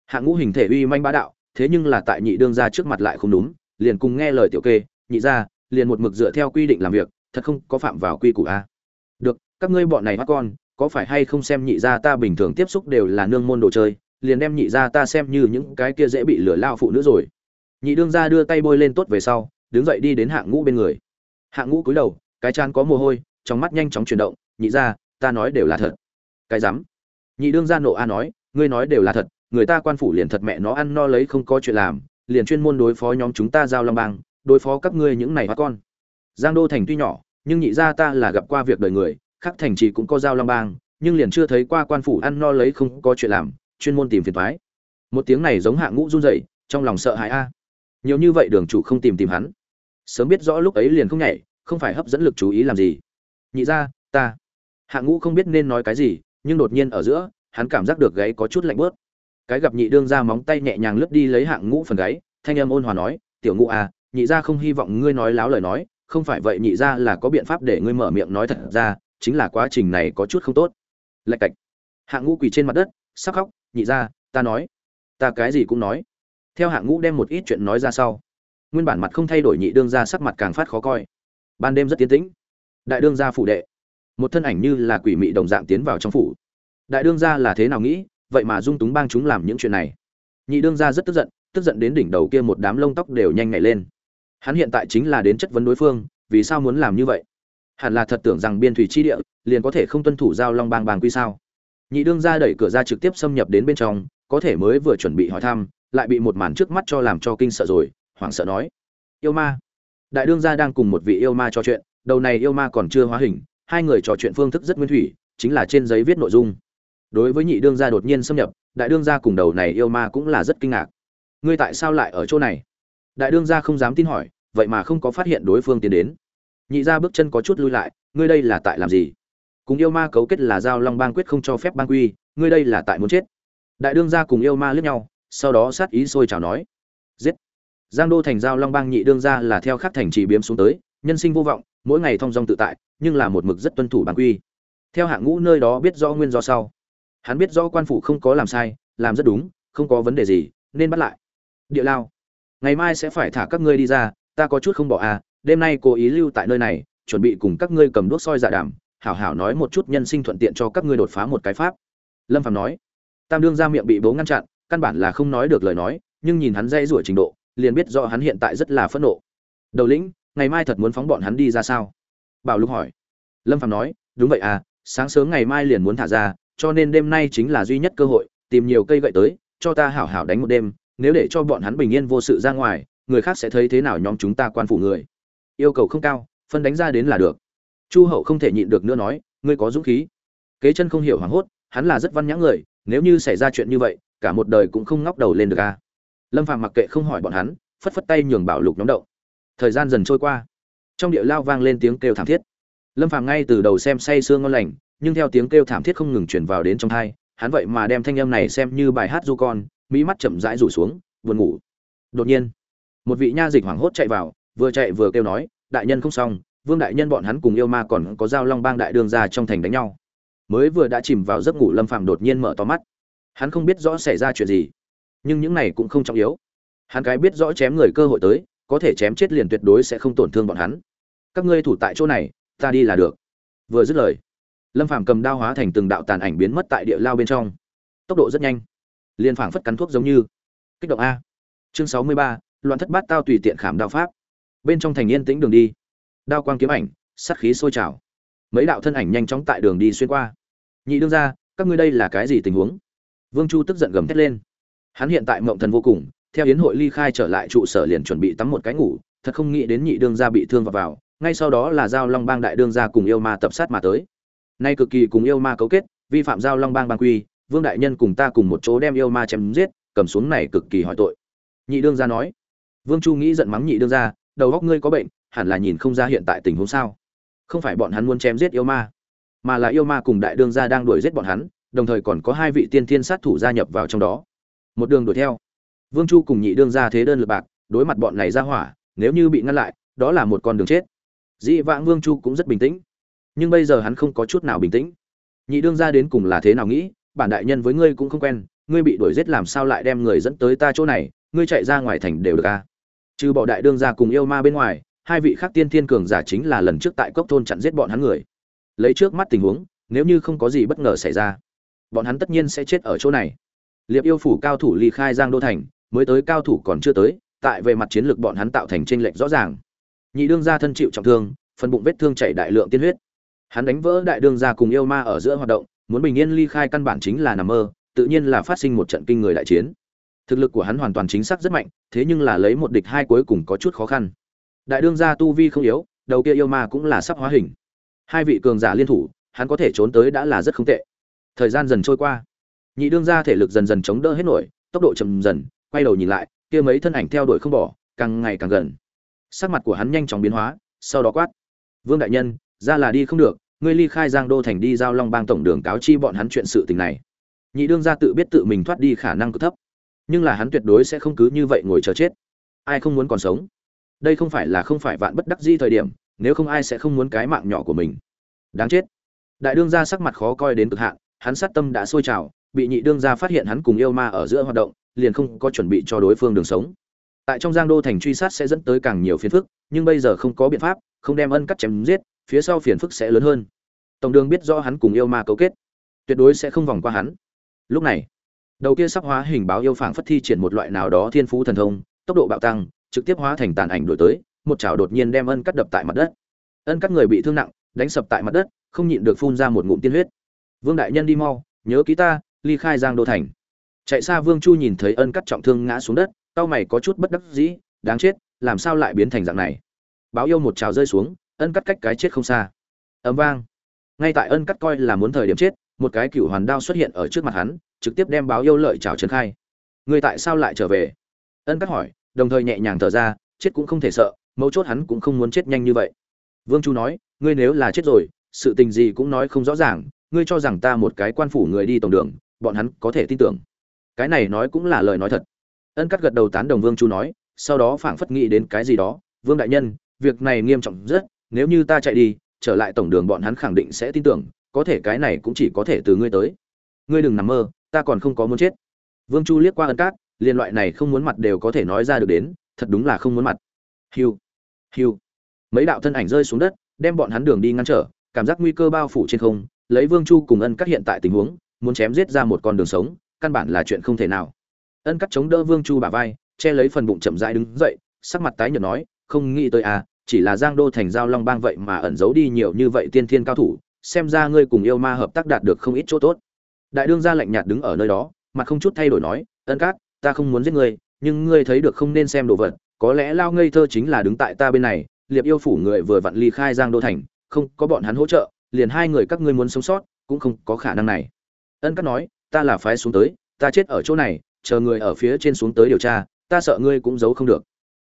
Hạng ngũ hình thể uy manh bá đạo, thế nhưng là tại nhị đương gia trước mặt lại không đúng, liền cùng nghe lời tiểu kê, nhị gia liền một mực dựa theo quy định làm việc, thật không có phạm vào quy củ a. Được, các ngươi bọn này mắt con, có phải hay không xem nhị gia ta bình thường tiếp xúc đều là nương môn đồ chơi, liền đem nhị gia ta xem như những cái kia dễ bị lừa lao phụ nữ rồi. Nhị đương gia đưa tay bôi lên tốt về sau, đứng dậy đi đến hạng ngũ bên người. Hạng ngũ cúi đầu, cái chán có mồ hôi, trong mắt nhanh chóng chuyển động, nhị gia, ta nói đều là thật. Cái rắm. Nhị đương gia nộ a nói, ngươi nói đều là thật, người ta quan phủ liền thật mẹ nó ăn no lấy không có chuyện làm, liền chuyên môn đối phó nhóm chúng ta giao long bang đối phó các ngươi những này hóa con. Giang đô thành tuy nhỏ, nhưng nhị gia ta là gặp qua việc đời người khắc thành trì cũng có giao long bang, nhưng liền chưa thấy qua quan phủ ăn no lấy không có chuyện làm, chuyên môn tìm phiền toái. Một tiếng này giống hạng ngũ run rẩy, trong lòng sợ hãi a. Nhiều như vậy đường chủ không tìm tìm hắn. Sớm biết rõ lúc ấy liền không nhảy, không phải hấp dẫn lực chú ý làm gì. Nhị gia, ta. Hạng ngũ không biết nên nói cái gì, nhưng đột nhiên ở giữa, hắn cảm giác được gáy có chút lạnh bớt cái gặp nhị đương ra móng tay nhẹ nhàng lướt đi lấy hạng ngũ phần gáy, thanh âm ôn hòa nói, tiểu ngũ à nhị gia không hy vọng ngươi nói láo lời nói, không phải vậy nhị gia là có biện pháp để ngươi mở miệng nói thật ra, chính là quá trình này có chút không tốt. Lạch cạch. Hạng ngũ quỳ trên mặt đất sắc khóc, nhị gia, ta nói, ta cái gì cũng nói. Theo hạng ngũ đem một ít chuyện nói ra sau, nguyên bản mặt không thay đổi nhị đương ra sắc mặt càng phát khó coi. Ban đêm rất tiến tĩnh. Đại đương gia phủ đệ. Một thân ảnh như là quỷ mị đồng dạng tiến vào trong phủ. Đại đương gia là thế nào nghĩ, vậy mà dung túng bang chúng làm những chuyện này. Nhị đương gia rất tức giận tức giận đến đỉnh đầu kia một đám lông tóc đều nhanh nhảy lên hắn hiện tại chính là đến chất vấn đối phương, vì sao muốn làm như vậy? Hẳn là thật tưởng rằng biên thủy chi địa, liền có thể không tuân thủ giao long bang bang quy sao? Nhị đương gia đẩy cửa ra trực tiếp xâm nhập đến bên trong, có thể mới vừa chuẩn bị hỏi thăm, lại bị một màn trước mắt cho làm cho kinh sợ rồi, hoảng sợ nói. Yêu ma. Đại đương gia đang cùng một vị yêu ma trò chuyện, đầu này yêu ma còn chưa hóa hình, hai người trò chuyện phương thức rất nguyên thủy, chính là trên giấy viết nội dung. Đối với nhị đương gia đột nhiên xâm nhập, đại đương gia cùng đầu này yêu ma cũng là rất kinh ngạc. Ngươi tại sao lại ở chỗ này? Đại đương gia không dám tin hỏi, vậy mà không có phát hiện đối phương tiến đến. Nhị gia bước chân có chút lui lại, ngươi đây là tại làm gì? Cùng yêu ma cấu kết là giao long bang quyết không cho phép bang quy, ngươi đây là tại muốn chết. Đại đương gia cùng yêu ma lướt nhau, sau đó sát ý sôi chào nói. Giết. Giang đô thành giao long bang nhị đương gia là theo khắc thành trì biếm xuống tới, nhân sinh vô vọng, mỗi ngày thong dong tự tại, nhưng là một mực rất tuân thủ bang quy. Theo hạng ngũ nơi đó biết rõ nguyên do sau. Hắn biết rõ quan phủ không có làm sai, làm rất đúng, không có vấn đề gì, nên bắt lại. Địa lao ngày mai sẽ phải thả các ngươi đi ra, ta có chút không bỏ à đêm nay cố ý lưu tại nơi này, chuẩn bị cùng các ngươi cầm đuốc soi dạ đảm hảo hảo nói một chút nhân sinh thuận tiện cho các ngươi đột phá một cái pháp. Lâm phạm nói. Tam đương ra miệng bị bố ngăn chặn, căn bản là không nói được lời nói, nhưng nhìn hắn dây rủa trình độ, liền biết rõ hắn hiện tại rất là phẫn nộ. Đầu lĩnh, ngày mai thật muốn phóng bọn hắn đi ra sao? Bảo lục hỏi. Lâm phạm nói. Đúng vậy à sáng sớm ngày mai liền muốn thả ra, cho nên đêm nay chính là duy nhất cơ hội, tìm nhiều cây gậy tới, cho ta hảo hảo đánh một đêm nếu để cho bọn hắn bình yên vô sự ra ngoài, người khác sẽ thấy thế nào nhóm chúng ta quan phủ người? Yêu cầu không cao, phân đánh ra đến là được. Chu hậu không thể nhịn được nữa nói, ngươi có dũng khí. Kế chân không hiểu hoảng hốt, hắn là rất văn nhã người, nếu như xảy ra chuyện như vậy, cả một đời cũng không ngóc đầu lên được a lâm phàm mặc kệ không hỏi bọn hắn, phất phất tay nhường bảo lục nóng đậu thời gian dần trôi qua. Trong địa lao vang lên tiếng kêu thảm thiết. Lâm phàm ngay từ đầu xem say sương ngon lành, nhưng theo tiếng kêu thảm thiết không ngừng truyền vào đến trong thai hắn vậy mà đem thanh âm này xem như bài hát du con mỹ mắt chậm rãi rủ xuống, buồn ngủ. Đột nhiên, một vị nha dịch hoảng hốt chạy vào, vừa chạy vừa kêu nói, đại nhân không xong, vương đại nhân bọn hắn cùng yêu ma còn có giao long bang đại đương ra trong thành đánh nhau. Mới vừa đã chìm vào giấc ngủ, lâm phàm đột nhiên mở to mắt. Hắn không biết rõ xảy ra chuyện gì, nhưng những này cũng không trọng yếu. Hắn cái biết rõ chém người cơ hội tới, có thể chém chết liền tuyệt đối sẽ không tổn thương bọn hắn. Các ngươi thủ tại chỗ này, ta đi là được. Vừa dứt lời, lâm phàm cầm đao hóa thành từng đạo tàn ảnh biến mất tại địa lao bên trong. Tốc độ rất nhanh liền phảng phất cắn thuốc giống như. Kích động a. Chương sáu mươi ba loạn thất bát tao tùy tiện khảm đao pháp. Bên trong thành yên tĩnh đường đi. Đao quang kiếm ảnh sát khí sôi trào. Mấy đạo thân ảnh nhanh chóng tại đường đi xuyên qua. Nhị đương ra các ngươi đây là cái gì tình huống? Vương chu tức giận gầm thét lên. Hắn hiện tại mộng thần vô cùng theo yến hội ly khai trở lại trụ sở liền chuẩn bị tắm một cái ngủ thật không nghĩ đến nhị đương gia bị thương vào, vào ngay sau đó là giao long bang đại đương gia cùng yêu ma tập sát mà tới. Nay cực kỳ cùng yêu ma cấu kết vi phạm giao long bang bang quy vương đại nhân cùng ta cùng một chỗ đem yêu ma chém giết, cầm xuống này cực kỳ hỏi tội. Nhị đương gia nói. Vương chu nghĩ giận mắng nhị đương gia, đầu óc ngươi có bệnh, hẳn là nhìn không ra hiện tại tình huống sao. Không phải bọn hắn muốn chém giết yêu ma, mà là yêu ma cùng đại đương gia đang đuổi giết bọn hắn, đồng thời còn có hai vị tiên thiên sát thủ gia nhập vào trong đó. Một đường đuổi theo. Vương chu cùng nhị đương gia thế đơn lực bạc, đối mặt bọn này ra hỏa, nếu như bị ngăn lại, đó là một con đường chết. Dĩ vãng vương chu cũng rất bình tĩnh, nhưng bây giờ hắn không có chút nào bình tĩnh. Nhị đương gia đến cùng là thế nào nghĩ bản đại nhân với ngươi cũng không quen, ngươi bị đuổi giết làm sao lại đem người dẫn tới ta chỗ này, ngươi chạy ra ngoài thành đều được à? Trừ bỏ đại đương gia cùng yêu ma bên ngoài, hai vị khác tiên thiên cường giả chính là lần trước tại cốc thôn chặn giết bọn hắn người. Lấy trước mắt tình huống, nếu như không có gì bất ngờ xảy ra, bọn hắn tất nhiên sẽ chết ở chỗ này. Liệp yêu phủ cao thủ ly khai giang đô thành, mới tới cao thủ còn chưa tới, tại về mặt chiến lược bọn hắn tạo thành tranh lệch rõ ràng. Nhị đương gia thân chịu trọng thương, phần bụng vết thương chảy đại lượng tiên huyết. Hắn đánh vỡ đại đương gia cùng yêu ma ở giữa hoạt động muốn bình yên ly khai căn bản chính là nằm mơ, tự nhiên là phát sinh một trận kinh người đại chiến. Thực lực của hắn hoàn toàn chính xác rất mạnh, thế nhưng là lấy một địch hai cuối cùng có chút khó khăn. Đại đương gia tu vi không yếu, đầu kia yêu ma cũng là sắp hóa hình. Hai vị cường giả liên thủ, hắn có thể trốn tới đã là rất không tệ. Thời gian dần trôi qua. Nhị đương gia thể lực dần dần chống đỡ hết nổi, tốc độ chậm dần, quay đầu nhìn lại, kia mấy thân ảnh theo đuổi không bỏ, càng ngày càng gần. Sắc mặt của hắn nhanh chóng biến hóa, sau đó quát. Vương đại nhân, ra là đi không được ngươi ly khai giang đô thành đi giao long bang tổng đường cáo chi bọn hắn chuyện sự tình này. Nhị đương gia tự biết tự mình thoát đi khả năng cực thấp. Nhưng là hắn tuyệt đối sẽ không cứ như vậy ngồi chờ chết. Ai không muốn còn sống? Đây không phải là không phải vạn bất đắc di thời điểm, nếu không ai sẽ không muốn cái mạng nhỏ của mình. Đáng chết. Đại đương gia sắc mặt khó coi đến cực hạn, hắn sát tâm đã sôi trào, bị nhị đương gia phát hiện hắn cùng yêu ma ở giữa hoạt động, liền không có chuẩn bị cho đối phương đường sống. Tại trong giang đô thành truy sát sẽ dẫn tới càng nhiều phiền phức, nhưng bây giờ không có biện pháp, không đem ân cắt chém giết phía sau phiền phức sẽ lớn hơn. Tổng đường biết rõ hắn cùng yêu ma cấu kết, tuyệt đối sẽ không vòng qua hắn. Lúc này, đầu kia sắp hóa hình báo yêu phảng phất thi triển một loại nào đó thiên phú thần thông, tốc độ bạo tăng, trực tiếp hóa thành tàn ảnh đổi tới, một chảo đột nhiên đem ân cắt đập tại mặt đất. Ân cắt người bị thương nặng, đánh sập tại mặt đất, không nhịn được phun ra một ngụm tiên huyết. Vương đại nhân đi mau, nhớ ký ta, ly khai giang đô thành. Chạy xa vương chu nhìn thấy ân cắt trọng thương ngã xuống đất tao mày có chút bất đắc dĩ, đáng chết, làm sao lại biến thành dạng này? Báo yêu một trào rơi xuống ân cắt cách cái chết không xa. Ấm vang. Ngay tại ân cắt coi là muốn thời điểm chết, một cái cựu hoàn đao xuất hiện ở trước mặt hắn, trực tiếp đem báo yêu lợi chào trấn khai. Người tại sao lại trở về? Ân cắt hỏi, đồng thời nhẹ nhàng thở ra, chết cũng không thể sợ, mấu chốt hắn cũng không muốn chết nhanh như vậy. Vương chu nói, ngươi nếu là chết rồi, sự tình gì cũng nói không rõ ràng, ngươi cho rằng ta một cái quan phủ người đi tổng đường, bọn hắn có thể tin tưởng. Cái này nói cũng là lời nói thật. Ân cắt gật đầu tán đồng vương chu nói, sau đó phảng phất nghĩ đến cái gì đó, vương đại nhân, việc này nghiêm trọng rất nếu như ta chạy đi, trở lại tổng đường bọn hắn khẳng định sẽ tin tưởng, có thể cái này cũng chỉ có thể từ ngươi tới. Ngươi đừng nằm mơ, ta còn không có muốn chết. Vương chu liếc qua ân cát liên loại này không muốn mặt đều có thể nói ra được đến, thật đúng là không muốn mặt. Hiu hiu. Mấy đạo thân ảnh rơi xuống đất, đem bọn hắn đường đi ngăn trở, cảm giác nguy cơ bao phủ trên không, lấy vương chu cùng ân cắt hiện tại tình huống, muốn chém giết ra một con đường sống, căn bản là chuyện không thể nào. Ân cắt chống đỡ vương chu bả vai, che lấy phần bụng chậm rãi đứng dậy, sắc mặt tái nhợt nói, không nghĩ tới à chỉ là giang đô thành giao long bang vậy mà ẩn giấu đi nhiều như vậy tiên thiên cao thủ, xem ra ngươi cùng yêu ma hợp tác đạt được không ít chỗ tốt. Đại đương gia lạnh nhạt đứng ở nơi đó, mặt không chút thay đổi nói, ân cát, ta không muốn giết ngươi, nhưng ngươi thấy được không nên xem đồ vật, có lẽ lao ngây thơ chính là đứng tại ta bên này, liệp yêu phủ người vừa vặn ly khai giang đô thành, không có bọn hắn hỗ trợ, liền hai người các ngươi muốn sống sót, cũng không có khả năng này. Ân cát nói, ta là phái xuống tới, ta chết ở chỗ này, chờ người ở phía trên xuống tới điều tra, ta sợ ngươi cũng giấu không được.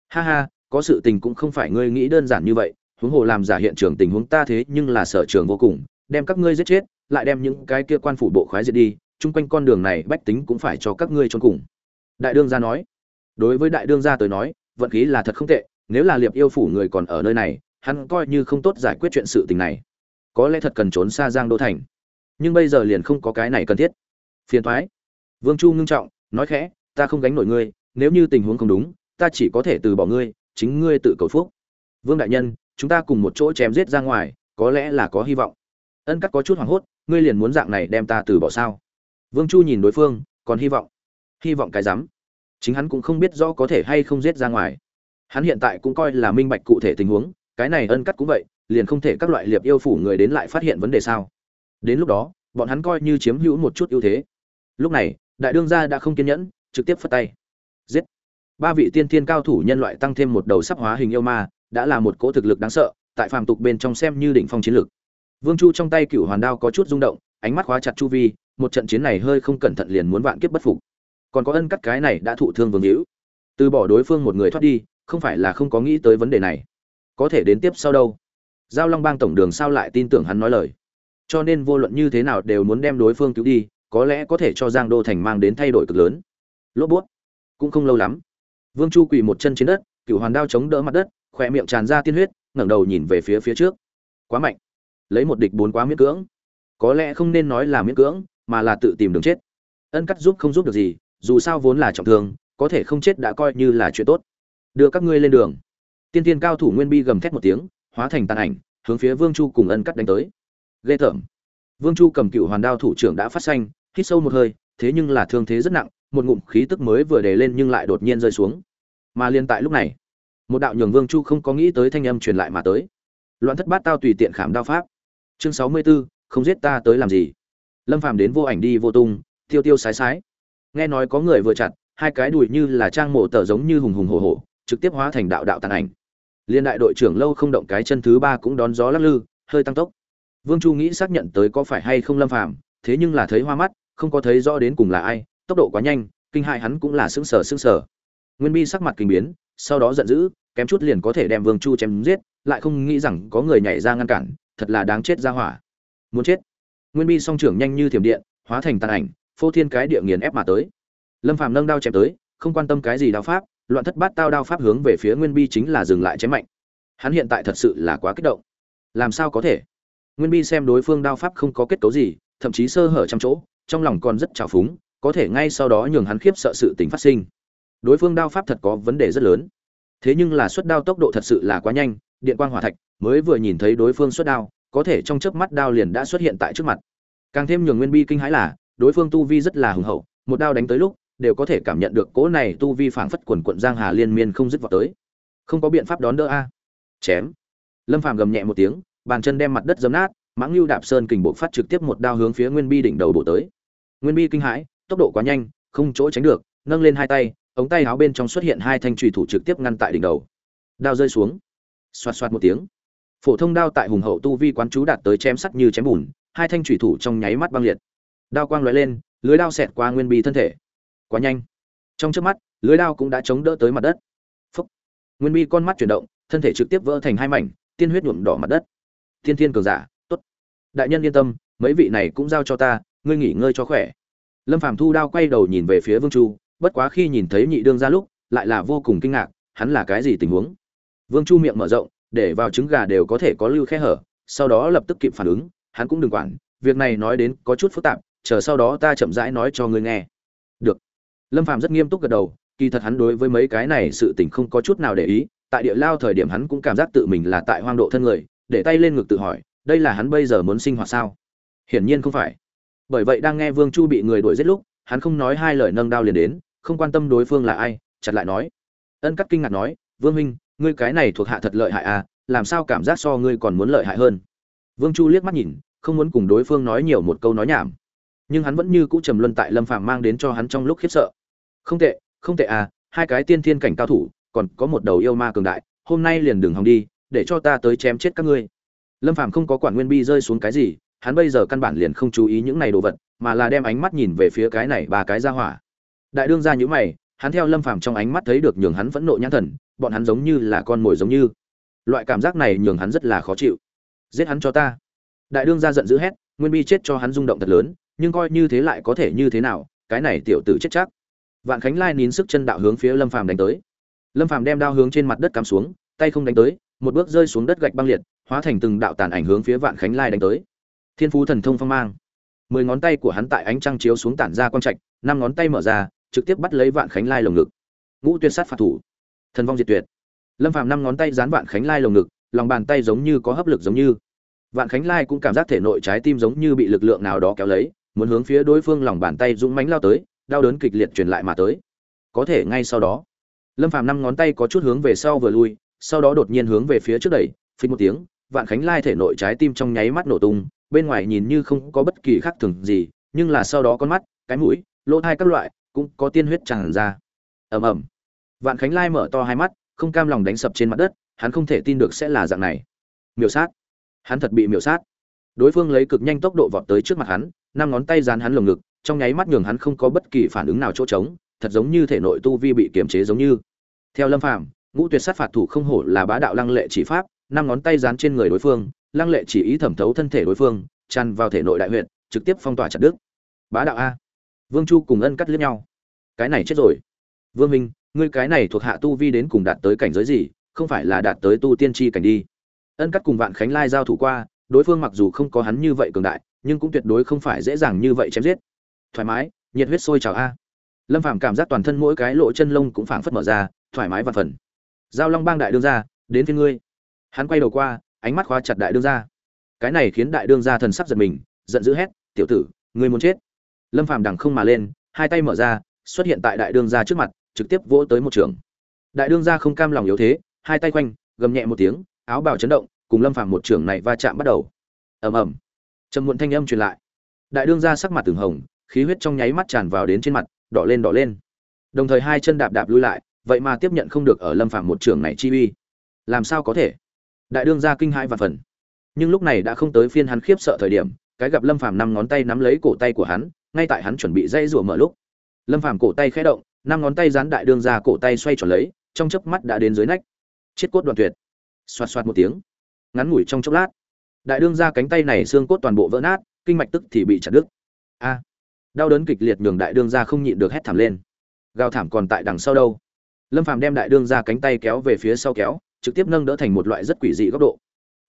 Ha ha có sự tình cũng không phải ngươi nghĩ đơn giản như vậy, huống hồ làm giả hiện trường tình huống ta thế nhưng là sở trường vô cùng, đem các ngươi giết chết, lại đem những cái kia quan phủ bộ khoái diệt đi, chung quanh con đường này bách tính cũng phải cho các ngươi trốn cùng. Đại đương gia nói. Đối với đại đương gia tới nói, vận khí là thật không tệ, nếu là liệp yêu phủ người còn ở nơi này, hắn coi như không tốt giải quyết chuyện sự tình này. Có lẽ thật cần trốn xa giang đô thành. Nhưng bây giờ liền không có cái này cần thiết. Phiền thoái vương chu ngưng trọng, nói khẽ, ta không gánh nổi ngươi, nếu như tình huống không đúng, ta chỉ có thể từ bỏ ngươi chính ngươi tự cầu phúc. Vương đại nhân, chúng ta cùng một chỗ chém giết ra ngoài, có lẽ là có hy vọng. Ân cắt có chút hoảng hốt, ngươi liền muốn dạng này đem ta từ bỏ sao? Vương chu nhìn đối phương, còn hy vọng. Hy vọng cái rắm. Chính hắn cũng không biết rõ có thể hay không giết ra ngoài. Hắn hiện tại cũng coi là minh bạch cụ thể tình huống, cái này ân cắt cũng vậy, liền không thể các loại liệp yêu phủ người đến lại phát hiện vấn đề sao? Đến lúc đó, bọn hắn coi như chiếm hữu một chút ưu thế. Lúc này, đại đương gia đã không kiên nhẫn, trực tiếp phất tay. Giết ba vị tiên thiên cao thủ nhân loại tăng thêm một đầu sắp hóa hình yêu ma, đã là một cỗ thực lực đáng sợ, tại phàm tục bên trong xem như đỉnh phong chiến lực vương chu trong tay cửu hoàn đao có chút rung động, ánh mắt khóa chặt chu vi, một trận chiến này hơi không cẩn thận liền muốn vạn kiếp bất phục. Còn có ân cắt cái này đã thụ thương vương hữu. Từ bỏ đối phương một người thoát đi, không phải là không có nghĩ tới vấn đề này. Có thể đến tiếp sau đâu? Giao long bang tổng đường sao lại tin tưởng hắn nói lời? Cho nên vô luận như thế nào đều muốn đem đối phương cứu đi, có lẽ có thể cho giang đô thành mang đến thay đổi cực lớn. Lốp bút. Cũng không lâu lắm vương chu quỳ một chân trên đất cựu hoàn đao chống đỡ mặt đất khỏe miệng tràn ra tiên huyết, ngẩng đầu nhìn về phía phía trước. Quá mạnh. Lấy một địch bốn quá miễn cưỡng. Có lẽ không nên nói là miễn cưỡng, mà là tự tìm đường chết. Ân cắt giúp không giúp được gì, dù sao vốn là trọng thương, có thể không chết đã coi như là chuyện tốt. Đưa các ngươi lên đường. Tiên tiên cao thủ nguyên bi gầm thét một tiếng, hóa thành tàn ảnh, hướng phía vương chu cùng ân cắt đánh tới. Lê tởm. Vương chu cầm cựu hoàn đao thủ trưởng đã phát xanh, hít sâu một hơi, thế nhưng là thương thế rất nặng một ngụm khí tức mới vừa đề lên nhưng lại đột nhiên rơi xuống. Mà liên tại lúc này một đạo nhường vương chu không có nghĩ tới thanh âm truyền lại mà tới. Loạn thất bát tao tùy tiện khảm đao pháp. Chương sáu mươi 64, không giết ta tới làm gì? Lâm phàm đến vô ảnh đi vô tung tiêu tiêu sái sái. Nghe nói có người vừa chặt hai cái đùi như là trang mộ tờ giống như hùng hùng hổ hổ trực tiếp hóa thành đạo đạo tàn ảnh. Liên đại đội trưởng lâu không động cái chân thứ ba cũng đón gió lắc lư hơi tăng tốc. Vương chu nghĩ xác nhận tới có phải hay không lâm phàm thế nhưng là thấy hoa mắt không có thấy rõ đến cùng là ai tốc độ quá nhanh, kinh hại hắn cũng là sững sờ sững sờ. Nguyên bi sắc mặt kinh biến, sau đó giận dữ, kém chút liền có thể đem vương chu chém giết, lại không nghĩ rằng có người nhảy ra ngăn cản, thật là đáng chết ra hỏa. Muốn chết. Nguyên bi song trưởng nhanh như thiểm điện, hóa thành tàn ảnh, phô thiên cái địa nghiền ép mà tới. Lâm phàm nâng đao chém tới, không quan tâm cái gì đao pháp, loạn thất bát tao đao pháp hướng về phía nguyên bi chính là dừng lại chém mạnh. Hắn hiện tại thật sự là quá kích động. Làm sao có thể? Nguyên bi xem đối phương đao pháp không có kết cấu gì, thậm chí sơ hở trăm chỗ, trong lòng còn rất trào phúng có thể ngay sau đó nhường hắn khiếp sợ sự tình phát sinh. Đối phương đao pháp thật có vấn đề rất lớn. Thế nhưng là xuất đao tốc độ thật sự là quá nhanh, điện quang hỏa thạch, mới vừa nhìn thấy đối phương xuất đao, có thể trong chớp mắt đao liền đã xuất hiện tại trước mặt. Càng thêm nhường nguyên bi kinh hãi là, đối phương tu vi rất là hùng hậu, một đao đánh tới lúc, đều có thể cảm nhận được cỗ này tu vi phảng phất quần quận giang hà liên miên không dứt vào tới. Không có biện pháp đón đỡ a. Chém. Lâm phàm gầm nhẹ một tiếng, bàn chân đem mặt đất giấm nát, mãng lưu đạp sơn kình bộ phát trực tiếp một đao hướng phía nguyên bi đỉnh đầu bộ tới. Nguyên bi kinh hãi tốc độ quá nhanh, không chỗ tránh được, nâng lên hai tay, ống tay áo bên trong xuất hiện hai thanh trùy thủ trực tiếp ngăn tại đỉnh đầu. Đao rơi xuống. Xoạt xoạt một tiếng. Phổ thông đao tại hùng hậu tu vi quán chú đạt tới chém sắt như chém bùn, hai thanh trùy thủ trong nháy mắt băng liệt. Đao quang lóe lên, lưới đao xẹt qua nguyên bi thân thể. Quá nhanh. Trong trước mắt, lưới đao cũng đã chống đỡ tới mặt đất. Phúc. nguyên bi con mắt chuyển động, thân thể trực tiếp vỡ thành hai mảnh, tiên huyết nhuộm đỏ mặt đất. Thiên thiên cường giả, tốt. Đại nhân yên tâm, mấy vị này cũng giao cho ta, ngươi nghỉ ngơi cho khỏe lâm phàm thu đao quay đầu nhìn về phía vương chu, bất quá khi nhìn thấy nhị đương ra lúc, lại là vô cùng kinh ngạc, hắn là cái gì tình huống? Vương chu miệng mở rộng, để vào trứng gà đều có thể có lưu khe hở, sau đó lập tức kịp phản ứng, hắn cũng đừng quản, việc này nói đến có chút phức tạp, chờ sau đó ta chậm rãi nói cho ngươi nghe. Được. Lâm phàm rất nghiêm túc gật đầu, kỳ thật hắn đối với mấy cái này sự tình không có chút nào để ý, tại địa lao thời điểm hắn cũng cảm giác tự mình là tại hoang độ thân người, để tay lên ngực tự hỏi, đây là hắn bây giờ muốn sinh hoạt sao? Hiển nhiên không phải bởi vậy đang nghe vương chu bị người đuổi giết lúc, hắn không nói hai lời nâng đao liền đến, không quan tâm đối phương là ai, chặt lại nói. Ân cắt kinh ngạc nói, vương huynh, ngươi cái này thuộc hạ thật lợi hại à làm sao cảm giác so ngươi còn muốn lợi hại hơn? Vương chu liếc mắt nhìn, không muốn cùng đối phương nói nhiều một câu nói nhảm. Nhưng hắn vẫn như cũ trầm luân tại lâm phàm mang đến cho hắn trong lúc khiếp sợ. Không tệ không tệ à hai cái tiên thiên cảnh cao thủ, còn có một đầu yêu ma cường đại, hôm nay liền đừng hòng đi, để cho ta tới chém chết các ngươi. Lâm phàm không có quản nguyên bi rơi xuống cái gì hắn bây giờ căn bản liền không chú ý những này đồ vật, mà là đem ánh mắt nhìn về phía cái này ba cái ra hỏa. Đại đương gia nhíu mày, hắn theo lâm phàm trong ánh mắt thấy được nhường hắn vẫn nộ nhãn thần, bọn hắn giống như là con mồi giống như. Loại cảm giác này nhường hắn rất là khó chịu. Giết hắn cho ta. Đại đương gia giận dữ hét, nguyên bi chết cho hắn rung động thật lớn, nhưng coi như thế lại có thể như thế nào, cái này tiểu tử chết chắc. Vạn khánh lai nín sức chân đạo hướng phía lâm phàm đánh tới. Lâm phàm đem đao hướng trên mặt đất cắm xuống, tay không đánh tới, một bước rơi xuống đất gạch băng liệt, hóa thành từng đạo tàn ảnh hướng phía vạn khánh lai đánh tới thiên phú thần thông phong mang. Mười ngón tay của hắn tại ánh trăng chiếu xuống tản ra quang trạch, năm ngón tay mở ra, trực tiếp bắt lấy vạn khánh lai lồng ngực. Ngũ tuyệt sát phạt thủ. Thần vong diệt tuyệt. Lâm phàm năm ngón tay dán vạn khánh lai lồng ngực, lòng bàn tay giống như có hấp lực giống như. Vạn khánh lai cũng cảm giác thể nội trái tim giống như bị lực lượng nào đó kéo lấy, muốn hướng phía đối phương lòng bàn tay dũng mánh lao tới, đau đớn kịch liệt truyền lại mà tới. Có thể ngay sau đó, lâm phàm năm ngón tay có chút hướng về sau vừa lui, sau đó đột nhiên hướng về phía trước đẩy phí một tiếng, vạn khánh lai thể nội trái tim trong nháy mắt nổ tung bên ngoài nhìn như không có bất kỳ khác thường gì, nhưng là sau đó con mắt, cái mũi, lỗ thai các loại, cũng có tiên huyết tràn ra. Ầm ầm. Vạn khánh lai mở to hai mắt, không cam lòng đánh sập trên mặt đất, hắn không thể tin được sẽ là dạng này. Miểu sát. Hắn thật bị miểu sát. Đối phương lấy cực nhanh tốc độ vọt tới trước mặt hắn, năm ngón tay dán hắn lồng ngực, trong nháy mắt nhường hắn không có bất kỳ phản ứng nào chỗ trống, thật giống như thể nội tu vi bị kiềm chế giống như. Theo lâm phàm, ngũ tuyệt sát phạt thủ không hổ là bá đạo lăng lệ chỉ pháp, năm ngón tay dán trên người đối phương lăng lệ chỉ ý thẩm thấu thân thể đối phương, tràn vào thể nội đại huyện trực tiếp phong tỏa chặt đức bá đạo a. Vương chu cùng ân cắt liếc nhau. Cái này chết rồi. Vương minh, ngươi cái này thuộc hạ tu vi đến cùng đạt tới cảnh giới gì, không phải là đạt tới tu tiên tri cảnh đi. Ân cắt cùng vạn khánh lai giao thủ qua, đối phương mặc dù không có hắn như vậy cường đại, nhưng cũng tuyệt đối không phải dễ dàng như vậy chém giết. Thoải mái, nhiệt huyết sôi trào a. Lâm phàm cảm giác toàn thân mỗi cái lỗ chân lông cũng phảng phất mở ra, thoải mái và phần. Giao long bang đại đương ra đến phía ngươi. Hắn quay đầu qua ánh mắt khóa chặt đại đương ra cái này khiến đại đương ra thần sắc giật mình, giận dữ hét, tiểu tử, ngươi muốn chết. Lâm phàm đằng không mà lên, hai tay mở ra, xuất hiện tại đại đương ra trước mặt, trực tiếp vỗ tới một trường. Đại đương ra không cam lòng yếu thế, hai tay quanh, gầm nhẹ một tiếng, áo bào chấn động, cùng lâm phàm một trường này va chạm bắt đầu. Ầm ầm. Trầm muộn thanh âm truyền lại. Đại đương ra sắc mặt từng hồng, khí huyết trong nháy mắt tràn vào đến trên mặt, đỏ lên đỏ lên. Đồng thời hai chân đạp đạp lui lại, vậy mà tiếp nhận không được ở lâm phạm một trường này chi uy. Làm sao có thể? Đại đương gia kinh hãi và phần. Nhưng lúc này đã không tới phiên hắn khiếp sợ thời điểm, cái gặp lâm phàm năm ngón tay nắm lấy cổ tay của hắn, ngay tại hắn chuẩn bị dây rủa mở lúc. Lâm phàm cổ tay khẽ động, năm ngón tay dán đại đương ra cổ tay xoay tròn lấy, trong chớp mắt đã đến dưới nách. Chiết cốt đoạn tuyệt. Xoạt xoạt một tiếng. Ngắn ngủi trong chốc lát, đại đương ra cánh tay này xương cốt toàn bộ vỡ nát, kinh mạch tức thì bị chặt đứt. A. Đau đớn kịch liệt nhường đại đương ra không nhịn được hét thảm lên. Gào thảm còn tại đằng sau đâu. Lâm phàm đem đại đương ra cánh tay kéo về phía sau kéo trực tiếp nâng đỡ thành một loại rất quỷ dị góc độ.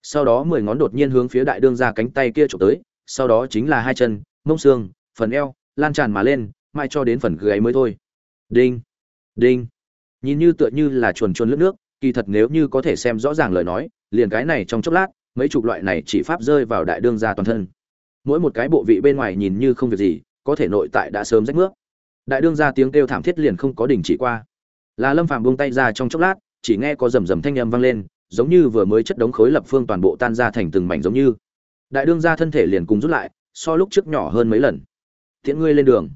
Sau đó mười ngón đột nhiên hướng phía đại đương ra cánh tay kia trộm tới, sau đó chính là hai chân, mông xương, phần eo, lan tràn mà lên mai cho đến phần gáy mới thôi. Đinh đinh. Nhìn như tựa như là chuồn chuồn lướt nước, kỳ thật nếu như có thể xem rõ ràng lời nói, liền cái này trong chốc lát, mấy chục loại này chỉ pháp rơi vào đại đương gia toàn thân. Mỗi một cái bộ vị bên ngoài nhìn như không việc gì, có thể nội tại đã sớm rách nước. Đại đương gia tiếng kêu thảm thiết liền không có đình chỉ qua. Là lâm phàm buông tay ra trong chốc lát chỉ nghe có rầm rầm thanh âm vang lên, giống như vừa mới chất đống khối lập phương toàn bộ tan ra thành từng mảnh giống như. Đại đương gia thân thể liền cùng rút lại, so lúc trước nhỏ hơn mấy lần. Tiễn ngươi lên đường.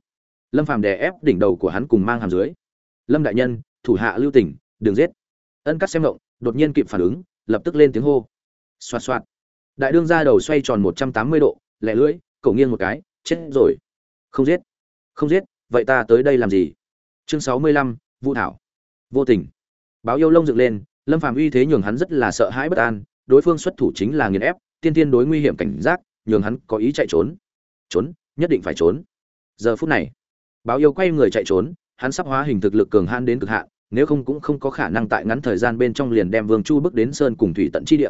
Lâm phàm đè ép đỉnh đầu của hắn cùng mang hàm dưới. Lâm đại nhân, thủ hạ lưu tỉnh đừng giết. Ân cắt xem động đột nhiên kịp phản ứng, lập tức lên tiếng hô. Xoạt xoạt. Đại đương gia đầu xoay tròn một trăm tám mươi độ, lẻ lưỡi cổ nghiêng một cái, chết rồi. Không giết. Không giết, vậy ta tới đây làm gì? Chương sáu mươi lăm, vũ thảo. Vô tình báo yêu lông dựng lên, lâm phàm uy thế nhường hắn rất là sợ hãi bất an, đối phương xuất thủ chính là nghiền ép, tiên tiên đối nguy hiểm cảnh giác, nhường hắn có ý chạy trốn. Trốn, nhất định phải trốn. Giờ phút này, báo yêu quay người chạy trốn, hắn sắp hóa hình thực lực cường han đến cực hạn, nếu không cũng không có khả năng tại ngắn thời gian bên trong liền đem vương chu bước đến sơn cùng thủy tận chi địa.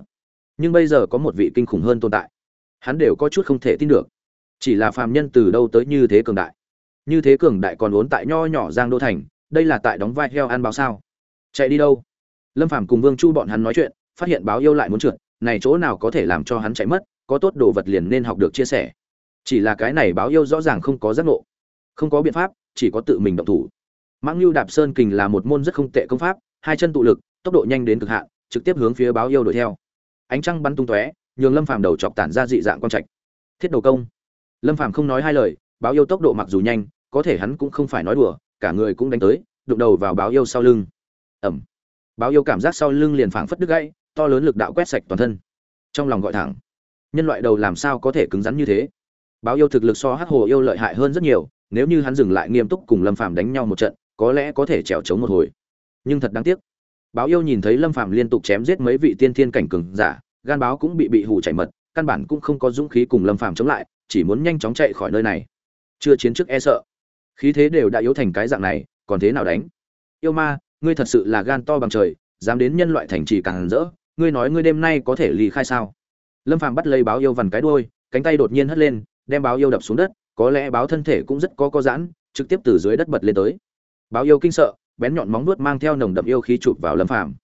Nhưng bây giờ có một vị kinh khủng hơn tồn tại. Hắn đều có chút không thể tin được. Chỉ là phàm nhân từ đâu tới như thế cường đại. Như thế cường đại còn vốn tại nho nhỏ giang đô thành, đây là tại đóng vai heo ăn báo sao? Chạy đi đâu? Lâm phàm cùng vương chu bọn hắn nói chuyện, phát hiện báo yêu lại muốn trượt, này chỗ nào có thể làm cho hắn chạy mất, có tốt đồ vật liền nên học được chia sẻ. Chỉ là cái này báo yêu rõ ràng không có giác ngộ, không có biện pháp, chỉ có tự mình động thủ. Mãng lưu đạp sơn kình là một môn rất không tệ công pháp, hai chân tụ lực, tốc độ nhanh đến cực hạn, trực tiếp hướng phía báo yêu đuổi theo. Ánh trăng bắn tung tóe, nhường lâm phàm đầu chọc tản ra dị dạng con trạch. Thiết đầu công. Lâm phàm không nói hai lời, báo yêu tốc độ mặc dù nhanh, có thể hắn cũng không phải nói đùa, cả người cũng đánh tới, đụng đầu vào báo yêu sau lưng ẩm. Báo yêu cảm giác sau lưng liền phảng phất đứt gãy, to lớn lực đạo quét sạch toàn thân. Trong lòng gọi thẳng, nhân loại đầu làm sao có thể cứng rắn như thế? Báo yêu thực lực so hắc hồ yêu lợi hại hơn rất nhiều, nếu như hắn dừng lại nghiêm túc cùng lâm phàm đánh nhau một trận, có lẽ có thể trèo chống một hồi. Nhưng thật đáng tiếc, báo yêu nhìn thấy lâm phàm liên tục chém giết mấy vị tiên thiên cảnh cường giả, gan báo cũng bị bị hù chảy mật, căn bản cũng không có dũng khí cùng lâm phàm chống lại, chỉ muốn nhanh chóng chạy khỏi nơi này. Chưa chiến trước e sợ. Khí thế đều đã yếu thành cái dạng này, còn thế nào đánh? Yêu ma ngươi thật sự là gan to bằng trời, dám đến nhân loại thành trì càng rỡ, ngươi nói ngươi đêm nay có thể lì khai sao? Lâm phàm bắt lấy báo yêu vằn cái đuôi, cánh tay đột nhiên hất lên, đem báo yêu đập xuống đất, có lẽ báo thân thể cũng rất có có giãn, trực tiếp từ dưới đất bật lên tới. Báo yêu kinh sợ, bén nhọn móng nuốt mang theo nồng đậm yêu khí chụp vào lâm phàm.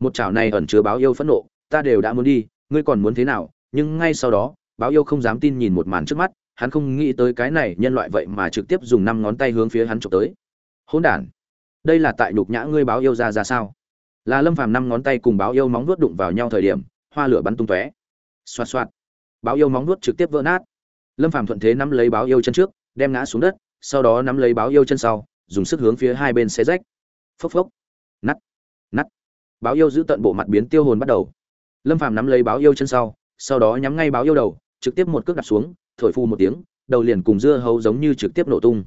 Một chảo này ẩn chứa báo yêu phẫn nộ, ta đều đã muốn đi, ngươi còn muốn thế nào? Nhưng ngay sau đó, báo yêu không dám tin nhìn một màn trước mắt, hắn không nghĩ tới cái này nhân loại vậy mà trực tiếp dùng năm ngón tay hướng phía hắn chụp tới. Hỗn đản đây là tại nhục nhã ngươi báo yêu ra ra sao? Là lâm phàm năm ngón tay cùng báo yêu móng vuốt đụng vào nhau thời điểm, hoa lửa bắn tung tóe. Xoạt xoạt. Báo yêu móng vuốt trực tiếp vỡ nát. Lâm phàm thuận thế nắm lấy báo yêu chân trước, đem ngã xuống đất, sau đó nắm lấy báo yêu chân sau, dùng sức hướng phía hai bên xé rách. Phốc phốc. Nắt. Nắt. Báo yêu giữ tận bộ mặt biến tiêu hồn bắt đầu. Lâm phàm nắm lấy báo yêu chân sau sau đó nhắm ngay báo yêu đầu, trực tiếp một cước đặt xuống, thổi phu một tiếng, đầu liền cùng dưa hấu giống như trực tiếp nổ tung.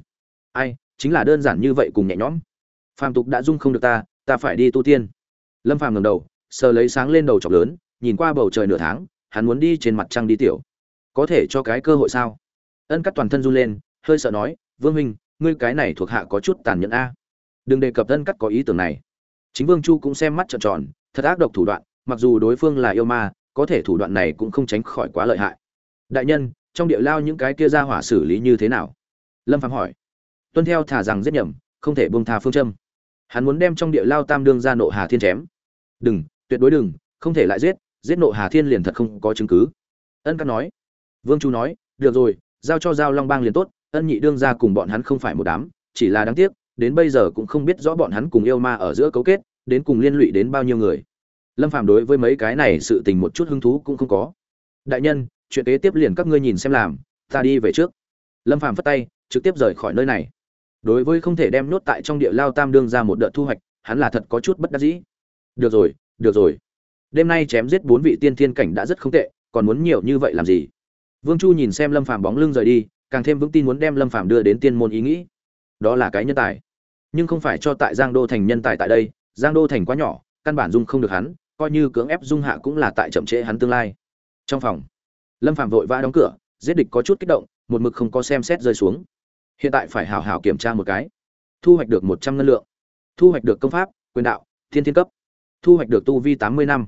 Ai, chính là đơn giản như vậy cùng nhẹ nhõm phàm tục đã dung không được ta ta phải đi tu tiên. Lâm phàm ngẩng đầu, sờ lấy sáng lên đầu chọc lớn, nhìn qua bầu trời nửa tháng, hắn muốn đi trên mặt trăng đi tiểu. Có thể cho cái cơ hội sao? Ân cắt toàn thân run lên, hơi sợ nói, vương huynh, ngươi cái này thuộc hạ có chút tàn nhẫn a. Đừng đề cập ân cắt có ý tưởng này. Chính vương chu cũng xem mắt trợn tròn, thật ác độc thủ đoạn, mặc dù đối phương là yêu ma, có thể thủ đoạn này cũng không tránh khỏi quá lợi hại. Đại nhân, trong địa lao những cái kia ra hỏa xử lý như thế nào? Lâm phạm hỏi. Tuân theo thả rằng giết nhầm, không thể buông tha phương châm hắn muốn đem trong địa lao tam đương ra nộ hà thiên chém. Đừng, tuyệt đối đừng, không thể lại giết giết nộ hà thiên liền thật không có chứng cứ. Ân cắt nói. Vương chu nói, được rồi, giao cho giao long bang liền tốt, ân nhị đương ra cùng bọn hắn không phải một đám, chỉ là đáng tiếc, đến bây giờ cũng không biết rõ bọn hắn cùng yêu ma ở giữa cấu kết, đến cùng liên lụy đến bao nhiêu người. Lâm phàm đối với mấy cái này sự tình một chút hứng thú cũng không có. Đại nhân, chuyện kế tiếp liền các ngươi nhìn xem làm, ta đi về trước. Lâm phàm phất tay, trực tiếp rời khỏi nơi này đối với không thể đem nhốt tại trong địa lao tam đương ra một đợt thu hoạch, hắn là thật có chút bất đắc dĩ. Được rồi được rồi. Đêm nay chém giết bốn vị tiên thiên cảnh đã rất không tệ, còn muốn nhiều như vậy làm gì? Vương chu nhìn xem lâm phàm bóng lưng rời đi, càng thêm vững tin muốn đem lâm phàm đưa đến tiên môn ý nghĩ. Đó là cái nhân tài. Nhưng không phải cho tại giang đô thành nhân tài tại đây, giang đô thành quá nhỏ, căn bản dung không được hắn, coi như cưỡng ép dung hạ cũng là tại chậm trễ hắn tương lai. Trong phòng, lâm phàm vội vã đóng cửa, giết địch có chút kích động, một mực không có xem xét rơi xuống hiện tại phải hảo hảo kiểm tra một cái. Thu hoạch được một trăm ngân lượng. Thu hoạch được công pháp, quyền đạo, thiên thiên cấp. Thu hoạch được tu vi tám mươi năm.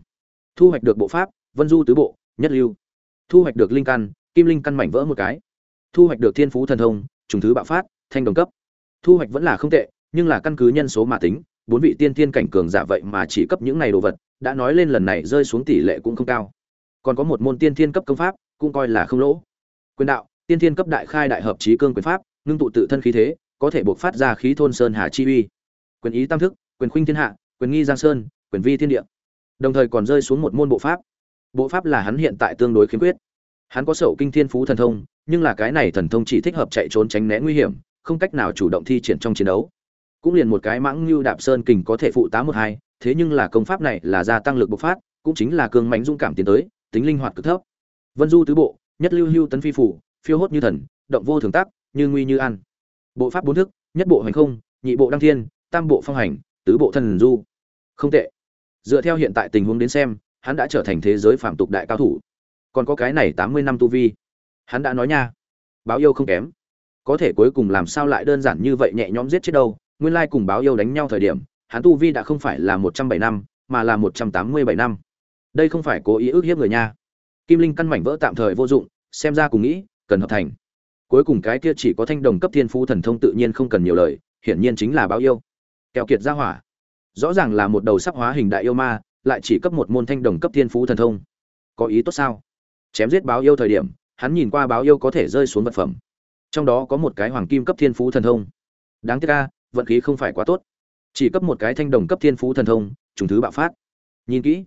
Thu hoạch được bộ pháp, vân du tứ bộ, nhất lưu. Thu hoạch được linh căn, kim linh căn mảnh vỡ một cái. Thu hoạch được thiên phú thần thông, trùng thứ bạo phát, thanh đồng cấp. Thu hoạch vẫn là không tệ, nhưng là căn cứ nhân số mà tính, bốn vị tiên tiên cảnh cường giả vậy mà chỉ cấp những này đồ vật, đã nói lên lần này rơi xuống tỷ lệ cũng không cao. Còn có một môn tiên thiên cấp công pháp, cũng coi là không lỗ. Quyền đạo, tiên thiên cấp đại khai đại hợp trí cương quyền pháp ngưng tụ tự thân khí thế, có thể buộc phát ra khí thôn sơn hà chi uy. Quyền ý tam thức, quyền khuynh thiên hạ, quyền nghi giang sơn, quyền vi thiên địa. Đồng thời còn rơi xuống một môn bộ pháp. Bộ pháp là hắn hiện tại tương đối khiếm khuyết. Hắn có sậu kinh thiên phú thần thông, nhưng là cái này thần thông chỉ thích hợp chạy trốn tránh né nguy hiểm, không cách nào chủ động thi triển trong chiến đấu. Cũng liền một cái mãng như đạp sơn kình có thể phụ tá một hai, thế nhưng là công pháp này là gia tăng lực bộc phát, cũng chính là cường mãnh dũng cảm tiến tới, tính linh hoạt cực thấp. Vân du tứ bộ, nhất lưu hưu tấn phi phủ, phiêu hốt như thần, động vô thường tác như nguy như ăn bộ pháp bốn thức, nhất bộ hành không, nhị bộ đăng thiên, tam bộ phong hành, tứ bộ thần du. Không tệ. Dựa theo hiện tại tình huống đến xem, hắn đã trở thành thế giới phạm tục đại cao thủ. Còn có cái này tám mươi năm tu vi. Hắn đã nói nha, báo yêu không kém. Có thể cuối cùng làm sao lại đơn giản như vậy nhẹ nhõm giết chết đâu? Nguyên lai cùng báo yêu đánh nhau thời điểm, hắn tu vi đã không phải là một trăm bảy năm, mà là một trăm tám mươi bảy năm. Đây không phải cố ý ước hiếp người nha. Kim linh căn mảnh vỡ tạm thời vô dụng, xem ra cùng nghĩ, cần hợp thành cuối cùng cái kia chỉ có thanh đồng cấp thiên phú thần thông tự nhiên không cần nhiều lời, hiển nhiên chính là báo yêu. Kẹo kiệt ra hỏa. Rõ ràng là một đầu sắc hóa hình đại yêu ma, lại chỉ cấp một môn thanh đồng cấp thiên phú thần thông. Có ý tốt sao? Chém giết báo yêu thời điểm, hắn nhìn qua báo yêu có thể rơi xuống vật phẩm. Trong đó có một cái hoàng kim cấp thiên phú thần thông. Đáng tiếc ca vận khí không phải quá tốt. Chỉ cấp một cái thanh đồng cấp thiên phú thần thông, trùng thứ bạo phát. Nhìn kỹ.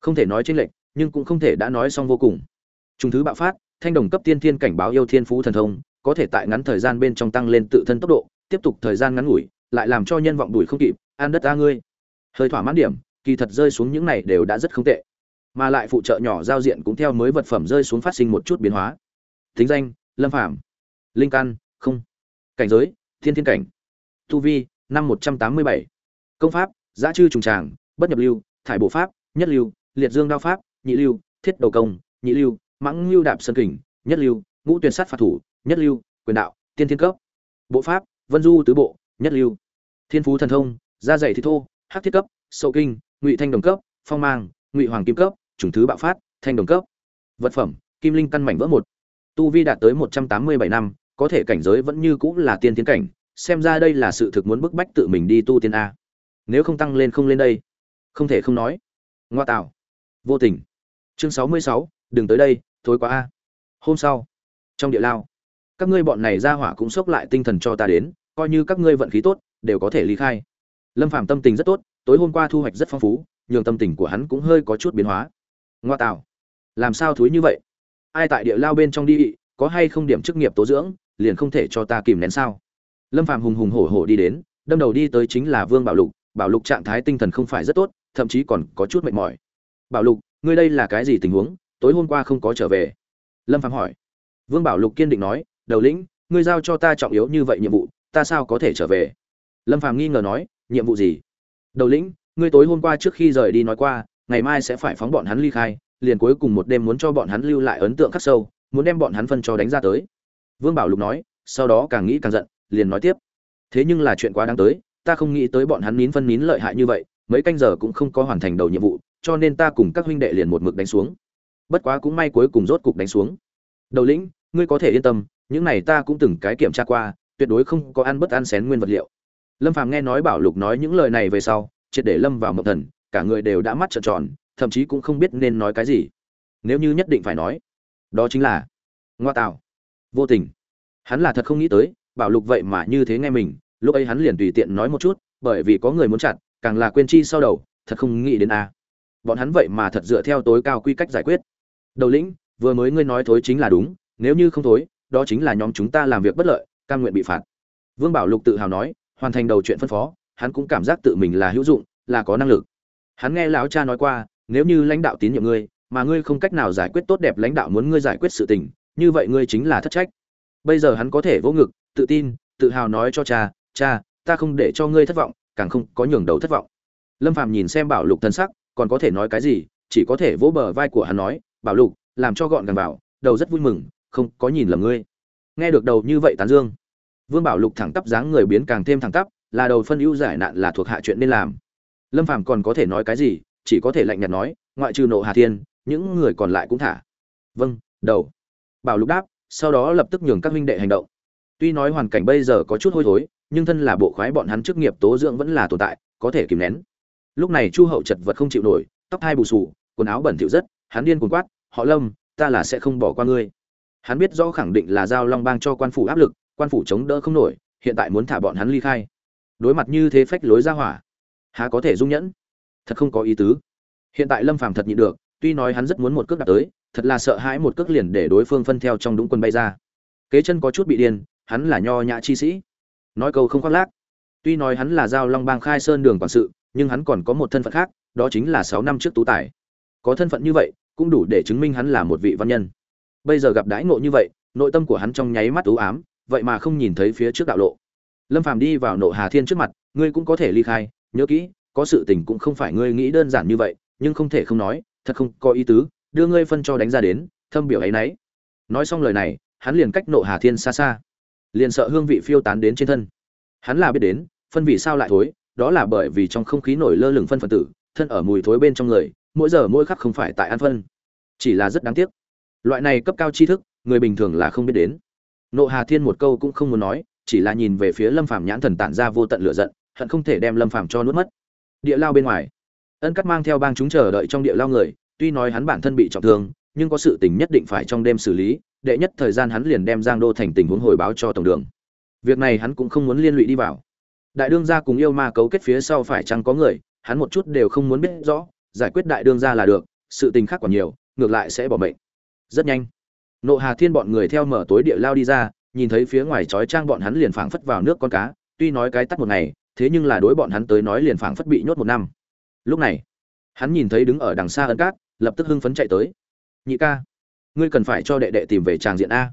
Không thể nói trên lệnh nhưng cũng không thể đã nói xong vô cùng. Trùng thứ bạo phát thanh đồng cấp tiên thiên cảnh báo yêu thiên phú thần thông, có thể tại ngắn thời gian bên trong tăng lên tự thân tốc độ, tiếp tục thời gian ngắn ngủi, lại làm cho nhân vọng đuổi không kịp an đất ta ngươi. Hơi thỏa mãn điểm, kỳ thật rơi xuống những này đều đã rất không tệ. Mà lại phụ trợ nhỏ giao diện cũng theo mới vật phẩm rơi xuống phát sinh một chút biến hóa. Thính danh, lâm phạm linh căn, không. Cảnh giới, thiên thiên cảnh. Tu vi, năm một trăm tám mươi bảy. Công pháp, giã chư trùng tràng, bất nhập lưu, thải bộ pháp, nhất lưu, liệt dương đao pháp, nhị lưu, thiết đầu công, nhị lưu mãng lưu đạp sơn kình, nhất lưu, ngũ tuyển sát phạt thủ, nhất lưu, quyền đạo, tiên thiên cấp. Bộ pháp, vân du tứ bộ, nhất lưu. Thiên phú thần thông, da dày thi thô, hắc thiết cấp, sậu kinh, ngụy thanh đồng cấp, phong mang, ngụy hoàng kim cấp, chủng thứ bạo phát, thanh đồng cấp. Vật phẩm, kim linh căn mảnh vỡ một. Tu vi đạt tới một trăm tám mươi bảy năm, có thể cảnh giới vẫn như cũng là tiên tiến cảnh, xem ra đây là sự thực muốn bức bách tự mình đi tu tiên a. Nếu không tăng lên không lên đây. Không thể không nói. Ngoa tạo. Vô tình. Chương sáu mươi sáu, đừng tới đây thối quá a. Hôm sau, trong địa lao, các ngươi bọn này ra hỏa cũng sốc lại tinh thần cho ta đến, coi như các ngươi vận khí tốt, đều có thể ly khai. Lâm phàm tâm tình rất tốt, tối hôm qua thu hoạch rất phong phú, nhường tâm tình của hắn cũng hơi có chút biến hóa. Ngoa tạo, làm sao thúi như vậy? Ai tại địa lao bên trong đi, có hay không điểm chức nghiệp tố dưỡng, liền không thể cho ta kìm nén sao? Lâm phàm hùng hùng hổ hổ đi đến, đâm đầu đi tới chính là vương bảo lục. Bảo lục trạng thái tinh thần không phải rất tốt, thậm chí còn có chút mệt mỏi. Bảo lục, ngươi đây là cái gì tình huống? Tối hôm qua không có trở về. Lâm phàm hỏi. Vương bảo lục kiên định nói, đầu lĩnh, ngươi giao cho ta trọng yếu như vậy nhiệm vụ, ta sao có thể trở về? Lâm phàm nghi ngờ nói, nhiệm vụ gì? Đầu lĩnh, ngươi tối hôm qua trước khi rời đi nói qua, ngày mai sẽ phải phóng bọn hắn ly khai, liền cuối cùng một đêm muốn cho bọn hắn lưu lại ấn tượng khắc sâu, muốn đem bọn hắn phân cho đánh ra tới. Vương bảo lục nói, sau đó càng nghĩ càng giận, liền nói tiếp. Thế nhưng là chuyện quá đáng tới, ta không nghĩ tới bọn hắn nín phân nín lợi hại như vậy, mấy canh giờ cũng không có hoàn thành đầu nhiệm vụ, cho nên ta cùng các huynh đệ liền một mực đánh xuống bất quá cũng may cuối cùng rốt cục đánh xuống. Đầu lĩnh, ngươi có thể yên tâm, những này ta cũng từng cái kiểm tra qua, tuyệt đối không có ăn bất ăn xén nguyên vật liệu. Lâm phàm nghe nói bảo lục nói những lời này về sau, triệt để lâm vào mộng thần, cả người đều đã mắt trợn tròn, thậm chí cũng không biết nên nói cái gì. Nếu như nhất định phải nói, đó chính là, ngoa tạo. Vô tình. Hắn là thật không nghĩ tới, bảo lục vậy mà như thế nghe mình, lúc ấy hắn liền tùy tiện nói một chút, bởi vì có người muốn chặn, càng là quên chi sau đầu, thật không nghĩ đến a. Bọn hắn vậy mà thật dựa theo tối cao quy cách giải quyết đầu lĩnh, vừa mới ngươi nói thối chính là đúng, nếu như không thối, đó chính là nhóm chúng ta làm việc bất lợi, cam nguyện bị phạt. Vương bảo lục tự hào nói, hoàn thành đầu chuyện phân phó, hắn cũng cảm giác tự mình là hữu dụng, là có năng lực. Hắn nghe lão cha nói qua, nếu như lãnh đạo tín nhiệm ngươi, mà ngươi không cách nào giải quyết tốt đẹp lãnh đạo muốn ngươi giải quyết sự tình, như vậy ngươi chính là thất trách. Bây giờ hắn có thể vỗ ngực, tự tin, tự hào nói cho cha cha, ta không để cho ngươi thất vọng, càng không có nhường đầu thất vọng. Lâm phàm nhìn xem bảo lục thân sắc, còn có thể nói cái gì, chỉ có thể vỗ bờ vai của hắn nói bảo lục làm cho gọn gàng vào, đầu rất vui mừng không có nhìn lầm ngươi. Nghe được đầu như vậy tán dương. Vương bảo lục thẳng tắp dáng người biến càng thêm thẳng tắp là đầu phân ưu giải nạn là thuộc hạ chuyện nên làm. Lâm phàm còn có thể nói cái gì chỉ có thể lạnh nhạt nói ngoại trừ nộ hà thiên những người còn lại cũng thả. Vâng đầu. Bảo lục đáp sau đó lập tức nhường các huynh đệ hành động. Tuy nói hoàn cảnh bây giờ có chút hôi thối nhưng thân là bộ khoái bọn hắn chức nghiệp tố dưỡng vẫn là tồn tại có thể kìm nén. Lúc này chu hậu chật vật không chịu nổi tóc hai bù sù quần áo bẩn thỉu rất hắn điên cuồng quát họ lâm, ta là sẽ không bỏ qua ngươi. Hắn biết rõ khẳng định là giao long bang cho quan phủ áp lực, quan phủ chống đỡ không nổi, hiện tại muốn thả bọn hắn ly khai. Đối mặt như thế phách lối ra hỏa, há có thể dung nhẫn? Thật không có ý tứ. Hiện tại lâm phàm thật nhịn được, tuy nói hắn rất muốn một cước đặt tới, thật là sợ hãi một cước liền để đối phương phân theo trong đúng quân bay ra. Kế chân có chút bị điên, hắn là nho nhã chi sĩ. Nói câu không khoác lác. Tuy nói hắn là giao long bang khai sơn đường quản sự, nhưng hắn còn có một thân phận khác, đó chính là sáu năm trước tú tài. Có thân phận như vậy cũng đủ để chứng minh hắn là một vị văn nhân. Bây giờ gặp đãi ngộ như vậy, nội tâm của hắn trong nháy mắt ú ám, vậy mà không nhìn thấy phía trước đạo lộ. Lâm phàm đi vào nộ hà thiên trước mặt, ngươi cũng có thể ly khai, nhớ kỹ, có sự tình cũng không phải ngươi nghĩ đơn giản như vậy, nhưng không thể không nói, thật không có ý tứ, đưa ngươi phân cho đánh ra đến, thâm biểu ấy nấy. Nói xong lời này, hắn liền cách nộ hà thiên xa xa. Liền sợ hương vị phiêu tán đến trên thân. Hắn là biết đến, phân vị sao lại thối, đó là bởi vì trong không khí nổi lơ lửng phân phần tử, thân ở mùi thối bên trong người mỗi giờ mỗi khắc không phải tại An phân. Chỉ là rất đáng tiếc. Loại này cấp cao tri thức, người bình thường là không biết đến. Nộ hà thiên một câu cũng không muốn nói, chỉ là nhìn về phía lâm phàm nhãn thần tản ra vô tận lửa giận, hận không thể đem lâm phàm cho nuốt mất. Địa lao bên ngoài. Ân cắt mang theo bang chúng chờ đợi trong địa lao người, tuy nói hắn bản thân bị trọng thương, nhưng có sự tình nhất định phải trong đêm xử lý, đệ nhất thời gian hắn liền đem giang đô thành tình huống hồi báo cho tổng đường. Việc này hắn cũng không muốn liên lụy đi vào. Đại đương gia cùng yêu ma cấu kết phía sau phải chăng có người, hắn một chút đều không muốn biết rõ giải quyết đại đương ra là được, sự tình khác còn nhiều, ngược lại sẽ bỏ mệnh. Rất nhanh, nộ hà thiên bọn người theo mở tối địa lao đi ra, nhìn thấy phía ngoài trói trang bọn hắn liền phảng phất vào nước con cá, tuy nói cái tắt một ngày, thế nhưng là đối bọn hắn tới nói liền phảng phất bị nhốt một năm. Lúc này, hắn nhìn thấy đứng ở đằng xa ân cát, lập tức hưng phấn chạy tới. Nhị ca, ngươi cần phải cho đệ đệ tìm về tràng diện a.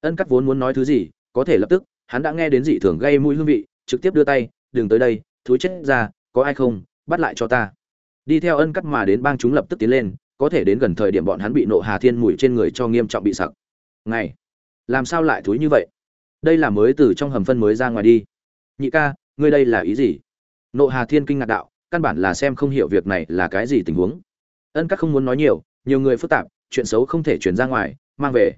Ân cát vốn muốn nói thứ gì, có thể lập tức, hắn đã nghe đến dị thường gây mũi hương vị, trực tiếp đưa tay, đừng tới đây, thúi chết ra, có ai không, bắt lại cho ta đi theo ân cắt mà đến bang chúng lập tức tiến lên, có thể đến gần thời điểm bọn hắn bị nộ hà thiên mùi trên người cho nghiêm trọng bị sặc. Ngày, làm sao lại thúi như vậy? Đây là mới từ trong hầm phân mới ra ngoài đi. Nhị ca, ngươi đây là ý gì? Nộ hà thiên kinh ngạc đạo, căn bản là xem không hiểu việc này là cái gì tình huống. Ân các không muốn nói nhiều nhiều người phức tạp, chuyện xấu không thể chuyển ra ngoài, mang về.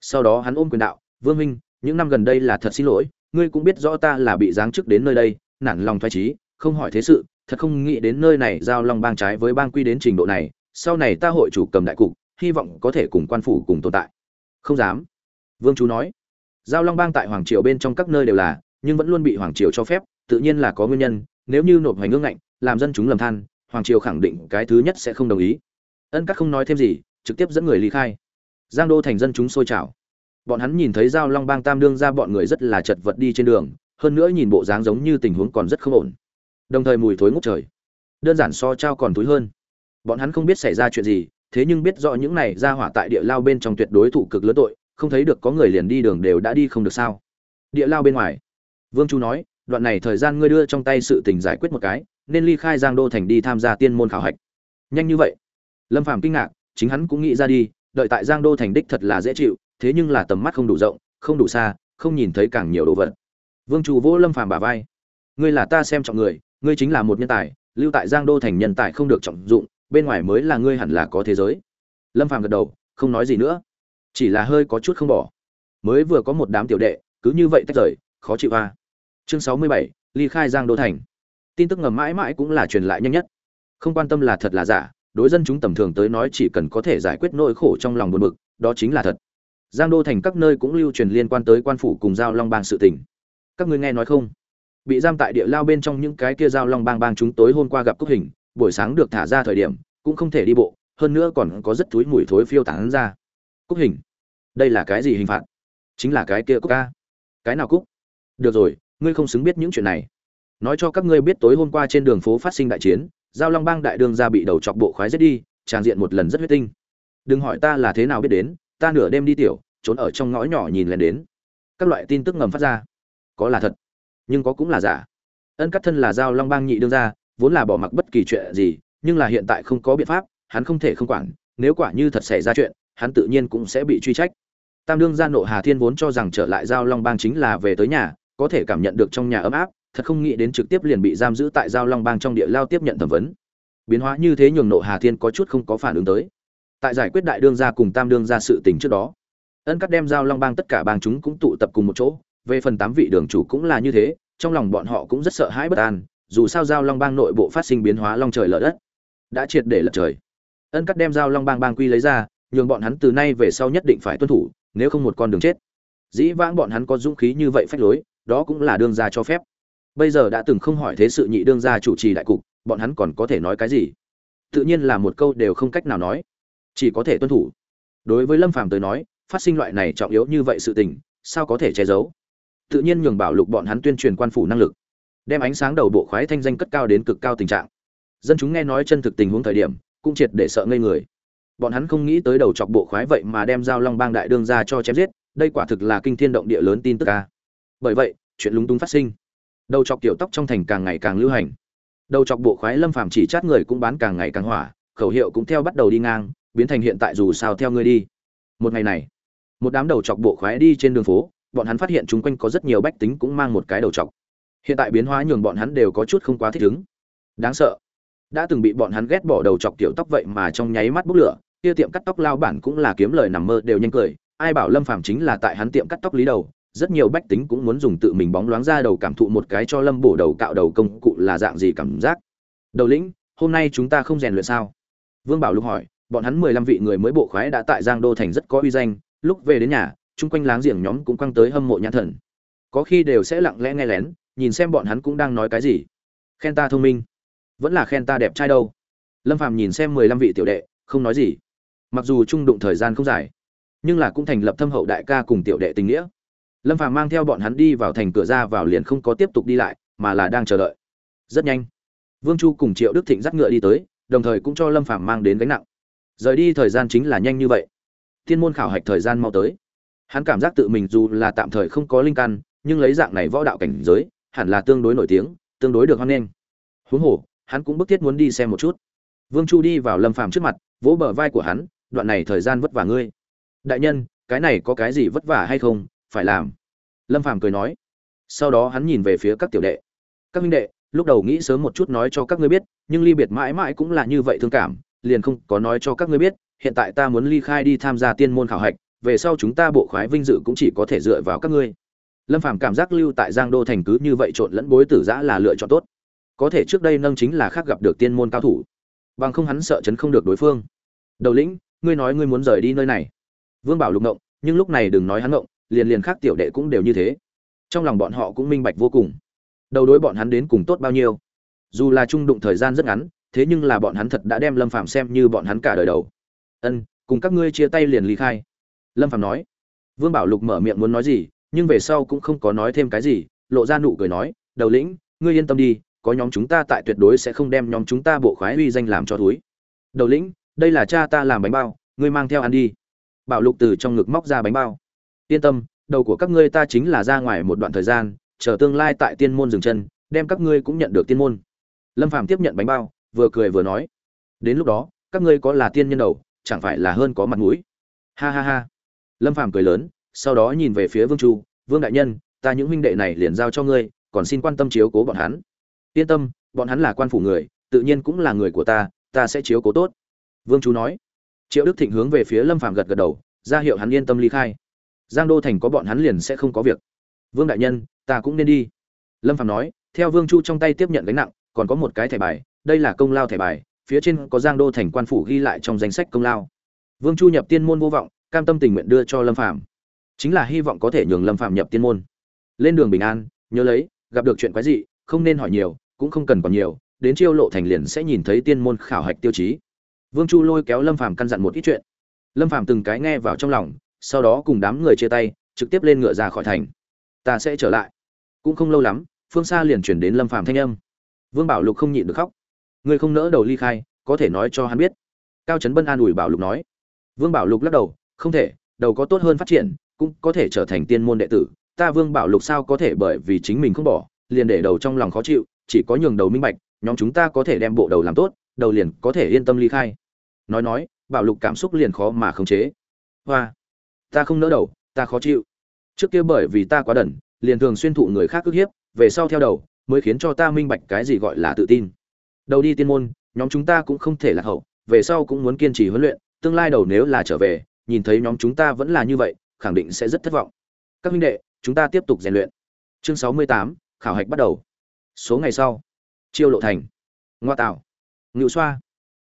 Sau đó hắn ôm quyền đạo, vương minh những năm gần đây là thật xin lỗi, ngươi cũng biết rõ ta là bị giáng chức đến nơi đây, nản lòng thoái trí không hỏi thế sự thật không nghĩ đến nơi này giao long bang trái với bang quy đến trình độ này, sau này ta hội chủ cầm đại cục, hy vọng có thể cùng quan phủ cùng tồn tại. Không dám. Vương chú nói. Giao long bang tại hoàng triều bên trong các nơi đều là, nhưng vẫn luôn bị hoàng triều cho phép, tự nhiên là có nguyên nhân, nếu như nộp hoành ngưỡng ngạnh, làm dân chúng lầm than, hoàng triều khẳng định cái thứ nhất sẽ không đồng ý. Ân các không nói thêm gì, trực tiếp dẫn người ly khai. Giang đô thành dân chúng sôi trào. Bọn hắn nhìn thấy giao long bang tam đương ra bọn người rất là chật vật đi trên đường, hơn nữa nhìn bộ dáng giống như tình huống còn rất không ổn đồng thời mùi thối ngút trời. Đơn giản so trao còn túi hơn. Bọn hắn không biết xảy ra chuyện gì, thế nhưng biết rõ những này ra hỏa tại địa lao bên trong tuyệt đối thủ cực lớn tội, không thấy được có người liền đi đường đều đã đi không được sao. Địa lao bên ngoài. Vương chu nói, đoạn này thời gian ngươi đưa trong tay sự tình giải quyết một cái, nên ly khai giang đô thành đi tham gia tiên môn khảo hạch. Nhanh như vậy. Lâm phàm kinh ngạc, chính hắn cũng nghĩ ra đi, đợi tại giang đô thành đích thật là dễ chịu, thế nhưng là tầm mắt không đủ rộng, không đủ xa, không nhìn thấy càng nhiều đồ vật. Vương chu vỗ lâm phàm bả vai. Ngươi là ta xem trọng người ngươi chính là một nhân tài, lưu tại giang đô thành nhân tài không được trọng dụng, bên ngoài mới là ngươi hẳn là có thế giới. Lâm phàm gật đầu, không nói gì nữa. Chỉ là hơi có chút không bỏ. Mới vừa có một đám tiểu đệ, cứ như vậy tách rời, khó chịu a. Chương sáu mươi bảy, ly khai giang đô thành. Tin tức ngầm mãi mãi cũng là truyền lại nhanh nhất. Không quan tâm là thật là giả, đối dân chúng tầm thường tới nói chỉ cần có thể giải quyết nỗi khổ trong lòng buồn bực, đó chính là thật. Giang đô thành các nơi cũng lưu truyền liên quan tới quan phủ cùng giao long bang sự tình. Các ngươi nghe nói không? Bị giam tại địa lao bên trong những cái kia giao long bang bang chúng tối hôm qua gặp cúc hình, buổi sáng được thả ra thời điểm, cũng không thể đi bộ, hơn nữa còn có rất túi mùi thối phiêu tán ra. Cúc hình? Đây là cái gì hình phạt? Chính là cái kia cúc ca. Cái nào cúc? Được rồi, ngươi không xứng biết những chuyện này. Nói cho các ngươi biết tối hôm qua trên đường phố phát sinh đại chiến, giao long bang đại đương ra bị đầu chọc bộ khoái giết đi, tràn diện một lần rất huyết tinh. Đừng hỏi ta là thế nào biết đến, ta nửa đêm đi tiểu, trốn ở trong ngõ nhỏ nhìn lên đến. Các loại tin tức ngầm phát ra. Có là thật nhưng có cũng là giả. Ân cắt thân là giao long bang nhị đương ra vốn là bỏ mặc bất kỳ chuyện gì, nhưng là hiện tại không có biện pháp, hắn không thể không quản, nếu quả như thật xảy ra chuyện, hắn tự nhiên cũng sẽ bị truy trách. Tam đương gia nộ hà thiên vốn cho rằng trở lại giao long bang chính là về tới nhà, có thể cảm nhận được trong nhà ấm áp, thật không nghĩ đến trực tiếp liền bị giam giữ tại giao long bang trong địa lao tiếp nhận thẩm vấn. Biến hóa như thế nhường nộ hà thiên có chút không có phản ứng tới. Tại giải quyết đại đương gia cùng tam đương gia sự tình trước đó, ân cắt đem giao long bang tất cả bang chúng cũng tụ tập cùng một chỗ về phần tám vị đường chủ cũng là như thế, trong lòng bọn họ cũng rất sợ hãi bất an, dù sao giao long bang nội bộ phát sinh biến hóa long trời lở đất, đã triệt để lật trời. Ân cắt đem giao long bang bang quy lấy ra, nhường bọn hắn từ nay về sau nhất định phải tuân thủ, nếu không một con đường chết. Dĩ vãng bọn hắn có dũng khí như vậy phách lối, đó cũng là đương gia cho phép. Bây giờ đã từng không hỏi thế sự nhị đương gia chủ trì đại cục, bọn hắn còn có thể nói cái gì? Tự nhiên là một câu đều không cách nào nói. Chỉ có thể tuân thủ. Đối với lâm phàm tới nói, phát sinh loại này trọng yếu như vậy sự tình, sao có thể che giấu? Tự nhiên nhường bảo lục bọn hắn tuyên truyền quan phủ năng lực, đem ánh sáng đầu bộ khoái thanh danh cất cao đến cực cao tình trạng. Dân chúng nghe nói chân thực tình huống thời điểm, cũng triệt để sợ ngây người. Bọn hắn không nghĩ tới đầu chọc bộ khoái vậy mà đem giao long bang đại đương ra cho chém giết, đây quả thực là kinh thiên động địa lớn tin tức ca bởi vậy, chuyện lúng túng phát sinh. Đầu chọc tiểu tóc trong thành càng ngày càng lưu hành. Đầu chọc bộ khoái lâm phàm chỉ chát người cũng bán càng ngày càng hỏa, khẩu hiệu cũng theo bắt đầu đi ngang, biến thành hiện tại dù sao theo ngươi đi. Một ngày này, một đám đầu chọc bộ khoái đi trên đường phố bọn hắn phát hiện chúng quanh có rất nhiều bách tính cũng mang một cái đầu trọc. hiện tại biến hóa nhường bọn hắn đều có chút không quá thích ứng. Đáng sợ. Đã từng bị bọn hắn ghét bỏ đầu chọc tiểu tóc vậy mà trong nháy mắt bốc lửa, kia tiệm cắt tóc lao bản cũng là kiếm lời nằm mơ đều nhanh cười, ai bảo lâm phàm chính là tại hắn tiệm cắt tóc lý đầu, rất nhiều bách tính cũng muốn dùng tự mình bóng loáng ra đầu cảm thụ một cái cho lâm bổ đầu cạo đầu công cụ là dạng gì cảm giác. Đầu lĩnh, hôm nay chúng ta không rèn luyện sao? Vương bảo lúc hỏi, bọn hắn mười lăm vị người mới bộ khoái đã tại giang đô thành rất có uy danh, lúc về đến nhà chung quanh láng giềng nhóm cũng quăng tới hâm mộ nhãn thần. Có khi đều sẽ lặng lẽ nghe lén, nhìn xem bọn hắn cũng đang nói cái gì. Khen ta thông minh. Vẫn là khen ta đẹp trai đâu. Lâm phàm nhìn xem mười lăm vị tiểu đệ, không nói gì. Mặc dù trung đụng thời gian không dài, nhưng là cũng thành lập thâm hậu đại ca cùng tiểu đệ tình nghĩa. Lâm phàm mang theo bọn hắn đi vào thành cửa ra vào liền không có tiếp tục đi lại, mà là đang chờ đợi. Rất nhanh, vương chu cùng triệu đức thịnh dắt ngựa đi tới, đồng thời cũng cho lâm phàm mang đến gánh nặng. Rời đi thời gian chính là nhanh như vậy. Thiên môn khảo hạch thời gian mau tới hắn cảm giác tự mình dù là tạm thời không có linh căn, nhưng lấy dạng này võ đạo cảnh giới, hẳn là tương đối nổi tiếng, tương đối được hoan nghênh. Huống hồ, hắn cũng bức thiết muốn đi xem một chút. Vương chu đi vào lâm phàm trước mặt, vỗ bờ vai của hắn, đoạn này thời gian vất vả ngươi. Đại nhân, cái này có cái gì vất vả hay không? Phải làm. Lâm phàm cười nói. Sau đó hắn nhìn về phía các tiểu đệ. Các minh đệ, lúc đầu nghĩ sớm một chút nói cho các ngươi biết, nhưng ly biệt mãi mãi cũng là như vậy thương cảm, liền không có nói cho các ngươi biết, hiện tại ta muốn ly khai đi tham gia tiên môn khảo hạch về sau chúng ta bộ khoái vinh dự cũng chỉ có thể dựa vào các ngươi. Lâm phàm cảm giác lưu tại giang đô thành cứ như vậy trộn lẫn bối tử giã là lựa chọn tốt. Có thể trước đây nâng chính là khác gặp được tiên môn cao thủ. Bằng không hắn sợ chấn không được đối phương. Đầu lĩnh, ngươi nói ngươi muốn rời đi nơi này. Vương bảo lục ngộng, nhưng lúc này đừng nói hắn ngộng, liền liền khác tiểu đệ cũng đều như thế. Trong lòng bọn họ cũng minh bạch vô cùng. Đầu đối bọn hắn đến cùng tốt bao nhiêu. Dù là trung đụng thời gian rất ngắn, thế nhưng là bọn hắn thật đã đem lâm phàm xem như bọn hắn cả đời đầu. Ân, cùng các ngươi chia tay liền ly khai lâm phạm nói. Vương bảo lục mở miệng muốn nói gì, nhưng về sau cũng không có nói thêm cái gì, lộ ra nụ cười nói, đầu lĩnh, ngươi yên tâm đi, có nhóm chúng ta tại tuyệt đối sẽ không đem nhóm chúng ta bộ khoái uy danh làm cho túi. đầu lĩnh, đây là cha ta làm bánh bao, ngươi mang theo ăn đi. Bảo lục từ trong ngực móc ra bánh bao. Yên tâm, đầu của các ngươi ta chính là ra ngoài một đoạn thời gian, chờ tương lai tại tiên môn dừng chân, đem các ngươi cũng nhận được tiên môn. Lâm phàm tiếp nhận bánh bao, vừa cười vừa nói, đến lúc đó, các ngươi có là tiên nhân đầu, chẳng phải là hơn có mặt mũi. Ha ha ha lâm phàm cười lớn, sau đó nhìn về phía vương chu, vương đại nhân, ta những huynh đệ này liền giao cho ngươi, còn xin quan tâm chiếu cố bọn hắn. Yên tâm, bọn hắn là quan phủ người, tự nhiên cũng là người của ta ta sẽ chiếu cố tốt. Vương chu nói. Triệu đức thịnh hướng về phía lâm phàm gật gật đầu, ra hiệu hắn yên tâm ly khai. Giang đô thành có bọn hắn liền sẽ không có việc. Vương đại nhân, ta cũng nên đi. Lâm phàm nói, theo vương chu trong tay tiếp nhận gánh nặng, còn có một cái thẻ bài, đây là công lao thẻ bài, phía trên có giang đô thành quan phủ ghi lại trong danh sách công lao. Vương chu nhập tiên môn vô vọng cam tâm tình nguyện đưa cho lâm Phạm, chính là hy vọng có thể nhường lâm Phạm nhập tiên môn. Lên đường bình an nhớ lấy gặp được chuyện quái dị không nên hỏi nhiều cũng không cần còn nhiều đến chiêu lộ thành liền sẽ nhìn thấy tiên môn khảo hạch tiêu chí. Vương chu lôi kéo lâm Phạm căn dặn một ít chuyện. Lâm Phạm từng cái nghe vào trong lòng sau đó cùng đám người chia tay trực tiếp lên ngựa ra khỏi thành. Ta sẽ trở lại. Cũng không lâu lắm phương xa liền chuyển đến lâm Phạm thanh âm. Vương bảo lục không nhịn được khóc. Người không nỡ đầu ly khai có thể nói cho hắn biết. Cao trấn bân an ủi bảo lục nói. Vương bảo lục lắc đầu không thể, đầu có tốt hơn phát triển, cũng có thể trở thành tiên môn đệ tử. Ta vương bảo lục sao có thể bởi vì chính mình không bỏ, liền để đầu trong lòng khó chịu, chỉ có nhường đầu minh bạch, nhóm chúng ta có thể đem bộ đầu làm tốt, đầu liền có thể yên tâm ly khai. Nói nói, bảo lục cảm xúc liền khó mà khống chế. Hoa, ta không nỡ đầu, ta khó chịu. Trước kia bởi vì ta quá đần, liền thường xuyên thụ người khác ức hiếp, về sau theo đầu, mới khiến cho ta minh bạch cái gì gọi là tự tin. Đầu đi tiên môn, nhóm chúng ta cũng không thể lạc hậu, về sau cũng muốn kiên trì huấn luyện, tương lai đầu nếu là trở về nhìn thấy nhóm chúng ta vẫn là như vậy, khẳng định sẽ rất thất vọng. Các huynh đệ, chúng ta tiếp tục rèn luyện. Chương sáu mươi tám, khảo hạch bắt đầu. Số ngày sau. Chiêu lộ thành. Ngoa tạo ngự xoa.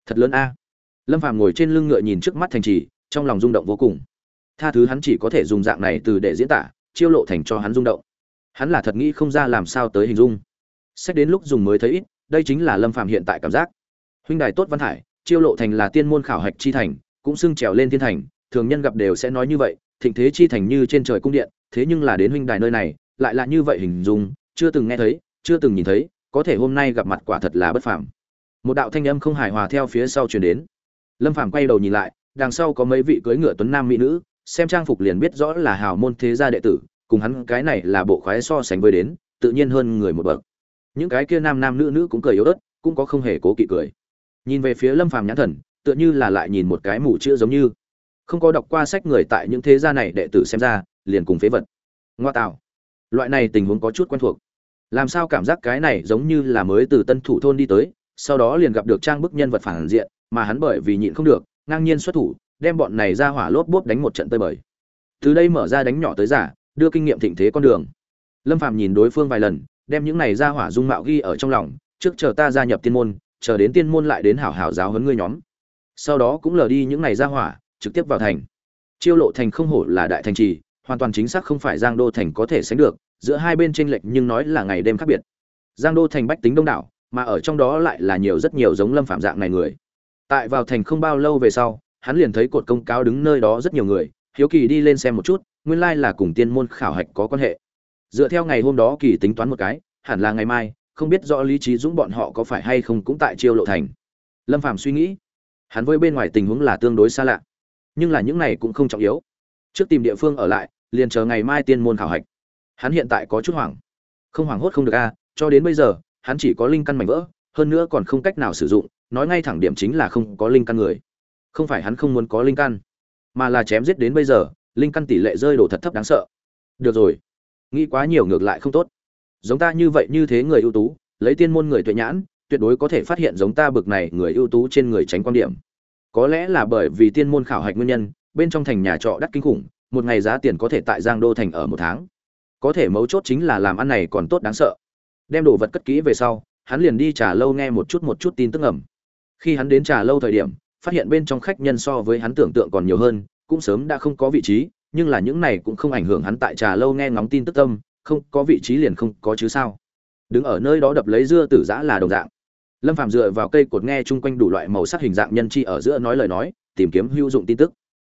Thật lớn a. Lâm phàm ngồi trên lưng ngựa nhìn trước mắt thành trì, trong lòng rung động vô cùng. Tha thứ hắn chỉ có thể dùng dạng này từ để diễn tả, chiêu lộ thành cho hắn rung động. Hắn là thật nghĩ không ra làm sao tới hình dung. Xét đến lúc dùng mới thấy ít, đây chính là lâm phàm hiện tại cảm giác. Huynh đài tốt văn hải chiêu lộ thành là tiên môn khảo hạch chi thành, cũng xưng trèo lên thiên thành thường nhân gặp đều sẽ nói như vậy, thịnh thế chi thành như trên trời cung điện, thế nhưng là đến huynh đài nơi này, lại là như vậy hình dung, chưa từng nghe thấy, chưa từng nhìn thấy, có thể hôm nay gặp mặt quả thật là bất phàm. Một đạo thanh âm không hài hòa theo phía sau truyền đến. Lâm phàm quay đầu nhìn lại, đằng sau có mấy vị cưỡi ngựa tuấn nam mỹ nữ, xem trang phục liền biết rõ là hào môn thế gia đệ tử, cùng hắn cái này là bộ khoái so sánh với đến, tự nhiên hơn người một bậc. Những cái kia nam nam nữ nữ cũng cười yếu ớt, cũng có không hề cố kỵ cười. Nhìn về phía lâm phàm nhãn thần, tựa như là lại nhìn một cái mù chữ giống như không có đọc qua sách người tại những thế gia này đệ tử xem ra, liền cùng phế vật. Ngoa tạo. Loại này tình huống có chút quen thuộc. Làm sao cảm giác cái này giống như là mới từ tân thủ thôn đi tới, sau đó liền gặp được trang bức nhân vật phản diện, mà hắn bởi vì nhịn không được, ngang nhiên xuất thủ, đem bọn này ra hỏa lốp bốp đánh một trận tơi bời. Từ đây mở ra đánh nhỏ tới giả, đưa kinh nghiệm thịnh thế con đường. Lâm phạm nhìn đối phương vài lần, đem những này ra hỏa dung mạo ghi ở trong lòng, trước chờ ta gia nhập tiên môn, chờ đến tiên môn lại đến hảo hảo giáo huấn ngươi nhóm. Sau đó cũng lờ đi những này ra hỏa trực tiếp vào thành. Chiêu lộ thành không hổ là đại thành trì, hoàn toàn chính xác không phải giang đô thành có thể sánh được, giữa hai bên tranh lệch nhưng nói là ngày đêm khác biệt. Giang đô thành bách tính đông đảo, mà ở trong đó lại là nhiều rất nhiều giống lâm phạm dạng này người. Tại vào thành không bao lâu về sau, hắn liền thấy cột công cáo đứng nơi đó rất nhiều người, hiếu kỳ đi lên xem một chút, nguyên lai là cùng tiên môn khảo hạch có quan hệ. Dựa theo ngày hôm đó kỳ tính toán một cái, hẳn là ngày mai, không biết rõ lý trí dũng bọn họ có phải hay không cũng tại chiêu lộ thành. Lâm phạm suy nghĩ, hắn với bên ngoài tình huống là tương đối xa lạ nhưng là những này cũng không trọng yếu. Trước tìm địa phương ở lại, liền chờ ngày mai tiên môn khảo hạch. Hắn hiện tại có chút hoảng. Không hoảng hốt không được a, cho đến bây giờ, hắn chỉ có linh căn mảnh vỡ, hơn nữa còn không cách nào sử dụng, nói ngay thẳng điểm chính là không có linh căn người. Không phải hắn không muốn có linh căn, mà là chém giết đến bây giờ, linh căn tỷ lệ rơi đổ thật thấp đáng sợ. Được rồi, nghĩ quá nhiều ngược lại không tốt. Giống ta như vậy như thế người ưu tú, lấy tiên môn người tuệ nhãn, tuyệt đối có thể phát hiện giống ta bực này người ưu tú trên người tránh quan điểm có lẽ là bởi vì tiên môn khảo hạch nguyên nhân, bên trong thành nhà trọ đắt kinh khủng, một ngày giá tiền có thể tại giang đô thành ở một tháng. Có thể mấu chốt chính là làm ăn này còn tốt đáng sợ. Đem đồ vật cất kỹ về sau, hắn liền đi trà lâu nghe một chút một chút tin tức ẩm khi hắn đến trà lâu thời điểm, phát hiện bên trong khách nhân so với hắn tưởng tượng còn nhiều hơn, cũng sớm đã không có vị trí, nhưng là những này cũng không ảnh hưởng hắn tại trà lâu nghe ngóng tin tức tâm, không có vị trí liền không có chứ sao. Đứng ở nơi đó đập lấy dưa tử giã là đồng dạng lâm phạm dựa vào cây cột nghe chung quanh đủ loại màu sắc hình dạng nhân chi ở giữa nói lời nói, tìm kiếm hữu dụng tin tức.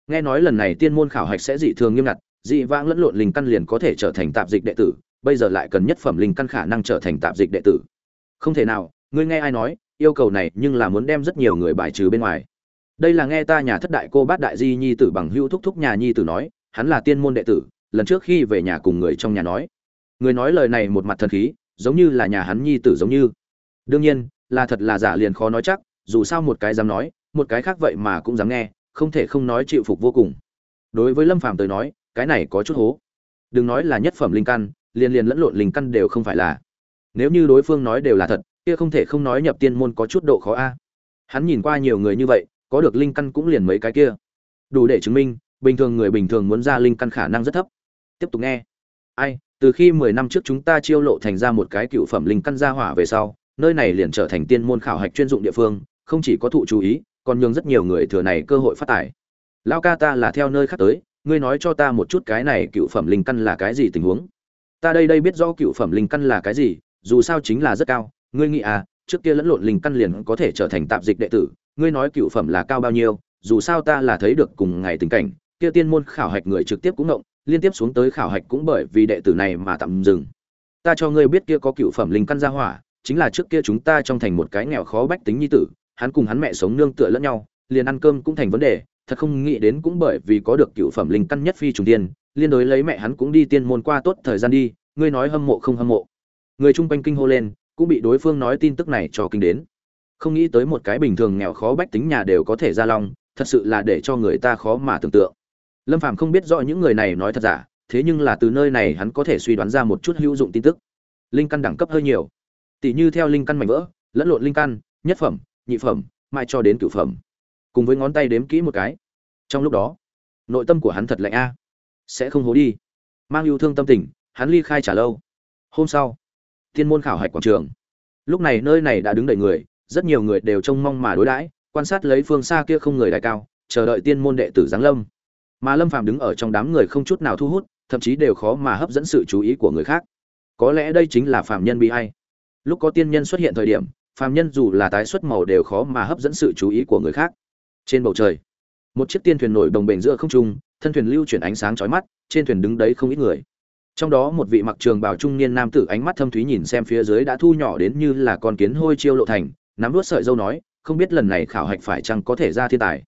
Nghe nói lần này tiên môn khảo hạch sẽ dị thường nghiêm ngặt, dị vãng lẫn lộn linh căn liền có thể trở thành tạp dịch đệ tử, bây giờ lại cần nhất phẩm linh căn khả năng trở thành tạp dịch đệ tử. Không thể nào, ngươi nghe ai nói, yêu cầu này nhưng là muốn đem rất nhiều người bài trừ bên ngoài. Đây là nghe ta nhà thất đại cô bát đại di nhi tử bằng hữu thúc thúc nhà nhi tử nói, hắn là tiên môn đệ tử, lần trước khi về nhà cùng người trong nhà nói. Người nói lời này một mặt thần khí, giống như là nhà hắn nhi tử giống như. Đương nhiên là thật là giả liền khó nói chắc, dù sao một cái dám nói, một cái khác vậy mà cũng dám nghe, không thể không nói chịu phục vô cùng. Đối với lâm phàm tới nói, cái này có chút hố. Đừng nói là nhất phẩm linh căn, liền liền lẫn lộn linh căn đều không phải là. Nếu như đối phương nói đều là thật, kia không thể không nói nhập tiên môn có chút độ khó a. Hắn nhìn qua nhiều người như vậy, có được linh căn cũng liền mấy cái kia. Đủ để chứng minh, bình thường người bình thường muốn ra linh căn khả năng rất thấp. Tiếp tục nghe. Ai, từ khi mười năm trước chúng ta chiêu lộ thành ra một cái cựu phẩm linh căn gia hỏa về sau nơi này liền trở thành tiên môn khảo hạch chuyên dụng địa phương, không chỉ có thụ chú ý, còn nhường rất nhiều người thừa này cơ hội phát tài. Lão ca ta là theo nơi khác tới, ngươi nói cho ta một chút cái này cựu phẩm linh căn là cái gì tình huống? Ta đây đây biết rõ cựu phẩm linh căn là cái gì, dù sao chính là rất cao. Ngươi nghĩ à trước kia lẫn lộn linh căn liền có thể trở thành tạp dịch đệ tử, ngươi nói cựu phẩm là cao bao nhiêu, dù sao ta là thấy được cùng ngày tình cảnh, kia tiên môn khảo hạch người trực tiếp cũng ngộng, liên tiếp xuống tới khảo hạch cũng bởi vì đệ tử này mà tạm dừng. Ta cho ngươi biết kia có cựu phẩm linh căn gia hỏa chính là trước kia chúng ta trong thành một cái nghèo khó bách tính nhi tử, hắn cùng hắn mẹ sống nương tựa lẫn nhau, liền ăn cơm cũng thành vấn đề, thật không nghĩ đến cũng bởi vì có được cựu phẩm linh căn nhất phi trùng tiên, liên đối lấy mẹ hắn cũng đi tiên môn qua tốt thời gian đi, ngươi nói hâm mộ không hâm mộ. Người chung quanh kinh hô lên, cũng bị đối phương nói tin tức này cho kinh đến. Không nghĩ tới một cái bình thường nghèo khó bách tính nhà đều có thể ra long thật sự là để cho người ta khó mà tưởng tượng. Lâm phàm không biết rõ những người này nói thật giả, thế nhưng là từ nơi này hắn có thể suy đoán ra một chút hữu dụng tin tức. Linh căn đẳng cấp hơi nhiều tỷ như theo linh căn mảnh vỡ, lẫn lộn linh căn, nhất phẩm, nhị phẩm, mai cho đến cửu phẩm. Cùng với ngón tay đếm kỹ một cái. Trong lúc đó, nội tâm của hắn thật lạnh a. Sẽ không hố đi. Mang yêu thương tâm tình, hắn ly khai trả lâu. Hôm sau, thiên môn khảo hạch quảng trường. Lúc này nơi này đã đứng đầy người, rất nhiều người đều trông mong mà đối đãi, quan sát lấy phương xa kia không người đại cao, chờ đợi tiên môn đệ tử giáng lâm. Mà lâm phàm đứng ở trong đám người không chút nào thu hút, thậm chí đều khó mà hấp dẫn sự chú ý của người khác. Có lẽ đây chính là phàm nhân bi hay lúc có tiên nhân xuất hiện thời điểm, phàm nhân dù là tái xuất màu đều khó mà hấp dẫn sự chú ý của người khác. Trên bầu trời, một chiếc tiên thuyền nổi đồng bền giữa không trung, thân thuyền lưu chuyển ánh sáng chói mắt, trên thuyền đứng đấy không ít người. Trong đó một vị mặc trường bào trung niên nam tử ánh mắt thâm thúy nhìn xem phía dưới đã thu nhỏ đến như là con kiến hôi chiêu lộ thành, nắm vút sợi dâu nói, không biết lần này khảo hạch phải chăng có thể ra thiên tài?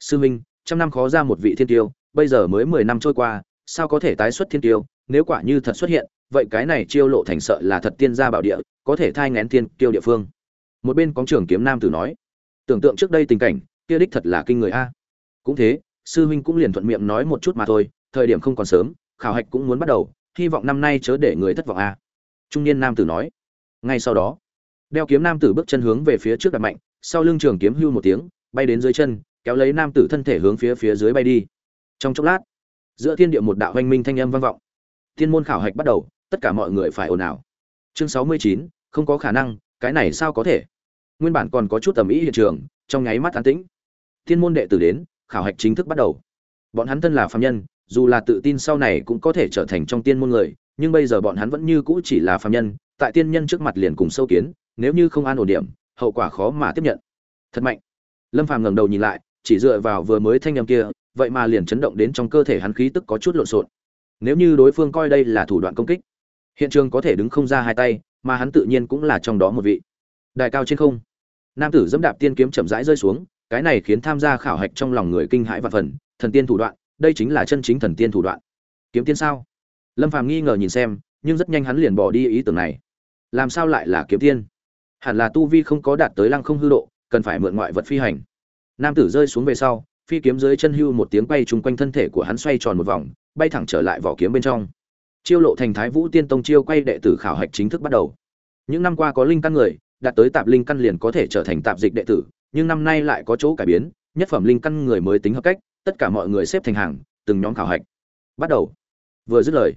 Sư minh, trăm năm khó ra một vị thiên tiêu, bây giờ mới mười năm trôi qua, sao có thể tái xuất thiên tiêu? Nếu quả như thật xuất hiện, vậy cái này chiêu lộ thành sợ là thật tiên gia bảo địa có thể thai ngén thiên tiêu địa phương. Một bên có trưởng kiếm nam tử nói, tưởng tượng trước đây tình cảnh, kia đích thật là kinh người a. Cũng thế, sư huynh cũng liền thuận miệng nói một chút mà thôi, thời điểm không còn sớm, khảo hạch cũng muốn bắt đầu, hy vọng năm nay chớ để người thất vọng a. Trung niên nam tử nói. Ngay sau đó, đeo kiếm nam tử bước chân hướng về phía trước đặt mạnh, sau lưng trường kiếm hưu một tiếng, bay đến dưới chân, kéo lấy nam tử thân thể hướng phía phía dưới bay đi. Trong chốc lát, giữa thiên địa một đạo hoanh minh thanh âm vang vọng. Thiên môn khảo hạch bắt đầu, tất cả mọi người phải ồn ào. Chương sáu mươi chín không có khả năng, cái này sao có thể? Nguyên bản còn có chút tầm ý hiện trường, trong nháy mắt an tĩnh. Thiên môn đệ tử đến, khảo hạch chính thức bắt đầu. Bọn hắn thân là phạm nhân, dù là tự tin sau này cũng có thể trở thành trong tiên môn người, nhưng bây giờ bọn hắn vẫn như cũ chỉ là phạm nhân, tại tiên nhân trước mặt liền cùng sâu kiến, nếu như không an ổn điểm, hậu quả khó mà tiếp nhận. Thật mạnh. Lâm phàm ngẩng đầu nhìn lại, chỉ dựa vào vừa mới thanh âm kia, vậy mà liền chấn động đến trong cơ thể hắn khí tức có chút lộn xộn. Nếu như đối phương coi đây là thủ đoạn công kích, hiện trường có thể đứng không ra hai tay mà hắn tự nhiên cũng là trong đó một vị. Đài cao trên không, nam tử dẫm đạp tiên kiếm chậm rãi rơi xuống, cái này khiến tham gia khảo hạch trong lòng người kinh hãi và phần, thần tiên thủ đoạn, đây chính là chân chính thần tiên thủ đoạn. Kiếm tiên sao? Lâm phàm nghi ngờ nhìn xem, nhưng rất nhanh hắn liền bỏ đi ý tưởng này. Làm sao lại là kiếm tiên? Hẳn là tu vi không có đạt tới lăng không hư độ, cần phải mượn ngoại vật phi hành. Nam tử rơi xuống về sau, phi kiếm dưới chân hưu một tiếng bay chung quanh thân thể của hắn xoay tròn một vòng, bay thẳng trở lại vỏ kiếm bên trong chiêu lộ thành thái vũ tiên tông chiêu quay đệ tử khảo hạch chính thức bắt đầu. Những năm qua có linh căn người, đạt tới tạp linh căn liền có thể trở thành tạp dịch đệ tử, nhưng năm nay lại có chỗ cải biến, nhất phẩm linh căn người mới tính hợp cách, tất cả mọi người xếp thành hàng, từng nhóm khảo hạch. Bắt đầu. Vừa dứt lời,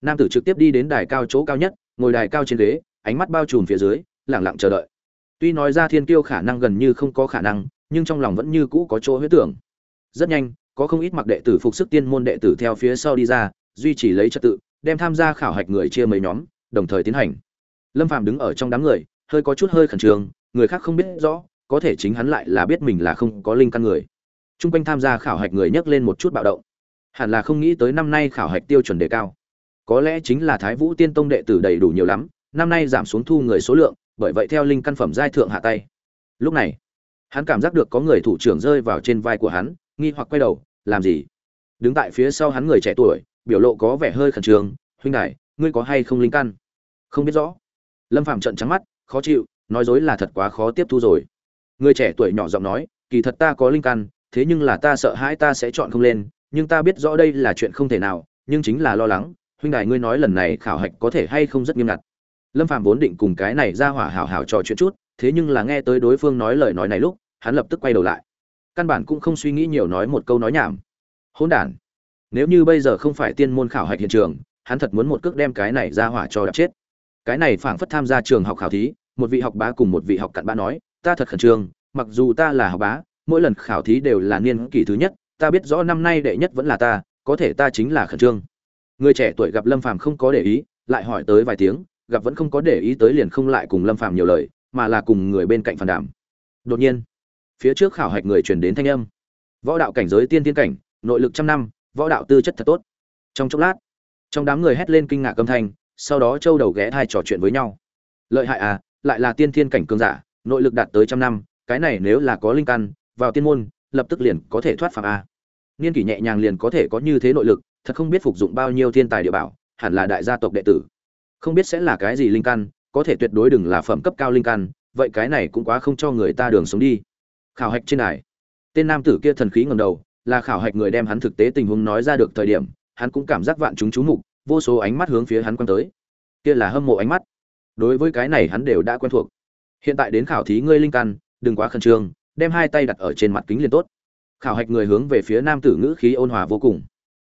nam tử trực tiếp đi đến đài cao chỗ cao nhất, ngồi đài cao trên ghế, ánh mắt bao trùm phía dưới lẳng lặng chờ đợi. Tuy nói ra thiên kiêu khả năng gần như không có khả năng, nhưng trong lòng vẫn như cũ có chỗ huyết tưởng. Rất nhanh, có không ít mặc đệ tử phục sức tiên môn đệ tử theo phía sau đi ra, duy trì lấy trật tự đem tham gia khảo hạch người chia mấy nhóm, đồng thời tiến hành. Lâm phàm đứng ở trong đám người, hơi có chút hơi khẩn trương, người khác không biết rõ, có thể chính hắn lại là biết mình là không có linh căn người. Trung quanh tham gia khảo hạch người nhấc lên một chút bạo động. Hẳn là không nghĩ tới năm nay khảo hạch tiêu chuẩn đề cao. Có lẽ chính là thái vũ tiên tông đệ tử đầy đủ nhiều lắm, năm nay giảm xuống thu người số lượng, bởi vậy theo linh căn phẩm giai thượng hạ tay. Lúc này, hắn cảm giác được có người thủ trưởng rơi vào trên vai của hắn, nghi hoặc quay đầu, làm gì? Đứng tại phía sau hắn người trẻ tuổi biểu lộ có vẻ hơi khẩn trương, huynh đại ngươi có hay không linh căn? Không biết rõ. Lâm phạm trận trắng mắt, khó chịu, nói dối là thật quá khó tiếp thu rồi. Người trẻ tuổi nhỏ giọng nói, kỳ thật ta có linh căn, thế nhưng là ta sợ hãi ta sẽ chọn không lên, nhưng ta biết rõ đây là chuyện không thể nào, nhưng chính là lo lắng, huynh đại ngươi nói lần này khảo hạch có thể hay không rất nghiêm ngặt. Lâm phạm vốn định cùng cái này ra hỏa hảo hảo trò chuyện chút, thế nhưng là nghe tới đối phương nói lời nói này lúc, hắn lập tức quay đầu lại. Căn bản cũng không suy nghĩ nhiều nói một câu nói nhảm. Hỗn đản nếu như bây giờ không phải tiên môn khảo hạch hiện trường, hắn thật muốn một cước đem cái này ra hỏa cho đập chết. Cái này phảng phất tham gia trường học khảo thí, một vị học bá cùng một vị học cặn bã nói, ta thật khẩn trương, mặc dù ta là học bá, mỗi lần khảo thí đều là niên kỷ thứ nhất, ta biết rõ năm nay đệ nhất vẫn là ta, có thể ta chính là khẩn trương. Người trẻ tuổi gặp lâm phàm không có để ý, lại hỏi tới vài tiếng, gặp vẫn không có để ý tới liền không lại cùng lâm phàm nhiều lời, mà là cùng người bên cạnh phản đảm đột nhiên, phía trước khảo hạch người truyền đến thanh âm. Võ đạo cảnh giới tiên tiên cảnh, nội lực trăm năm võ đạo tư chất thật tốt. Trong chốc lát, trong đám người hét lên kinh ngạc âm thanh, sau đó châu đầu ghé thai trò chuyện với nhau. Lợi hại à lại là tiên thiên cảnh cường giả, nội lực đạt tới trăm năm, cái này nếu là có linh căn, vào tiên môn, lập tức liền có thể thoát phạm a. Niên kỷ nhẹ nhàng liền có thể có như thế nội lực, thật không biết phục dụng bao nhiêu thiên tài địa bảo, hẳn là đại gia tộc đệ tử. Không biết sẽ là cái gì linh căn, có thể tuyệt đối đừng là phẩm cấp cao linh căn, vậy cái này cũng quá không cho người ta đường sống đi. Khảo hạch trên đài, tên nam tử kia thần khí ngầm đầu là khảo hạch người đem hắn thực tế tình huống nói ra được thời điểm, hắn cũng cảm giác vạn chúng chú mục, vô số ánh mắt hướng phía hắn quan tới. Kia là hâm mộ ánh mắt. Đối với cái này hắn đều đã quen thuộc. Hiện tại đến khảo thí ngươi linh căn, đừng quá khẩn trương, đem hai tay đặt ở trên mặt kính liền tốt. Khảo hạch người hướng về phía nam tử ngữ khí ôn hòa vô cùng.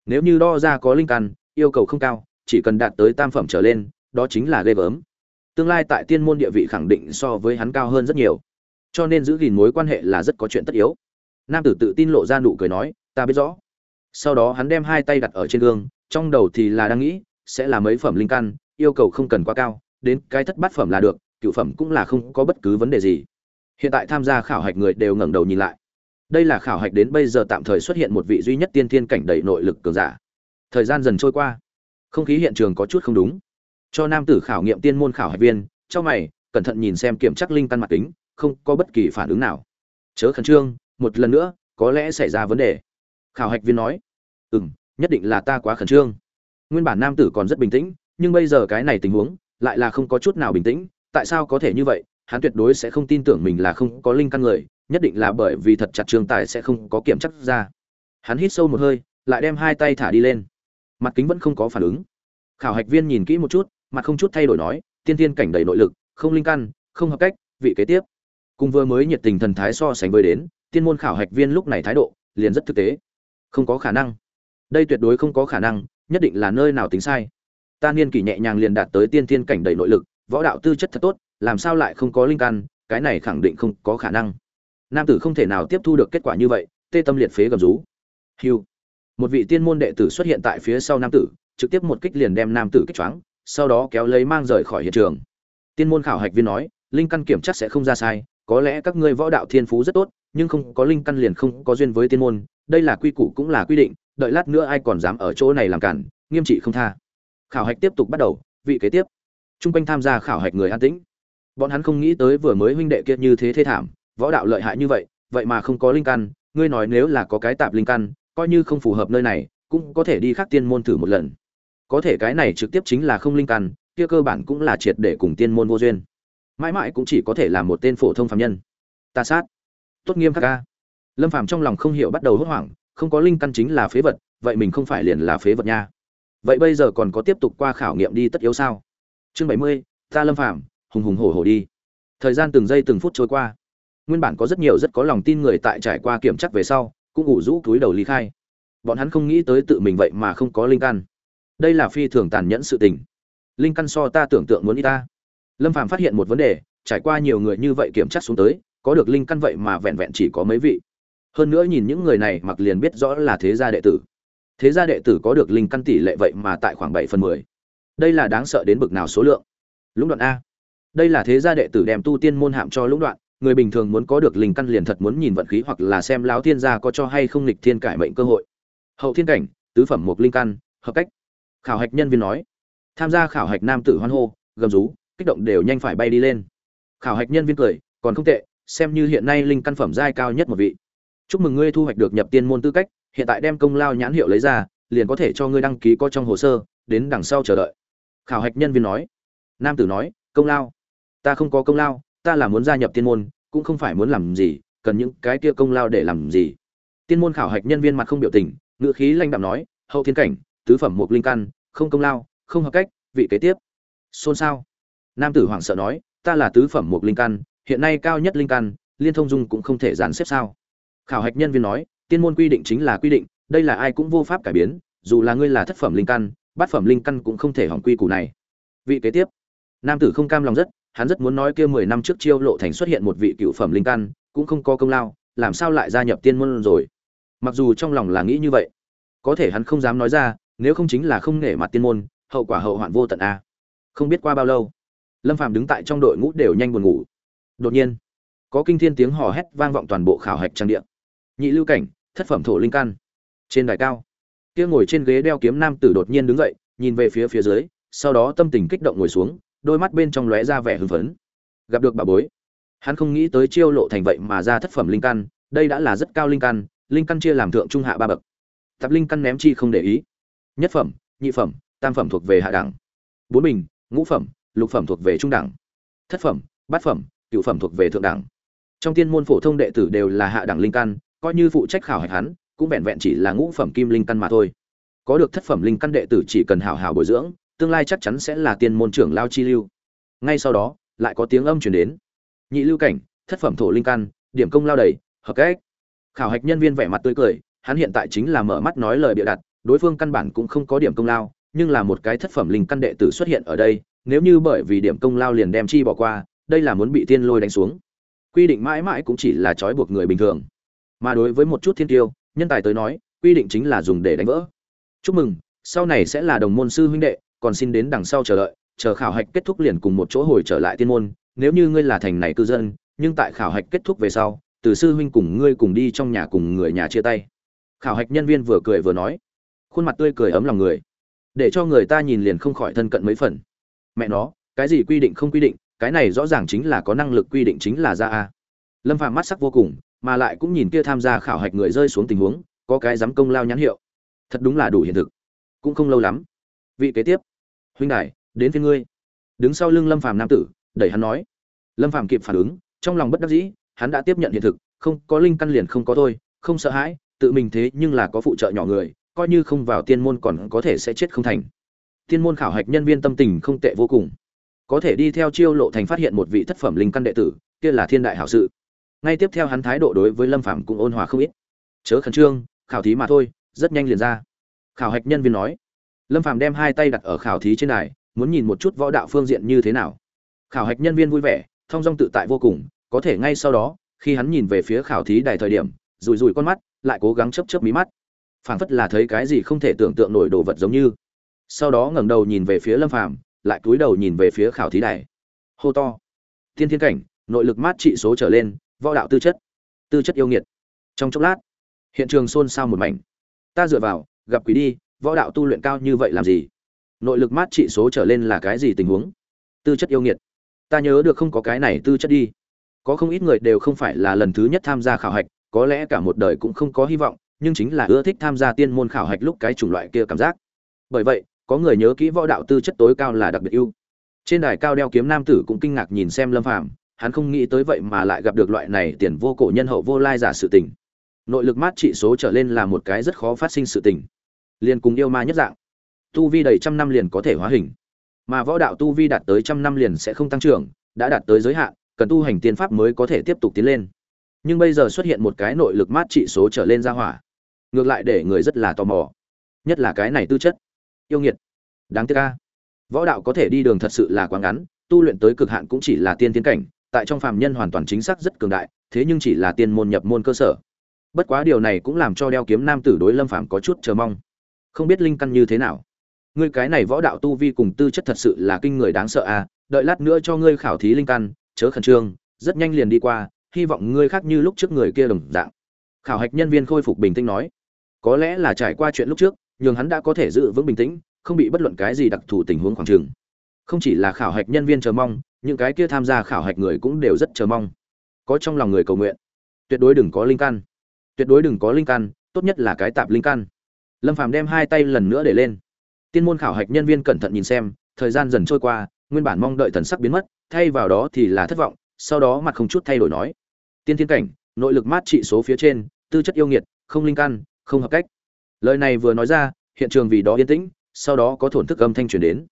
Nếu như đo ra có linh căn, yêu cầu không cao, chỉ cần đạt tới tam phẩm trở lên, đó chính là ghê gớm. Tương lai tại tiên môn địa vị khẳng định so với hắn cao hơn rất nhiều. Cho nên giữ gìn mối quan hệ là rất có chuyện tất yếu nam tử tự tin lộ ra nụ cười nói, ta biết rõ. Sau đó hắn đem hai tay đặt ở trên gương, trong đầu thì là đang nghĩ, sẽ là mấy phẩm linh căn, yêu cầu không cần quá cao, đến cái thất bát phẩm là được, cựu phẩm cũng là không có bất cứ vấn đề gì. Hiện tại tham gia khảo hạch người đều ngẩng đầu nhìn lại. Đây là khảo hạch đến bây giờ tạm thời xuất hiện một vị duy nhất tiên thiên cảnh đầy nội lực cường giả. Thời gian dần trôi qua. Không khí hiện trường có chút không đúng. Cho nam tử khảo nghiệm tiên môn khảo hạch viên trong mày, cẩn thận nhìn xem kiểm chắc linh căn mặt kính, không có bất kỳ phản ứng nào. Chớ khẩn trương một lần nữa, có lẽ xảy ra vấn đề. Khảo hạch viên nói ừ m nhất định là ta quá khẩn trương. Nguyên bản nam tử còn rất bình tĩnh, nhưng bây giờ cái này tình huống lại là không có chút nào bình tĩnh. Tại sao có thể như vậy? Hắn tuyệt đối sẽ không tin tưởng mình là không có linh căn người, nhất định là bởi vì thật chặt trường tài sẽ không có kiểm chắc ra. Hắn hít sâu một hơi, lại đem hai tay thả đi lên. Mặt kính vẫn không có phản ứng. Khảo hạch viên nhìn kỹ một chút, mặt không chút thay đổi nói, tiên tiên cảnh đầy nội lực, không linh căn, không hợp cách, vị kế tiếp. Cùng vừa mới nhiệt tình thần thái so sánh với đến tiên môn khảo hạch viên lúc này thái độ liền rất thực tế. Không có khả năng. Đây tuyệt đối không có khả năng, nhất định là nơi nào tính sai. Ta niên kỷ nhẹ nhàng liền đạt tới tiên thiên cảnh đầy nội lực, võ đạo tư chất thật tốt, làm sao lại không có linh căn, cái này khẳng định không có khả năng. Nam tử không thể nào tiếp thu được kết quả như vậy, tê tâm liệt phế gầm rú. Hiu một vị tiên môn đệ tử xuất hiện tại phía sau nam tử, trực tiếp một kích liền đem nam tử kích choáng, sau đó kéo lấy mang rời khỏi hiện trường. Tiên môn khảo hạch viên nói, linh căn kiểm chắc sẽ không ra sai, có lẽ các ngươi võ đạo thiên phú rất tốt nhưng không có linh căn liền không có duyên với tiên môn, đây là quy củ cũng là quy định, đợi lát nữa ai còn dám ở chỗ này làm cản, nghiêm trị không tha. Khảo hạch tiếp tục bắt đầu, vị kế tiếp. Chung quanh tham gia khảo hạch người an tĩnh. Bọn hắn không nghĩ tới vừa mới huynh đệ kia như thế thê thảm, võ đạo lợi hại như vậy vậy mà không có linh căn, ngươi nói nếu là có cái tạp linh căn, coi như không phù hợp nơi này, cũng có thể đi khác tiên môn thử một lần. Có thể cái này trực tiếp chính là không linh căn, kia cơ bản cũng là triệt để cùng tiên môn vô duyên. Mãi mãi cũng chỉ có thể là một tên phổ thông phạm nhân. Ta sát tốt nghiêm khắc ca. Lâm phàm trong lòng không hiểu bắt đầu hốt hoảng, không có linh căn chính là phế vật, vậy mình không phải liền là phế vật nha. Vậy bây giờ còn có tiếp tục qua khảo nghiệm đi tất yếu sao? Chương bảy mươi, ta lâm phàm, hùng hùng hổ hổ đi. Thời gian từng giây từng phút trôi qua. Nguyên bản có rất nhiều rất có lòng tin người tại trải qua kiểm chắc về sau, cũng ủ rũ túi đầu ly khai. Bọn hắn không nghĩ tới tự mình vậy mà không có linh căn. Đây là phi thường tàn nhẫn sự tình. Linh căn so ta tưởng tượng muốn y ta. Lâm phàm phát hiện một vấn đề, trải qua nhiều người như vậy kiểm tra xuống tới có được linh căn vậy mà vẹn vẹn chỉ có mấy vị. Hơn nữa nhìn những người này mặc liền biết rõ là thế gia đệ tử. Thế gia đệ tử có được linh căn tỷ lệ vậy mà tại khoảng bảy phần mười. Đây là đáng sợ đến bực nào số lượng. Lũng đoạn a. Đây là thế gia đệ tử đem tu tiên môn hạm cho lũng đoạn. Người bình thường muốn có được linh căn liền thật muốn nhìn vận khí hoặc là xem lão thiên gia có cho hay không nghịch thiên cải mệnh cơ hội. Hậu thiên cảnh, tứ phẩm một linh căn, hợp cách. Khảo hạch nhân viên nói. Tham gia khảo hạch nam tử hoan hô, gầm rú, kích động đều nhanh phải bay đi lên. Khảo hạch nhân viên cười, còn không tệ xem như hiện nay linh căn phẩm giai cao nhất một vị. Chúc mừng ngươi thu hoạch được nhập tiên môn tư cách, hiện tại đem công lao nhãn hiệu lấy ra, liền có thể cho ngươi đăng ký có trong hồ sơ, đến đằng sau chờ đợi. Khảo hạch nhân viên nói. Nam tử nói, công lao? Ta không có công lao, ta là muốn gia nhập tiên môn, cũng không phải muốn làm gì, cần những cái kia công lao để làm gì. Tiên môn khảo hạch nhân viên mặt không biểu tình ngựa khí lanh đạm nói, hậu thiên cảnh, tứ phẩm một linh căn, không công lao, không hợp cách, vị kế tiếp. Xôn xao. Nam tử hoảng sợ nói, ta là tứ phẩm một linh căn hiện nay cao nhất linh căn, liên thông dung cũng không thể dàn xếp sao. Khảo hạch nhân viên nói, tiên môn quy định chính là quy định, đây là ai cũng vô pháp cải biến, dù là ngươi là thất phẩm linh căn, bát phẩm linh căn cũng không thể hỏng quy củ này. Vị kế tiếp, nam tử không cam lòng rất, hắn rất muốn nói kia mười năm trước chiêu lộ thành xuất hiện một vị cựu phẩm linh căn, cũng không có công lao, làm sao lại gia nhập tiên môn rồi? Mặc dù trong lòng là nghĩ như vậy, có thể hắn không dám nói ra, nếu không chính là không nể mặt tiên môn, hậu quả hậu hoạn vô tận a. Không biết qua bao lâu, lâm phàm đứng tại trong đội ngũ đều nhanh buồn ngủ đột nhiên, có kinh thiên tiếng hò hét vang vọng toàn bộ khảo hạch trang địa. Nhị lưu cảnh, thất phẩm thổ linh căn. Trên đài cao, kia ngồi trên ghế đeo kiếm nam tử đột nhiên đứng dậy, nhìn về phía phía dưới, sau đó tâm tình kích động ngồi xuống, đôi mắt bên trong lóe ra vẻ hưng phấn. Gặp được bà bối, hắn không nghĩ tới chiêu lộ thành vậy mà ra thất phẩm linh căn, đây đã là rất cao linh căn linh căn chia làm thượng trung hạ ba bậc. Tập linh căn ném chi không để ý. Nhất phẩm, nhị phẩm, tam phẩm thuộc về hạ đẳng. Bốn bình, ngũ phẩm, lục phẩm thuộc về trung đẳng. Thất phẩm, bát phẩm cựu phẩm thuộc về thượng đẳng. Trong tiên môn phổ thông đệ tử đều là hạ đẳng linh căn, coi như phụ trách khảo hạch hắn, cũng vẹn vẹn chỉ là ngũ phẩm kim linh căn mà thôi. Có được thất phẩm linh căn đệ tử chỉ cần hảo hảo bồi dưỡng, tương lai chắc chắn sẽ là tiên môn trưởng lao chi lưu. Ngay sau đó, lại có tiếng âm chuyển đến. Nhị lưu cảnh, thất phẩm thổ linh căn, điểm công lao đầy, hợp cách. Khảo hạch nhân viên vẻ mặt tươi cười, hắn hiện tại chính là mở mắt nói lời bịa đặt, đối phương căn bản cũng không có điểm công lao, nhưng là một cái thất phẩm linh căn đệ tử xuất hiện ở đây, nếu như bởi vì điểm công lao liền đem chi bỏ qua đây là muốn bị tiên lôi đánh xuống. Quy định mãi mãi cũng chỉ là trói buộc người bình thường. Mà đối với một chút thiên tiêu, nhân tài tới nói, quy định chính là dùng để đánh vỡ. Chúc mừng, sau này sẽ là đồng môn sư huynh đệ, còn xin đến đằng sau chờ đợi, chờ khảo hạch kết thúc liền cùng một chỗ hồi trở lại tiên môn. Nếu như ngươi là thành này cư dân, nhưng tại khảo hạch kết thúc về sau, từ sư huynh cùng ngươi cùng đi trong nhà cùng người nhà chia tay. Khảo hạch nhân viên vừa cười vừa nói. Khuôn mặt tươi cười ấm lòng người. Để cho người ta nhìn liền không khỏi thân cận mấy phần. Mẹ nó, cái gì quy định không quy định cái này rõ ràng chính là có năng lực quy định chính là ra a. Lâm phạm mắt sắc vô cùng, mà lại cũng nhìn kia tham gia khảo hạch người rơi xuống tình huống, có cái dám công lao nhãn hiệu. Thật đúng là đủ hiện thực. Cũng không lâu lắm. Vị kế tiếp. Huynh đài, đến phía ngươi. Đứng sau lưng lâm phàm nam tử, đẩy hắn nói. Lâm phàm kịp phản ứng, trong lòng bất đắc dĩ, hắn đã tiếp nhận hiện thực, không có linh căn liền không có thôi, không sợ hãi, tự mình thế nhưng là có phụ trợ nhỏ người, coi như không vào tiên môn còn có thể sẽ chết không thành. Tiên môn khảo hạch nhân viên tâm tình không tệ vô cùng có thể đi theo chiêu lộ thành phát hiện một vị thất phẩm linh căn đệ tử, kia là thiên đại hảo sự. Ngay tiếp theo hắn thái độ đối với lâm phạm cũng ôn hòa không ít. Chớ khẩn trương, khảo thí mà thôi, rất nhanh liền ra. Khảo hạch nhân viên nói. Lâm phạm đem hai tay đặt ở khảo thí trên đài, muốn nhìn một chút võ đạo phương diện như thế nào. Khảo hạch nhân viên vui vẻ thong dong tự tại vô cùng, có thể ngay sau đó, khi hắn nhìn về phía khảo thí đài thời điểm rùi rùi con mắt, lại cố gắng chấp chấp mí mắt. Phảng phất là thấy cái gì không thể tưởng tượng nổi đồ vật giống như. Sau đó ngẩng đầu nhìn về phía lâm phàm lại cúi đầu nhìn về phía khảo thí đài. Hô to. Thiên thiên cảnh, nội lực mát trị số trở lên, võ đạo tư chất. Tư chất yêu nghiệt. Trong chốc lát, hiện trường xôn xao một mảnh. Ta dựa vào, gặp quý đi, võ đạo tu luyện cao như vậy làm gì? Nội lực mát trị số trở lên là cái gì tình huống? Tư chất yêu nghiệt. Ta nhớ được không có cái này tư chất đi. Có không ít người đều không phải là lần thứ nhất tham gia khảo hạch, có lẽ cả một đời cũng không có hy vọng, nhưng chính là ưa thích tham gia tiên môn khảo hạch lúc cái chủng loại kia cảm giác. Bởi vậy có người nhớ kỹ võ đạo tư chất tối cao là đặc biệt ưu. Trên đài cao đeo kiếm nam tử cũng kinh ngạc nhìn xem lâm phàm, hắn không nghĩ tới vậy mà lại gặp được loại này tiền vô cổ nhân hậu vô lai giả sự tình. Nội lực mát trị số trở lên là một cái rất khó phát sinh sự tình. Liền cùng yêu ma nhất dạng. Tu vi đầy trăm năm liền có thể hóa hình. Mà võ đạo tu vi đạt tới trăm năm liền sẽ không tăng trưởng, đã đạt tới giới hạn, cần tu hành tiên pháp mới có thể tiếp tục tiến lên. Nhưng bây giờ xuất hiện một cái nội lực mát trị số trở lên ra hỏa. Ngược lại để người rất là tò mò. Nhất là cái này tư chất yêu nghiệt. Đáng tiếc ca võ đạo có thể đi đường thật sự là quá ngắn, tu luyện tới cực hạn cũng chỉ là tiên tiến cảnh, tại trong phàm nhân hoàn toàn chính xác rất cường đại, thế nhưng chỉ là tiên môn nhập môn cơ sở. Bất quá điều này cũng làm cho đeo kiếm nam tử đối lâm phàm có chút chờ mong. Không biết linh căn như thế nào. Ngươi cái này võ đạo tu vi cùng tư chất thật sự là kinh người đáng sợ à đợi lát nữa cho ngươi khảo thí linh căn, chớ khẩn trương, rất nhanh liền đi qua, hy vọng ngươi khác như lúc trước người kia đồng dạng. Khảo hạch nhân viên khôi phục bình tĩnh nói, có lẽ là trải qua chuyện lúc trước nhường hắn đã có thể giữ vững bình tĩnh, không bị bất luận cái gì đặc thù tình huống khoảng trường không chỉ là khảo hạch nhân viên chờ mong, những cái kia tham gia khảo hạch người cũng đều rất chờ mong. Có trong lòng người cầu nguyện. Tuyệt đối đừng có linh căn tuyệt đối đừng có linh căn tốt nhất là cái tạp linh căn lâm phàm đem hai tay lần nữa để lên. Tiên môn khảo hạch nhân viên cẩn thận nhìn xem, thời gian dần trôi qua, nguyên bản mong đợi thần sắc biến mất, thay vào đó thì là thất vọng, sau đó mặt không chút thay đổi nói. Tiên thiên cảnh, nội lực mát trị số phía trên, tư chất yêu nghiệt, không linh căn không hợp cách lời này vừa nói ra, hiện trường vì đó yên tĩnh, sau đó có thổn thức âm thanh truyền đến.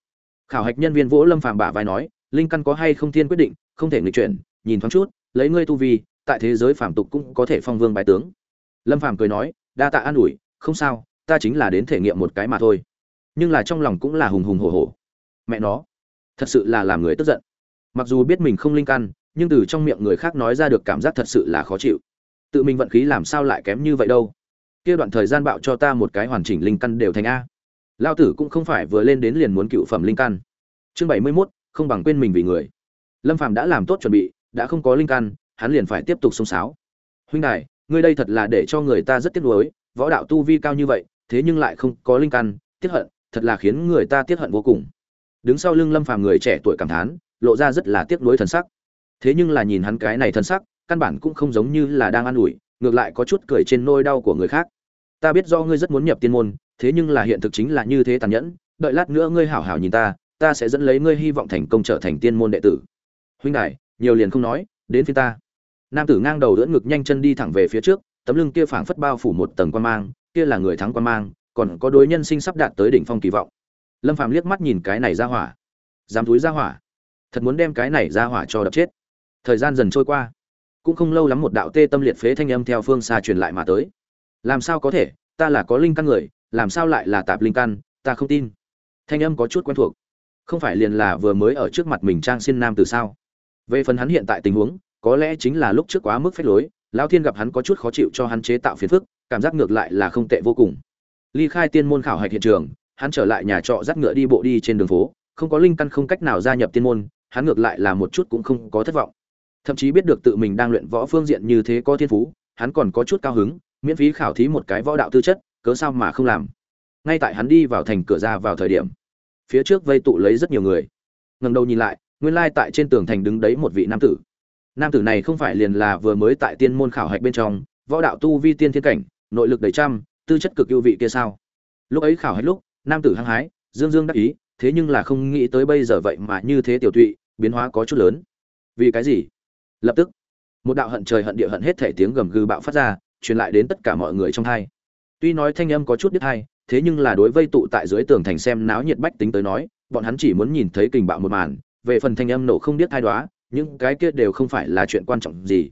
Khảo hạch nhân viên vỗ lâm phàm bả vai nói, linh căn có hay không thiên quyết định, không thể nghịch chuyển, nhìn thoáng chút, lấy ngươi tu vi, tại thế giới phàm tục cũng có thể phong vương bái tướng. Lâm phàm cười nói, đa tạ an ủi, không sao, ta chính là đến thể nghiệm một cái mà thôi. Nhưng là trong lòng cũng là hùng hùng hổ hổ. Mẹ nó, thật sự là làm người tức giận. Mặc dù biết mình không linh căn, nhưng từ trong miệng người khác nói ra được cảm giác thật sự là khó chịu. Tự mình vận khí làm sao lại kém như vậy đâu? Kia đoạn thời gian bạo cho ta một cái hoàn chỉnh linh căn đều thành a. Lao tử cũng không phải vừa lên đến liền muốn cựu phẩm linh căn. Chương bảy mươi 71, không bằng quên mình vì người. Lâm phàm đã làm tốt chuẩn bị đã không có linh căn hắn liền phải tiếp tục xông sáo, huynh đài ngươi đây thật là để cho người ta rất tiếc nuối võ đạo tu vi cao như vậy thế nhưng lại không có linh căn tiếc hận thật là khiến người ta tiếc hận vô cùng. Đứng sau lưng lâm phàm người trẻ tuổi cảm thán lộ ra rất là tiếc nuối thần sắc. Thế nhưng là nhìn hắn cái này thần sắc căn bản cũng không giống như là đang an ủi ngược lại có chút cười trên nôi đau của người khác ta biết do ngươi rất muốn nhập tiên môn, thế nhưng là hiện thực chính là như thế tàn nhẫn, đợi lát nữa ngươi hảo hảo nhìn ta ta sẽ dẫn lấy ngươi hy vọng thành công trở thành tiên môn đệ tử. Huynh đại nhiều liền không nói, đến phía ta. Nam tử ngang đầu đỡ ngực nhanh chân đi thẳng về phía trước, tấm lưng kia phảng phất bao phủ một tầng quan mang, kia là người thắng quan mang, còn có đối nhân sinh sắp đạt tới đỉnh phong kỳ vọng. Lâm phàm liếc mắt nhìn cái này ra hỏa. Dám túi ra hỏa. Thật muốn đem cái này ra hỏa cho đập chết. Thời gian dần trôi qua. Cũng không lâu lắm một đạo tê tâm liệt phế thanh âm theo phương xa truyền lại mà tới làm sao có thể? Ta là có linh căn người, làm sao lại là tạp linh căn? Ta không tin. Thanh âm có chút quen thuộc. Không phải liền là vừa mới ở trước mặt mình trang xin nam từ sao? Về phần hắn hiện tại tình huống, có lẽ chính là lúc trước quá mức phép lối, lão thiên gặp hắn có chút khó chịu cho hắn chế tạo phiền phức, cảm giác ngược lại là không tệ vô cùng. Ly khai tiên môn khảo hạch hiện trường, hắn trở lại nhà trọ dắt ngựa đi bộ đi trên đường phố, không có linh căn không cách nào gia nhập tiên môn, hắn ngược lại là một chút cũng không có thất vọng. Thậm chí biết được tự mình đang luyện võ phương diện như thế có thiên phú, hắn còn có chút cao hứng miễn phí khảo thí một cái võ đạo tư chất, cớ sao mà không làm? Ngay tại hắn đi vào thành cửa ra vào thời điểm, phía trước vây tụ lấy rất nhiều người. Ngần đầu nhìn lại, nguyên lai tại trên tường thành đứng đấy một vị nam tử. Nam tử này không phải liền là vừa mới tại tiên môn khảo hạch bên trong, võ đạo tu vi tiên thiên cảnh, nội lực đầy trăm, tư chất cực ưu vị kia sao? Lúc ấy khảo hạch lúc, nam tử hăng hái, dương dương đắc ý, thế nhưng là không nghĩ tới bây giờ vậy mà như thế tiểu tụy, biến hóa có chút lớn. Vì cái gì? Lập tức, một đạo hận trời hận địa hận hết thể tiếng gầm gừ bạo phát ra truyền lại đến tất cả mọi người trong hai. Tuy nói thanh âm có chút biết hai, thế nhưng là đối vây tụ tại dưới tường thành xem náo nhiệt bách tính tới nói, bọn hắn chỉ muốn nhìn thấy kình bạo một màn, về phần thanh âm nổ không biết hai đoá những cái kia đều không phải là chuyện quan trọng gì.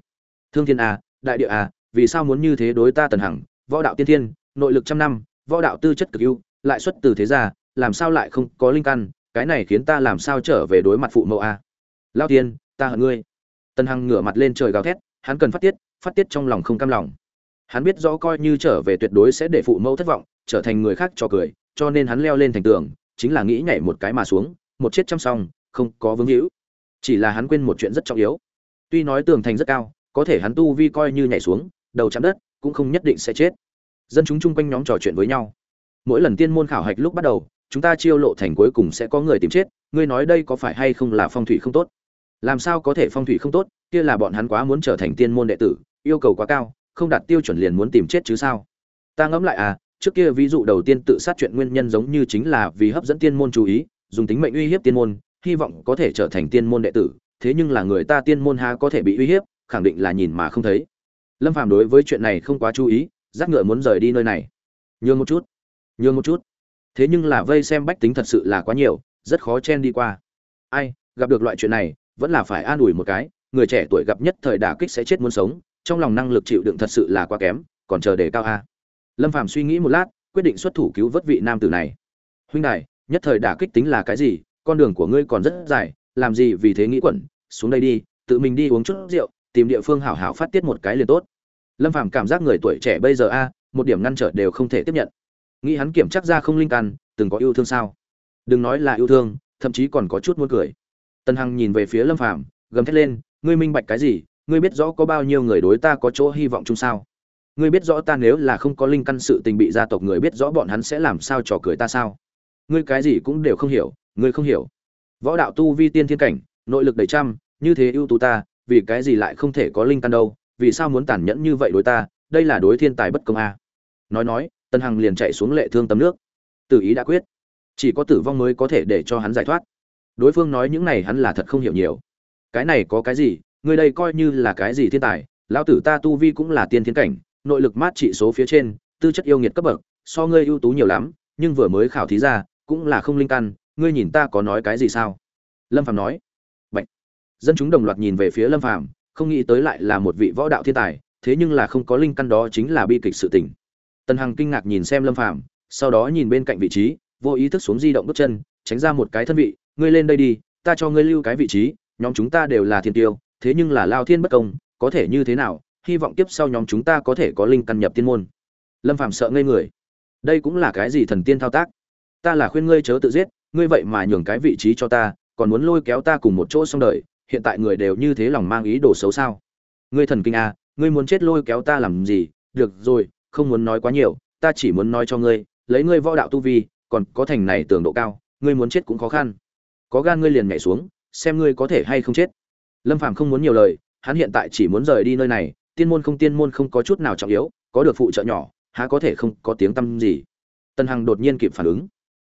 Thương thiên a, đại địa a, vì sao muốn như thế đối ta tần hằng, võ đạo tiên thiên, nội lực trăm năm, võ đạo tư chất cực ưu, lại xuất từ thế gia, làm sao lại không có linh căn, cái này khiến ta làm sao trở về đối mặt phụ mẫu a? Lao tiên, ta hận ngươi. Tần hằng ngửa mặt lên trời gào thét, hắn cần phát tiết phát tiết trong lòng không cam lòng hắn biết rõ coi như trở về tuyệt đối sẽ để phụ mẫu thất vọng, trở thành người khác cho cười, cho nên hắn leo lên thành tường, chính là nghĩ nhảy một cái mà xuống, một chết chăm song không có vướng hữu chỉ là hắn quên một chuyện rất trọng yếu. Tuy nói tường thành rất cao, có thể hắn tu vi coi như nhảy xuống, đầu chạm đất, cũng không nhất định sẽ chết. Dân chúng chung quanh nhóm trò chuyện với nhau. Mỗi lần tiên môn khảo hạch lúc bắt đầu, chúng ta chiêu lộ thành cuối cùng sẽ có người tìm chết, ngươi nói đây có phải hay không là phong thủy không tốt? Làm sao có thể phong thủy không tốt? Kia là bọn hắn quá muốn trở thành tiên môn đệ tử, yêu cầu quá cao không đạt tiêu chuẩn liền muốn tìm chết chứ sao? Ta ngẫm lại à trước kia ví dụ đầu tiên tự sát chuyện nguyên nhân giống như chính là vì hấp dẫn tiên môn chú ý, dùng tính mệnh uy hiếp tiên môn, hy vọng có thể trở thành tiên môn đệ tử, thế nhưng là người ta tiên môn ha có thể bị uy hiếp, khẳng định là nhìn mà không thấy. Lâm phàm đối với chuyện này không quá chú ý giác ngựa muốn rời đi nơi này. Nhường một chút, nhường một chút. Thế nhưng là vây xem bách tính thật sự là quá nhiều, rất khó chen đi qua. Ai, gặp được loại chuyện này, vẫn là phải an ủi một cái, người trẻ tuổi gặp nhất thời đả kích sẽ chết muốn sống trong lòng năng lực chịu đựng thật sự là quá kém, còn chờ để cao a. Lâm phàm suy nghĩ một lát, quyết định xuất thủ cứu vớt vị nam tử này. Huynh đài, nhất thời đả kích tính là cái gì? Con đường của ngươi còn rất dài, làm gì vì thế nghĩ quẩn? Xuống đây đi, tự mình đi uống chút rượu, tìm địa phương hảo hảo phát tiết một cái liền tốt. Lâm phàm cảm giác người tuổi trẻ bây giờ a, một điểm ngăn trở đều không thể tiếp nhận. Nghĩ hắn kiểm chắc ra không linh căn, từng có yêu thương sao? Đừng nói là yêu thương, thậm chí còn có chút muốn cười. Tân hằng nhìn về phía lâm phàm, gầm thét lên, ngươi minh bạch cái gì? Ngươi biết rõ có bao nhiêu người đối ta có chỗ hy vọng chung sao? Ngươi biết rõ ta nếu là không có linh căn sự tình bị gia tộc người biết rõ bọn hắn sẽ làm sao trò cười ta sao? Ngươi cái gì cũng đều không hiểu, ngươi không hiểu. Võ đạo tu vi tiên thiên cảnh, nội lực đầy trăm, như thế ưu tú ta, vì cái gì lại không thể có linh căn đâu? Vì sao muốn tàn nhẫn như vậy đối ta? Đây là đối thiên tài bất công a. Nói nói, tân hằng liền chạy xuống lệ thương tấm nước. Tử ý đã quyết. Chỉ có tử vong mới có thể để cho hắn giải thoát. Đối phương nói những này hắn là thật không hiểu nhiều. Cái này có cái gì? Ngươi đây coi như là cái gì thiên tài, lão tử ta tu vi cũng là tiên thiên cảnh, nội lực mát trị số phía trên, tư chất yêu nghiệt cấp bậc, so ngươi ưu tú nhiều lắm, nhưng vừa mới khảo thí ra, cũng là không linh căn, ngươi nhìn ta có nói cái gì sao? Lâm phàm nói. Bạch. dân chúng đồng loạt nhìn về phía lâm phàm, không nghĩ tới lại là một vị võ đạo thiên tài, thế nhưng là không có linh căn đó chính là bi kịch sự tình. Tần hằng kinh ngạc nhìn xem lâm phàm, sau đó nhìn bên cạnh vị trí, vô ý thức xuống di động bước chân, tránh ra một cái thân vị, ngươi lên đây đi, ta cho ngươi lưu cái vị trí, nhóm chúng ta đều là thiên tiêu thế nhưng là lao thiên bất công, có thể như thế nào? Hy vọng tiếp sau nhóm chúng ta có thể có linh căn nhập tiên môn. Lâm phàm sợ ngây người. Đây cũng là cái gì thần tiên thao tác? Ta là khuyên ngươi chớ tự giết, ngươi vậy mà nhường cái vị trí cho ta, còn muốn lôi kéo ta cùng một chỗ xong đời, hiện tại người đều như thế lòng mang ý đồ xấu sao? Ngươi thần kinh à ngươi muốn chết lôi kéo ta làm gì? Được rồi, không muốn nói quá nhiều, ta chỉ muốn nói cho ngươi, lấy ngươi võ đạo tu vi, còn có thành này tường độ cao, ngươi muốn chết cũng khó khăn. Có gan ngươi liền nhảy xuống, xem ngươi có thể hay không chết lâm phàm không muốn nhiều lời, hắn hiện tại chỉ muốn rời đi nơi này, tiên môn không tiên môn không có chút nào trọng yếu, có được phụ trợ nhỏ, há có thể không có tiếng tăm gì. Tân hằng đột nhiên kịp phản ứng.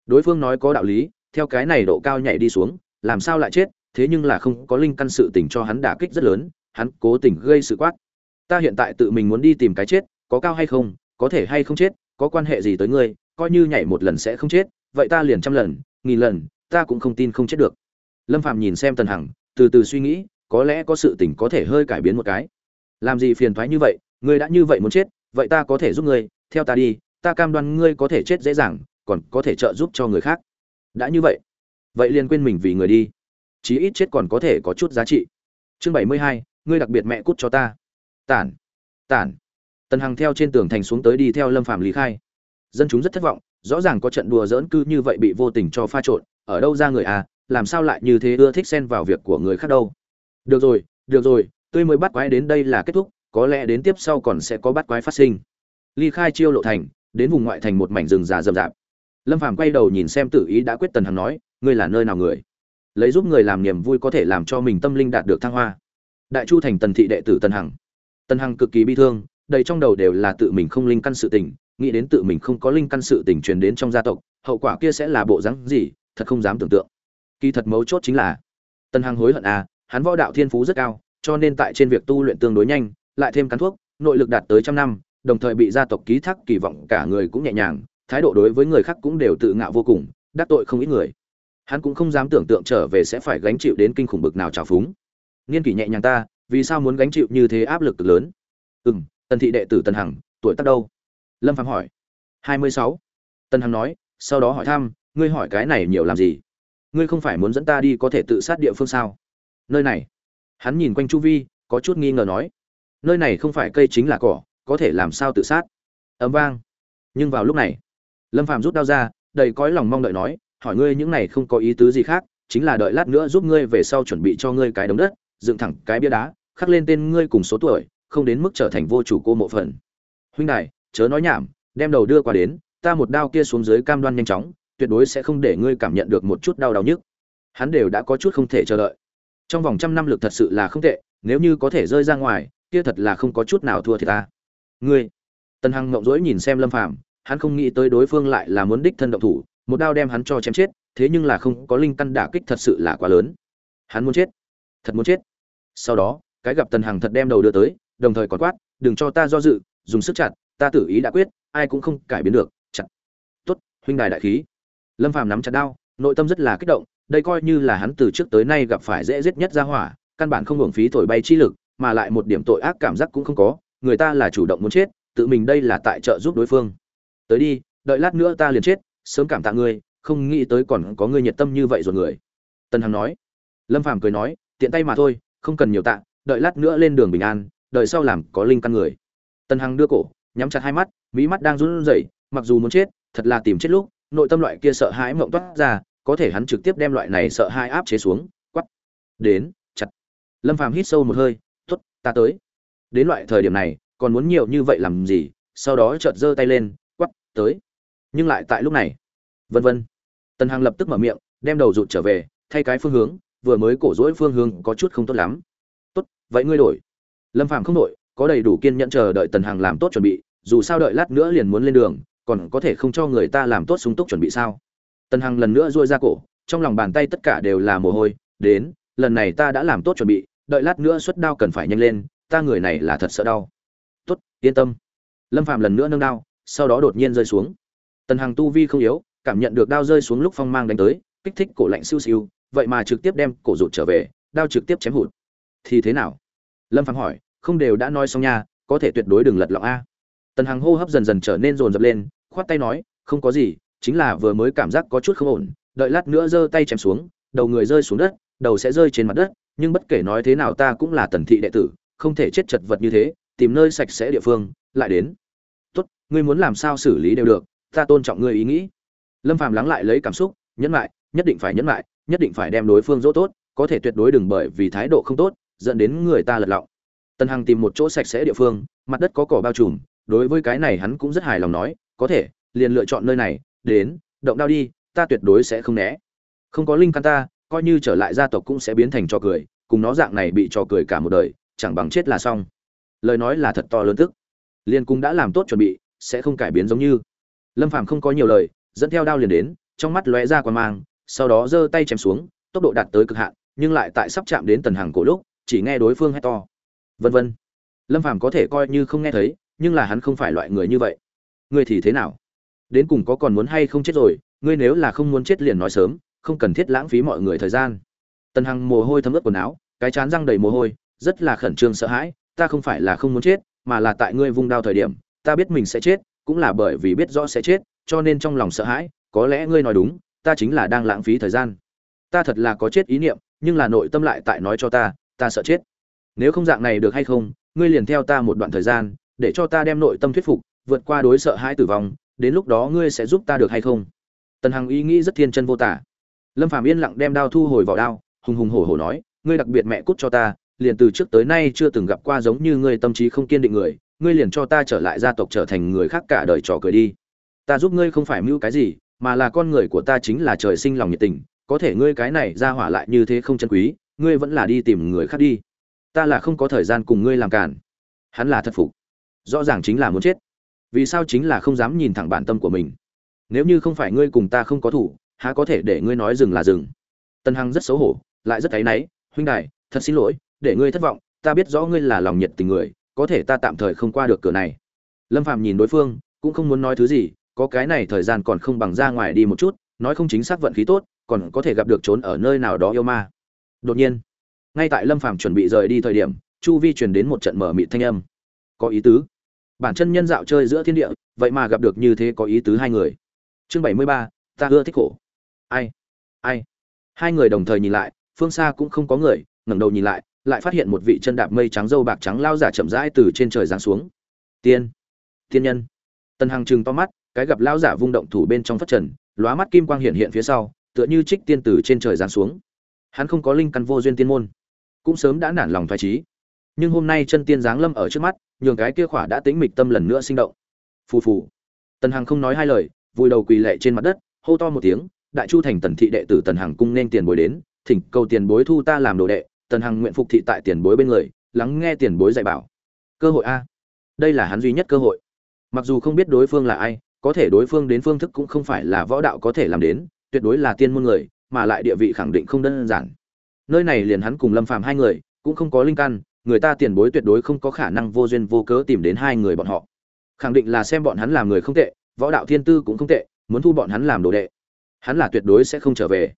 Đối phương nói có đạo lý, theo cái này độ cao nhảy đi xuống, làm sao lại chết, thế nhưng là không có linh căn sự tình cho hắn đả kích rất lớn, hắn cố tình gây sự quát. Ta hiện tại tự mình muốn đi tìm cái chết, có cao hay không, có thể hay không chết, có quan hệ gì tới ngươi, coi như nhảy một lần sẽ không chết, vậy ta liền trăm lần, nghìn lần, ta cũng không tin không chết được. Lâm phạm nhìn xem tần hằng, từ từ suy nghĩ có lẽ có sự tình có thể hơi cải biến một cái. Làm gì phiền thoái như vậy, ngươi đã như vậy muốn chết, vậy ta có thể giúp ngươi, theo ta đi, ta cam đoan ngươi có thể chết dễ dàng, còn có thể trợ giúp cho người khác. Đã như vậy vậy liền quên mình vì người đi. Chí ít chết còn có thể có chút giá trị. Chương bảy mươi hai, ngươi đặc biệt mẹ cút cho ta. Tản tản. Tần hằng theo trên tường thành xuống tới đi theo lâm phàm lý khai. Dân chúng rất thất vọng, rõ ràng có trận đùa dỡn cư như vậy bị vô tình cho pha trộn, ở đâu ra người à làm sao lại như thế ưa thích xen vào việc của người khác đâu? Được rồi được rồi tôi mới bắt quái đến đây là kết thúc, có lẽ đến tiếp sau còn sẽ có bắt quái phát sinh. Ly khai chiêu lộ thành, đến vùng ngoại thành một mảnh rừng già rậm rạp. Lâm phàm quay đầu nhìn xem tử ý đã quyết tần hằng nói, ngươi là nơi nào người? Lấy giúp người làm niềm vui có thể làm cho mình tâm linh đạt được thăng hoa. Đại chu thành tần thị đệ tử tần hằng. Tần hằng cực kỳ bi thương, đầy trong đầu đều là tự mình không linh căn sự tình, nghĩ đến tự mình không có linh căn sự tình truyền đến trong gia tộc, hậu quả kia sẽ là bộ rắn gì, thật không dám tưởng tượng. Kỳ thật mấu chốt chính là, tần hằng hối hận à hắn võ đạo thiên phú rất cao cho nên tại trên việc tu luyện tương đối nhanh lại thêm cắn thuốc nội lực đạt tới trăm năm đồng thời bị gia tộc ký thác kỳ vọng cả người cũng nhẹ nhàng thái độ đối với người khác cũng đều tự ngạo vô cùng đắc tội không ít người. Hắn cũng không dám tưởng tượng trở về sẽ phải gánh chịu đến kinh khủng bực nào trào phúng. Niên kỷ nhẹ nhàng ta vì sao muốn gánh chịu như thế áp lực cực lớn? Ừm, tần thị đệ tử tần hằng tuổi tác đâu? Lâm Phàm hỏi. Hai mươi sáu. Tần hằng nói sau đó hỏi thăm ngươi hỏi cái này nhiều làm gì? Ngươi không phải muốn dẫn ta đi có thể tự sát địa phương sao? Nơi này. Hắn nhìn quanh chu vi, có chút nghi ngờ nói, nơi này không phải cây chính là cỏ, có thể làm sao tự sát? Ấm vang. Nhưng vào lúc này, lâm phạm rút đao ra, đầy cõi lòng mong đợi nói, hỏi ngươi những này không có ý tứ gì khác, chính là đợi lát nữa giúp ngươi về sau chuẩn bị cho ngươi cái đống đất, dựng thẳng cái bia đá, khắc lên tên ngươi cùng số tuổi, không đến mức trở thành vô chủ cô mộ phần. Huynh đài, chớ nói nhảm, đem đầu đưa qua đến, ta một đao kia xuống dưới cam đoan nhanh chóng, tuyệt đối sẽ không để ngươi cảm nhận được một chút đau đau nhức. Hắn đều đã có chút không thể chờ đợi trong vòng trăm năm lực thật sự là không tệ, nếu như có thể rơi ra ngoài, kia thật là không có chút nào thua thì ta. Ngươi. Tần hằng ngậm rỗi nhìn xem lâm phàm, hắn không nghĩ tới đối phương lại là muốn đích thân động thủ, một đao đem hắn cho chém chết, thế nhưng là không có linh căn đả kích thật sự là quá lớn. Hắn muốn chết. Thật muốn chết. Sau đó, cái gặp tần hằng thật đem đầu đưa tới, đồng thời còn quát, đừng cho ta do dự, dùng sức chặt, ta tự ý đã quyết, ai cũng không cải biến được, chặt. Tốt, huynh đài đại khí. Lâm phàm nắm chặt đao, nội tâm rất là kích động đây coi như là hắn từ trước tới nay gặp phải dễ giết nhất ra hỏa, căn bản không hưởng phí thổi bay chi lực, mà lại một điểm tội ác cảm giác cũng không có, người ta là chủ động muốn chết, tự mình đây là tại trợ giúp đối phương. Tới đi, đợi lát nữa ta liền chết, sớm cảm tạ ngươi, không nghĩ tới còn có ngươi nhiệt tâm như vậy rồi người. Tân hằng nói. Lâm phàm cười nói, tiện tay mà thôi, không cần nhiều tạ, đợi lát nữa lên đường bình an đợi sau làm có linh căn người. Tân hằng đưa cổ, nhắm chặt hai mắt, mỹ mắt đang run rẩy, mặc dù muốn chết, thật là tìm chết lúc, nội tâm loại kia sợ hãi mộng toát ra có thể hắn trực tiếp đem loại này sợ hai áp chế xuống quắp đến, chặt. Lâm phàm hít sâu một hơi t ố t ta tới. Đến loại thời điểm này, còn muốn nhiều như vậy làm gì, sau đó chợt giơ tay lên quắp tới. Nhưng lại tại lúc này, vân vân. Tần hằng lập tức mở miệng, đem đầu rụt trở về, thay cái phương hướng, vừa mới cổ rỗi phương hướng có chút không tốt lắm. Tốt, vậy ngươi đổi. Lâm phàm không đổi, có đầy đủ kiên nhẫn chờ đợi tần hằng làm tốt chuẩn bị, dù sao đợi lát nữa liền muốn lên đường, còn có thể không cho người ta làm tốt súng túc chuẩn bị sao? Tần hằng lần nữa duỗi ra cổ, trong lòng bàn tay tất cả đều là mồ hôi, đến, lần này ta đã làm tốt chuẩn bị, đợi lát nữa xuất đao cần phải nhanh lên, ta người này là thật sợ đau. Tốt, yên tâm. Lâm phạm lần nữa nâng đao, sau đó đột nhiên rơi xuống. Tần hằng tu vi không yếu, cảm nhận được đao rơi xuống lúc phong mang đánh tới, kích thích cổ lạnh siêu siêu, vậy mà trực tiếp đem cổ rụt trở về, đao trực tiếp chém hụt. Thì thế nào? Lâm phạm hỏi, không đều đã nói xong nha, có thể tuyệt đối đừng lật lọng a. Tần hằng hô hấp dần dần trở nên rồn rập lên, khoát tay nói, không có gì chính là vừa mới cảm giác có chút không ổn, đợi lát nữa giơ tay chém xuống, đầu người rơi xuống đất, đầu sẽ rơi trên mặt đất, nhưng bất kể nói thế nào ta cũng là tần thị đệ tử, không thể chết chật vật như thế, tìm nơi sạch sẽ địa phương, lại đến. Tốt, ngươi muốn làm sao xử lý đều được, ta tôn trọng ngươi ý nghĩ. Lâm phàm lắng lại lấy cảm xúc, nhẫn lại nhất định phải nhẫn lại nhất định phải đem đối phương dỗ tốt, có thể tuyệt đối đừng bởi vì thái độ không tốt, dẫn đến người ta lật lọng. Tần hằng tìm một chỗ sạch sẽ địa phương, mặt đất có cỏ bao trùm, đối với cái này hắn cũng rất hài lòng nói, có thể, liền lựa chọn nơi này đến, động đao đi, ta tuyệt đối sẽ không né. Không có linh căn ta, coi như trở lại gia tộc cũng sẽ biến thành trò cười, cùng nó dạng này bị trò cười cả một đời, chẳng bằng chết là xong. Lời nói là thật to lớn tức. Liên cung đã làm tốt chuẩn bị, sẽ không cải biến giống như. Lâm phàm không có nhiều lời, dẫn theo đao liền đến, trong mắt lóe ra quan mang, sau đó giơ tay chém xuống, tốc độ đạt tới cực hạn, nhưng lại tại sắp chạm đến tần hàng cổ lúc, chỉ nghe đối phương hét to. Vân vân. Lâm phàm có thể coi như không nghe thấy, nhưng là hắn không phải loại người như vậy. Ngươi thì thế nào? Đến cùng có còn muốn hay không chết rồi, ngươi nếu là không muốn chết liền nói sớm, không cần thiết lãng phí mọi người thời gian. Tần hằng mồ hôi thấm ướt quần áo, cái chán răng đầy mồ hôi, rất là khẩn trương sợ hãi, ta không phải là không muốn chết, mà là tại ngươi vung đao thời điểm, ta biết mình sẽ chết, cũng là bởi vì biết rõ sẽ chết, cho nên trong lòng sợ hãi, có lẽ ngươi nói đúng, ta chính là đang lãng phí thời gian. Ta thật là có chết ý niệm, nhưng là nội tâm lại tại nói cho ta ta sợ chết. Nếu không dạng này được hay không, ngươi liền theo ta một đoạn thời gian, để cho ta đem nội tâm thuyết phục, vượt qua đối sợ hãi tử vong đến lúc đó ngươi sẽ giúp ta được hay không? Tần hằng ý nghĩ rất thiên chân vô tả. Lâm phạm yên lặng đem đao thu hồi vào đao, hùng hùng hổ hổ nói, ngươi đặc biệt mẹ cút cho ta, liền từ trước tới nay chưa từng gặp qua giống như ngươi tâm trí không kiên định người, ngươi liền cho ta trở lại gia tộc trở thành người khác cả đời trò cười đi. Ta giúp ngươi không phải mưu cái gì, mà là con người của ta chính là trời sinh lòng nhiệt tình, có thể ngươi cái này ra hỏa lại như thế không chân quý, ngươi vẫn là đi tìm người khác đi. Ta là không có thời gian cùng ngươi làm cản hắn là thật phục. Rõ ràng chính là muốn chết vì sao chính là không dám nhìn thẳng bản tâm của mình? Nếu như không phải ngươi cùng ta không có thủ, há có thể để ngươi nói dừng là dừng? Tân hằng rất xấu hổ, lại rất áy náy, huynh đài, thật xin lỗi, để ngươi thất vọng, ta biết rõ ngươi là lòng nhiệt tình người, có thể ta tạm thời không qua được cửa này. Lâm phạm nhìn đối phương, cũng không muốn nói thứ gì, có cái này thời gian còn không bằng ra ngoài đi một chút, nói không chính xác vận khí tốt, còn có thể gặp được trốn ở nơi nào đó yêu ma. Đột nhiên, ngay tại lâm Phạm chuẩn bị rời đi thời điểm, chu vi truyền đến một trận mở mịt thanh âm. Có ý tứ bản chân nhân dạo chơi giữa thiên địa, vậy mà gặp được như thế có ý tứ hai người. Chương bảy mươi ba, ta ưa thích khổ. Ai ai? Hai người đồng thời nhìn lại, phương xa cũng không có người, ngẩng đầu nhìn lại lại phát hiện một vị chân đạp mây trắng dâu bạc trắng lao giả chậm rãi từ trên trời giáng xuống. Tiên tiên nhân. Tần hằng chừng to mắt, cái gặp lao giả vung động thủ bên trong phát trần, lóa mắt kim quang hiện hiện phía sau, tựa như trích tiên tử trên trời giáng xuống. Hắn không có linh căn vô duyên tiên môn, cũng sớm đã nản lòng thoái trí nhưng hôm nay chân tiên giáng lâm ở trước mắt, nhường cái kia khỏa đã tĩnh mịch tâm lần nữa sinh động. Phù phù. Tần hằng không nói hai lời, vùi đầu quỳ lệ trên mặt đất, hô to một tiếng, đại chu thành tần thị đệ tử tần hằng cung nên tiền bối đến, thỉnh cầu tiền bối thu ta làm đồ đệ. Tần hằng nguyện phục thị tại tiền bối bên người, lắng nghe tiền bối dạy bảo. Cơ hội a. Đây là hắn duy nhất cơ hội. Mặc dù không biết đối phương là ai, có thể đối phương đến phương thức cũng không phải là võ đạo có thể làm đến, tuyệt đối là tiên môn người, mà lại địa vị khẳng định không đơn giản. Nơi này liền hắn cùng lâm phàm hai người, cũng không có linh căn người ta tiền bối tuyệt đối không có khả năng vô duyên vô cớ tìm đến hai người bọn họ. Khẳng định là xem bọn hắn làm người không tệ, võ đạo thiên tư cũng không tệ, muốn thu bọn hắn làm đồ đệ. Hắn là tuyệt đối sẽ không trở về.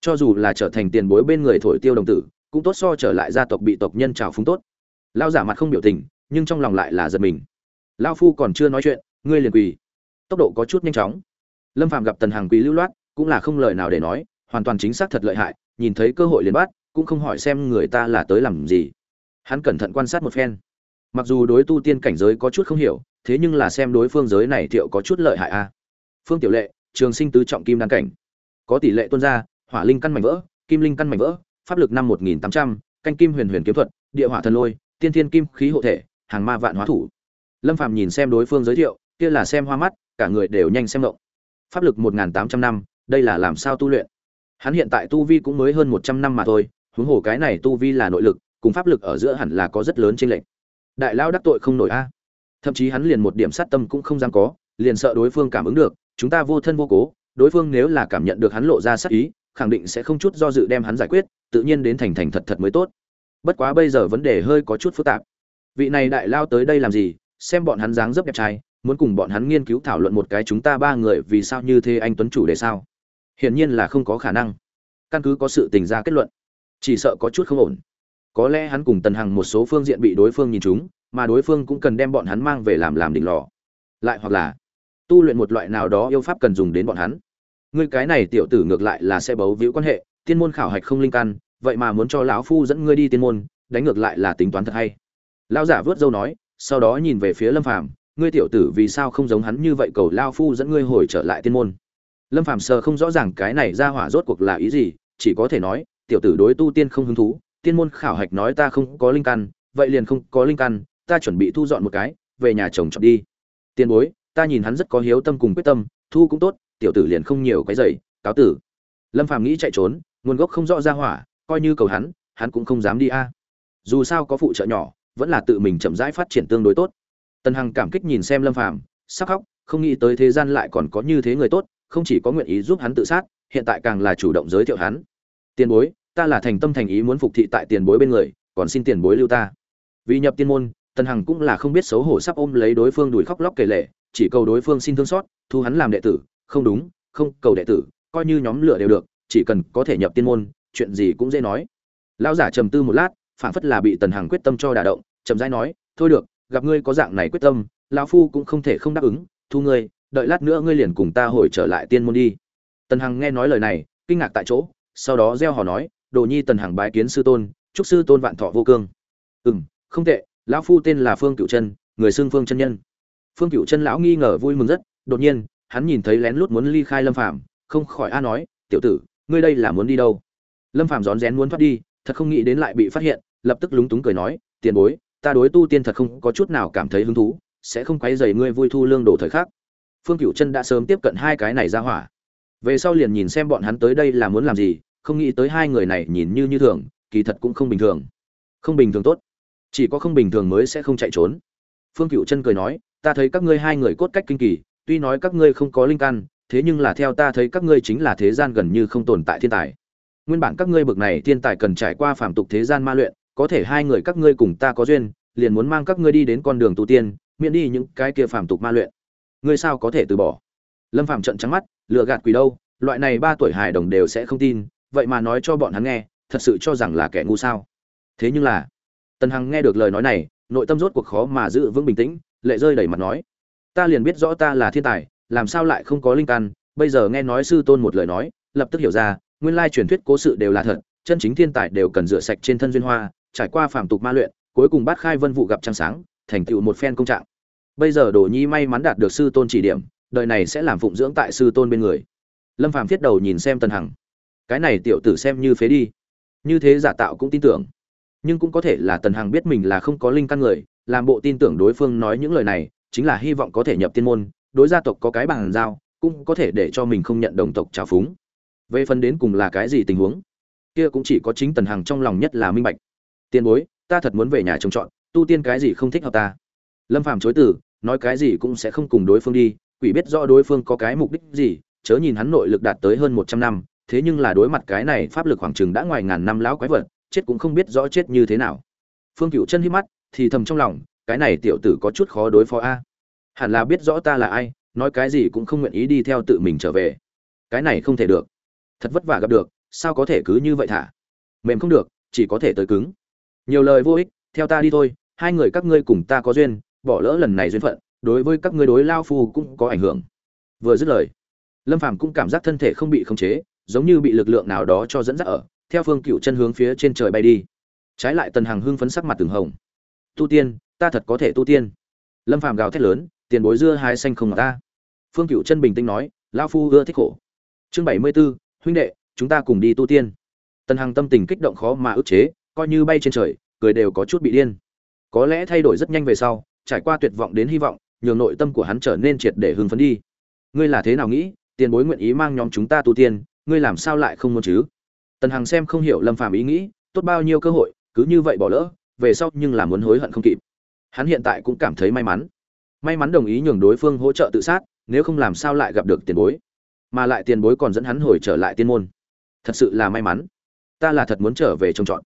Cho dù là trở thành tiền bối bên người thổi tiêu đồng tử, cũng tốt so trở lại gia tộc bị tộc nhân trào phúng tốt. Lao giả mặt không biểu tình, nhưng trong lòng lại là giật mình. Lao phu còn chưa nói chuyện, ngươi liền quỳ. Tốc độ có chút nhanh chóng. Lâm phạm gặp tần hàng quỳ lưu loát, cũng là không lời nào để nói, hoàn toàn chính xác thật lợi hại, nhìn thấy cơ hội liền bắt, cũng không hỏi xem người ta là tới làm gì hắn cẩn thận quan sát một phen. Mặc dù đối tu tiên cảnh giới có chút không hiểu, thế nhưng là xem đối phương giới này thiệu có chút lợi hại a. Phương tiểu lệ, trường sinh tứ trọng kim đan cảnh. Có tỷ lệ tuân ra hỏa linh căn mảnh vỡ, kim linh căn mảnh vỡ, pháp lực năm một nghìn tám trăm, canh kim huyền huyền kiếm thuật, địa hỏa thần lôi, tiên thiên kim khí hộ thể, hàng ma vạn hóa thủ. Lâm phàm nhìn xem đối phương giới thiệu, kia là xem hoa mắt, cả người đều nhanh xem động pháp lực một nghìn tám trăm năm, đây là làm sao tu luyện? Hắn hiện tại tu vi cũng mới hơn một trăm năm mà thôi, huống hồ cái này tu vi là nội lực cùng pháp lực ở giữa hẳn là có rất lớn chênh lệch. Đại lao đắc tội không nổi a. Thậm chí hắn liền một điểm sát tâm cũng không dám có, liền sợ đối phương cảm ứng được, chúng ta vô thân vô cố, đối phương nếu là cảm nhận được hắn lộ ra sát ý, khẳng định sẽ không chút do dự đem hắn giải quyết, tự nhiên đến thành thành thật thật mới tốt. Bất quá bây giờ vấn đề hơi có chút phức tạp. Vị này đại lao tới đây làm gì, xem bọn hắn dáng dấp đẹp trai, muốn cùng bọn hắn nghiên cứu thảo luận một cái chúng ta ba người vì sao như thế anh tuấn chủ đề sao? Hiển nhiên là không có khả năng. Căn cứ có sự tình ra kết luận, chỉ sợ có chút không ổn có lẽ hắn cùng tần hằng một số phương diện bị đối phương nhìn chúng mà đối phương cũng cần đem bọn hắn mang về làm làm đỉnh lò. Lại hoặc là, tu luyện một loại nào đó yêu pháp cần dùng đến bọn hắn. Ngươi cái này tiểu tử ngược lại là sẽ bấu víu quan hệ, tiên môn khảo hạch không linh căn, vậy mà muốn cho lão phu dẫn ngươi đi tiên môn, đánh ngược lại là tính toán thật hay. Lão giả vớt dâu nói, sau đó nhìn về phía lâm phàm, ngươi tiểu tử vì sao không giống hắn như vậy cầu lao phu dẫn ngươi hồi trở lại tiên môn? Lâm phàm sờ không rõ ràng cái này ra hỏa rốt cuộc là ý gì, chỉ có thể nói, tiểu tử đối tu tiên không hứng thú tiên môn khảo hạch nói ta không có linh căn vậy liền không có linh căn ta chuẩn bị thu dọn một cái về nhà chồng chọn đi. Tiên bối ta nhìn hắn rất có hiếu tâm cùng quyết tâm thu cũng tốt tiểu tử liền không nhiều cái rầy, cáo tử. Lâm phàm nghĩ chạy trốn nguồn gốc không rõ ra hỏa coi như cầu hắn hắn cũng không dám đi a. Dù sao có phụ trợ nhỏ vẫn là tự mình chậm rãi phát triển tương đối tốt. Tần hằng cảm kích nhìn xem lâm phàm sắc khóc không nghĩ tới thế gian lại còn có như thế người tốt không chỉ có nguyện ý giúp hắn tự sát hiện tại càng là chủ động giới thiệu hắn. Tiên bối ta là thành tâm thành ý muốn phục thị tại tiền bối bên người, còn xin tiền bối lưu ta. Vì nhập tiên môn, tần hằng cũng là không biết xấu hổ sắp ôm lấy đối phương đùi khóc lóc kể lệ, chỉ cầu đối phương xin thương xót, thu hắn làm đệ tử, không đúng, không cầu đệ tử, coi như nhóm lửa đều được, chỉ cần có thể nhập tiên môn, chuyện gì cũng dễ nói. Lão giả trầm tư một lát, phảng phất là bị tần hằng quyết tâm cho đả động, chậm rãi nói, thôi được, gặp ngươi có dạng này quyết tâm, lão phu cũng không thể không đáp ứng, thu ngươi, đợi lát nữa ngươi liền cùng ta hồi trở lại tiên môn đi. Tần hằng nghe nói lời này, kinh ngạc tại chỗ, sau đó gieo hò nói đồ nhi tần hàng bái kiến sư tôn, chúc sư tôn vạn thọ vô cương. Ừ m không tệ, lão phu tên là phương cựu chân người xưng phương chân nhân. Phương cựu chân lão nghi ngờ vui mừng rất, đột nhiên, hắn nhìn thấy lén lút muốn ly khai lâm phạm không khỏi a nói, tiểu tử, ngươi đây là muốn đi đâu? Lâm phạm rón rén muốn thoát đi, thật không nghĩ đến lại bị phát hiện, lập tức lúng túng cười nói, tiền bối, ta đối tu tiên thật không có chút nào cảm thấy hứng thú, sẽ không quấy dày ngươi vui thu lương đổ thời khắc. Phương cựu chân đã sớm tiếp cận hai cái này ra hỏa. Về sau liền nhìn xem bọn hắn tới đây là muốn làm gì không nghĩ tới hai người này nhìn như như thường, kỳ thật cũng không bình thường. Không bình thường tốt. Chỉ có không bình thường mới sẽ không chạy trốn. Phương cựu chân cười nói, ta thấy các ngươi hai người cốt cách kinh kỳ, tuy nói các ngươi không có linh căn, thế nhưng là theo ta thấy các ngươi chính là thế gian gần như không tồn tại thiên tài. Nguyên bản các ngươi bực này thiên tài cần trải qua phàm tục thế gian ma luyện, có thể hai người các ngươi cùng ta có duyên, liền muốn mang các ngươi đi đến con đường tu tiên, miễn đi những cái kia phàm tục ma luyện. Ngươi sao có thể từ bỏ? Lâm phạm trận trắng mắt, lừa gạt quỷ đâu, loại này ba tuổi hài đồng đều sẽ không tin vậy mà nói cho bọn hắn nghe, thật sự cho rằng là kẻ ngu sao? Thế nhưng là, tần hằng nghe được lời nói này, nội tâm rốt cuộc khó mà giữ vững bình tĩnh, lệ rơi đầy mặt nói, ta liền biết rõ ta là thiên tài, làm sao lại không có linh căn, bây giờ nghe nói sư tôn một lời nói, lập tức hiểu ra, nguyên lai truyền thuyết cố sự đều là thật, chân chính thiên tài đều cần rửa sạch trên thân duyên hoa, trải qua phàm tục ma luyện, cuối cùng bát khai vân vụ gặp trăng sáng, thành tựu một phen công trạng. Bây giờ đồ nhi may mắn đạt được sư tôn chỉ điểm, đời này sẽ làm phụng dưỡng tại sư tôn bên người. Lâm phàm thiết đầu nhìn xem tần hằng cái này tiểu tử xem như phế đi. Như thế giả tạo cũng tin tưởng. Nhưng cũng có thể là tần hằng biết mình là không có linh căn người, làm bộ tin tưởng đối phương nói những lời này, chính là hy vọng có thể nhập tiên môn, đối gia tộc có cái bằng giao, cũng có thể để cho mình không nhận đồng tộc trào phúng. Về phần đến cùng là cái gì tình huống, kia cũng chỉ có chính tần hằng trong lòng nhất là minh bạch. Tiền bối, ta thật muốn về nhà trông trọt, tu tiên cái gì không thích hợp ta? Lâm phàm chối từ, nói cái gì cũng sẽ không cùng đối phương đi, quỷ biết rõ đối phương có cái mục đích gì, chớ nhìn hắn nội lực đạt tới hơn một trăm năm thế nhưng là đối mặt cái này pháp lực khoảng chừng đã ngoài ngàn năm lão quái vật, chết cũng không biết rõ chết như thế nào. Phương cựu chân híp mắt, thì thầm trong lòng, cái này tiểu tử có chút khó đối phó a. Hẳn là biết rõ ta là ai, nói cái gì cũng không nguyện ý đi theo tự mình trở về. Cái này không thể được. Thật vất vả gặp được, sao có thể cứ như vậy thả? Mềm không được, chỉ có thể tới cứng. Nhiều lời vô ích, theo ta đi thôi, hai người các ngươi cùng ta có duyên, bỏ lỡ lần này duyên phận, đối với các ngươi đối lao phu cũng có ảnh hưởng. Vừa dứt lời, lâm phàm cũng cảm giác thân thể không bị khống chế giống như bị lực lượng nào đó cho dẫn dắt ở theo phương cựu chân hướng phía trên trời bay đi. Trái lại tần hằng hưng phấn sắc mặt từng hồng. Tu tiên ta thật có thể tu tiên. Lâm phàm gào thét lớn tiền bối dưa hai xanh không ngọt ta. Phương cựu chân bình tĩnh nói lao phu ưa thích khổ. Chương bảy mươi 74, huynh đệ chúng ta cùng đi tu tiên. Tần hằng tâm tình kích động khó mà ức chế coi như bay trên trời cười đều có chút bị điên. Có lẽ thay đổi rất nhanh về sau trải qua tuyệt vọng đến hy vọng nhường nội tâm của hắn trở nên triệt để hưng phấn đi. Ngươi là thế nào nghĩ? Tiền bối nguyện ý mang nhóm chúng ta tu tiên ngươi làm sao lại không muốn chứ? Tần hằng xem không hiểu lâm phàm ý nghĩ, tốt bao nhiêu cơ hội, cứ như vậy bỏ lỡ, về sau nhưng là muốn hối hận không kịp. Hắn hiện tại cũng cảm thấy may mắn. May mắn đồng ý nhường đối phương hỗ trợ tự sát, nếu không làm sao lại gặp được tiền bối. Mà lại tiền bối còn dẫn hắn hồi trở lại tiên môn. Thật sự là may mắn. Ta là thật muốn trở về trông trọn.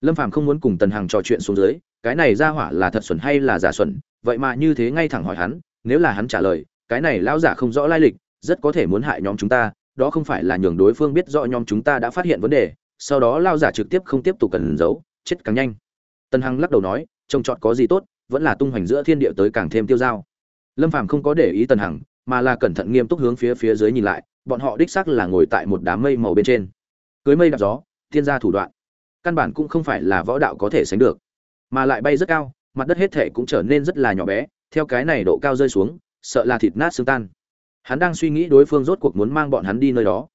lâm phàm không muốn cùng tần hằng trò chuyện xuống dưới, cái này ra hỏa là thật xuẩn hay là giả xuẩn, vậy mà như thế ngay thẳng hỏi hắn, nếu là hắn trả lời, cái này lão giả không rõ lai lịch, rất có thể muốn hại nhóm chúng ta đó không phải là nhường đối phương biết rõ nhóm chúng ta đã phát hiện vấn đề, sau đó lao giả trực tiếp không tiếp tục cần giấu, chết càng nhanh. Tần hằng lắc đầu nói, trông trọt có gì tốt, vẫn là tung hoành giữa thiên địa tới càng thêm tiêu dao. Lâm phàm không có để ý tần hằng, mà là cẩn thận nghiêm túc hướng phía phía dưới nhìn lại, bọn họ đích xác là ngồi tại một đám mây màu bên trên. Cưới mây đạp gió, thiên gia thủ đoạn. Căn bản cũng không phải là võ đạo có thể sánh được, mà lại bay rất cao, mặt đất hết thể cũng trở nên rất là nhỏ bé, theo cái này độ cao rơi xuống, sợ là thịt nát xương tan hắn đang suy nghĩ đối phương rốt cuộc muốn mang bọn hắn đi nơi đó.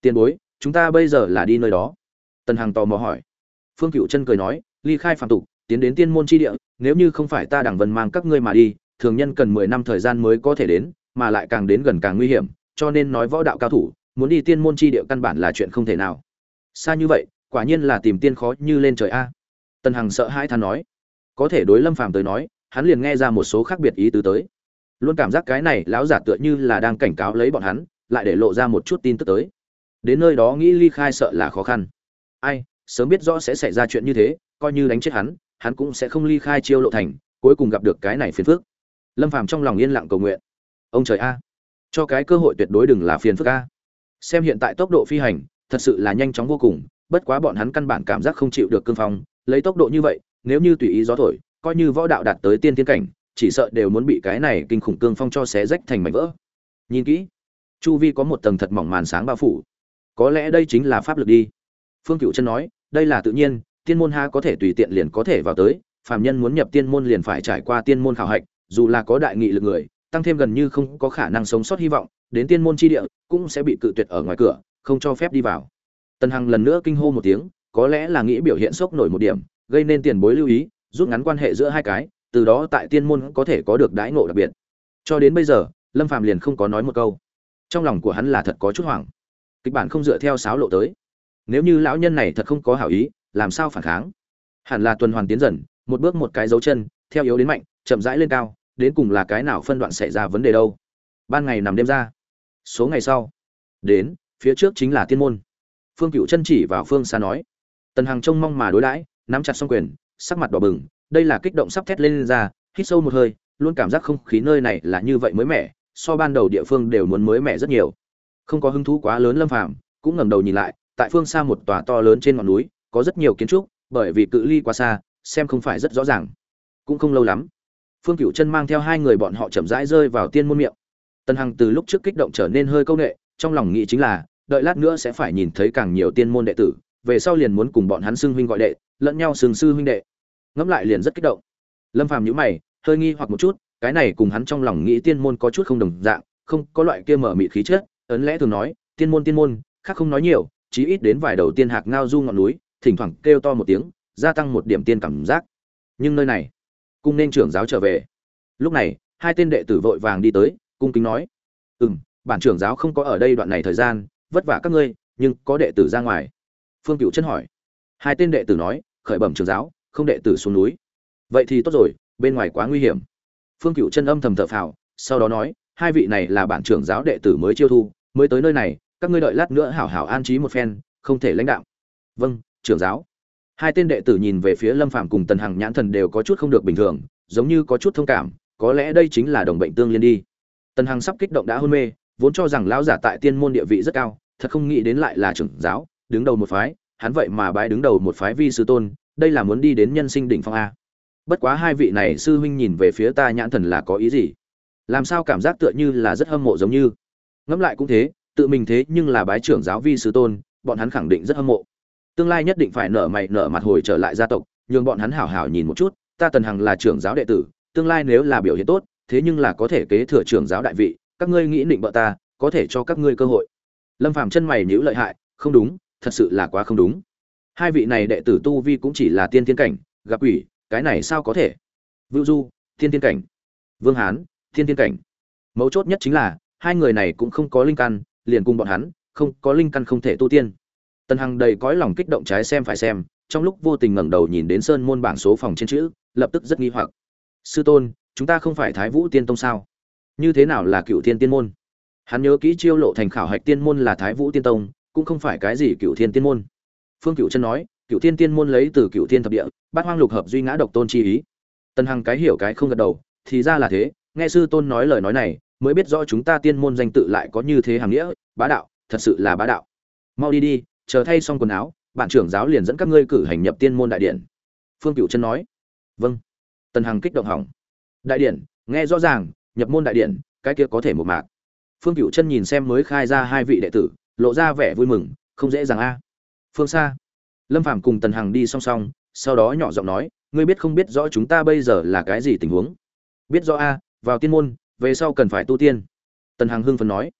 Tiền bối, chúng ta bây giờ là đi nơi đó. Tần hằng tò mò hỏi. Phương cựu chân cười nói, ly khai phạm tục, tiến đến tiên môn tri địa, nếu như không phải ta đảng vân mang các ngươi mà đi, thường nhân cần mười năm thời gian mới có thể đến, mà lại càng đến gần càng nguy hiểm, cho nên nói võ đạo cao thủ, muốn đi tiên môn chi địa căn bản là chuyện không thể nào. Xa như vậy, quả nhiên là tìm tiên khó như lên trời a. Tần hằng sợ hai than nói. Có thể đối lâm phàm tới nói, hắn liền nghe ra một số khác biệt ý tứ tới luôn cảm giác cái này lão giả tựa như là đang cảnh cáo lấy bọn hắn, lại để lộ ra một chút tin tức tới. Đến nơi đó nghĩ ly khai sợ là khó khăn. Ai, sớm biết rõ sẽ xảy ra chuyện như thế, coi như đánh chết hắn hắn cũng sẽ không ly khai chiêu lộ thành, cuối cùng gặp được cái này phiền phức. Lâm phàm trong lòng yên lặng cầu nguyện. Ông trời a, cho cái cơ hội tuyệt đối đừng là phiền phức a. Xem hiện tại tốc độ phi hành, thật sự là nhanh chóng vô cùng, bất quá bọn hắn căn bản cảm giác không chịu được cương phong, lấy tốc độ như vậy, nếu như tùy ý gió thổi, coi như võ đạo đạt tới tiên tiến cảnh chỉ sợ đều muốn bị cái này kinh khủng cương phong cho xé rách thành mảnh vỡ. Nhìn kỹ, chu vi có một tầng thật mỏng màn sáng bao phủ. Có lẽ đây chính là pháp lực đi. Phương cựu chân nói, đây là tự nhiên, tiên môn ha có thể tùy tiện liền có thể vào tới, phàm nhân muốn nhập tiên môn liền phải trải qua tiên môn khảo hạch, dù là có đại nghị lực người, tăng thêm gần như không có khả năng sống sót hy vọng, đến tiên môn chi địa cũng sẽ bị cự tuyệt ở ngoài cửa, không cho phép đi vào. Tần hằng lần nữa kinh hô một tiếng, có lẽ là nghĩ biểu hiện sốc nổi một điểm, gây nên tiền bối lưu ý, rút ngắn quan hệ giữa hai cái từ đó tại tiên môn có thể có được đãi ngộ đặc biệt. Cho đến bây giờ, lâm phàm liền không có nói một câu. Trong lòng của hắn là thật có chút hoảng. Kịch bản không dựa theo sáo lộ tới. Nếu như lão nhân này thật không có hảo ý, làm sao phản kháng? Hẳn là tuần hoàn tiến dần, một bước một cái dấu chân, theo yếu đến mạnh, chậm rãi lên cao, đến cùng là cái nào phân đoạn xảy ra vấn đề đâu? Ban ngày nằm đêm ra. Số ngày sau, đến, phía trước chính là tiên môn. Phương cựu chân chỉ vào phương xa nói, tần hằng trông mong mà đối đãi, nắm chặt xong quyền, sắc mặt đỏ bừng đây là kích động sắp thét lên, lên ra hít sâu một hơi luôn cảm giác không khí nơi này là như vậy mới mẻ so ban đầu địa phương đều muốn mới mẻ rất nhiều. Không có hứng thú quá lớn lâm phàm cũng ngẩng đầu nhìn lại tại phương xa một tòa to lớn trên ngọn núi có rất nhiều kiến trúc bởi vì cự ly quá xa xem không phải rất rõ ràng. Cũng không lâu lắm phương cửu chân mang theo hai người bọn họ chậm rãi rơi vào tiên môn miệng. Tần hằng từ lúc trước kích động trở nên hơi câu nệ trong lòng nghĩ chính là đợi lát nữa sẽ phải nhìn thấy càng nhiều tiên môn đệ tử về sau liền muốn cùng bọn hắn xưng huynh gọi đệ lẫn nhau sừng sư huynh đệ ngẫm lại liền rất kích động. Lâm phàm nhíu mày, hơi nghi hoặc một chút, cái này cùng hắn trong lòng nghĩ tiên môn có chút không đồng dạng, không có loại kia mở mịt khí chất, ấn lẽ thường nói, tiên môn tiên môn, khác không nói nhiều, chí ít đến vài đầu tiên hạc ngao du ngọn núi, thỉnh thoảng kêu to một tiếng, gia tăng một điểm tiên cảm giác. Nhưng nơi này, cung nên trưởng giáo trở về. Lúc này, hai tên đệ tử vội vàng đi tới, cung kính nói ừ m bản trưởng giáo không có ở đây đoạn này thời gian, vất vả các ngươi, nhưng có đệ tử ra ngoài. Phương cựu chân hỏi. Hai tên đệ tử nói, khởi bẩm trưởng giáo không đệ tử xuống núi. Vậy thì tốt rồi, bên ngoài quá nguy hiểm. Phương cựu chân âm thầm thở phào, sau đó nói, hai vị này là bản trưởng giáo đệ tử mới chiêu thu, mới tới nơi này, các ngươi đợi lát nữa hảo hảo an trí một phen, không thể lãnh đạo. Vâng trưởng giáo. Hai tên đệ tử nhìn về phía lâm phạm cùng tần hằng nhãn thần đều có chút không được bình thường, giống như có chút thông cảm, có lẽ đây chính là đồng bệnh tương liên đi. Tần hằng sắp kích động đã hôn mê, vốn cho rằng lão giả tại tiên môn địa vị rất cao, thật không nghĩ đến lại là trưởng giáo, đứng đầu một phái, hắn vậy mà bái đứng đầu một phái vi sư tôn đây là muốn đi đến nhân sinh đỉnh phong a. Bất quá hai vị này sư huynh nhìn về phía ta nhãn thần là có ý gì? Làm sao cảm giác tựa như là rất hâm mộ giống như? Ngẫm lại cũng thế, tự mình thế nhưng là bái trưởng giáo vi sư tôn, bọn hắn khẳng định rất hâm mộ. Tương lai nhất định phải nở mày nở mặt hồi trở lại gia tộc, nhường bọn hắn hảo hảo nhìn một chút, ta tần hằng là trưởng giáo đệ tử, tương lai nếu là biểu hiện tốt, thế nhưng là có thể kế thừa trưởng giáo đại vị, các ngươi nghĩ định bợ ta, có thể cho các ngươi cơ hội. Lâm phàm chân mày nhíu lợi hại, không đúng, thật sự là quá không đúng hai vị này đệ tử tu vi cũng chỉ là tiên thiên cảnh, gặp ủy cái này sao có thể? Vưu du thiên thiên cảnh. Vương hán thiên thiên cảnh. Mấu chốt nhất chính là, hai người này cũng không có linh căn, liền cùng bọn hắn, không có linh căn không thể tu tiên. Tần hằng đầy cõi lòng kích động trái xem phải xem, trong lúc vô tình ngẩng đầu nhìn đến sơn môn bảng số phòng trên chữ, lập tức rất nghi hoặc. Sư tôn, chúng ta không phải thái vũ tiên tông sao? Như thế nào là cựu thiên tiên môn? Hắn nhớ kỹ chiêu lộ thành khảo hạch tiên môn là thái vũ tiên tông, cũng không phải cái gì cựu thiên tiên môn phương cựu chân nói cựu thiên tiên môn lấy từ cựu thiên thập địa, bát hoang lục hợp duy ngã độc tôn chi ý. Tần hằng cái hiểu cái không gật đầu, thì ra là thế, nghe sư tôn nói lời nói này, mới biết rõ chúng ta tiên môn danh tự lại có như thế hàng nghĩa, bá đạo, thật sự là bá đạo. Mau đi đi, chờ thay xong quần áo, bạn trưởng giáo liền dẫn các ngươi cử hành nhập tiên môn đại điện. Phương cựu chân nói. Vâng. Tần hằng kích động hỏng. Đại điện, nghe rõ ràng, nhập môn đại điện, cái kia có thể một mạc. Phương cựu chân nhìn xem mới khai ra hai vị đệ tử, lộ ra vẻ vui mừng, không dễ dàng a phương xa lâm phàm cùng tần hằng đi song song sau đó nhỏ giọng nói ngươi biết không biết rõ chúng ta bây giờ là cái gì tình huống? Biết rõ a vào tiên môn về sau cần phải tu tiên. Tần hằng hưng phấn nói.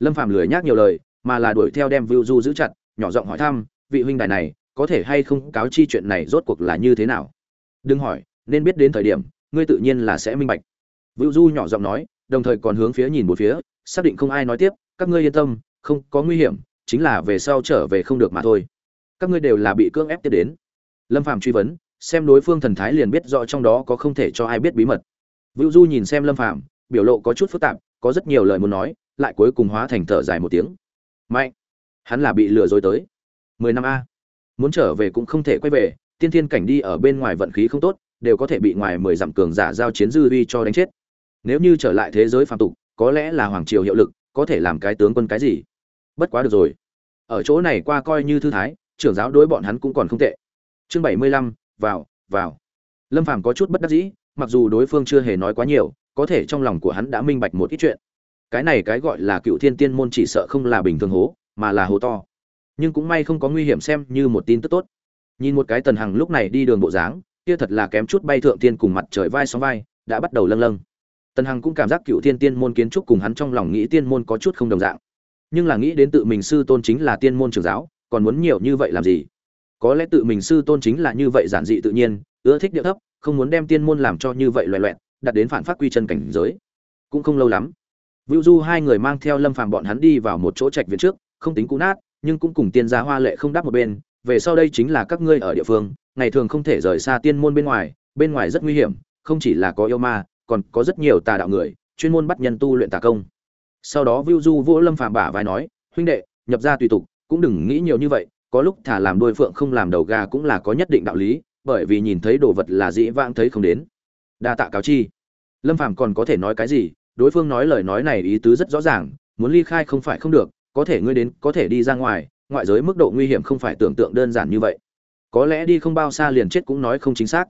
Lâm phàm lười nhác nhiều lời mà là đuổi theo đem vưu du giữ chặt nhỏ giọng hỏi thăm vị huynh đài này có thể hay không cáo chi chuyện này rốt cuộc là như thế nào? Đừng hỏi nên biết đến thời điểm ngươi tự nhiên là sẽ minh bạch. Vưu Du nhỏ giọng nói, đồng thời còn hướng phía nhìn một phía, xác định không ai nói tiếp, các ngươi yên tâm, không có nguy hiểm, chính là về sau trở về không được mà thôi. Các ngươi đều là bị cưỡng ép tiếp đến. Lâm Phàm truy vấn, xem đối phương thần thái liền biết rõ trong đó có không thể cho ai biết bí mật. Vũ Du nhìn xem Lâm Phàm, biểu lộ có chút phức tạp, có rất nhiều lời muốn nói, lại cuối cùng hóa thành thở dài một tiếng. Mạnh, hắn là bị lừa dối tới. Mười năm a. Muốn trở về cũng không thể quay về, tiên thiên cảnh đi ở bên ngoài vận khí không tốt, đều có thể bị ngoài mười dặm cường giả giao chiến dư uy cho đánh chết. Nếu như trở lại thế giới phàm tục, có lẽ là hoàng triều hiệu lực, có thể làm cái tướng quân cái gì. Bất quá được rồi. Ở chỗ này qua coi như thư thái, trưởng giáo đối bọn hắn cũng còn không tệ. Chương bảy mươi lăm, vào, vào. Lâm Phàm có chút bất đắc dĩ, mặc dù đối phương chưa hề nói quá nhiều, có thể trong lòng của hắn đã minh bạch một ít chuyện. Cái này cái gọi là Cựu Thiên Tiên môn chỉ sợ không là bình thường hố, mà là hố to. Nhưng cũng may không có nguy hiểm xem như một tin tức tốt. Nhìn một cái Tần Hằng lúc này đi đường bộ dáng, kia thật là kém chút bay thượng tiên cùng mặt trời vai sóng vai, đã bắt đầu lâng lâng. Tần Hằng cũng cảm giác Cựu Thiên Tiên môn kiến trúc cùng hắn trong lòng nghĩ tiên môn có chút không đồng dạng. Nhưng là nghĩ đến tự mình sư tôn chính là tiên môn trưởng giáo, còn muốn nhiều như vậy làm gì? Có lẽ tự mình sư tôn chính là như vậy giản dị tự nhiên, ưa thích điệu thấp, không muốn đem tiên môn làm cho như vậy loè loẹt, đặt đến phản phát quy chân cảnh giới. Cũng không lâu lắm, Vũ Du hai người mang theo Lâm Phàm bọn hắn đi vào một chỗ trạch viện trước, không tính cũ nát, nhưng cũng cùng tiên gia hoa lệ không đáp một bên, về sau đây chính là các ngươi ở địa phương, ngày thường không thể rời xa tiên môn bên ngoài, bên ngoài rất nguy hiểm, không chỉ là có yêu ma, còn có rất nhiều tà đạo người, chuyên môn bắt nhân tu luyện tà công. Sau đó Vũ Du vỗ Lâm Phàm bả vai nói, huynh đệ, nhập ra tùy tục, cũng đừng nghĩ nhiều như vậy, có lúc thả làm đôi phượng không làm đầu gà cũng là có nhất định đạo lý, bởi vì nhìn thấy đồ vật là dĩ vãng thấy không đến. Đa tạ cáo chi. Lâm Phàm còn có thể nói cái gì, đối phương nói lời nói này ý tứ rất rõ ràng, muốn ly khai không phải không được, có thể ngươi đến, có thể đi ra ngoài, ngoại giới mức độ nguy hiểm không phải tưởng tượng đơn giản như vậy. Có lẽ đi không bao xa liền chết cũng nói không chính xác.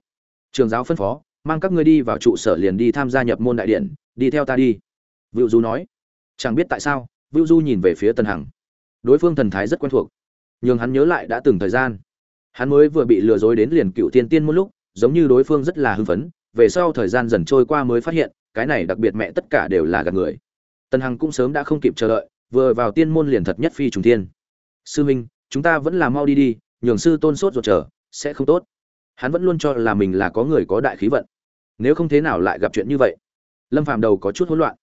Trường giáo phân phó, mang các ngươi đi vào trụ sở liền đi tham gia nhập môn đại điện, đi theo ta đi. Vưu Du nói. Chẳng biết tại sao, Vưu Du nhìn về phía Tần Hằng. Đối phương thần thái rất quen thuộc, nhưng hắn nhớ lại đã từng thời gian. Hắn mới vừa bị lừa dối đến liền cựu tiên tiên một lúc, giống như đối phương rất là hưng phấn, về sau thời gian dần trôi qua mới phát hiện, cái này đặc biệt mẹ tất cả đều là gạt người. Tần hằng cũng sớm đã không kịp chờ đợi vừa vào tiên môn liền thật nhất phi trùng tiên sư minh chúng ta vẫn là mau đi đi nhường sư tôn sốt ruột chờ sẽ không tốt. Hắn vẫn luôn cho là mình là có người có đại khí vận. Nếu không thế nào lại gặp chuyện như vậy? Lâm phàm đầu có chút hỗn loạn.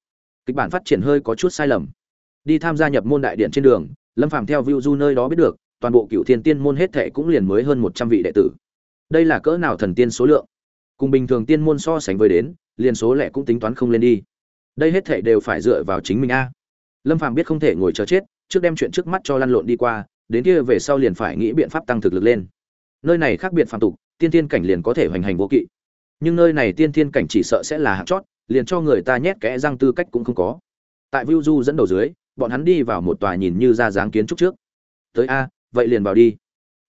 Kịch bản phát triển hơi có chút sai lầm. Đi tham gia nhập môn đại điện trên đường lâm phàm theo view du nơi đó biết được, toàn bộ cựu thiên tiên môn hết thệ cũng liền mới hơn một trăm vị đệ tử. Đây là cỡ nào thần tiên số lượng? Cùng bình thường tiên môn so sánh với đến, liền số lẻ cũng tính toán không lên đi. Đây hết thệ đều phải dựa vào chính mình a. Lâm phàm biết không thể ngồi chờ chết, trước đem chuyện trước mắt cho lăn lộn đi qua, đến kia về sau liền phải nghĩ biện pháp tăng thực lực lên. Nơi này khác biệt phàm tục, tiên tiên cảnh liền có thể hoành hành vô kỵ. Nhưng nơi này tiên tiên cảnh chỉ sợ sẽ là hạng chót, liền cho người ta nhét kẽ răng tư cách cũng không có. Tại Vu Du dẫn đầu dưới bọn hắn đi vào một tòa nhìn như ra dáng kiến trúc trước. Tới a, vậy liền vào đi.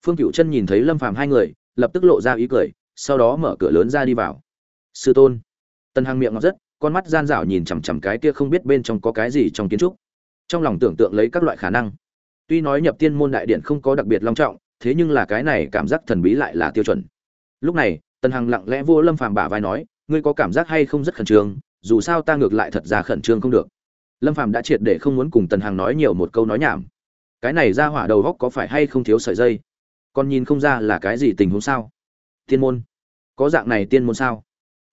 Phương cựu chân nhìn thấy lâm phàm hai người, lập tức lộ ra ý cười, sau đó mở cửa lớn ra đi vào. Sư tôn. Tần hằng miệng ngọt rất, con mắt gian dảo nhìn chằm chằm cái kia không biết bên trong có cái gì trong kiến trúc. Trong lòng tưởng tượng lấy các loại khả năng. Tuy nói nhập tiên môn đại điện không có đặc biệt long trọng, thế nhưng là cái này cảm giác thần bí lại là tiêu chuẩn. Lúc này, tần hằng lặng lẽ vô lâm phàm bả vai nói, ngươi có cảm giác hay không rất khẩn trương, dù sao ta ngược lại thật ra khẩn trương không được lâm phàm đã triệt để không muốn cùng tần hằng nói nhiều một câu nói nhảm. Cái này ra hỏa đầu góc có phải hay không thiếu sợi dây? Còn nhìn không ra là cái gì tình huống sao? Tiên môn. Có dạng này tiên môn sao?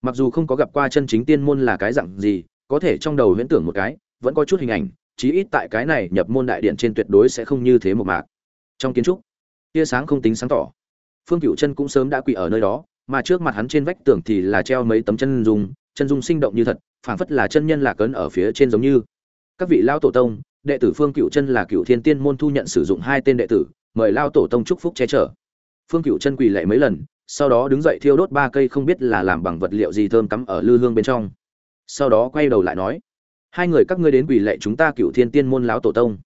Mặc dù không có gặp qua chân chính tiên môn là cái dạng gì, có thể trong đầu huyễn tưởng một cái, vẫn có chút hình ảnh, chí ít tại cái này nhập môn đại điện trên tuyệt đối sẽ không như thế một mạc. Trong kiến trúc, tia sáng không tính sáng tỏ. Phương cựu chân cũng sớm đã quỳ ở nơi đó, mà trước mặt hắn trên vách tường thì là treo mấy tấm chân dung chân dung sinh động như thật, phảng phất là chân nhân lạc ấn ở phía trên giống như các vị lao tổ tông, đệ tử phương cựu chân là cựu thiên tiên môn thu nhận sử dụng hai tên đệ tử, mời lao tổ tông chúc phúc che chở. Phương cựu chân quỳ lệ mấy lần, sau đó đứng dậy thiêu đốt ba cây không biết là làm bằng vật liệu gì thơm cắm ở lư hương bên trong. Sau đó quay đầu lại nói, hai người các ngươi đến quỳ lệ chúng ta cựu thiên tiên môn lão tổ tông.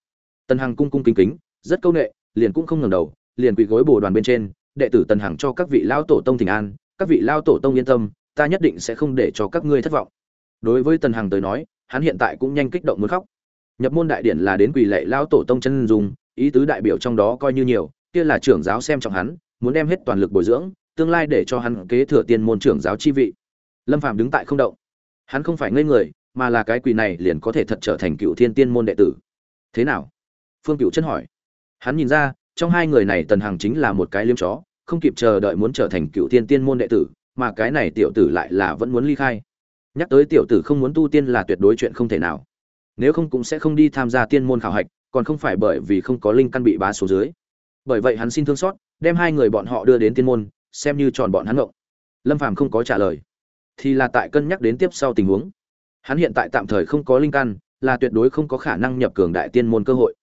Tần hằng cung cung kính kính, rất câu nệ, liền cũng không ngẩng đầu, liền quỳ gối bồ đoàn bên trên, đệ tử tần hằng cho các vị lão tổ tông thỉnh an, các vị lão tổ tông yên tâm, ta nhất định sẽ không để cho các ngươi thất vọng. Đối với tần hằng tới nói hắn hiện tại cũng nhanh kích động muốn khóc. Nhập môn đại điển là đến quỳ lệ lão tổ tông chân dùng ý tứ đại biểu trong đó coi như nhiều, kia là trưởng giáo xem trọng hắn, muốn đem hết toàn lực bồi dưỡng, tương lai để cho hắn kế thừa tiên môn trưởng giáo chi vị. Lâm phàm đứng tại không động. Hắn không phải ngây người, mà là cái quỳ này liền có thể thật trở thành cựu thiên tiên môn đệ tử. Thế nào? Phương cựu chân hỏi. Hắn nhìn ra, trong hai người này tần hằng chính là một cái liếm chó, không kịp chờ đợi muốn trở thành cựu thiên tiên môn đệ tử, mà cái này tiểu tử lại là vẫn muốn ly khai nhắc tới tiểu tử không muốn tu tiên là tuyệt đối chuyện không thể nào. Nếu không cũng sẽ không đi tham gia tiên môn khảo hạch, còn không phải bởi vì không có linh căn bị bá số dưới. Bởi vậy hắn xin thương xót, đem hai người bọn họ đưa đến tiên môn, xem như tròn bọn hắn ngộng lâm phàm không có trả lời. Thì là tại cân nhắc đến tiếp sau tình huống. Hắn hiện tại tạm thời không có linh căn, là tuyệt đối không có khả năng nhập cường đại tiên môn cơ hội.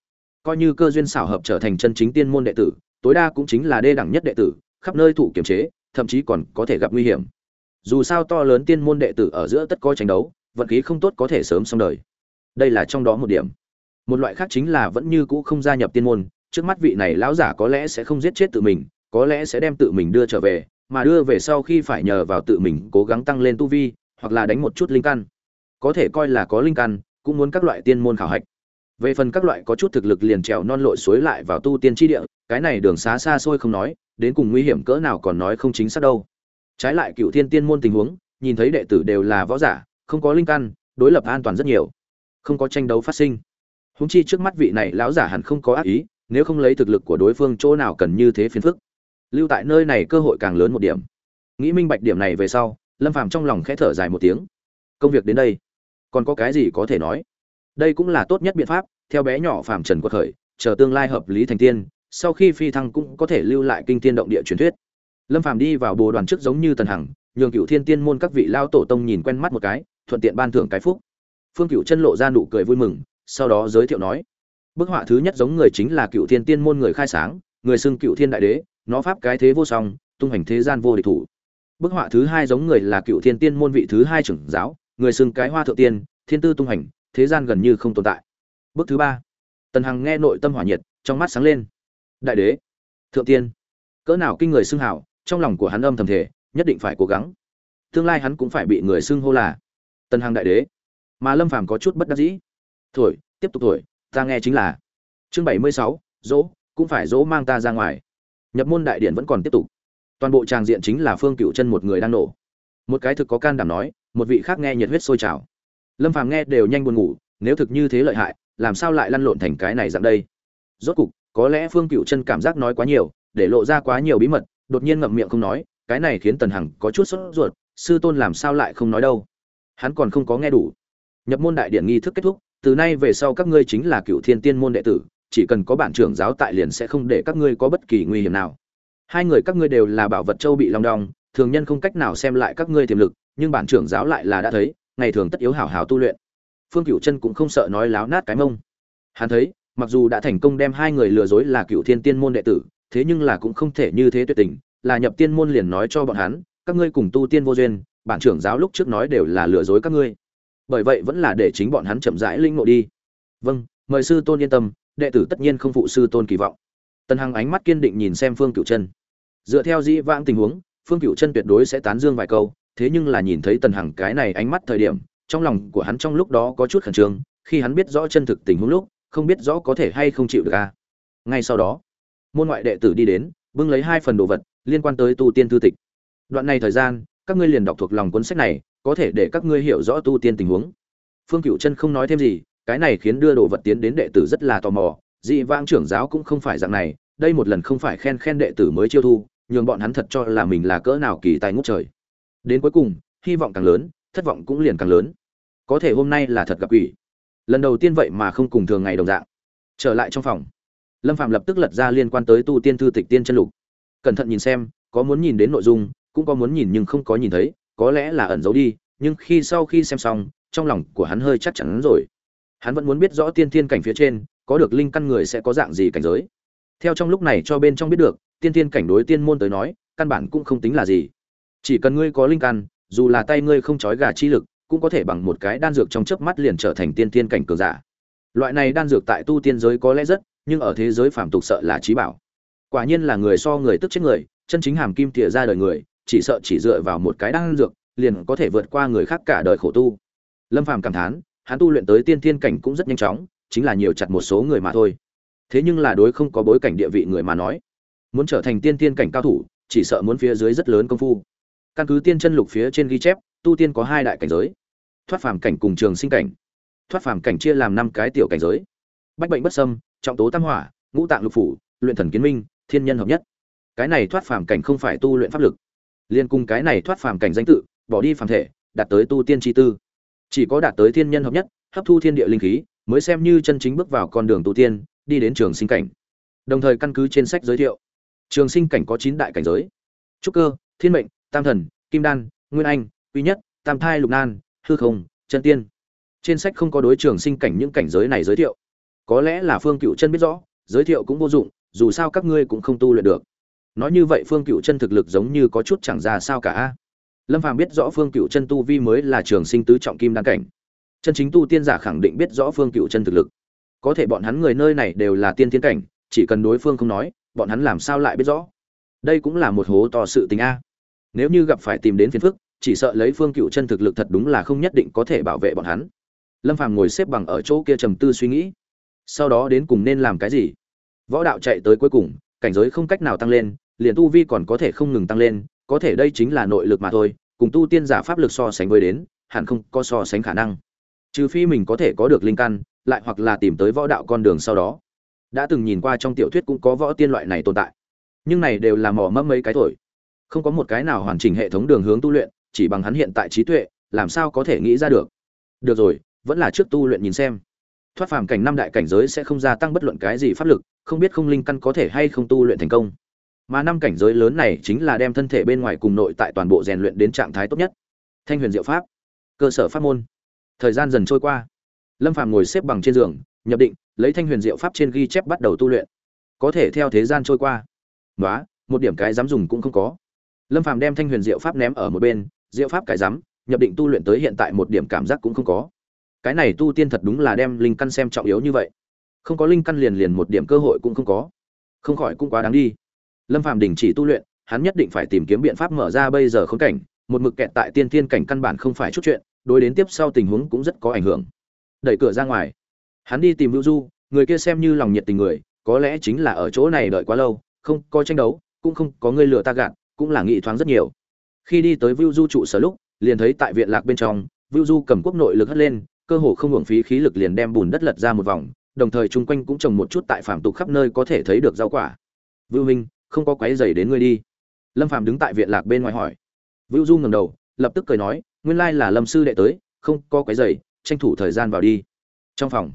Coi như cơ duyên xảo hợp trở thành chân chính tiên môn đệ tử, tối đa cũng chính là đê đẳng nhất đệ tử, khắp nơi thủ kiểm chế, thậm chí còn có thể gặp nguy hiểm dù sao to lớn tiên môn đệ tử ở giữa tất có tranh đấu, vận khí không tốt có thể sớm xong đời. Đây là trong đó một điểm. Một loại khác chính là vẫn như cũ không gia nhập tiên môn, trước mắt vị này lão giả có lẽ sẽ không giết chết tự mình, có lẽ sẽ đem tự mình đưa trở về, mà đưa về sau khi phải nhờ vào tự mình cố gắng tăng lên tu vi, hoặc là đánh một chút linh căn. Có thể coi là có linh căn, cũng muốn các loại tiên môn khảo hạch. Về phần các loại có chút thực lực liền trèo non lội suối lại vào tu tiên tri địa, cái này đường xá xa xôi không nói, đến cùng nguy hiểm cỡ nào còn nói không chính xác đâu trái lại cựu thiên tiên môn tình huống, nhìn thấy đệ tử đều là võ giả, không có linh căn, đối lập an toàn rất nhiều. Không có tranh đấu phát sinh. Húng chi trước mắt vị này lão giả hẳn không có ác ý, nếu không lấy thực lực của đối phương chỗ nào cần như thế phiền phức. Lưu tại nơi này cơ hội càng lớn một điểm. Nghĩ minh bạch điểm này về sau, lâm phàm trong lòng khẽ thở dài một tiếng. Công việc đến đây. Còn có cái gì có thể nói? Đây cũng là tốt nhất biện pháp, theo bé nhỏ phàm trần quật khởi, chờ tương lai hợp lý thành tiên, sau khi phi thăng cũng có thể lưu lại kinh tiên động địa truyền thuyết lâm phàm đi vào bồ đoàn trước giống như tần hằng, nhường cựu thiên tiên môn các vị lao tổ tông nhìn quen mắt một cái, thuận tiện ban thưởng cái phúc. Phương cựu chân lộ ra nụ cười vui mừng, sau đó giới thiệu nói, bức họa thứ nhất giống người chính là cựu thiên tiên môn người khai sáng, người xưng cựu thiên đại đế, nó pháp cái thế vô song, tung hành thế gian vô địch thủ. Bức họa thứ hai giống người là cựu thiên tiên môn vị thứ hai trưởng giáo, người xưng cái hoa thượng tiên, thiên tư tung hành thế gian gần như không tồn tại. Bức thứ ba. Tần hằng nghe nội tâm hỏa nhiệt, trong mắt sáng lên. Đại đế, thượng tiên, cỡ nào kinh người xưng hảo trong lòng của hắn âm thầm thể nhất định phải cố gắng. Tương lai hắn cũng phải bị người xưng hô là tần hằng đại đế. Mà lâm phàm có chút bất đắc dĩ. Thổi tiếp tục thổi ta nghe chính là. Chương bảy mươi sáu, dỗ, cũng phải dỗ mang ta ra ngoài. Nhập môn đại điển vẫn còn tiếp tục. Toàn bộ tràng diện chính là phương cựu chân một người đang nổ. Một cái thực có can đảm nói, một vị khác nghe nhiệt huyết sôi trào. Lâm phàm nghe đều nhanh buồn ngủ, nếu thực như thế lợi hại, làm sao lại lăn lộn thành cái này dạng đây? Rốt cục, có lẽ phương cựu chân cảm giác nói quá nhiều, để lộ ra quá nhiều bí mật đột nhiên ngậm miệng không nói, cái này khiến tần hằng có chút sốt ruột, sư tôn làm sao lại không nói đâu? Hắn còn không có nghe đủ. Nhập môn đại điện nghi thức kết thúc, từ nay về sau các ngươi chính là cựu thiên tiên môn đệ tử, chỉ cần có bản trưởng giáo tại liền sẽ không để các ngươi có bất kỳ nguy hiểm nào. Hai người các ngươi đều là bảo vật châu bị long đong, thường nhân không cách nào xem lại các ngươi tiềm lực, nhưng bản trưởng giáo lại là đã thấy, ngày thường tất yếu hảo hảo tu luyện. Phương cựu chân cũng không sợ nói láo nát cái mông. Hắn thấy, mặc dù đã thành công đem hai người lừa dối là cựu thiên tiên môn đệ tử thế nhưng là cũng không thể như thế tuyệt tình, là nhập tiên môn liền nói cho bọn hắn, các ngươi cùng tu tiên vô duyên, bản trưởng giáo lúc trước nói đều là lừa dối các ngươi. Bởi vậy vẫn là để chính bọn hắn chậm rãi linh ngộ đi. Vâng mời sư tôn yên tâm, đệ tử tất nhiên không phụ sư tôn kỳ vọng. Tần hằng ánh mắt kiên định nhìn xem phương cựu chân. Dựa theo dĩ vãng tình huống, phương cựu chân tuyệt đối sẽ tán dương vài câu, thế nhưng là nhìn thấy tần hằng cái này ánh mắt thời điểm, trong lòng của hắn trong lúc đó có chút khẩn trương, khi hắn biết rõ chân thực tình huống lúc, không biết rõ có thể hay không chịu được a. Ngay sau đó môn ngoại đệ tử đi đến, bưng lấy hai phần đồ vật, liên quan tới tu tiên thư tịch. Đoạn này thời gian, các ngươi liền đọc thuộc lòng cuốn sách này, có thể để các ngươi hiểu rõ tu tiên tình huống. Phương cựu chân không nói thêm gì, cái này khiến đưa đồ vật tiến đến đệ tử rất là tò mò, dị vãng trưởng giáo cũng không phải dạng này, đây một lần không phải khen khen đệ tử mới chiêu thu, nhường bọn hắn thật cho là mình là cỡ nào kỳ tài ngút trời. Đến cuối cùng, hy vọng càng lớn, thất vọng cũng liền càng lớn. Có thể hôm nay là thật gặp quỷ. Lần đầu tiên vậy mà không cùng thường ngày đồng dạng. Trở lại trong phòng lâm phạm lập tức lật ra liên quan tới tu tiên thư tịch tiên chân lục. Cẩn thận nhìn xem, có muốn nhìn đến nội dung, cũng có muốn nhìn nhưng không có nhìn thấy, có lẽ là ẩn giấu đi, nhưng khi sau khi xem xong, trong lòng của hắn hơi chắc chắn rồi. Hắn vẫn muốn biết rõ tiên thiên cảnh phía trên, có được linh căn người sẽ có dạng gì cảnh giới. Theo trong lúc này cho bên trong biết được, tiên thiên cảnh đối tiên môn tới nói, căn bản cũng không tính là gì. Chỉ cần ngươi có linh căn, dù là tay ngươi không trói gà chi lực, cũng có thể bằng một cái đan dược trong chớp mắt liền trở thành tiên thiên cảnh cường giả. Loại này đan dược tại tu tiên giới có lẽ rất nhưng ở thế giới phàm tục sợ là trí bảo. Quả nhiên là người so người tức chết người, chân chính hàm kim tỉa ra đời người, chỉ sợ chỉ dựa vào một cái đan dược, liền có thể vượt qua người khác cả đời khổ tu. Lâm phàm cảm thán, hắn tu luyện tới tiên thiên cảnh cũng rất nhanh chóng, chính là nhiều chặt một số người mà thôi. Thế nhưng là đối không có bối cảnh địa vị người mà nói, muốn trở thành tiên thiên cảnh cao thủ, chỉ sợ muốn phía dưới rất lớn công phu. Căn cứ tiên chân lục phía trên ghi chép, tu tiên có hai đại cảnh giới. Thoát phàm cảnh cùng trường sinh cảnh. Thoát phàm cảnh chia làm năm cái tiểu cảnh giới bách bệnh bất sâm trọng tố tam hỏa, ngũ tạng lục phủ, luyện thần kiến minh, thiên nhân hợp nhất. Cái này thoát phàm cảnh không phải tu luyện pháp lực. Liên cùng cái này thoát phàm cảnh danh tự, bỏ đi phàm thể, đạt tới tu tiên chi tư. Chỉ có đạt tới thiên nhân hợp nhất, hấp thu thiên địa linh khí, mới xem như chân chính bước vào con đường tu tiên, đi đến trường sinh cảnh. Đồng thời căn cứ trên sách giới thiệu, trường sinh cảnh có chín đại cảnh giới. Trúc cơ, thiên mệnh, tam thần, kim đan, nguyên anh, quy nhất, tam thai lục nan, hư không, chân tiên. Trên sách không có đối trường sinh cảnh những cảnh giới này giới thiệu có lẽ là phương cựu chân biết rõ, giới thiệu cũng vô dụng, dù sao các ngươi cũng không tu luyện được. Nói như vậy phương cựu chân thực lực giống như có chút chẳng ra sao cả lâm phàm biết rõ phương cựu chân tu vi mới là trường sinh tứ trọng kim đan cảnh. Chân chính tu tiên giả khẳng định biết rõ phương cựu chân thực lực. Có thể bọn hắn người nơi này đều là tiên tiến cảnh, chỉ cần đối phương không nói, bọn hắn làm sao lại biết rõ? Đây cũng là một hố to sự tình a. Nếu như gặp phải tìm đến phiền phức, chỉ sợ lấy phương cựu chân thực lực thật đúng là không nhất định có thể bảo vệ bọn hắn. Lâm phàm ngồi xếp bằng ở chỗ kia trầm tư suy nghĩ sau đó đến cùng nên làm cái gì? Võ đạo chạy tới cuối cùng, cảnh giới không cách nào tăng lên, liền tu vi còn có thể không ngừng tăng lên, có thể đây chính là nội lực mà thôi, cùng tu tiên giả pháp lực so sánh với đến, hẳn không có so sánh khả năng. Trừ phi mình có thể có được linh căn, lại hoặc là tìm tới võ đạo con đường sau đó. Đã từng nhìn qua trong tiểu thuyết cũng có võ tiên loại này tồn tại. Nhưng này đều là mỏ mẫm mấy cái thổi không có một cái nào hoàn chỉnh hệ thống đường hướng tu luyện, chỉ bằng hắn hiện tại trí tuệ, làm sao có thể nghĩ ra được. Được rồi, vẫn là trước tu luyện nhìn xem thoát phàm cảnh năm đại cảnh giới sẽ không gia tăng bất luận cái gì pháp lực, không biết không linh căn có thể hay không tu luyện thành công. Mà năm cảnh giới lớn này chính là đem thân thể bên ngoài cùng nội tại toàn bộ rèn luyện đến trạng thái tốt nhất. Thanh huyền diệu pháp, cơ sở pháp môn. Thời gian dần trôi qua. Lâm phàm ngồi xếp bằng trên giường, nhập định, lấy thanh huyền diệu pháp trên ghi chép bắt đầu tu luyện. Có thể theo thế gian trôi qua. Nói một điểm cái dám dùng cũng không có. Lâm phàm đem thanh huyền diệu pháp ném ở một bên, diệu pháp cái dám, nhập định tu luyện tới hiện tại một điểm cảm giác cũng không có cái này tu tiên thật đúng là đem linh căn xem trọng yếu như vậy. Không có linh căn liền liền một điểm cơ hội cũng không có. Không khỏi cũng quá đáng đi. Lâm phàm đình chỉ tu luyện, hắn nhất định phải tìm kiếm biện pháp mở ra bây giờ khốn cảnh, một mực kẹt tại tiên thiên cảnh căn bản không phải chút chuyện, đối đến tiếp sau tình huống cũng rất có ảnh hưởng. Đẩy cửa ra ngoài. Hắn đi tìm hữu du, người kia xem như lòng nhiệt tình người, có lẽ chính là ở chỗ này đợi quá lâu, không có tranh đấu, cũng không có người lừa ta gạt, cũng là nghị thoáng rất nhiều. Khi đi tới vưu du trụ sở lúc, liền thấy tại viện lạc bên trong vưu du cầm quốc nội lực hất lên cơ hồ không hưởng phí khí lực liền đem bùn đất lật ra một vòng đồng thời chung quanh cũng trồng một chút tại phạm tục khắp nơi có thể thấy được rau quả. Vưu minh không có quấy rầy đến ngươi đi. Lâm phạm đứng tại viện lạc bên ngoài hỏi. Vưu du ngẩng đầu lập tức cười nói nguyên lai là lâm sư đệ tới không có quấy rầy, tranh thủ thời gian vào đi. Trong phòng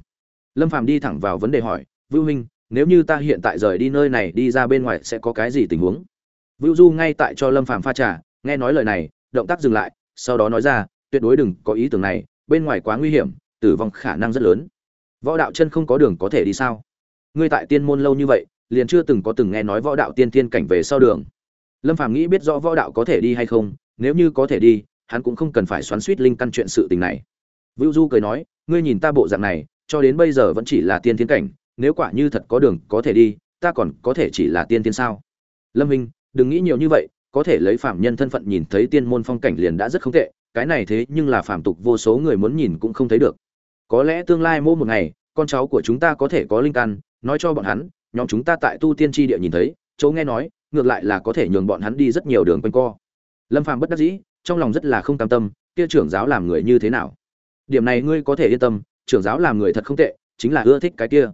lâm phạm đi thẳng vào vấn đề hỏi vưu minh nếu như ta hiện tại rời đi nơi này đi ra bên ngoài sẽ có cái gì tình huống? Vưu du ngay tại cho lâm phạm pha trà nghe nói lời này động tác dừng lại sau đó nói ra tuyệt đối đừng có ý tưởng này bên ngoài quá nguy hiểm tử vong khả năng rất lớn. Võ đạo chân không có đường có thể đi sao? Ngươi tại tiên môn lâu như vậy liền chưa từng có từng nghe nói võ đạo tiên tiên cảnh về sau đường. Lâm phàm nghĩ biết rõ võ đạo có thể đi hay không nếu như có thể đi hắn cũng không cần phải xoắn suýt linh căn chuyện sự tình này. Vũ Du cười nói, ngươi nhìn ta bộ dạng này, cho đến bây giờ vẫn chỉ là tiên tiến cảnh, nếu quả như thật có đường có thể đi, ta còn có thể chỉ là tiên thiên sao? Lâm Minh, đừng nghĩ nhiều như vậy, có thể lấy phạm nhân thân phận nhìn thấy tiên môn phong cảnh liền đã rất không tệ, cái này thế nhưng là phàm tục vô số người muốn nhìn cũng không thấy được. Có lẽ tương lai mô một ngày, con cháu của chúng ta có thể có linh căn, nói cho bọn hắn, nhóm chúng ta tại tu tiên tri địa nhìn thấy, chỗ nghe nói, ngược lại là có thể nhường bọn hắn đi rất nhiều đường quanh co. Lâm Phàm bất đắc dĩ, trong lòng rất là không cam tâm, kia trưởng giáo làm người như thế nào? Điểm này ngươi có thể yên tâm, trưởng giáo làm người thật không tệ, chính là ưa thích cái kia.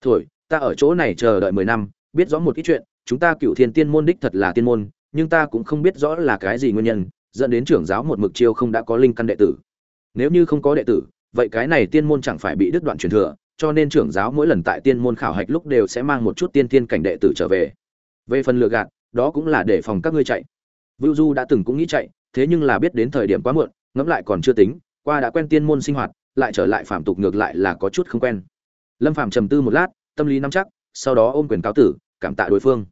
Thôi, ta ở chỗ này chờ đợi mười năm, biết rõ một ít chuyện, chúng ta cửu Thiên Tiên môn đích thật là tiên môn, nhưng ta cũng không biết rõ là cái gì nguyên nhân, dẫn đến trưởng giáo một mực chiêu không đã có linh căn đệ tử. Nếu như không có đệ tử, vậy cái này tiên môn chẳng phải bị đứt đoạn truyền thừa, cho nên trưởng giáo mỗi lần tại tiên môn khảo hạch lúc đều sẽ mang một chút tiên tiên cảnh đệ tử trở về. Về phần lựa gạt, đó cũng là để phòng các ngươi chạy. vưu Du đã từng cũng nghĩ chạy, thế nhưng là biết đến thời điểm quá muộn, ngẫm lại còn chưa tính, qua đã quen tiên môn sinh hoạt, lại trở lại phạm tục ngược lại là có chút không quen. Lâm Phàm trầm tư một lát, tâm lý nắm chắc, sau đó ôm quyền cáo tử, cảm tạ đối phương.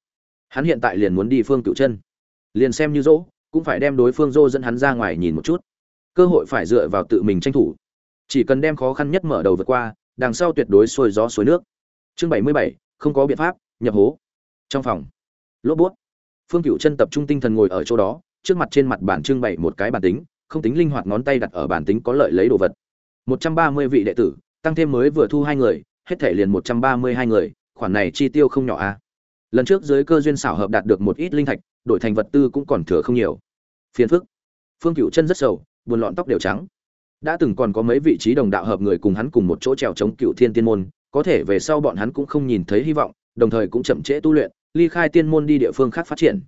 Hắn hiện tại liền muốn đi phương cựu chân, liền xem như dỗ, cũng phải đem đối phương dô dẫn hắn ra ngoài nhìn một chút. Cơ hội phải dựa vào tự mình tranh thủ. Chỉ cần đem khó khăn nhất mở đầu vượt qua, đằng sau tuyệt đối xuôi gió suối nước. Chương bảy mươi bảy, không có biện pháp, nhập hố. Trong phòng, lốp bút. Phương Cựu Chân tập trung tinh thần ngồi ở chỗ đó, trước mặt trên mặt bàn trưng bày một cái bàn tính, không tính linh hoạt ngón tay đặt ở bàn tính có lợi lấy đồ vật. Một trăm ba mươi vị đệ tử, tăng thêm mới vừa thu hai người, hết thể liền một trăm ba mươi hai người, khoản này chi tiêu không nhỏ a. À. Lần trước dưới cơ duyên xảo hợp đạt được một ít linh thạch, đổi thành vật tư cũng còn thừa không nhiều. Phiền phức. Phương Cựu Chân rất sầu, buồn lọn tóc đều trắng. Đã từng còn có mấy vị trí đồng đạo hợp người cùng hắn cùng một chỗ trèo chống Cựu Thiên Tiên môn, có thể về sau bọn hắn cũng không nhìn thấy hy vọng, đồng thời cũng chậm trễ tu luyện, ly khai tiên môn đi địa phương khác phát triển.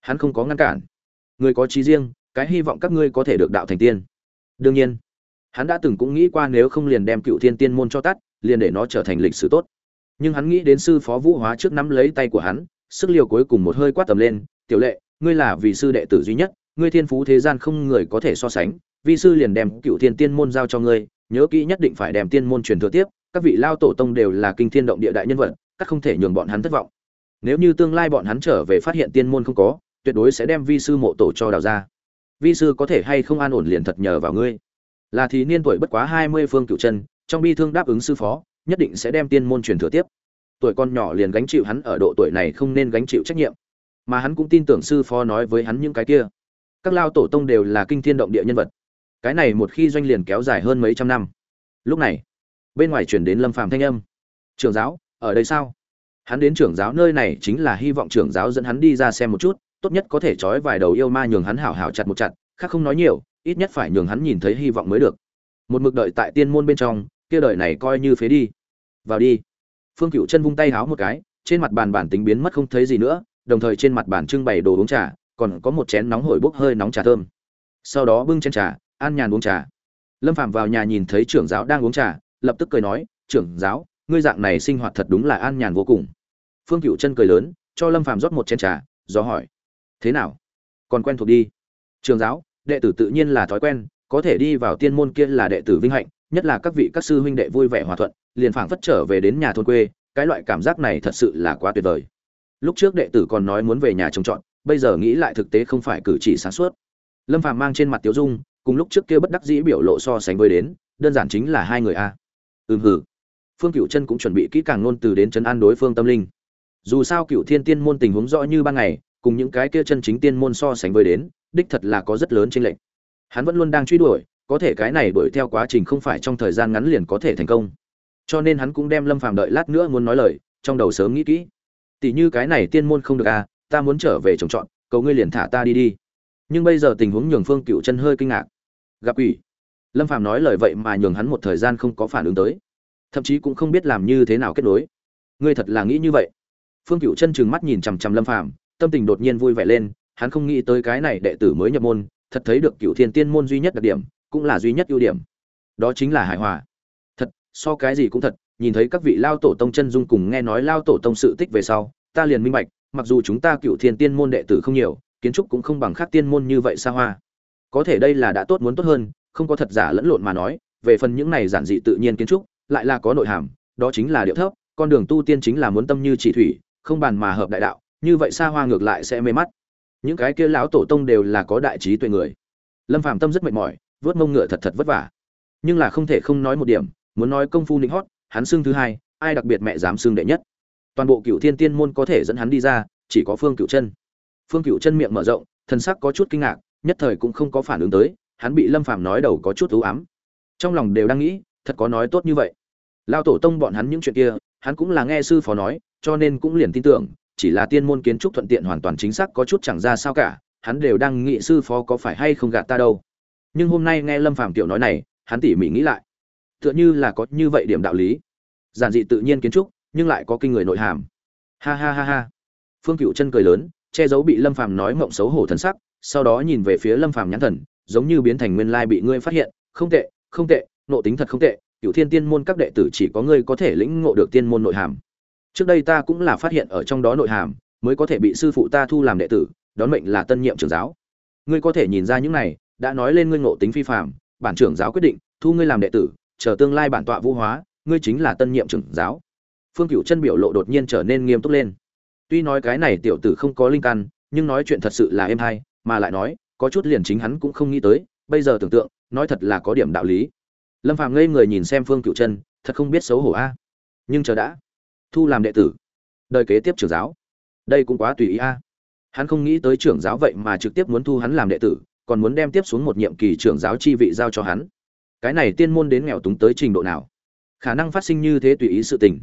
Hắn không có ngăn cản. Người có trí riêng, cái hy vọng các ngươi có thể được đạo thành tiên đương nhiên hắn đã từng cũng nghĩ qua nếu không liền đem cựu thiên tiên môn cho tắt liền để nó trở thành lịch sử tốt nhưng hắn nghĩ đến sư phó vũ hóa trước nắm lấy tay của hắn, sức liều cuối cùng một hơi quát tầm lên, tiểu lệ, ngươi là vị sư đệ tử duy nhất, ngươi thiên phú thế gian không người có thể so sánh, vi sư liền đem cựu thiên tiên môn giao cho ngươi, nhớ kỹ nhất định phải đem tiên môn truyền thừa tiếp, các vị lao tổ tông đều là kinh thiên động địa đại nhân vật, các không thể nhường bọn hắn thất vọng. Nếu như tương lai bọn hắn trở về phát hiện tiên môn không có, tuyệt đối sẽ đem vi sư mộ tổ cho đào ra. Vi sư có thể hay không an ổn liền thật nhờ vào ngươi. Là thì niên tuổi bất quá hai mươi phương cựu chân, trong bi thương đáp ứng sư phó nhất định sẽ đem tiên môn truyền thừa tiếp. Tuổi con nhỏ liền gánh chịu hắn ở độ tuổi này không nên gánh chịu trách nhiệm. Mà hắn cũng tin tưởng sư phó nói với hắn những cái kia. Các lao tổ tông đều là kinh thiên động địa nhân vật. Cái này một khi doanh liền kéo dài hơn mấy trăm năm. Lúc này, bên ngoài chuyển đến lâm phàm thanh âm. Trưởng giáo, ở đây sao? Hắn đến trưởng giáo nơi này chính là hy vọng trưởng giáo dẫn hắn đi ra xem một chút, tốt nhất có thể trói vài đầu yêu ma nhường hắn hảo hảo chặt một chặt, khác không nói nhiều, ít nhất phải nhường hắn nhìn thấy hy vọng mới được. Một mực đợi tại tiên môn bên trong kia đời này coi như phế đi. Vào đi. Phương cựu chân vung tay háo một cái, trên mặt bàn bản tính biến mất không thấy gì nữa, đồng thời trên mặt bàn trưng bày đồ uống trà, còn có một chén nóng hổi bốc hơi nóng trà thơm. Sau đó bưng chén trà, an nhàn uống trà. Lâm phạm vào nhà nhìn thấy trưởng giáo đang uống trà, lập tức cười nói, trưởng giáo, ngươi dạng này sinh hoạt thật đúng là an nhàn vô cùng. Phương cựu chân cười lớn, cho lâm phạm rót một chén trà, do hỏi, thế nào? Còn quen thuộc đi? Trường giáo, đệ tử tự nhiên là thói quen, có thể đi vào tiên môn kia là đệ tử vinh hạnh nhất là các vị các sư huynh đệ vui vẻ hòa thuận, liền phảng phất trở về đến nhà thôn quê, cái loại cảm giác này thật sự là quá tuyệt vời. Lúc trước đệ tử còn nói muốn về nhà trồng trọt, bây giờ nghĩ lại thực tế không phải cử chỉ sáng suốt. Lâm phàm mang trên mặt tiếu dung, cùng lúc trước kia bất đắc dĩ biểu lộ so sánh với đến, đơn giản chính là hai người a. Ừm hử phương cựu chân cũng chuẩn bị kỹ càng ngôn từ đến chấn an đối phương tâm linh. Dù sao cựu thiên tiên môn tình huống rõ như ban ngày, cùng những cái kia chân chính tiên môn so sánh với đến, đích thật là có rất lớn chênh lệch. Hắn vẫn luôn đang truy đuổi có thể cái này đuổi theo quá trình không phải trong thời gian ngắn liền có thể thành công. Cho nên hắn cũng đem lâm phàm đợi lát nữa muốn nói lời, trong đầu sớm nghĩ kỹ. Tỷ như cái này tiên môn không được à ta muốn trở về trồng trọt, cầu ngươi liền thả ta đi đi. Nhưng bây giờ tình huống nhường phương cựu chân hơi kinh ngạc. Gặp ủy lâm phàm nói lời vậy mà nhường hắn một thời gian không có phản ứng tới. Thậm chí cũng không biết làm như thế nào kết nối. Ngươi thật là nghĩ như vậy? Phương cựu chân trừng mắt nhìn chằm chằm lâm phàm, tâm tình đột nhiên vui vẻ lên, hắn không nghĩ tới cái này đệ tử mới nhập môn, thật thấy được cựu thiên tiên môn duy nhất đặc điểm cũng là duy nhất ưu điểm. Đó chính là hài hòa. Thật, so cái gì cũng thật, nhìn thấy các vị lao tổ tông chân dung cùng nghe nói lao tổ tông sự tích về sau, ta liền minh bạch, mặc dù chúng ta cựu thiên tiên môn đệ tử không nhiều, kiến trúc cũng không bằng khác tiên môn như vậy xa hoa. Có thể đây là đã tốt muốn tốt hơn, không có thật giả lẫn lộn mà nói, về phần những này giản dị tự nhiên kiến trúc, lại là có nội hàm, đó chính là điệu thấp, con đường tu tiên chính là muốn tâm như chỉ thủy, không bàn mà hợp đại đạo, như vậy xa hoa ngược lại sẽ mê mắt. Những cái kia lão tổ tông đều là có đại trí tuệ người. Lâm phàm tâm rất mệt mỏi vớt mông ngựa thật thật vất vả. Nhưng là không thể không nói một điểm, muốn nói công phu nịnh hót, hắn xưng thứ hai, ai đặc biệt mẹ dám xưng đệ nhất. Toàn bộ cựu thiên tiên môn có thể dẫn hắn đi ra, chỉ có phương cựu chân. Phương cựu chân miệng mở rộng thân sắc có chút kinh ngạc, nhất thời cũng không có phản ứng tới, hắn bị lâm phàm nói đầu có chút ưu ám. Trong lòng đều đang nghĩ, thật có nói tốt như vậy. Lao tổ tông bọn hắn những chuyện kia, hắn cũng là nghe sư phó nói, cho nên cũng liền tin tưởng, chỉ là tiên môn kiến trúc thuận tiện hoàn toàn chính xác có chút chẳng ra sao cả, hắn đều đang nghĩ sư phó có phải hay không gạt ta đâu nhưng hôm nay nghe lâm phàm tiểu nói này, hắn tỉ mỉ nghĩ lại. Tựa như là có như vậy điểm đạo lý. Giản dị tự nhiên kiến trúc, nhưng lại có kinh người nội hàm. Ha ha ha ha. Phương cựu chân cười lớn, che giấu bị lâm phàm nói mộng xấu hổ thần sắc, sau đó nhìn về phía lâm phàm nhãn thần, giống như biến thành nguyên lai bị ngươi phát hiện. Không tệ không tệ, nộ tính thật không tệ cựu thiên tiên môn các đệ tử chỉ có ngươi có thể lĩnh ngộ được tiên môn nội hàm. Trước đây ta cũng là phát hiện ở trong đó nội hàm, mới có thể bị sư phụ ta thu làm đệ tử, đón mệnh là tân nhiệm trưởng giáo. Ngươi có thể nhìn ra những này đã nói lên ngươi ngộ tính phi phạm bản trưởng giáo quyết định, thu ngươi làm đệ tử, chờ tương lai bản tọa vũ hóa, ngươi chính là tân nhiệm trưởng giáo. Phương cựu chân biểu lộ đột nhiên trở nên nghiêm túc lên. Tuy nói cái này tiểu tử không có linh căn, nhưng nói chuyện thật sự là êm hay, mà lại nói, có chút liền chính hắn cũng không nghĩ tới, bây giờ tưởng tượng, nói thật là có điểm đạo lý. Lâm phàm ngây người nhìn xem phương cựu chân, thật không biết xấu hổ a. À. Nhưng chờ đã. Thu làm đệ tử. Đời kế tiếp trưởng giáo. Đây cũng quá tùy ý a. Hắn không nghĩ tới trưởng giáo vậy mà trực tiếp muốn thu hắn làm đệ tử còn muốn đem tiếp xuống một nhiệm kỳ trưởng giáo chi vị giao cho hắn. Cái này tiên môn đến nghèo túng tới trình độ nào? Khả năng phát sinh như thế tùy ý sự tình.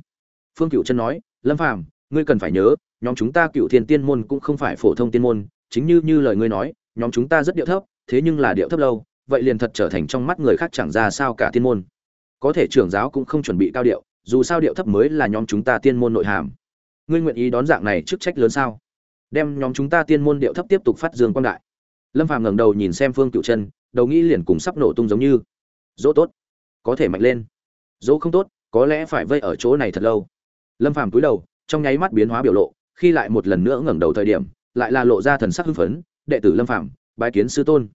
Phương cựu chân nói, lâm phàm, ngươi cần phải nhớ, nhóm chúng ta cựu thiên tiên môn cũng không phải phổ thông tiên môn, chính như như lời ngươi nói, nhóm chúng ta rất điệu thấp, thế nhưng là điệu thấp lâu, vậy liền thật trở thành trong mắt người khác chẳng ra sao cả tiên môn. Có thể trưởng giáo cũng không chuẩn bị cao điệu, dù sao điệu thấp mới là nhóm chúng ta tiên môn nội hàm. Ngươi nguyện ý đón dạng này chức trách lớn sao? Đem nhóm chúng ta tiên môn điệu thấp tiếp tục phát dương quang đại lâm phàm ngẩng đầu nhìn xem phương cựu chân, đầu nghĩ liền cùng sắp nổ tung giống như. Dỗ tốt, có thể mạnh lên. Dỗ không tốt, có lẽ phải vây ở chỗ này thật lâu. Lâm phàm cúi đầu, trong nháy mắt biến hóa biểu lộ, khi lại một lần nữa ngẩng đầu thời điểm, lại là lộ ra thần sắc hưng phấn, đệ tử lâm phàm, bái kiến sư tôn.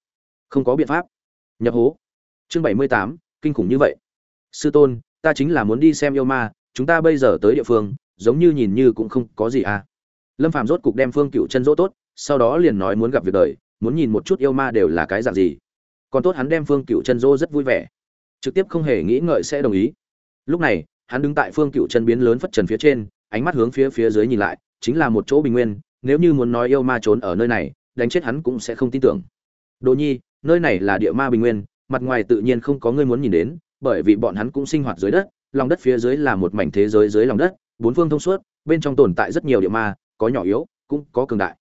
Không có biện pháp. Nhập hố. Chương bảy mươi tám, kinh khủng như vậy. Sư tôn, ta chính là muốn đi xem yêu ma, chúng ta bây giờ tới địa phương, giống như nhìn như cũng không có gì à. Lâm phàm rốt cục đem phương cựu chân dỗ tốt, sau đó liền nói muốn gặp việc đời muốn nhìn một chút yêu ma đều là cái dạng gì. Còn tốt hắn đem phương cựu chân dô rất vui vẻ. Trực tiếp không hề nghĩ ngợi sẽ đồng ý. Lúc này, hắn đứng tại phương cựu chân biến lớn phất trần phía trên, ánh mắt hướng phía phía dưới nhìn lại, chính là một chỗ bình nguyên, nếu như muốn nói yêu ma trốn ở nơi này, đánh chết hắn cũng sẽ không tin tưởng. Đồ nhi, nơi này là địa ma bình nguyên, mặt ngoài tự nhiên không có người muốn nhìn đến, bởi vì bọn hắn cũng sinh hoạt dưới đất, lòng đất phía dưới là một mảnh thế giới dưới lòng đất, bốn phương thông suốt, bên trong tồn tại rất nhiều địa ma, có nhỏ yếu, cũng có cường đại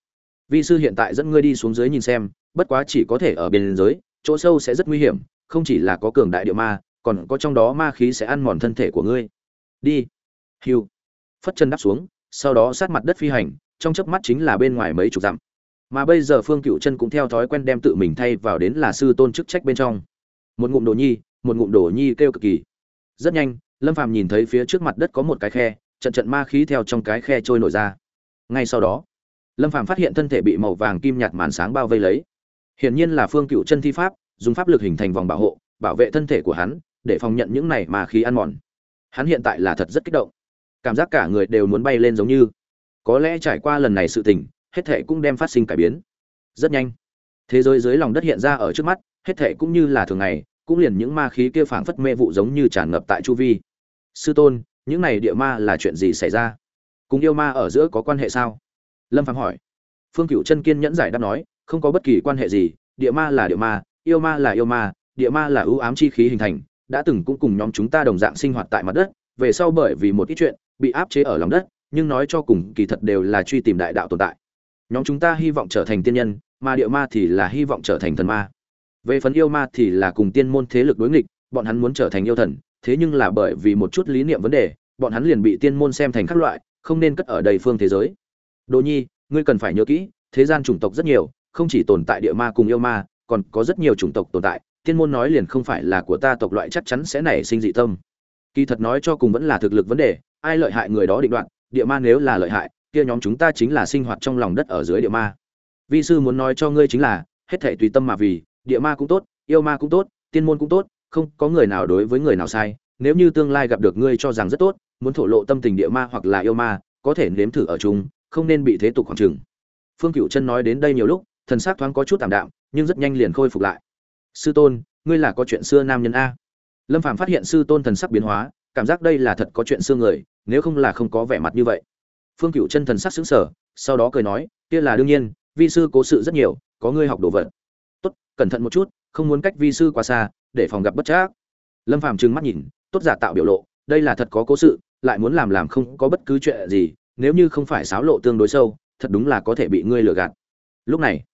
vi sư hiện tại dẫn ngươi đi xuống dưới nhìn xem, bất quá chỉ có thể ở bên dưới, chỗ sâu sẽ rất nguy hiểm, không chỉ là có cường đại địa ma, còn có trong đó ma khí sẽ ăn mòn thân thể của ngươi. Đi. Hiu phất chân đáp xuống, sau đó sát mặt đất phi hành, trong chớp mắt chính là bên ngoài mấy chục dặm. Mà bây giờ phương cựu chân cũng theo thói quen đem tự mình thay vào đến là sư tôn chức trách bên trong. Một ngụm đồ nhi, một ngụm đồ nhi kêu cực kỳ. Rất nhanh, lâm phàm nhìn thấy phía trước mặt đất có một cái khe, trận trận ma khí theo trong cái khe trôi nổi ra. Ngay sau đó lâm phàm phát hiện thân thể bị màu vàng kim nhạt màn sáng bao vây lấy. Hiển nhiên là phương cựu chân thi pháp, dùng pháp lực hình thành vòng bảo hộ, bảo vệ thân thể của hắn, để phòng nhận những này mà khí ăn mòn. Hắn hiện tại là thật rất kích động. Cảm giác cả người đều muốn bay lên giống như. Có lẽ trải qua lần này sự tình, hết thệ cũng đem phát sinh cải biến. Rất nhanh. Thế giới dưới lòng đất hiện ra ở trước mắt, hết thệ cũng như là thường ngày, cũng liền những ma khí kia phảng phất mê vụ giống như tràn ngập tại chu vi. Sư tôn, những này địa ma là chuyện gì xảy ra? Cùng yêu ma ở giữa có quan hệ sao? Lâm phàm hỏi. Phương cựu chân kiên nhẫn giải đáp nói, không có bất kỳ quan hệ gì, địa ma là địa ma, yêu ma là yêu ma, địa ma là ưu ám chi khí hình thành, đã từng cũng cùng nhóm chúng ta đồng dạng sinh hoạt tại mặt đất, về sau bởi vì một ít chuyện, bị áp chế ở lòng đất, nhưng nói cho cùng kỳ thật đều là truy tìm đại đạo tồn tại. Nhóm chúng ta hy vọng trở thành tiên nhân, mà địa ma thì là hy vọng trở thành thần ma. Về phần yêu ma thì là cùng tiên môn thế lực đối nghịch, bọn hắn muốn trở thành yêu thần, thế nhưng là bởi vì một chút lý niệm vấn đề, bọn hắn liền bị tiên môn xem thành các loại, không nên cất ở đầy phương thế giới đồ nhi, ngươi cần phải nhớ kỹ, thế gian chủng tộc rất nhiều, không chỉ tồn tại địa ma cùng yêu ma, còn có rất nhiều chủng tộc tồn tại, tiên môn nói liền không phải là của ta tộc loại chắc chắn sẽ nảy sinh dị tâm kỳ thật nói cho cùng vẫn là thực lực vấn đề, ai lợi hại người đó định đoạt. địa ma nếu là lợi hại, kia nhóm chúng ta chính là sinh hoạt trong lòng đất ở dưới địa ma vi sư muốn nói cho ngươi chính là, hết thảy tùy tâm mà vì, địa ma cũng tốt, yêu ma cũng tốt, tiên môn cũng tốt, không có người nào đối với người nào sai, nếu như tương lai gặp được ngươi cho rằng rất tốt, muốn thổ lộ tâm tình địa ma hoặc là yêu ma, có thể nếm thử ở chung không nên bị thế tục khoảng trừng. Phương cựu chân nói đến đây nhiều lúc, thần sắc thoáng có chút tạm đạm, nhưng rất nhanh liền khôi phục lại. Sư tôn, ngươi là có chuyện xưa nam nhân a? Lâm phàm phát hiện sư tôn thần sắc biến hóa, cảm giác đây là thật có chuyện xưa người, nếu không là không có vẻ mặt như vậy. Phương cựu chân thần sắc xứng sở sau đó cười nói, kia là đương nhiên, vi sư cố sự rất nhiều, có ngươi học đồ vật. Tốt, cẩn thận một chút, không muốn cách vi sư quá xa, để phòng gặp bất trác lâm phàm trừng mắt nhìn, tốt giả tạo biểu lộ, đây là thật có cố sự, lại muốn làm làm không có bất cứ chuyện gì nếu như không phải xáo lộ tương đối sâu, thật đúng là có thể bị ngươi lừa gạt. Lúc này,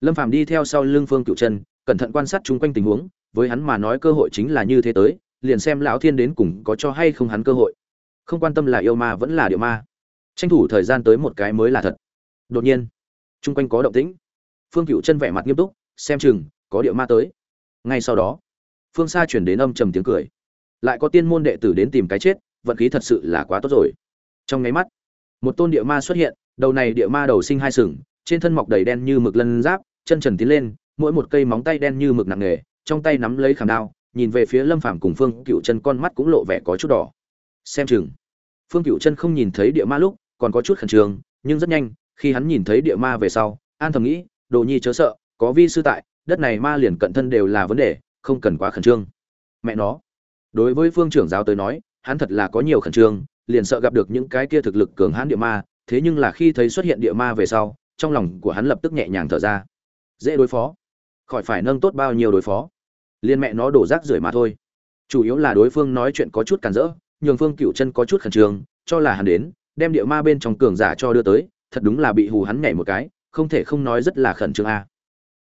lâm phàm đi theo sau lưng phương cựu chân cẩn thận quan sát chung quanh tình huống, với hắn mà nói cơ hội chính là như thế tới, liền xem lão thiên đến cùng có cho hay không hắn cơ hội. Không quan tâm là yêu ma vẫn là điệu ma. Tranh thủ thời gian tới một cái mới là thật. Đột nhiên, chung quanh có động tĩnh. Phương cựu chân vẻ mặt nghiêm túc, xem chừng, có điệu ma tới. Ngay sau đó, phương xa chuyển đến âm trầm tiếng cười. Lại có tiên môn đệ tử đến tìm cái chết, vận khí thật sự là quá tốt rồi. Trong nháy mắt một tôn địa ma xuất hiện, đầu này địa ma đầu sinh hai sừng, trên thân mọc đầy đen như mực lân giáp, chân trần tiến lên, mỗi một cây móng tay đen như mực nặng nề, trong tay nắm lấy khảm đao, nhìn về phía lâm phàm cùng phương cựu chân con mắt cũng lộ vẻ có chút đỏ. Xem chừng, phương cựu chân không nhìn thấy địa ma lúc, còn có chút khẩn trương, nhưng rất nhanh, khi hắn nhìn thấy địa ma về sau, an thầm nghĩ, đồ nhi chớ sợ, có vi sư tại, đất này ma liền cận thân đều là vấn đề, không cần quá khẩn trương. Mẹ nó, đối với phương trưởng giáo tới nói, hắn thật là có nhiều khẩn trương liền sợ gặp được những cái kia thực lực cường hãn địa ma, thế nhưng là khi thấy xuất hiện địa ma về sau, trong lòng của hắn lập tức nhẹ nhàng thở ra. Dễ đối phó. Khỏi phải nâng tốt bao nhiêu đối phó. Liên mẹ nó đổ rác rưởi mà thôi. Chủ yếu là đối phương nói chuyện có chút cản rỡ, nhường phương cửu chân có chút khẩn trương, cho là hắn đến, đem địa ma bên trong cường giả cho đưa tới, thật đúng là bị hù hắn nhảy một cái, không thể không nói rất là khẩn trương a.